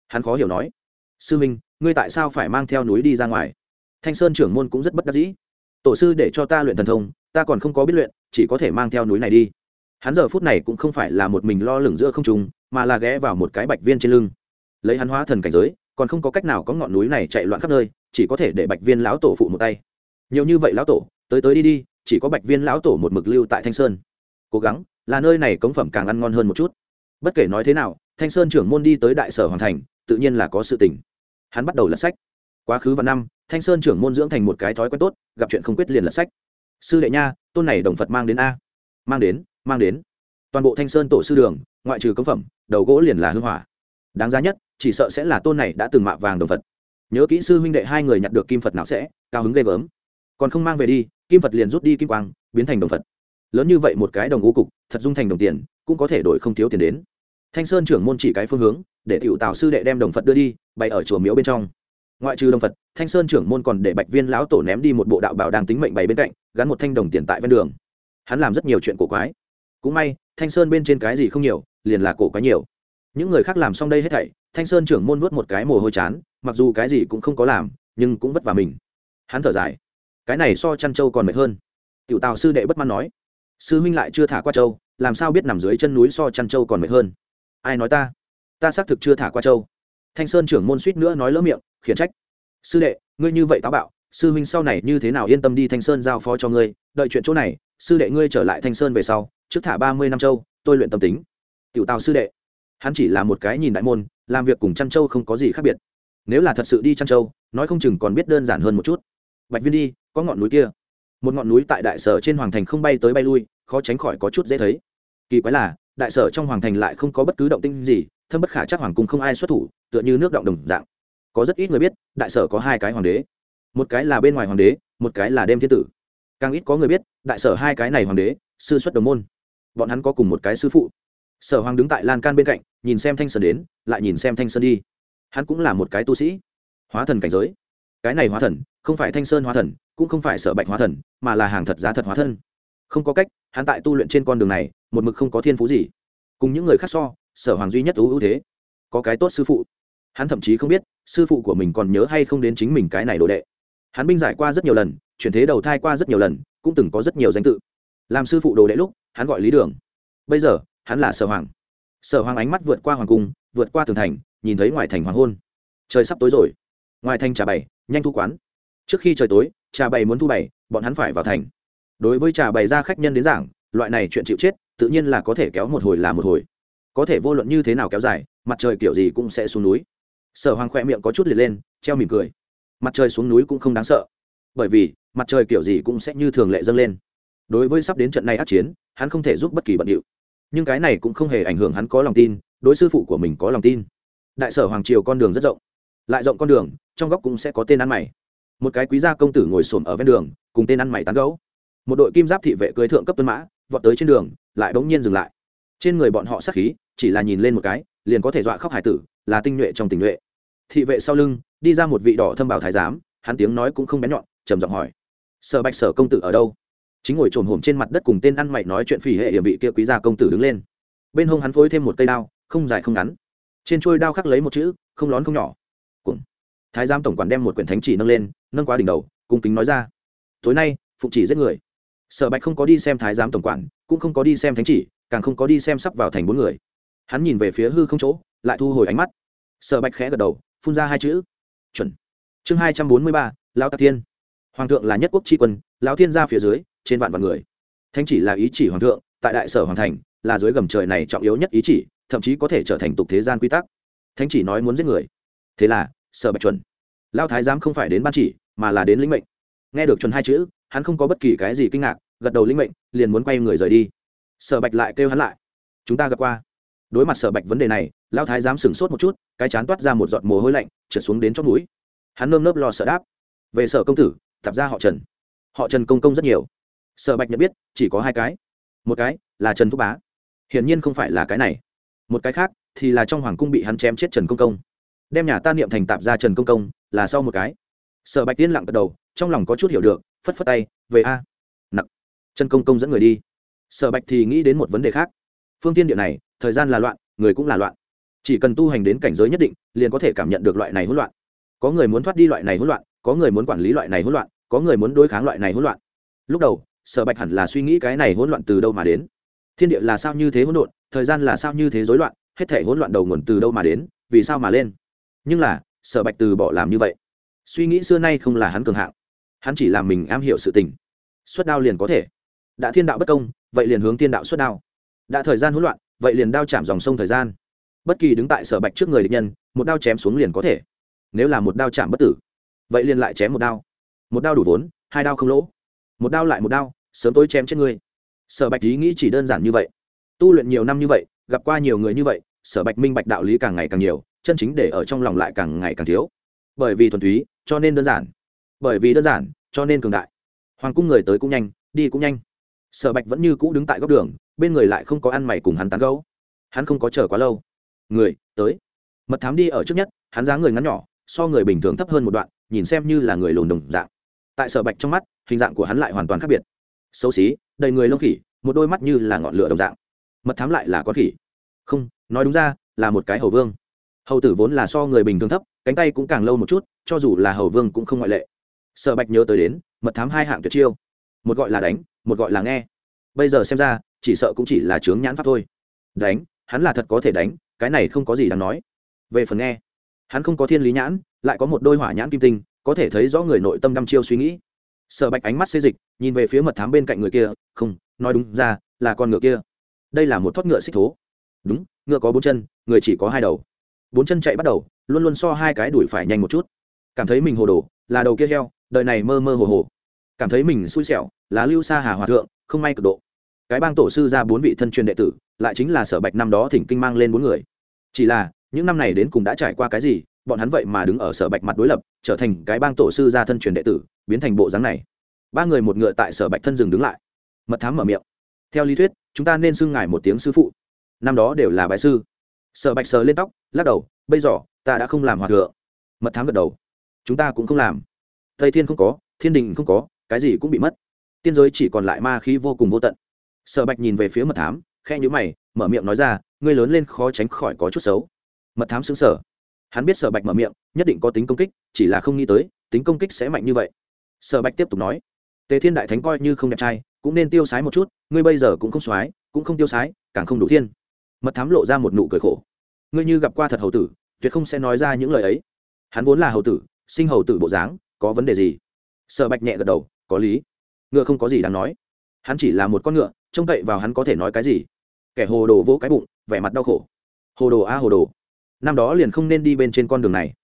S1: Hắn khó hiểu nói. Sư huynh, ngươi tại sao phải mang theo núi đi ra ngoài? Thanh sơn trưởng môn cũng rất bất đắc dĩ tổ sư để cho ta luyện thần thông, ta còn không có biết luyện, chỉ có thể mang theo núi này đi. Hắn giờ phút này cũng không phải là một mình lo lửng giữa không trùng mà là ghé vào một cái bạch viên trên lưng. Lấy hắn hóa thần cảnh giới, còn không có cách nào có ngọn núi này chạy loạn khắp nơi, chỉ có thể để bạch viên lão tổ phụ một tay. Nhiều như vậy lão tổ, tới tới đi đi, chỉ có bạch viên lão tổ một mực lưu tại thanh sơn. Cố gắng, là nơi này cống phẩm càng ăn ngon hơn một chút. Bất kể nói thế nào, thanh sơn trưởng môn đi tới đại sở hoàn thành, tự nhiên là có sự tình hắn bắt đầu lật sách. Quá khứ và năm thanh sơn trưởng môn dưỡng thành một cái thói quen tốt, gặp chuyện không quyết liền lật sách. Sư đệ nha, tôn này đồng phật mang đến a. Mang đến mang đến. Toàn bộ thanh sơn tổ sư đường, ngoại trừ công phẩm, đầu gỗ liền là hư hỏa. Đáng giá nhất, chỉ sợ sẽ là tôn này đã từng mạ vàng đồng phật. Nhớ kỹ sư huynh đệ hai người nhặt được kim phật nào sẽ, cao hứng ghê gớm. Còn không mang về đi, kim phật liền rút đi kim quang, biến thành đồng phật. Lớn như vậy một cái đồng ngũ cục, thật dung thành đồng tiền, cũng có thể đổi không thiếu tiền đến. Thanh sơn trưởng môn chỉ cái phương hướng, để tiểu tào sư đệ đem đồng phật đưa đi, bày ở chùa miếu bên trong ngoại trừ đồng phật, thanh sơn trưởng môn còn để bạch viên lão tổ ném đi một bộ đạo bảo đang tính mệnh bày bên cạnh, gắn một thanh đồng tiền tại ven đường. Hắn làm rất nhiều chuyện cổ quái. Cũng may, thanh sơn bên trên cái gì không nhiều, liền là cổ quái nhiều. Những người khác làm xong đây hết thảy, thanh sơn trưởng môn vuốt một cái mồ hôi chán, mặc dù cái gì cũng không có làm, nhưng cũng vất vả mình. Hắn thở dài. Cái này so chăn trâu còn mệt hơn. Tiểu tào sư đệ bất mãn nói. Sư huynh lại chưa thả qua châu làm sao biết nằm dưới chân núi so chăn trâu còn mệt hơn? Ai nói ta? Ta xác thực chưa thả qua châu thanh sơn trưởng môn suýt nữa nói lỡ miệng, khiển trách. Sư đệ, ngươi như vậy táo bạo, sư huynh sau này như thế nào yên tâm đi thanh sơn giao phó cho ngươi? Đợi chuyện chỗ này, sư đệ ngươi trở lại thanh sơn về sau, trước thả ba mươi năm châu, tôi luyện tâm tính. Tiểu tào sư đệ. Hắn chỉ là một cái nhìn đại môn, làm việc cùng chăn châu không có gì khác biệt. Nếu là thật sự đi chăn châu, nói không chừng còn biết đơn giản hơn một chút. Bạch viên đi, có ngọn núi kia. Một ngọn núi tại đại sở trên hoàng thành không bay tới bay lui, khó tránh khỏi có chút dễ thấy. Kỳ quái là, đại sở trong hoàng thành lại không có bất cứ động tinh gì, thâm bất khả chắc hoàng cung không ai xuất thủ tựa như nước động đồng dạng. Có rất ít người biết, đại sở có hai cái hoàng đế. Một cái là bên ngoài hoàng đế, một cái là đêm thiên tử. Càng ít có người biết, đại sở hai cái này hoàng đế, sư xuất đồng môn. Bọn hắn có cùng một cái sư phụ. Sở hoàng đứng tại lan can bên cạnh, nhìn xem thanh sơn đến, lại nhìn xem thanh sơn đi. Hắn cũng là một cái tu sĩ. Hóa thần cảnh giới. Cái này hóa thần, không phải thanh sơn hóa thần, cũng không phải sở bạch hóa thần, mà là hàng thật giá thật hóa thân. Không có cách, hắn tại tu luyện trên con đường này, một mực không có thiên phú gì. Cùng những người khác so, sở hoàng duy nhất ưu ưu thế. Có cái tốt sư phụ hắn thậm chí không biết, sư phụ của mình còn nhớ hay không đến chính mình cái này đồ đệ. Hắn binh giải qua rất nhiều lần, chuyển thế đầu thai qua rất nhiều lần, cũng từng có rất nhiều danh tự. Làm sư phụ đồ đệ lúc, hắn gọi lý đường. Bây giờ, hắn là sở hoàng. Sở hoàng ánh mắt vượt qua hoàng cung, vượt qua tường thành, nhìn thấy ngoài thành hoàng hôn. Trời sắp tối rồi. Ngoài thành trà bày, nhanh thu quán. Trước khi trời tối, trà bày muốn thu bày, bọn hắn phải vào thành. Đối với trà bày ra khách nhân đến giảng, loại này chuyện chịu chết, tự nhiên là có thể kéo một hồi là một hồi. Có thể vô luận như thế nào kéo dài, mặt trời kiểu gì cũng sẽ xuống núi sở hoàng khoe miệng có chút liệt lên, treo mỉm cười. Mặt trời xuống núi cũng không đáng sợ, bởi vì mặt trời kiểu gì cũng sẽ như thường lệ dâng lên. Đối với sắp đến trận này át chiến, hắn không thể giúp bất kỳ bận điệu. Nhưng cái này cũng không hề ảnh hưởng hắn có lòng tin, đối sư phụ của mình có lòng tin. Đại sở hoàng triều con đường rất rộng, lại rộng con đường, trong góc cũng sẽ có tên ăn mày. Một cái quý gia công tử ngồi xổm ở ven đường, cùng tên ăn mày tán gấu một đội kim giáp thị vệ cưới thượng cấp tuân mã, vọt tới trên đường, lại bỗng nhiên dừng lại. Trên người bọn họ sắc khí, chỉ là nhìn lên một cái, liền có thể dọa khóc hải tử là tinh nhuệ trong tình nhuệ. Thị vệ sau lưng, đi ra một vị đỏ thâm bảo thái giám, hắn tiếng nói cũng không bén nhọn, trầm giọng hỏi, sở bạch sở công tử ở đâu? Chính ngồi trồm hổm trên mặt đất cùng tên ăn mày nói chuyện phỉ hệ hiểm vị kia quý gia công tử đứng lên. Bên hông hắn phối thêm một cây đao, không dài không ngắn. Trên trôi đao khắc lấy một chữ, không lón không nhỏ. Cùng thái giám tổng quản đem một quyển thánh chỉ nâng lên, nâng qua đỉnh đầu, cung kính nói ra, tối nay, phụng chỉ giết người. Sở bạch không có đi xem thái giám tổng quản, cũng không có đi xem thánh chỉ, càng không có đi xem sắp vào thành bốn người. Hắn nhìn về phía hư không chỗ lại thu hồi ánh mắt. Sở bạch khẽ gật đầu, phun ra hai chữ. Chuẩn. Chương hai trăm bốn mươi ba lao tạc thiên. Hoàng thượng là nhất quốc tri quân lao thiên ra phía dưới, trên vạn vạn người. Thanh chỉ là ý chỉ hoàng thượng, tại đại sở hoàng thành, là dưới gầm trời này trọng yếu nhất ý chỉ, thậm chí có thể trở thành tục thế gian quy tắc. Thánh chỉ nói muốn giết người. Thế là, sở bạch chuẩn. Lao thái giám không phải đến ban chỉ, mà là đến lĩnh mệnh. Nghe được chuẩn hai chữ, hắn không có bất kỳ cái gì kinh ngạc, gật đầu lĩnh mệnh, liền muốn quay người rời đi. Sở bạch lại kêu hắn lại. Chúng ta gặp qua. Đối mặt sở bạch vấn đề này lao thái giám sửng sốt một chút, cái chán toát ra một giọt mồ hôi lạnh, trượt xuống đến chót núi hắn nơm nớp lo sợ đáp. Về sở công tử tập ra họ trần. Họ trần công công rất nhiều. Sở bạch nhận biết, chỉ có hai cái. Một cái là trần thúc bá. Hiển nhiên không phải là cái này. Một cái khác thì là trong hoàng cung bị hắn chém chết trần công công. Đem nhà ta niệm thành tạp ra trần công công, là sau một cái. Sở bạch tiên lặng gật đầu, trong lòng có chút hiểu được, phất phất tay, về a. Nặng. Trần công công dẫn người đi. Sở bạch thì nghĩ đến một vấn đề khác. Phương tiên địa này, thời gian là loạn, người cũng là loạn chỉ cần tu hành đến cảnh giới nhất định, liền có thể cảm nhận được loại này hỗn loạn. Có người muốn thoát đi loại này hỗn loạn, có người muốn quản lý loại này hỗn loạn, có người muốn đối kháng loại này hỗn loạn. Lúc đầu, sở bạch hẳn là suy nghĩ cái này hỗn loạn từ đâu mà đến. Thiên địa là sao như thế hỗn độn, thời gian là sao như thế rối loạn, hết thể hỗn loạn đầu nguồn từ đâu mà đến, vì sao mà lên? Nhưng là, sở bạch từ bỏ làm như vậy. Suy nghĩ xưa nay không là hắn cường hạng. Hắn chỉ làm mình am hiểu sự tình. Xuất đao liền có thể. Đã thiên đạo bất công, vậy liền hướng thiên đạo xuất đao. Đã thời gian hỗn loạn, vậy liền đao chạm dòng sông thời gian bất kỳ đứng tại sở bạch trước người địch nhân, một đao chém xuống liền có thể. Nếu là một đao chạm bất tử, vậy liền lại chém một đao. Một đao đủ vốn, hai đao không lỗ. Một đao lại một đao, sớm tối chém chết người sở bạch ý nghĩ chỉ đơn giản như vậy. Tu luyện nhiều năm như vậy, gặp qua nhiều người như vậy, sở bạch minh bạch đạo lý càng ngày càng nhiều, chân chính để ở trong lòng lại càng ngày càng thiếu. Bởi vì thuần túy, cho nên đơn giản. Bởi vì đơn giản, cho nên cường đại. Hoàng cung người tới cũng nhanh, đi cũng nhanh. Sở bạch vẫn như cũ đứng tại góc đường, bên người lại không có ăn mày cùng hắn tán gấu hắn không có chờ quá lâu người, tới. Mật thám đi ở trước nhất, hắn dáng người ngắn nhỏ, so người bình thường thấp hơn một đoạn, nhìn xem như là người lùn đồng dạng. Tại sở bạch trong mắt, hình dạng của hắn lại hoàn toàn khác biệt. Xấu xí, đầy người lông khỉ, một đôi mắt như là ngọn lửa đồng dạng. Mật thám lại là con khỉ. Không, nói đúng ra, là một cái hầu vương. Hầu tử vốn là so người bình thường thấp, cánh tay cũng càng lâu một chút, cho dù là hầu vương cũng không ngoại lệ. Sở bạch nhớ tới đến, mật thám hai hạng tuyệt chiêu. Một gọi là đánh, một gọi là nghe. Bây giờ xem ra, chỉ sợ cũng chỉ là chướng nhãn pháp thôi. Đánh, hắn là thật có thể đánh cái này không có gì đáng nói. Về phần nghe, hắn không có thiên lý nhãn, lại có một đôi hỏa nhãn kim tinh, có thể thấy rõ người nội tâm đăm chiêu suy nghĩ. Sở bạch ánh mắt xê dịch, nhìn về phía mật thám bên cạnh người kia, không, nói đúng ra, là con ngựa kia. Đây là một thoát ngựa xích thố. Đúng, ngựa có bốn chân, người chỉ có hai đầu. Bốn chân chạy bắt đầu, luôn luôn so hai cái đuổi phải nhanh một chút. Cảm thấy mình hồ đồ, là đầu kia heo, đời này mơ mơ hồ hồ. Cảm thấy mình xui xẻo, là lưu sa hà hòa thượng, không may cực độ. Cái bang tổ sư ra bốn vị thân truyền đệ tử, lại chính là sở bạch năm đó thỉnh kinh mang lên bốn người chỉ là, những năm này đến cùng đã trải qua cái gì, bọn hắn vậy mà đứng ở sở bạch mặt đối lập, trở thành cái bang tổ sư gia thân truyền đệ tử, biến thành bộ dáng này. Ba người một ngựa tại sở bạch thân rừng đứng lại. Mật thám mở miệng. Theo lý thuyết, chúng ta nên xưng ngài một tiếng sư phụ. Năm đó đều là bái sư. Sở bạch sờ lên tóc, lắc đầu, bây giờ, ta đã không làm hòa thượng. Mật thám gật đầu. Chúng ta cũng không làm. Tây thiên không có, thiên đình không có, cái gì cũng bị mất. Tiên giới chỉ còn lại ma khí vô cùng vô tận. Sở bạch nhìn về phía mật thám khe nhữ mày, mở miệng nói ra ngươi lớn lên khó tránh khỏi có chút xấu. Mật thám xứng sở. Hắn biết sở bạch mở miệng, nhất định có tính công kích, chỉ là không nghĩ tới, tính công kích sẽ mạnh như vậy. Sở bạch tiếp tục nói, tề thiên đại thánh coi như không đẹp trai, cũng nên tiêu sái một chút, ngươi bây giờ cũng không soái, cũng không tiêu sái, càng không đủ thiên. Mật thám lộ ra một nụ cười khổ. Ngươi như gặp qua thật hầu tử, tuyệt không sẽ nói ra những lời ấy. Hắn vốn là hầu tử, sinh hầu tử bộ dáng, có vấn đề gì? Sở bạch nhẹ gật đầu, có lý. Ngựa không có gì đáng nói. Hắn chỉ là một con ngựa, trông cậy vào hắn có thể nói cái gì. Kẻ hồ đồ vỗ cái bụng vẻ mặt đau khổ. Hồ đồ a, hồ đồ. Năm đó liền không nên đi bên trên con đường này.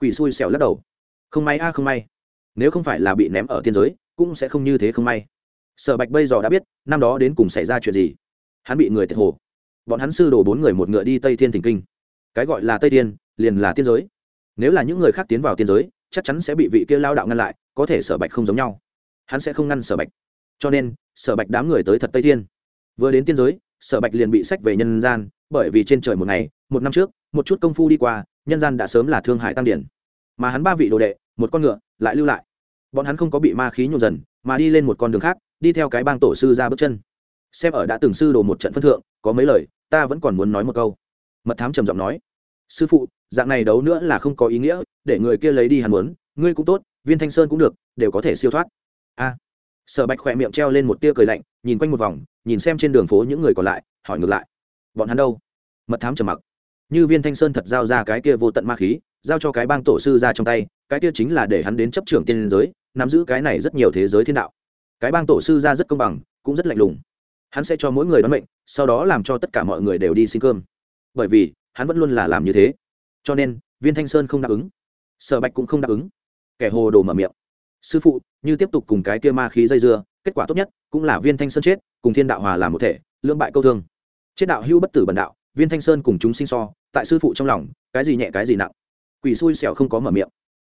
S1: Quỷ xui xẻo lắc đầu. Không may a, không may. Nếu không phải là bị ném ở thiên giới, cũng sẽ không như thế không may. Sở bạch bây giờ đã biết, năm đó đến cùng xảy ra chuyện gì. Hắn bị người tiệt hồ. Bọn hắn sư đổ bốn người một ngựa đi tây thiên thỉnh kinh. Cái gọi là tây thiên, liền là tiên giới. Nếu là những người khác tiến vào tiên giới, chắc chắn sẽ bị vị kia lao đạo ngăn lại, có thể sở bạch không giống nhau. Hắn sẽ không ngăn sở bạch. Cho nên, sở bạch đám người tới thật tây thiên. Vừa đến tiên giới sở bạch liền bị sách về nhân gian, bởi vì trên trời một ngày, một năm trước, một chút công phu đi qua, nhân gian đã sớm là thương hại tăng điển. Mà hắn ba vị đồ đệ, một con ngựa, lại lưu lại. Bọn hắn không có bị ma khí nhộn dần, mà đi lên một con đường khác, đi theo cái bang tổ sư ra bước chân. Xem ở đã từng sư đồ một trận phân thượng, có mấy lời, ta vẫn còn muốn nói một câu. Mật thám trầm giọng nói, sư phụ, dạng này đấu nữa là không có ý nghĩa, để người kia lấy đi hắn muốn, ngươi cũng tốt, viên thanh sơn cũng được, đều có thể siêu thoát. A. Sở bạch khỏe miệng treo lên một tia cười lạnh, nhìn quanh một vòng nhìn xem trên đường phố những người còn lại, hỏi ngược lại. Bọn hắn đâu? Mật thám trầm mặc. Như viên thanh sơn thật giao ra cái kia vô tận ma khí, giao cho cái bang tổ sư ra trong tay, cái kia chính là để hắn đến chấp trưởng tiên giới, nắm giữ cái này rất nhiều thế giới thiên đạo. Cái bang tổ sư ra rất công bằng, cũng rất lạnh lùng. Hắn sẽ cho mỗi người đoán mệnh, sau đó làm cho tất cả mọi người đều đi xin cơm. Bởi vì, hắn vẫn luôn là làm như thế. Cho nên, viên thanh sơn không đáp ứng. Sở bạch cũng không đáp ứng. Kẻ hồ đồ mở miệng. Sư phụ, như tiếp tục cùng cái kia ma khí dây dưa kết quả tốt nhất cũng là viên thanh sơn chết, cùng thiên đạo hòa làm một thể, lưỡng bại câu thương. Chết đạo hưu bất tử bần đạo, viên thanh sơn cùng chúng sinh so, tại sư phụ trong lòng, cái gì nhẹ cái gì nặng. Quỷ xui xẻo không có mở miệng.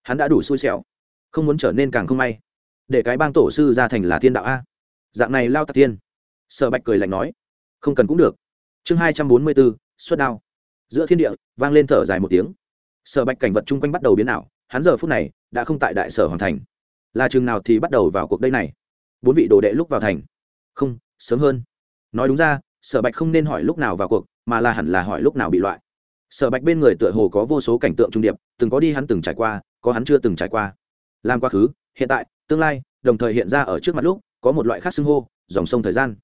S1: Hắn đã đủ xui xẻo, không muốn trở nên càng không may. Để cái bang tổ sư ra thành là thiên đạo a. Dạng này lao tạc tiên. Sở bạch cười lạnh nói, không cần cũng được. Chương hai trăm bốn mươi bốn suất đao. Giữa thiên địa, vang lên thở dài một tiếng. Sở bạch cảnh vật chung quanh bắt đầu biến ảo, hắn giờ phút này đã không tại đại sở hoàn thành. Là chừng nào thì bắt đầu vào cuộc đây này? Bốn vị đồ đệ lúc vào thành. Không, sớm hơn. Nói đúng ra, sở bạch không nên hỏi lúc nào vào cuộc, mà là hẳn là hỏi lúc nào bị loại. Sở bạch bên người tựa hồ có vô số cảnh tượng trung điệp, từng có đi hắn từng trải qua, có hắn chưa từng trải qua. Làm quá khứ, hiện tại, tương lai, đồng thời hiện ra ở trước mặt lúc, có một loại khác xưng hô, dòng sông thời gian.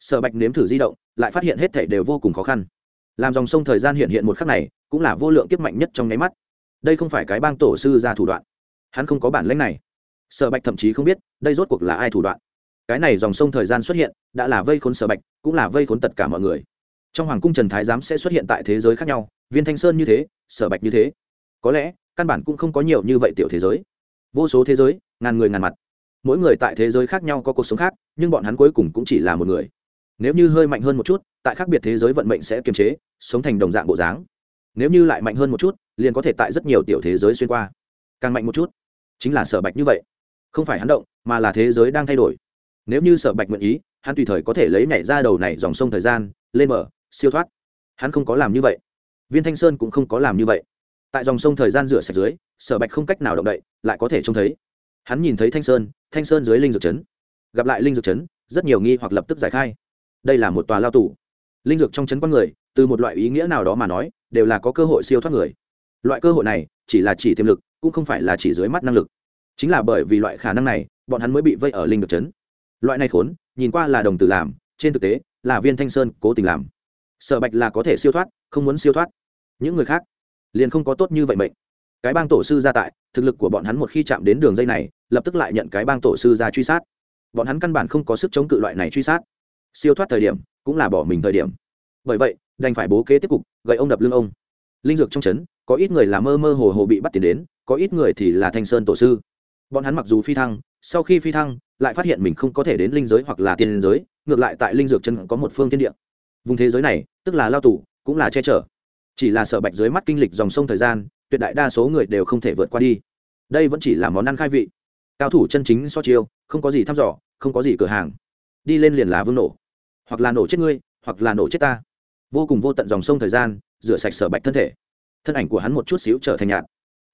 S1: Sở bạch nếm thử di động, lại phát hiện hết thể đều vô cùng khó khăn. Làm dòng sông thời gian hiện hiện một khắc này, cũng là vô lượng kiếp mạnh nhất trong nháy mắt. Đây không phải cái bang tổ sư ra thủ đoạn. Hắn không có bản lãnh này sở bạch thậm chí không biết đây rốt cuộc là ai thủ đoạn. Cái này dòng sông thời gian xuất hiện đã là vây khốn sở bạch, cũng là vây khốn tất cả mọi người. Trong hoàng cung trần thái giám sẽ xuất hiện tại thế giới khác nhau, viên thanh sơn như thế, sở bạch như thế. Có lẽ, căn bản cũng không có nhiều như vậy tiểu thế giới. Vô số thế giới, ngàn người ngàn mặt. Mỗi người tại thế giới khác nhau có cuộc sống khác, nhưng bọn hắn cuối cùng cũng chỉ là một người. Nếu như hơi mạnh hơn một chút, tại khác biệt thế giới vận mệnh sẽ kiềm chế, sống thành đồng dạng bộ dáng. Nếu như lại mạnh hơn một chút, liền có thể tại rất nhiều tiểu thế giới xuyên qua. Càng mạnh một chút, chính là sở bạch như vậy không phải hắn động, mà là thế giới đang thay đổi. Nếu như sở bạch nguyện ý, hắn tùy thời có thể lấy nhảy ra đầu này dòng sông thời gian, lên mở siêu thoát. Hắn không có làm như vậy. Viên thanh sơn cũng không có làm như vậy. Tại dòng sông thời gian rửa sạch dưới, sở bạch không cách nào động đậy, lại có thể trông thấy. Hắn nhìn thấy thanh sơn thanh sơn dưới linh dược chấn. Gặp lại linh dược chấn, rất nhiều nghi hoặc lập tức giải khai. Đây là một tòa lao tù. Linh dược trong chấn con người, từ một loại ý nghĩa nào đó mà nói, đều là có cơ hội siêu thoát người. Loại cơ hội này, chỉ là chỉ tiềm lực, cũng không phải là chỉ dưới mắt năng lực chính là bởi vì loại khả năng này, bọn hắn mới bị vây ở linh dược chấn loại này khốn, nhìn qua là đồng tử làm, trên thực tế, là viên thanh sơn cố tình làm. Sở bạch là có thể siêu thoát, không muốn siêu thoát. Những người khác, liền không có tốt như vậy mệnh. Cái bang tổ sư ra tại, thực lực của bọn hắn một khi chạm đến đường dây này, lập tức lại nhận cái bang tổ sư ra truy sát. Bọn hắn căn bản không có sức chống cự loại này truy sát. Siêu thoát thời điểm, cũng là bỏ mình thời điểm. Bởi vậy, đành phải bố kế tiếp cục, gậy ông đập lưng ông. Linh dược trong trấn, có ít người là mơ mơ hồ hồ bị bắt tiền đến, có ít người thì là thanh sơn tổ sư bọn hắn mặc dù phi thăng, sau khi phi thăng, lại phát hiện mình không có thể đến linh giới hoặc là tiên giới, ngược lại tại linh dược chân có một phương thiên địa. Vùng thế giới này, tức là lao tù, cũng là che chở. Chỉ là sở bạch dưới mắt kinh lịch dòng sông thời gian, tuyệt đại đa số người đều không thể vượt qua đi. Đây vẫn chỉ là món ăn khai vị. Cao thủ chân chính so chiêu, không có gì thăm dò, không có gì cửa hàng. Đi lên liền là vương nổ. Hoặc là nổ chết ngươi, hoặc là nổ chết ta. Vô cùng vô tận dòng sông thời gian, rửa sạch sở bạch thân thể. Thân ảnh của hắn một chút xíu trở thành nhạt.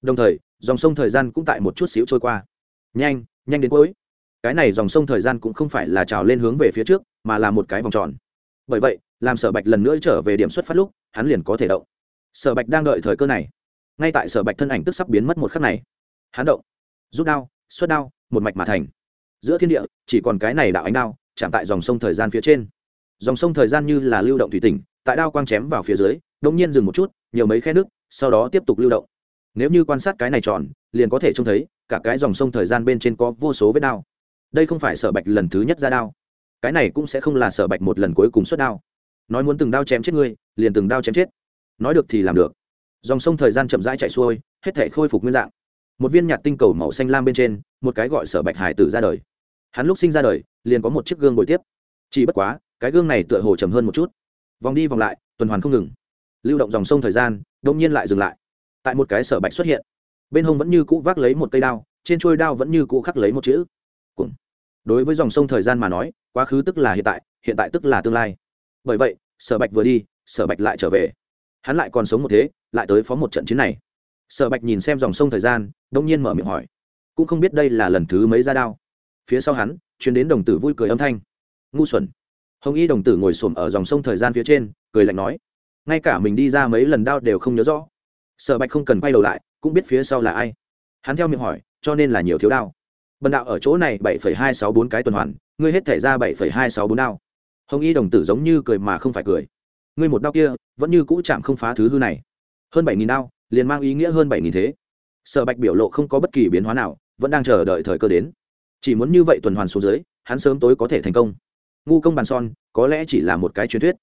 S1: Đồng thời, dòng sông thời gian cũng tại một chút xíu trôi qua nhanh nhanh đến cuối. Cái này dòng sông thời gian cũng không phải là trào lên hướng về phía trước, mà là một cái vòng tròn. Bởi vậy, làm sở bạch lần nữa trở về điểm xuất phát lúc, hắn liền có thể động. Sở bạch đang đợi thời cơ này. Ngay tại sở bạch thân ảnh tức sắp biến mất một khắc này. Hắn động. Rút đao, xuất đao, một mạch mà thành. Giữa thiên địa, chỉ còn cái này đạo ánh đao, chạm tại dòng sông thời gian phía trên. Dòng sông thời gian như là lưu động thủy tỉnh, tại đao quang chém vào phía dưới đông nhiên dừng một chút, nhiều mấy khe nước, sau đó tiếp tục lưu động nếu như quan sát cái này tròn, liền có thể trông thấy, cả cái dòng sông thời gian bên trên có vô số vết đao. Đây không phải sở bạch lần thứ nhất ra đao. Cái này cũng sẽ không là sở bạch một lần cuối cùng xuất đao. Nói muốn từng đao chém chết ngươi, liền từng đao chém chết. Nói được thì làm được. Dòng sông thời gian chậm rãi chạy xuôi, hết thể khôi phục nguyên dạng. Một viên nhạt tinh cầu màu xanh lam bên trên, một cái gọi sở bạch hải tử ra đời. Hắn lúc sinh ra đời, liền có một chiếc gương bồi tiếp. Chỉ bất quá, cái gương này tựa hồ trầm hơn một chút. Vòng đi vòng lại, tuần hoàn không ngừng. Lưu động dòng sông thời gian đông nhiên lại dừng lại tại một cái sở bạch xuất hiện. Bên hông vẫn như cũ vác lấy một cây đao, trên trôi đao vẫn như cũ khắc lấy một chữ Cùng. đối với dòng sông thời gian mà nói, quá khứ tức là hiện tại hiện tại tức là tương lai. Bởi vậy, sở bạch vừa đi, sở bạch lại trở về. Hắn lại còn sống một thế, lại tới phó một trận chiến này. Sở bạch nhìn xem dòng sông thời gian, đông nhiên mở miệng hỏi, cũng không biết đây là lần thứ mấy ra đao? Phía sau hắn chuyến đến đồng tử vui cười âm thanh, ngu xuẩn. Hồng y đồng tử ngồi xổm ở dòng sông thời gian phía trên, cười lạnh nói, ngay cả mình đi ra mấy lần đao đều không nhớ rõ sở bạch không cần quay đầu lại, cũng biết phía sau là ai. Hắn theo miệng hỏi, cho nên là nhiều thiếu đao. Bần đạo ở chỗ này bảy phẩy hai sáu bốn cái tuần hoàn, ngươi hết thể ra bảy phẩy hai sáu bốn đao. Hồng y đồng tử giống như cười mà không phải cười. Ngươi một đao kia, vẫn như cũ chạm không phá thứ hư này. Hơn bảy nghìn đao, liền mang ý nghĩa hơn bảy nghìn thế. Sở bạch biểu lộ không có bất kỳ biến hóa nào, vẫn đang chờ đợi thời cơ đến. Chỉ muốn như vậy tuần hoàn xuống dưới, hắn sớm tối có thể thành công. Ngu công bàn son, có lẽ chỉ là một cái truyền thuyết.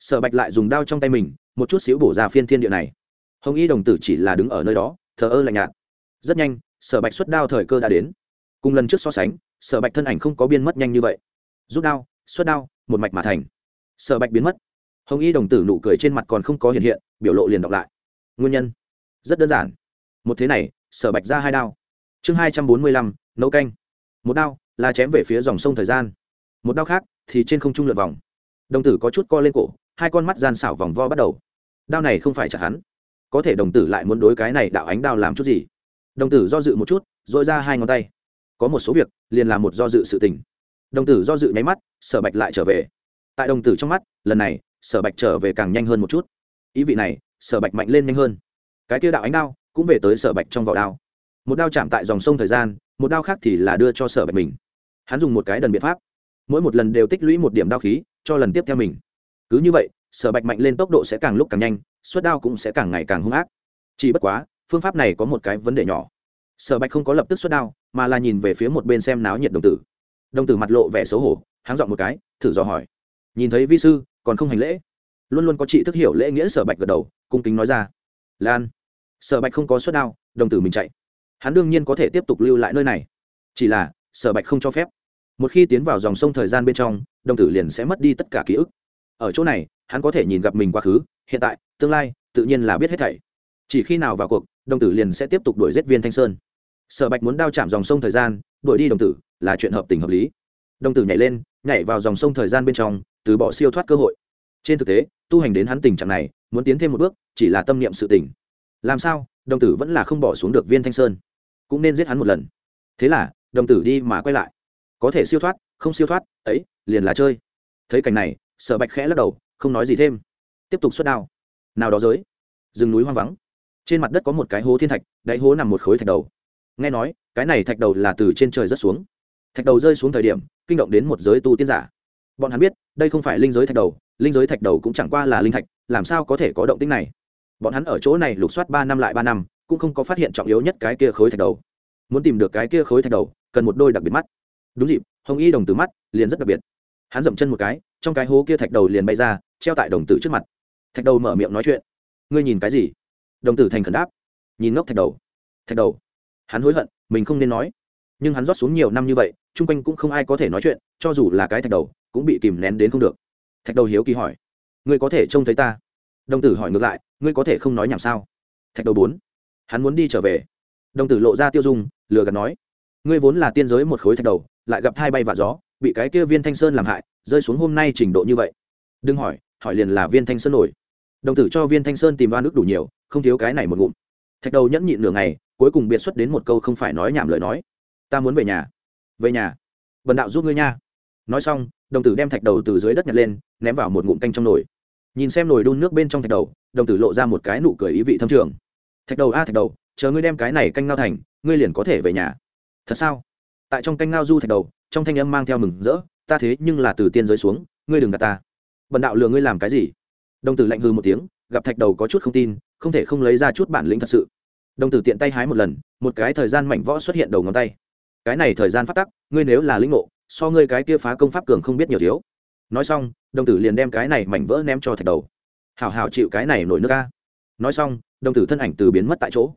S1: Sở bạch lại dùng đao trong tay mình, một chút xíu bổ ra phiên thiên địa này hồng y đồng tử chỉ là đứng ở nơi đó, thờ ơ lạnh nhạt. Rất nhanh, sở bạch xuất đao thời cơ đã đến. Cùng lần trước so sánh, sở bạch thân ảnh không có biên mất nhanh như vậy. Rút đao, xuất đao, một mạch mà thành. Sở bạch biến mất. Hồng y đồng tử nụ cười trên mặt còn không có hiện hiện, biểu lộ liền đọc lại. Nguyên nhân? Rất đơn giản. Một thế này, sở bạch ra hai đao. Chương hai trăm bốn mươi lăm, nấu canh. Một đao là chém về phía dòng sông thời gian. Một đao khác thì trên không trung lượt vòng. Đồng tử có chút co lên cổ, hai con mắt gian xảo vòng vo bắt đầu. Đao này không phải chặt hắn có thể đồng tử lại muốn đối cái này đạo ánh đao làm chút gì. Đồng tử do dự một chút dội ra hai ngón tay. Có một số việc, liền là một do dự sự tình. Đồng tử do dự nháy mắt, sở bạch lại trở về. Tại đồng tử trong mắt, lần này, sở bạch trở về càng nhanh hơn một chút. Ý vị này, sở bạch mạnh lên nhanh hơn. Cái tiêu đạo ánh đao, cũng về tới sở bạch trong vỏ đao. Một đao chạm tại dòng sông thời gian, một đao khác thì là đưa cho sở bạch mình. Hắn dùng một cái đần biện pháp. Mỗi một lần đều tích lũy một điểm đao khí, cho lần tiếp theo mình. Cứ như vậy, sở bạch mạnh lên tốc độ sẽ càng lúc càng nhanh suất đao cũng sẽ càng ngày càng hung ác. Chỉ bất quá, phương pháp này có một cái vấn đề nhỏ. Sở bạch không có lập tức xuất đao, mà là nhìn về phía một bên xem náo nhiệt đồng tử. Đồng tử mặt lộ vẻ xấu hổ, háng dọn một cái, thử dò hỏi. Nhìn thấy vi sư, còn không hành lễ. Luôn luôn có chị thức hiểu lễ nghĩa sở bạch gật đầu, cung kính nói ra. Lan. Sở bạch không có suất đao, đồng tử mình chạy. Hắn đương nhiên có thể tiếp tục lưu lại nơi này. Chỉ là, sở bạch không cho phép. Một khi tiến vào dòng sông thời gian bên trong, đồng tử liền sẽ mất đi tất cả ký ức. Ở chỗ này hắn có thể nhìn gặp mình quá khứ, hiện tại, tương lai, tự nhiên là biết hết thảy. Chỉ khi nào vào cuộc, đồng tử liền sẽ tiếp tục đuổi giết viên thanh sơn. Sở bạch muốn đao chạm dòng sông thời gian, đuổi đi đồng tử, là chuyện hợp tình hợp lý. Đồng tử nhảy lên, nhảy vào dòng sông thời gian bên trong, từ bỏ siêu thoát cơ hội. Trên thực tế, tu hành đến hắn tình trạng này, muốn tiến thêm một bước, chỉ là tâm niệm sự tỉnh làm sao, đồng tử vẫn là không bỏ xuống được viên thanh sơn. Cũng nên giết hắn một lần. Thế là, đồng tử đi mà quay lại. Có thể siêu thoát, không siêu thoát, ấy, liền là chơi. Thấy cảnh này, sở bạch khẽ lắc đầu không nói gì thêm. Tiếp tục xuất đao. Nào đó giới. Rừng núi hoang vắng. Trên mặt đất có một cái hố thiên thạch, đáy hố nằm một khối thạch đầu. Nghe nói, cái này thạch đầu là từ trên trời rớt xuống. Thạch đầu rơi xuống thời điểm, kinh động đến một giới tu tiên giả. Bọn hắn biết, đây không phải linh giới thạch đầu, linh giới thạch đầu cũng chẳng qua là linh thạch, làm sao có thể có động tích này? Bọn hắn ở chỗ này lục soát ba năm lại ba năm, cũng không có phát hiện trọng yếu nhất cái kia khối thạch đầu. Muốn tìm được cái kia khối thạch đầu, cần một đôi đặc biệt mắt. Đúng dịp, hồng y đồng tử mắt, liền rất đặc biệt. Hắn dậm chân một cái trong cái hố kia thạch đầu liền bay ra, treo tại đồng tử trước mặt. Thạch đầu mở miệng nói chuyện. Ngươi nhìn cái gì? Đồng tử thành khẩn đáp. Nhìn ngốc thạch đầu. Thạch đầu. Hắn hối hận, mình không nên nói. Nhưng hắn rót xuống nhiều năm như vậy, chung quanh cũng không ai có thể nói chuyện, cho dù là cái thạch đầu, cũng bị kìm nén đến không được. Thạch đầu hiếu kỳ hỏi. Ngươi có thể trông thấy ta? Đồng tử hỏi ngược lại. Ngươi có thể không nói nhảm sao? Thạch đầu bốn. Hắn muốn đi trở về. Đồng tử lộ ra tiêu dung, lừa gạt nói. Ngươi vốn là tiên giới một khối thạch đầu, lại gặp thai bay và gió, bị cái kia viên thanh sơn làm hại rơi xuống hôm nay trình độ như vậy. Đừng hỏi hỏi liền là viên thanh sơn nổi. Đồng tử cho viên thanh sơn tìm đoan nước đủ nhiều, không thiếu cái này một ngụm. Thạch đầu nhẫn nhịn nửa ngày, cuối cùng biệt xuất đến một câu không phải nói nhảm lời nói. Ta muốn về nhà. Về nhà. Vần đạo giúp ngươi nha. Nói xong, đồng tử đem thạch đầu từ dưới đất nhặt lên, ném vào một ngụm canh trong nồi. Nhìn xem nồi đun nước bên trong thạch đầu, đồng tử lộ ra một cái nụ cười ý vị thâm trường. Thạch đầu a thạch đầu, chờ ngươi đem cái này canh ngao thành, ngươi liền có thể về nhà. Thật sao? Tại trong canh ngao du thạch đầu, trong thanh âm mang theo mừng rỡ ta thế nhưng là từ tiên giới xuống, ngươi đừng gạt ta. Bần đạo lừa ngươi làm cái gì? Đồng tử lạnh hư một tiếng, gặp thạch đầu có chút không tin, không thể không lấy ra chút bản lĩnh thật sự. Đồng tử tiện tay hái một lần, một cái thời gian mảnh võ xuất hiện đầu ngón tay. Cái này thời gian phát tắc, ngươi nếu là lĩnh ngộ, so ngươi cái kia phá công pháp cường không biết nhiều thiếu. Nói xong, đồng tử liền đem cái này mảnh vỡ ném cho thạch đầu. Hào hào chịu cái này nổi nước ca nói xong, đồng tử thân ảnh từ biến mất tại chỗ.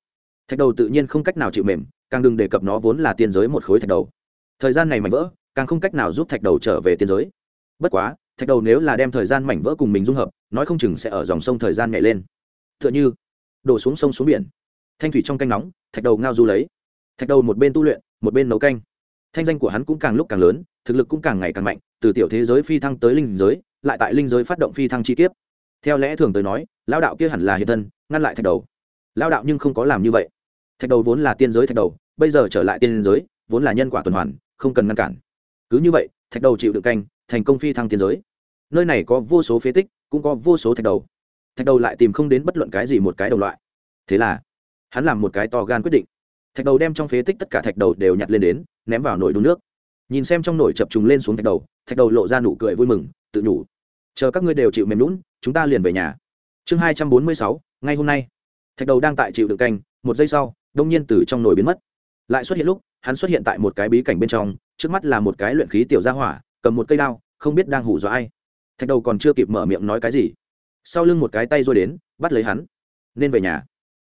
S1: Thạch đầu tự nhiên không cách nào chịu mềm, càng đừng đề cập nó vốn là tiên giới một khối thạch đầu. Thời gian này mảnh vỡ càng không cách nào giúp thạch đầu trở về tiên giới. Bất quá, thạch đầu nếu là đem thời gian mảnh vỡ cùng mình dung hợp, nói không chừng sẽ ở dòng sông thời gian nhảy lên. T h ư ợ n h ư đổ xuống sông xuống biển. Thanh thủy trong canh nóng, thạch đầu ngao du lấy. Thạch đầu một bên tu luyện, một bên nấu canh. Thanh danh của hắn cũng càng lúc càng lớn, thực lực cũng càng ngày càng mạnh, từ tiểu thế giới phi thăng tới linh giới, lại tại linh giới phát động phi thăng chi kiếp. Theo lẽ thường tới nói lao đạo kia hẳn là hiện thân, ngăn lại thạch đầu. Lao đạo nhưng không có làm như vậy. Thạch đầu vốn là tiên giới thạch đầu, bây giờ trở lại tiên giới, vốn là nhân quả tuần hoàn, không cần ngăn cản cứ như vậy, thạch đầu chịu đựng canh, thành công phi thăng tiến giới. Nơi này có vô số phế tích, cũng có vô số thạch đầu. Thạch đầu lại tìm không đến bất luận cái gì một cái đồng loại. Thế là, hắn làm một cái to gan quyết định. Thạch đầu đem trong phế tích tất cả thạch đầu đều nhặt lên đến, ném vào nồi đun nước. Nhìn xem trong nồi chập trùng lên xuống thạch đầu thạch đầu lộ ra nụ cười vui mừng, tự nhủ, chờ các ngươi đều chịu mềm lún chúng ta liền về nhà. Chương hai trăm bốn mươi sáu, ngay hôm nay. Thạch đầu đang tại chịu đựng canh, một giây sau, đông nhiên từ trong nồi biến mất. Lại xuất hiện lúc, hắn xuất hiện tại một cái bí cảnh bên trong trước mắt là một cái luyện khí tiểu gia hỏa, cầm một cây đao, không biết đang hủ dọa ai. Thạch đầu còn chưa kịp mở miệng nói cái gì, sau lưng một cái tay rồi đến, bắt lấy hắn. Nên về nhà.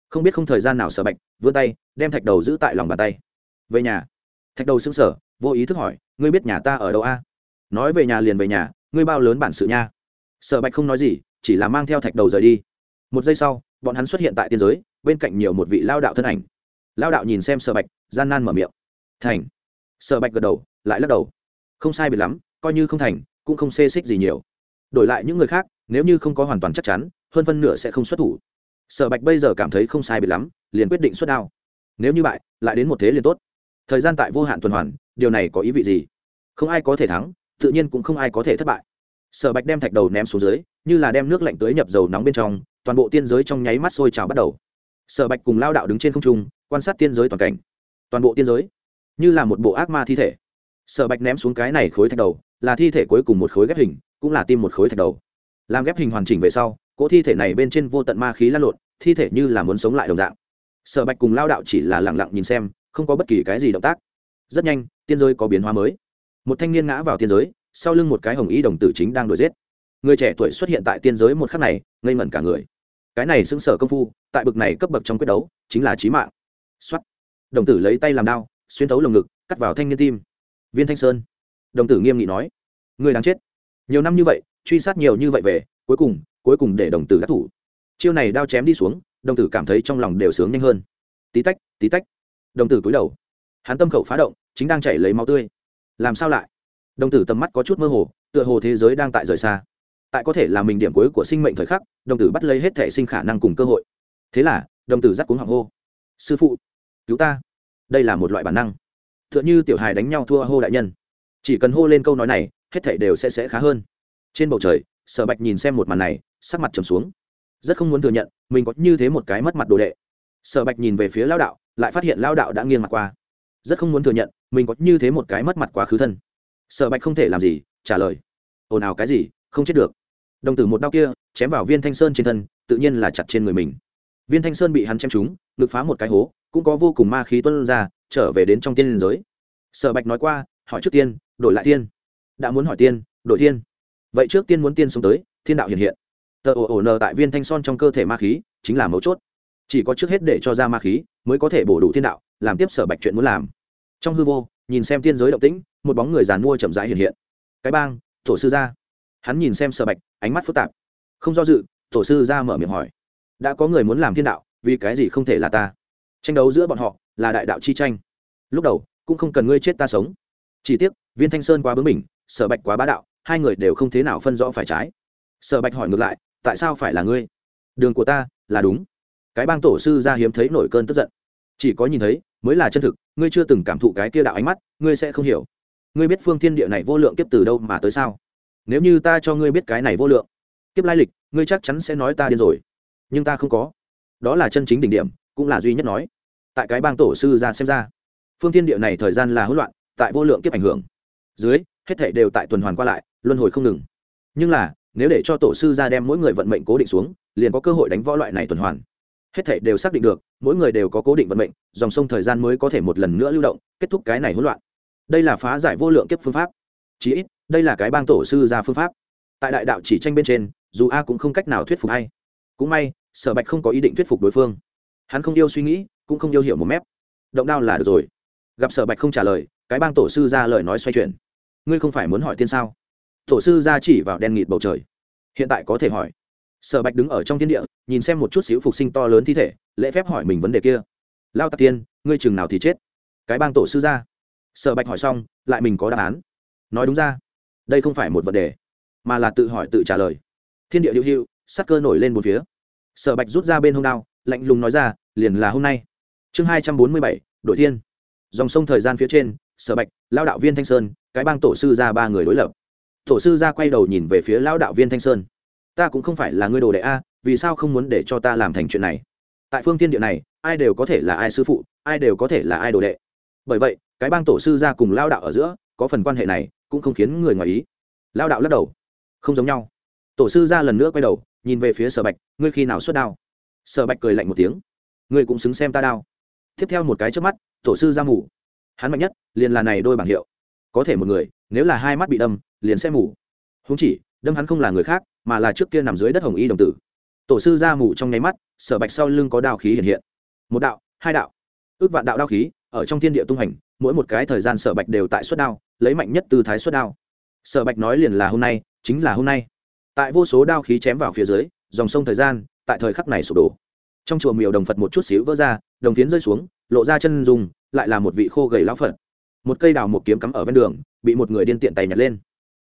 S1: Không biết không thời gian nào sợ bạch, vươn tay, đem thạch đầu giữ tại lòng bàn tay. Về nhà. Thạch đầu xứng sở vô ý thức hỏi, ngươi biết nhà ta ở đâu a? Nói về nhà liền về nhà, ngươi bao lớn bản sự nha. Sợ bạch không nói gì, chỉ là mang theo thạch đầu rời đi. Một giây sau, bọn hắn xuất hiện tại tiên giới, bên cạnh nhiều một vị lao đạo thân ảnh. Lao đạo nhìn xem sợ bạch, gian nan mở miệng. Thành. Sở bạch gật đầu, lại lắc đầu. Không sai biệt lắm, coi như không thành, cũng không xê xích gì nhiều. Đổi lại những người khác, nếu như không có hoàn toàn chắc chắn, hơn phân nửa sẽ không xuất thủ. Sở bạch bây giờ cảm thấy không sai biệt lắm, liền quyết định xuất đao. Nếu như bại, lại đến một thế liền tốt. Thời gian tại vô hạn tuần hoàn, điều này có ý vị gì? Không ai có thể thắng, tự nhiên cũng không ai có thể thất bại. Sở bạch đem thạch đầu ném xuống dưới, như là đem nước lạnh tới nhập dầu nóng bên trong, toàn bộ tiên giới trong nháy mắt sôi trào bắt đầu. Sở bạch cùng lao đạo đứng trên không trung, quan sát tiên giới toàn cảnh. Toàn bộ tiên giới như là một bộ ác ma thi thể. Sở bạch ném xuống cái này khối thạch đầu, là thi thể cuối cùng một khối ghép hình, cũng là tim một khối thạch đầu. Làm ghép hình hoàn chỉnh về sau, cỗ thi thể này bên trên vô tận ma khí lan lộn, thi thể như là muốn sống lại đồng dạng. Sở bạch cùng lao đạo chỉ là lẳng lặng nhìn xem, không có bất kỳ cái gì động tác. Rất nhanh, tiên giới có biến hóa mới. Một thanh niên ngã vào tiên giới, sau lưng một cái hồng ý đồng tử chính đang đuổi giết. Người trẻ tuổi xuất hiện tại tiên giới một khắc này, ngây ngẩn cả người. Cái này xứng sở công phu, tại bực này cấp bậc trong quyết đấu, chính là trí mạng. Xuất đồng tử lấy tay làm đao xuyên thấu lồng ngực, cắt vào thanh niên tim. Viên thanh sơn. Đồng tử nghiêm nghị nói người đáng chết. Nhiều năm như vậy, truy sát nhiều như vậy về, cuối cùng cuối cùng để đồng tử đắc thủ. Chiêu này đao chém đi xuống, đồng tử cảm thấy trong lòng đều sướng nhanh hơn. Tí tách tí tách. Đồng tử cúi đầu. Hắn tâm khẩu phá động, chính đang chảy lấy máu tươi. Làm sao lại? Đồng tử tầm mắt có chút mơ hồ, tựa hồ thế giới đang tại rời xa. Tại có thể là mình điểm cuối của sinh mệnh thời khắc, đồng tử bắt lấy hết thể sinh khả năng cùng cơ hội. Thế là, đồng tử dắt cuống hoàng hô, sư phụ, cứu ta đây là một loại bản năng. T h ư ợ n h ư tiểu hài đánh nhau thua hô đại nhân. Chỉ cần hô lên câu nói này, hết thảy đều sẽ sẽ khá hơn. Trên bầu trời, sở bạch nhìn xem một màn này, sắc mặt trầm xuống. Rất không muốn thừa nhận, mình có như thế một cái mất mặt đồ đệ. Sở bạch nhìn về phía lao đạo, lại phát hiện lao đạo đã nghiêng mặt qua. Rất không muốn thừa nhận, mình có như thế một cái mất mặt quá khứ thân. Sở bạch không thể làm gì, trả lời. Ồn ào cái gì, không chết được. Đồng tử một đau kia, chém vào viên thanh sơn trên thân, tự nhiên là chặt trên người mình viên thanh sơn bị hắn chém trúng, ngực phá một cái hố, cũng có vô cùng ma khí tuân ra, trở về đến trong tiên liên giới. Sở bạch nói qua, hỏi trước tiên, đổi lại tiên. Đã muốn hỏi tiên, đổi tiên. Vậy trước tiên muốn tiên xuống tới, thiên đạo hiện hiện. Tờ ổ ổ nờ tại viên thanh son trong cơ thể ma khí, chính là mấu chốt. Chỉ có trước hết để cho ra ma khí, mới có thể bổ đủ thiên đạo, làm tiếp sở bạch chuyện muốn làm. Trong hư vô, nhìn xem tiên giới động tĩnh, một bóng người giàn mua chậm rãi hiện hiện. Cái bang thổ sư gia. Hắn nhìn xem sở bạch, ánh mắt phức tạp. Không do dự thổ sư ra mở miệng hỏi đã có người muốn làm thiên đạo, vì cái gì không thể là ta? Tranh đấu giữa bọn họ là đại đạo chi tranh. Lúc đầu, cũng không cần ngươi chết ta sống. Chỉ tiếc, viên thanh sơn quá bướng mình sở bạch quá bá đạo, hai người đều không thế nào phân rõ phải trái. Sở bạch hỏi ngược lại, tại sao phải là ngươi? Đường của ta là đúng. Cái bang tổ sư ra hiếm thấy nổi cơn tức giận. Chỉ có nhìn thấy, mới là chân thực, ngươi chưa từng cảm thụ cái kia đạo ánh mắt, ngươi sẽ không hiểu. Ngươi biết phương thiên địa này vô lượng kiếp từ đâu mà tới sao? Nếu như ta cho ngươi biết cái này vô lượng kiếp lai lịch, ngươi chắc chắn sẽ nói ta điên rồi nhưng ta không có. Đó là chân chính đỉnh điểm, cũng là duy nhất nói. Tại cái bang tổ sư ra xem ra, phương thiên địa này thời gian là hỗn loạn, tại vô lượng kiếp ảnh hưởng. Dưới, hết thảy đều tại tuần hoàn qua lại, luân hồi không ngừng. Nhưng là, nếu để cho tổ sư ra đem mỗi người vận mệnh cố định xuống, liền có cơ hội đánh võ loại này tuần hoàn. Hết thảy đều xác định được, mỗi người đều có cố định vận mệnh, dòng sông thời gian mới có thể một lần nữa lưu động, kết thúc cái này hỗn loạn. Đây là phá giải vô lượng kiếp phương pháp. Chí ít, đây là cái bang tổ sư ra phương pháp. Tại đại đạo chỉ tranh bên trên, dù a cũng không cách nào thuyết phục hay cũng may, sở bạch không có ý định thuyết phục đối phương. Hắn không yêu suy nghĩ, cũng không yêu hiểu một mép. Động đao là được rồi. Gặp sở bạch không trả lời, cái bang tổ sư ra lời nói xoay chuyển. Ngươi không phải muốn hỏi tiên sao? Tổ sư ra chỉ vào đen nghịt bầu trời. Hiện tại có thể hỏi. Sở bạch đứng ở trong thiên địa, nhìn xem một chút xíu phục sinh to lớn thi thể, lễ phép hỏi mình vấn đề kia. Lao tạc tiên, ngươi chừng nào thì chết? Cái bang tổ sư ra. Sở bạch hỏi xong, lại mình có đáp án. Nói đúng ra, đây không phải một vấn đề, mà là tự hỏi tự trả lời. Thiên địa hữu hữu sắc cơ nổi lên một phía sở bạch rút ra bên hông đao, lạnh lùng nói ra, liền là hôm nay. Chương hai trăm bốn mươi bảy, đội thiên. Dòng sông thời gian phía trên, sở bạch lao đạo viên thanh sơn, cái bang tổ sư ra ba người đối lập. Tổ sư ra quay đầu nhìn về phía lao đạo viên thanh sơn. Ta cũng không phải là ngươi đồ đệ a, vì sao không muốn để cho ta làm thành chuyện này? Tại phương tiên địa này, ai đều có thể là ai sư phụ, ai đều có thể là ai đồ đệ. Bởi vậy, cái bang tổ sư ra cùng lao đạo ở giữa, có phần quan hệ này, cũng không khiến người ngoài ý. Lao đạo lắc đầu. Không giống nhau. Tổ sư ra lần nữa quay đầu nhìn về phía sở bạch, ngươi khi nào xuất đao? Sở bạch cười lạnh một tiếng. Ngươi cũng xứng xem ta đao. Tiếp theo một cái trước mắt, tổ sư ra mù. Hắn mạnh nhất, liền là này đôi bảng hiệu. Có thể một người, nếu là hai mắt bị đâm, liền sẽ mù. Húng chỉ, đâm hắn không là người khác, mà là trước kia nằm dưới đất hồng y đồng tử. Tổ sư ra mù trong nháy mắt, sở bạch sau lưng có đao khí hiện hiện. Một đạo, hai đạo. Ước vạn đạo đao khí, ở trong thiên địa tung hành, mỗi một cái thời gian sở bạch đều tại suất đao, lấy mạnh nhất từ thái suất đao. Sở bạch nói liền là hôm nay, chính là hôm nay tại vô số đao khí chém vào phía dưới, dòng sông thời gian, tại thời khắc này sụp đổ. Trong chùa miều đồng phật một chút xíu vỡ ra, đồng phiến rơi xuống, lộ ra chân dùng lại là một vị khô gầy lão phật. Một cây đào một kiếm cắm ở ven đường, bị một người điên tiện tay nhặt lên.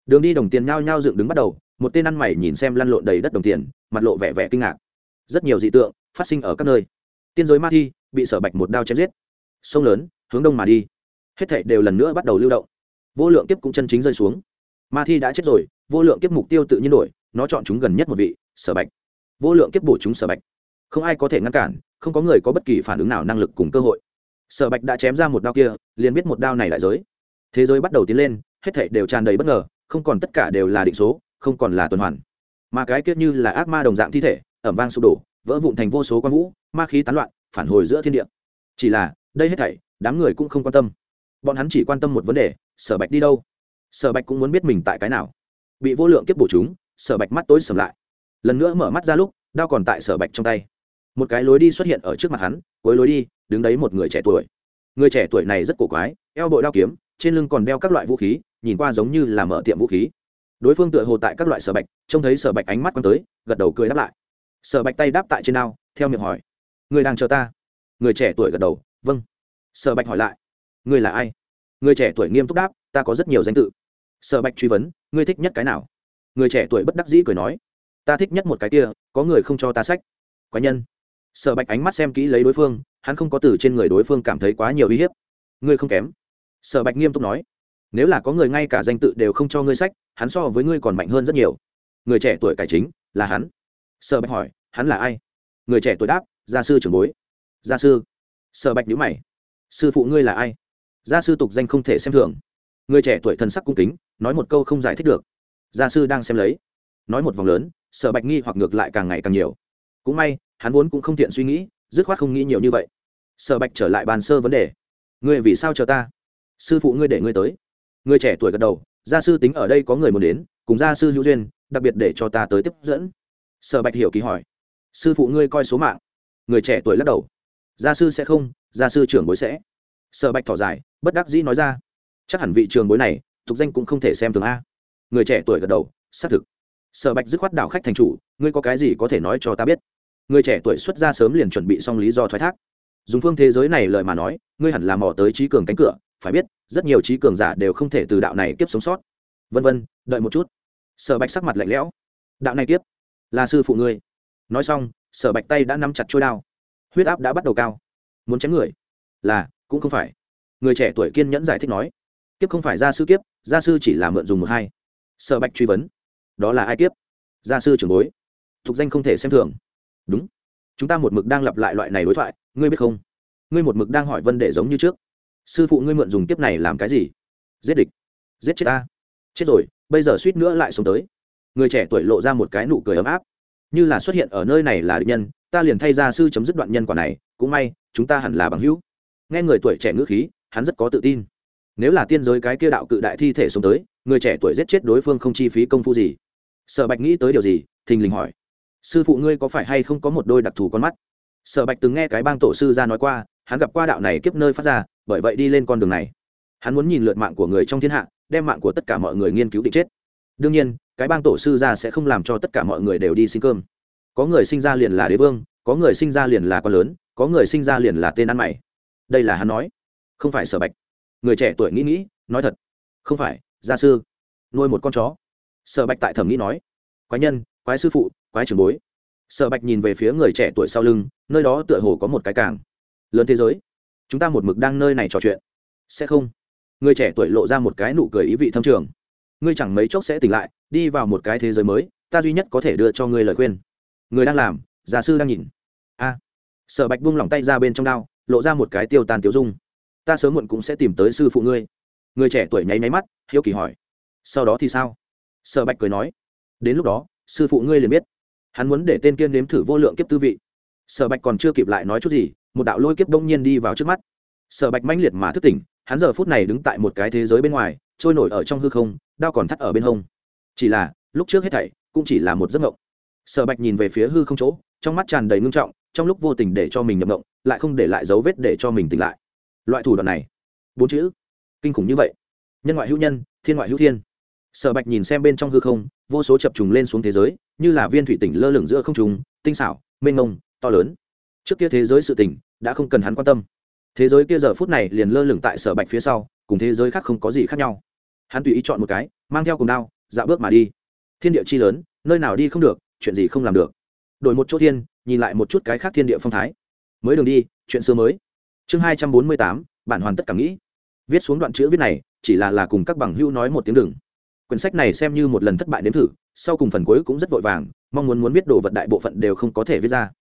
S1: Đường đi đồng tiền nhao nhao dựng đứng bắt đầu, một tên ăn mày nhìn xem lăn lộn đầy đất đồng tiền, mặt lộ vẻ vẻ kinh ngạc. Rất nhiều dị tượng phát sinh ở các nơi. Tiên giới ma thi bị sở bạch một đao chém giết. Sông lớn, hướng đông mà đi. Hết thảy đều lần nữa bắt đầu lưu động. Vô lượng kiếp cũng chân chính rơi xuống. Ma thi đã chết rồi, vô lượng kiếp mục tiêu tự nhiên đổi nó chọn chúng gần nhất một vị, sở bạch. Vô lượng kiếp bổ chúng sở bạch. Không ai có thể ngăn cản, không có người có bất kỳ phản ứng nào năng lực cùng cơ hội. Sở bạch đã chém ra một đao kia, liền biết một đao này lại giới. Thế giới bắt đầu tiến lên, hết thảy đều tràn đầy bất ngờ, không còn tất cả đều là định số, không còn là tuần hoàn. Mà cái kiếp như là ác ma đồng dạng thi thể, ẩm vang sụp đổ, vỡ vụn thành vô số quan vũ, ma khí tán loạn, phản hồi giữa thiên địa. Chỉ là, đây hết thảy, đám người cũng không quan tâm. Bọn hắn chỉ quan tâm một vấn đề, sở bạch đi đâu? Sở bạch cũng muốn biết mình tại cái nào. Bị vô lượng kiếp bổ chúng sở bạch mắt tối sầm lại. Lần nữa mở mắt ra lúc, đao còn tại sở bạch trong tay. Một cái lối đi xuất hiện ở trước mặt hắn, cuối lối đi, đứng đấy một người trẻ tuổi. Người trẻ tuổi này rất cổ quái, eo bội đao kiếm, trên lưng còn đeo các loại vũ khí, nhìn qua giống như là mở tiệm vũ khí. Đối phương tựa hồ tại các loại sở bạch, trông thấy sở bạch ánh mắt quăng tới, gật đầu cười đáp lại. Sở bạch tay đáp tại trên đao, theo miệng hỏi, người đang chờ ta? Người trẻ tuổi gật đầu vâng. Sở bạch hỏi lại, người là ai? Người trẻ tuổi nghiêm túc đáp, ta có rất nhiều danh tự. Sở bạch truy vấn, ngươi thích nhất cái nào? Người trẻ tuổi bất đắc dĩ cười nói, ta thích nhất một cái kia, có người không cho ta sách. Quái nhân. Sở bạch ánh mắt xem kỹ lấy đối phương, hắn không có từ trên người đối phương cảm thấy quá nhiều uy hiếp. Ngươi không kém. Sở bạch nghiêm túc nói, nếu là có người ngay cả danh tự đều không cho ngươi sách, hắn so với ngươi còn mạnh hơn rất nhiều. Người trẻ tuổi cải chính, là hắn. Sở bạch hỏi, hắn là ai? Người trẻ tuổi đáp, gia sư trưởng bối. Gia sư. Sở bạch nhữ mày, sư phụ ngươi là ai? Gia sư tục danh không thể xem thường. Người trẻ tuổi thần sắc cung kính, nói một câu không giải thích được gia sư đang xem lấy. Nói một vòng lớn, sở bạch nghi hoặc ngược lại càng ngày càng nhiều. Cũng may, hắn vốn cũng không tiện suy nghĩ, dứt khoát không nghĩ nhiều như vậy. Sở bạch trở lại bàn sơ vấn đề. Ngươi vì sao chờ ta? Sư phụ ngươi để ngươi tới. Người trẻ tuổi gật đầu, gia sư tính ở đây có người muốn đến, cùng gia sư hữu duyên, đặc biệt để cho ta tới tiếp dẫn. Sở bạch hiểu ký hỏi. Sư phụ ngươi coi số mạng. Người trẻ tuổi lắc đầu. Gia sư sẽ không, gia sư trưởng bối sẽ. Sở bạch thỏ dài, bất đắc dĩ nói ra. Chắc hẳn vị trường bối này, tục danh cũng không thể xem thường a người trẻ tuổi gật đầu, xác thực. Sở bạch dứt khoát đảo khách thành chủ, ngươi có cái gì có thể nói cho ta biết? Người trẻ tuổi xuất ra sớm liền chuẩn bị xong lý do thoái thác. Dùng phương thế giới này lời mà nói, ngươi hẳn là mò tới trí cường cánh cửa, phải biết, rất nhiều trí cường giả đều không thể từ đạo này kiếp sống sót. Vân vân, đợi một chút. Sở bạch sắc mặt lạnh lẽo. Đạo này kiếp, là sư phụ ngươi. Nói xong, sở bạch tay đã nắm chặt trôi đao. Huyết áp đã bắt đầu cao. Muốn chém người? Là, cũng không phải. Người trẻ tuổi kiên nhẫn giải thích nói. Kiếp không phải gia sư kiếp, gia sư chỉ là mượn dùng một hai sở bạch truy vấn. Đó là ai kiếp gia sư trưởng bối. Thục danh không thể xem thường. Đúng. Chúng ta một mực đang lặp lại loại này đối thoại, ngươi biết không? Ngươi một mực đang hỏi vấn đề giống như trước. Sư phụ ngươi mượn dùng kiếp này làm cái gì? Giết địch. Giết chết ta. Chết rồi, bây giờ suýt nữa lại sống tới. Người trẻ tuổi lộ ra một cái nụ cười ấm áp. Như là xuất hiện ở nơi này là địch nhân, ta liền thay ra sư chấm dứt đoạn nhân quả này. Cũng may, chúng ta hẳn là bằng hữu. Nghe người tuổi trẻ ngữ khí, hắn rất có tự tin nếu là tiên giới cái kia đạo cự đại thi thể xuống tới, người trẻ tuổi giết chết đối phương không chi phí công phu gì. Sở bạch nghĩ tới điều gì, thình lình hỏi. Sư phụ ngươi có phải hay không có một đôi đặc thù con mắt? Sở bạch từng nghe cái bang tổ sư ra nói qua, hắn gặp qua đạo này kiếp nơi phát ra, bởi vậy đi lên con đường này. Hắn muốn nhìn lượt mạng của người trong thiên hạ, đem mạng của tất cả mọi người nghiên cứu định chết. Đương nhiên, cái bang tổ sư ra sẽ không làm cho tất cả mọi người đều đi xin cơm. Có người sinh ra liền là đế vương, có người sinh ra liền là con lớn, có người sinh ra liền là tên ăn mày. Đây là hắn nói, không phải sở bạch người trẻ tuổi nghĩ nghĩ, nói thật, không phải, gia sư, nuôi một con chó. Sở bạch tại thẩm nghĩ nói, quái nhân, quái sư phụ, quái trưởng bối. Sở bạch nhìn về phía người trẻ tuổi sau lưng, nơi đó tựa hồ có một cái cảng lớn thế giới, chúng ta một mực đang nơi này trò chuyện, sẽ không? Người trẻ tuổi lộ ra một cái nụ cười ý vị thâm trường. Ngươi chẳng mấy chốc sẽ tỉnh lại, đi vào một cái thế giới mới, ta duy nhất có thể đưa cho ngươi lời khuyên. Người đang làm giả sư đang nhìn. A. Sở bạch buông lỏng tay ra bên trong đao, lộ ra một cái tiêu tàn tiêu dung ta sớm muộn cũng sẽ tìm tới sư phụ ngươi. Người trẻ tuổi nháy máy mắt, hiếu kỳ hỏi. Sau đó thì sao? Sở bạch cười nói. Đến lúc đó, sư phụ ngươi liền biết. Hắn muốn để tên kiên nếm thử vô lượng kiếp tư vị. Sở bạch còn chưa kịp lại nói chút gì, một đạo lôi kiếp đông nhiên đi vào trước mắt. Sở bạch mãnh liệt mà thức tỉnh, hắn giờ phút này đứng tại một cái thế giới bên ngoài, trôi nổi ở trong hư không, đao còn thắt ở bên hông. Chỉ là, lúc trước hết thảy, cũng chỉ là một giấc mộng. Sở bạch nhìn về phía hư không chỗ, trong mắt tràn đầy ngưng trọng, trong lúc vô tình để cho mình nhập mộng, lại không để lại dấu vết để cho mình tỉnh lại loại thủ đoạn này. Bốn chữ, kinh khủng như vậy. Nhân ngoại hữu nhân, thiên ngoại hữu thiên. Sở bạch nhìn xem bên trong hư không, vô số chập trùng lên xuống thế giới, như là viên thủy tỉnh lơ lửng giữa không trùng tinh xảo, mênh mông, to lớn. Trước kia thế giới sự tỉnh đã không cần hắn quan tâm. Thế giới kia giờ phút này liền lơ lửng tại sở bạch phía sau, cùng thế giới khác không có gì khác nhau. Hắn tùy ý chọn một cái, mang theo cùng đao, dạo bước mà đi. Thiên địa chi lớn, nơi nào đi không được, chuyện gì không làm được. Đổi một chỗ thiên, nhìn lại một chút cái khác thiên địa phong thái. Mới đường đi, chuyện xưa mới chương hai trăm bốn mươi tám, bản hoàn tất cả nghĩ. Viết xuống đoạn chữ viết này, chỉ là là cùng các bằng hữu nói một tiếng đừng. Quyển sách này xem như một lần thất bại đến thử, sau cùng phần cuối cũng rất vội vàng, mong muốn muốn viết đồ vật đại bộ phận đều không có thể viết ra.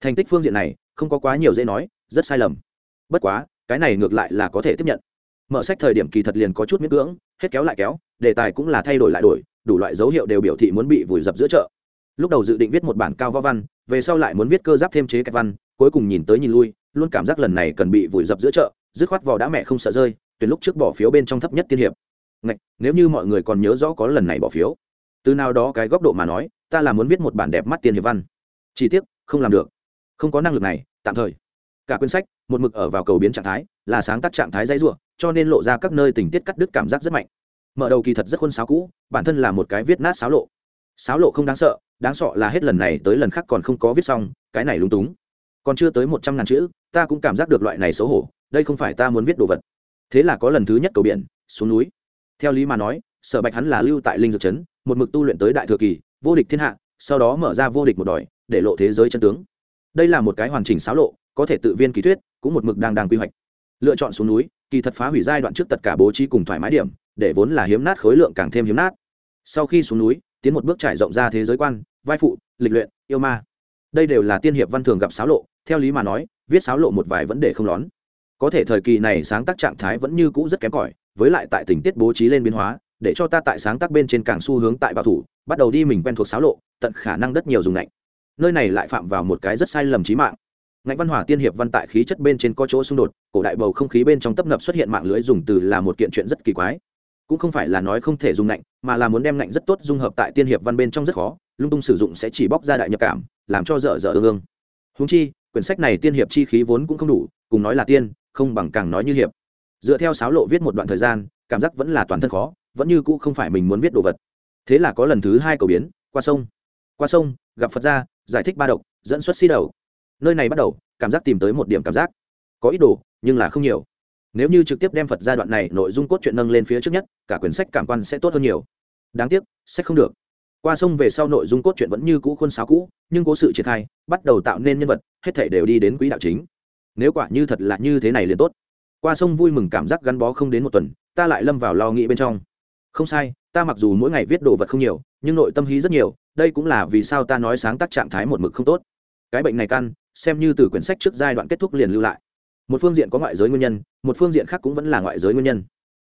S1: Thành tích phương diện này, không có quá nhiều dễ nói, rất sai lầm. Bất quá, cái này ngược lại là có thể tiếp nhận. Mở sách thời điểm kỳ thật liền có chút miễn cưỡng, hết kéo lại kéo, đề tài cũng là thay đổi lại đổi, đủ loại dấu hiệu đều biểu thị muốn bị vùi dập giữa chợ. Lúc đầu dự định viết một bản cao võ văn, về sau lại muốn viết cơ giáp thêm chế kẹt văn, cuối cùng nhìn tới nhìn lui luôn cảm giác lần này cần bị vùi dập giữa chợ dứt khoát vỏ đã mẹ không sợ rơi tuyển lúc trước bỏ phiếu bên trong thấp nhất tiên hiệp. Ngạch, nếu như mọi người còn nhớ rõ có lần này bỏ phiếu từ nào đó cái góc độ mà nói ta là muốn viết một bản đẹp mắt tiên hiệp văn. Chỉ tiếc không làm được. Không có năng lực này tạm thời. Cả quyển sách một mực ở vào cầu biến trạng thái là sáng tác trạng thái dãy ruộng cho nên lộ ra các nơi tình tiết cắt đứt cảm giác rất mạnh. Mở đầu kỳ thật rất khuôn sáo cũ bản thân là một cái viết nát sáo lộ. Sáo lộ không đáng sợ đáng sợ là hết lần này tới lần khác còn không có viết xong cái này lúng túng. Còn chưa tới một trăm ngàn chữ ta cũng cảm giác được loại này xấu hổ, đây không phải ta muốn viết đồ vật. Thế là có lần thứ nhất cầu biển, xuống núi. Theo lý mà nói, sở bạch hắn là lưu tại linh dược trấn, một mực tu luyện tới đại thừa kỳ, vô địch thiên hạ, sau đó mở ra vô địch một đòi, để lộ thế giới chân tướng. Đây là một cái hoàn chỉnh xáo lộ, có thể tự viên kỳ thuyết, cũng một mực đang đang quy hoạch. Lựa chọn xuống núi, kỳ thật phá hủy giai đoạn trước tất cả bố trí cùng thoải mái điểm, để vốn là hiếm nát khối lượng càng thêm hiếm nát. Sau khi xuống núi, tiến một bước trải rộng ra thế giới quan, vai phụ, lịch luyện, yêu ma. Đây đều là tiên hiệp văn thường gặp xáo lộ theo lý mà nói, viết sáo lộ một vài vấn đề không lón. Có thể thời kỳ này sáng tác trạng thái vẫn như cũ rất kém cỏi, với lại tại tình tiết bố trí lên biến hóa, để cho ta tại sáng tác bên trên càng xu hướng tại bảo thủ, bắt đầu đi mình quen thuộc sáo lộ, tận khả năng đất nhiều dùng lạnh. Nơi này lại phạm vào một cái rất sai lầm trí mạng. Ngạnh văn hỏa tiên hiệp văn tại khí chất bên trên có chỗ xung đột, cổ đại bầu không khí bên trong tấp nập xuất hiện mạng lưới dùng từ là một kiện chuyện rất kỳ quái. Cũng không phải là nói không thể dùng ngạnh mà là muốn đem ngạnh rất tốt dung hợp tại tiên hiệp văn bên trong rất khó, lung tung sử dụng sẽ chỉ bóc ra đại nhập cảm, làm cho dở dở ương ương. Húng chi quyển sách này tiên hiệp chi khí vốn cũng không đủ, cùng nói là tiên, không bằng càng nói như hiệp. Dựa theo sáo lộ viết một đoạn thời gian, cảm giác vẫn là toàn thân khó, vẫn như cũ không phải mình muốn viết đồ vật. Thế là có lần thứ hai cầu biến, qua sông. Qua sông, gặp phật gia, giải thích ba độc, dẫn xuất si đầu. Nơi này bắt đầu, cảm giác tìm tới một điểm cảm giác. Có ít đồ, nhưng là không nhiều. Nếu như trực tiếp đem phật gia đoạn này nội dung cốt truyện nâng lên phía trước nhất, cả quyển sách cảm quan sẽ tốt hơn nhiều. Đáng tiếc, sách không được. Qua sông về sau nội dung cốt truyện vẫn như cũ khuôn sáo cũ nhưng cố sự triển khai, bắt đầu tạo nên nhân vật, hết thể đều đi đến quỹ đạo chính. Nếu quả như thật là như thế này liền tốt. Qua sông vui mừng cảm giác gắn bó không đến một tuần, ta lại lâm vào lo nghĩ bên trong. Không sai, ta mặc dù mỗi ngày viết đồ vật không nhiều, nhưng nội tâm hí rất nhiều, đây cũng là vì sao ta nói sáng tác trạng thái một mực không tốt. Cái bệnh này căn xem như từ quyển sách trước giai đoạn kết thúc liền lưu lại. Một phương diện có ngoại giới nguyên nhân, một phương diện khác cũng vẫn là ngoại giới nguyên nhân.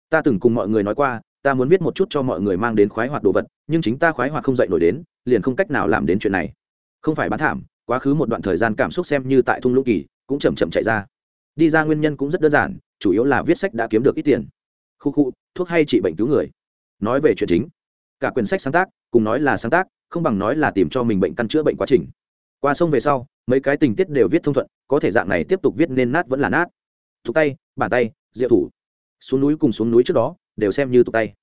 S1: Ta từng cùng mọi người nói qua, ta muốn viết một chút cho mọi người mang đến khoái hoạt đồ vật, nhưng chính ta khoái hoạt không dậy nổi đến, liền không cách nào làm đến chuyện này không phải bán thảm, quá khứ một đoạn thời gian cảm xúc xem như tại thung lũng kỳ, cũng chậm chậm chạy ra. Đi ra nguyên nhân cũng rất đơn giản, chủ yếu là viết sách đã kiếm được ít tiền. Khu khu, thuốc hay trị bệnh cứu người. Nói về chuyện chính, cả quyển sách sáng tác, cùng nói là sáng tác, không bằng nói là tìm cho mình bệnh căn chữa bệnh quá trình. Qua sông về sau, mấy cái tình tiết đều viết thông thuận, có thể dạng này tiếp tục viết nên nát vẫn là nát. Thúc tay, bàn tay diệu thủ. Xuống núi cùng xuống núi trước đó, đều xem như tục tay.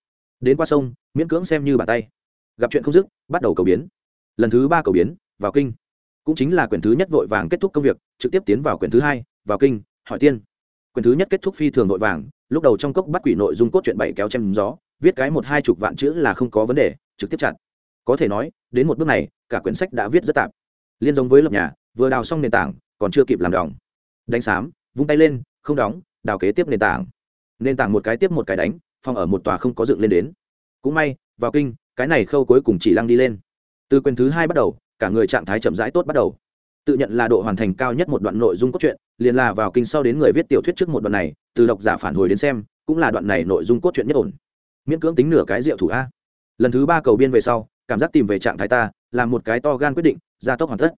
S1: Đến qua sông, miễn cưỡng xem như bàn tay. Gặp chuyện không dứt, bắt đầu cầu biến. Lần thứ ba cầu biến vào kinh. Cũng chính là quyển thứ nhất vội vàng kết thúc công việc, trực tiếp tiến vào quyển thứ hai, vào kinh, hỏi tiên. Quyển thứ nhất kết thúc phi thường vội vàng, lúc đầu trong cốc bắt quỷ nội dung cốt truyện bảy kéo chém gió, viết cái một hai chục vạn chữ là không có vấn đề, trực tiếp chặt. Có thể nói, đến một bước này, cả quyển sách đã viết rất tạp. Liên giống với lập nhà, vừa đào xong nền tảng, còn chưa kịp làm đỏng. Đánh xám, vung tay lên, không đóng, đào kế tiếp nền tảng. Nền tảng một cái tiếp một cái đánh, phòng ở một tòa không có dựng lên đến. Cũng may, vào kinh, cái này khâu cuối cùng chỉ lăng đi lên. Từ quyền thứ hai bắt đầu cả người trạng thái chậm rãi tốt bắt đầu. Tự nhận là độ hoàn thành cao nhất một đoạn nội dung cốt truyện, liền là vào kinh sau đến người viết tiểu thuyết trước một đoạn này, từ độc giả phản hồi đến xem, cũng là đoạn này nội dung cốt truyện nhất ổn. Miễn cưỡng tính nửa cái rượu thủ a. Lần thứ ba cầu biên về sau, cảm giác tìm về trạng thái ta làm một cái to gan quyết định, gia tốc hoàn tất.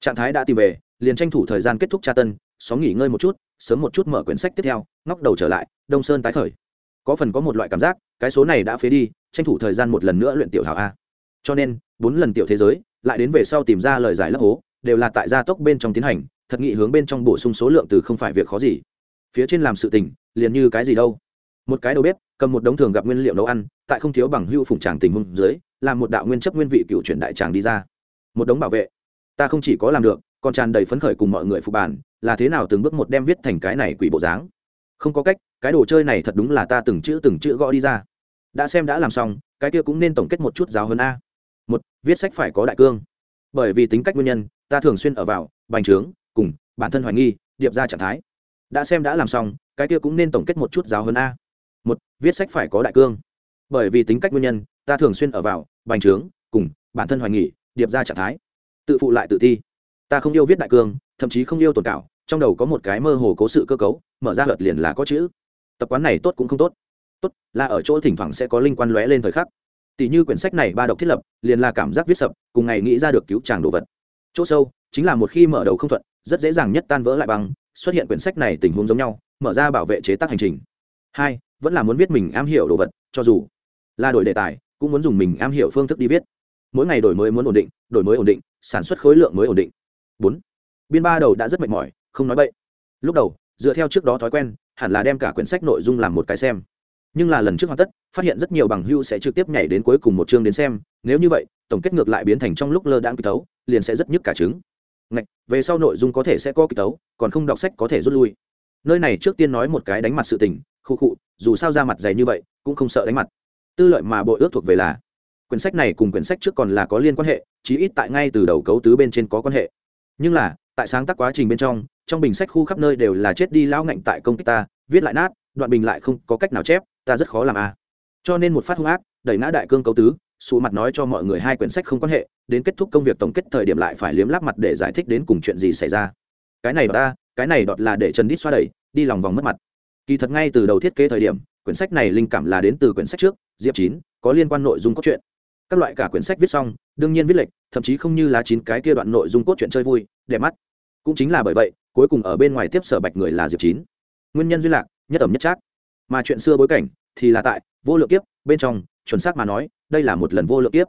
S1: Trạng thái đã tìm về, liền tranh thủ thời gian kết thúc tra tân, xóm nghỉ ngơi một chút, sớm một chút mở quyển sách tiếp theo, ngóc đầu trở lại, đông sơn tái khởi. Có phần có một loại cảm giác, cái số này đã phế đi, tranh thủ thời gian một lần nữa luyện tiểu hào a. Cho nên, bốn lần tiểu thế giới lại đến về sau tìm ra lời giải lấp hố, đều là tại gia tốc bên trong tiến hành, thật nghị hướng bên trong bổ sung số lượng từ không phải việc khó gì. Phía trên làm sự tình, liền như cái gì đâu. Một cái đầu bếp, cầm một đống thường gặp nguyên liệu nấu ăn, tại không thiếu bằng hưu phủng tràng tình huống dưới, làm một đạo nguyên chấp nguyên vị cựu chuyển đại tràng đi ra. Một đống bảo vệ. Ta không chỉ có làm được, còn tràn đầy phấn khởi cùng mọi người phục bàn, là thế nào từng bước một đem viết thành cái này quỷ bộ dáng? Không có cách, cái đồ chơi này thật đúng là ta từng chữ từng chữ gõ đi ra. Đã xem đã làm xong, cái kia cũng nên tổng kết một chút giáo hơn a một, viết sách phải có đại cương. Bởi vì tính cách nguyên nhân, ta thường xuyên ở vào, bành trướng, cùng bản thân hoài nghi, điệp ra trạng thái. Đã xem đã làm xong, cái kia cũng nên tổng kết một chút giáo hơn a. Một, viết sách phải có đại cương. Bởi vì tính cách nguyên nhân, ta thường xuyên ở vào, bành trướng, cùng bản thân hoài nghi, điệp ra trạng thái. Tự phụ lại tự thi. Ta không yêu viết đại cương, thậm chí không yêu tồn cảo, trong đầu có một cái mơ hồ cố sự cơ cấu, mở ra hợt liền là có chữ. Tập quán này tốt cũng không tốt. Tốt, là ở chỗ thỉnh thoảng sẽ có linh quan lóe lên thời khắc tỷ như quyển sách này ba độc thiết lập, liền là cảm giác viết sập, cùng ngày nghĩ ra được cứu chàng đồ vật. Chỗ sâu, chính là một khi mở đầu không thuận, rất dễ dàng nhất tan vỡ lại bằng xuất hiện quyển sách này tình huống giống nhau, mở ra bảo vệ chế tác hành trình. Hai, vẫn là muốn viết mình am hiểu đồ vật, cho dù là đổi đề tài, cũng muốn dùng mình am hiểu phương thức đi viết. Mỗi ngày đổi mới muốn ổn định, đổi mới ổn định, sản xuất khối lượng mới ổn định. Bốn, biên ba đầu đã rất mệt mỏi, không nói bậy. Lúc đầu, dựa theo trước đó thói quen, hẳn là đem cả quyển sách nội dung làm một cái xem nhưng là lần trước hoàn tất phát hiện rất nhiều bằng hưu sẽ trực tiếp nhảy đến cuối cùng một chương đến xem nếu như vậy tổng kết ngược lại biến thành trong lúc lơ đãng kịch tấu liền sẽ rất nhức cả trứng. Ngạch, về sau nội dung có thể sẽ có kịch tấu còn không đọc sách có thể rút lui. Nơi này trước tiên nói một cái đánh mặt sự tình khu khụ dù sao ra mặt dày như vậy cũng không sợ đánh mặt. Tư lợi mà bộ ước thuộc về là quyển sách này cùng quyển sách trước còn là có liên quan hệ chí ít tại ngay từ đầu cấu tứ bên trên có quan hệ. Nhưng là tại sáng tác quá trình bên trong trong bình sách khu khắp nơi đều là chết đi lao ngạnh tại công kích ta viết lại nát đoạn bình lại không có cách nào chép ta rất khó làm a à. cho nên một phát hung ác, đẩy ngã đại cương cấu tứ, xù mặt nói cho mọi người hai quyển sách không quan hệ, đến kết thúc công việc tổng kết thời điểm lại phải liếm láp mặt để giải thích đến cùng chuyện gì xảy ra. Cái này ta cái này đọt là để trần đít xoa đẩy, đi lòng vòng mất mặt. Kỳ thật ngay từ đầu thiết kế thời điểm, quyển sách này linh cảm là đến từ quyển sách trước, diệp chín, có liên quan nội dung cốt truyện. Các loại cả quyển sách viết xong, đương nhiên viết lệch, thậm chí không như lá chín cái kia đoạn nội dung cốt truyện chơi vui, đẹp mắt. Cũng chính là bởi vậy, cuối cùng ở bên ngoài tiếp sở bạch người là diệp chín. Nguyên nhân duy lạc, nhất ẩm nhất trác mà chuyện xưa bối cảnh thì là tại vô lượng kiếp bên trong, chuẩn xác mà nói, đây là một lần vô lượng kiếp.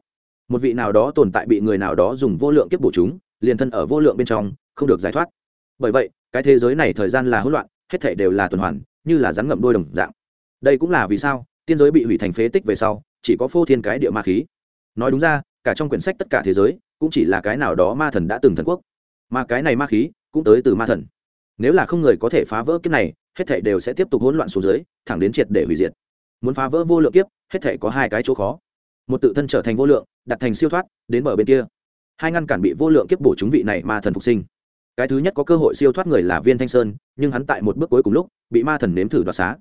S1: Một vị nào đó tồn tại bị người nào đó dùng vô lượng kiếp bổ chúng, liền thân ở vô lượng bên trong, không được giải thoát. Bởi vậy, cái thế giới này thời gian là hỗn loạn, hết thể đều là tuần hoàn, như là rắn ngậm đôi đồng dạng. Đây cũng là vì sao, tiên giới bị hủy thành phế tích về sau, chỉ có phô thiên cái địa ma khí. Nói đúng ra, cả trong quyển sách tất cả thế giới, cũng chỉ là cái nào đó ma thần đã từng thần quốc. Mà cái này ma khí cũng tới từ ma thần. Nếu là không người có thể phá vỡ kiếp này hết thể đều sẽ tiếp tục hỗn loạn xuống dưới, thẳng đến triệt để hủy diệt. Muốn phá vỡ vô lượng kiếp, hết thể có hai cái chỗ khó. Một tự thân trở thành vô lượng, đặt thành siêu thoát, đến bờ bên kia. Hai ngăn cản bị vô lượng kiếp bổ chúng vị này ma thần phục sinh. Cái thứ nhất có cơ hội siêu thoát người là viên thanh sơn, nhưng hắn tại một bước cuối cùng lúc, bị ma thần nếm thử đoạt xá.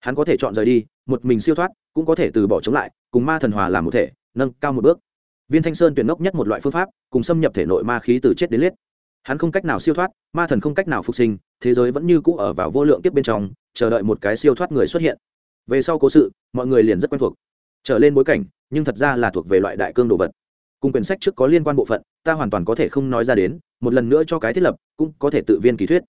S1: Hắn có thể chọn rời đi, một mình siêu thoát, cũng có thể từ bỏ chống lại, cùng ma thần hòa làm một thể, nâng cao một bước. Viên thanh sơn tuyển ngốc nhất một loại phương pháp, cùng xâm nhập thể nội ma khí từ chết đến liết hắn không cách nào siêu thoát, ma thần không cách nào phục sinh, thế giới vẫn như cũ ở vào vô lượng tiếp bên trong, chờ đợi một cái siêu thoát người xuất hiện. Về sau cố sự, mọi người liền rất quen thuộc. Trở lên bối cảnh, nhưng thật ra là thuộc về loại đại cương đồ vật. Cùng quyển sách trước có liên quan bộ phận, ta hoàn toàn có thể không nói ra đến, một lần nữa cho cái thiết lập, cũng có thể tự viên kỳ thuyết.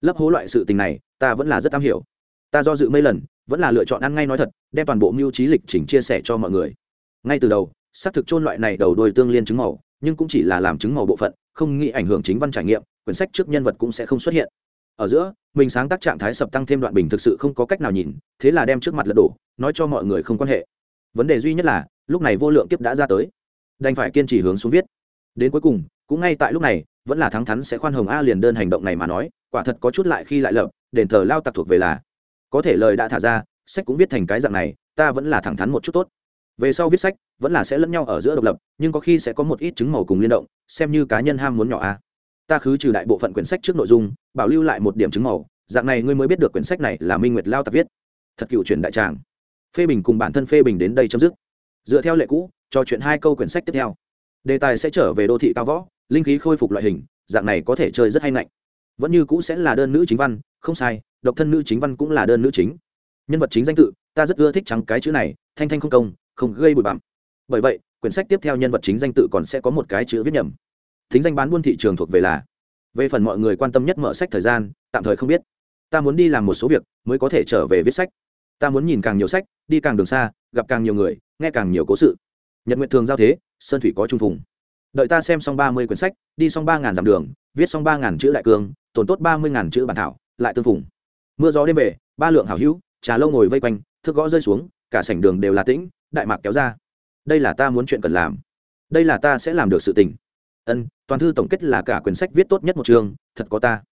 S1: Lấp hố loại sự tình này, ta vẫn là rất am hiểu. Ta do dự mấy lần, vẫn là lựa chọn ăn ngay nói thật, đem toàn bộ mưu trí lịch trình chia sẻ cho mọi người. Ngay từ đầu, xác thực chôn loại này đầu đuôi tương liên chứng màu, nhưng cũng chỉ là làm chứng màu bộ phận không nghĩ ảnh hưởng chính văn trải nghiệm, quyển sách trước nhân vật cũng sẽ không xuất hiện. Ở giữa, mình sáng tác trạng thái sập tăng thêm đoạn bình thực sự không có cách nào nhìn, thế là đem trước mặt lật đổ, nói cho mọi người không quan hệ. Vấn đề duy nhất là, lúc này vô lượng kiếp đã ra tới. Đành phải kiên trì hướng xuống viết. Đến cuối cùng, cũng ngay tại lúc này, vẫn là thắng thắn sẽ khoan hồng a liền đơn hành động này mà nói, quả thật có chút lại khi lại lập đền thờ lao tặc thuộc về là. Có thể lời đã thả ra, sách cũng viết thành cái dạng này, ta vẫn là thẳng thắn một chút tốt. Về sau viết sách vẫn là sẽ lẫn nhau ở giữa độc lập, nhưng có khi sẽ có một ít chứng màu cùng liên động, xem như cá nhân ham muốn nhỏ a. Ta khứ trừ đại bộ phận quyển sách trước nội dung, bảo lưu lại một điểm chứng màu, dạng này ngươi mới biết được quyển sách này là minh nguyệt lao tập viết. Thật cựu truyền đại tràng. Phê bình cùng bản thân phê bình đến đây chấm dứt. Dựa theo lệ cũ, cho chuyện hai câu quyển sách tiếp theo. Đề tài sẽ trở về đô thị cao võ, linh khí khôi phục loại hình, dạng này có thể chơi rất hay ngạnh. Vẫn như cũ sẽ là đơn nữ chính văn, không sai, độc thân nữ chính văn cũng là đơn nữ chính. Nhân vật chính danh tự, ta rất ưa thích trắng cái chữ này, thanh thanh không công, không gây bụi bặm bởi vậy, quyển sách tiếp theo nhân vật chính danh tự còn sẽ có một cái chữ viết nhầm. Thính danh bán buôn thị trường thuộc về là, về phần mọi người quan tâm nhất mở sách thời gian, tạm thời không biết. Ta muốn đi làm một số việc, mới có thể trở về viết sách. Ta muốn nhìn càng nhiều sách, đi càng đường xa, gặp càng nhiều người, nghe càng nhiều cố sự. Nhật nguyện thường giao thế, sơn thủy có trung phùng. Đợi ta xem xong ba mươi quyển sách, đi xong ba ngàn dặm đường, viết xong ba ngàn chữ đại cương, tồn tốt ba mươi ngàn chữ bản thảo, lại tương phùng. Mưa gió đêm về, ba lượng hảo hữu, trà lâu ngồi vây quanh, thước gõ rơi xuống, cả sảnh đường đều là tĩnh, đại mạc kéo ra đây là ta muốn chuyện cần làm. Đây là ta sẽ làm được sự tình. Ân, toàn thư tổng kết là cả quyển sách viết tốt nhất một chương, thật có ta.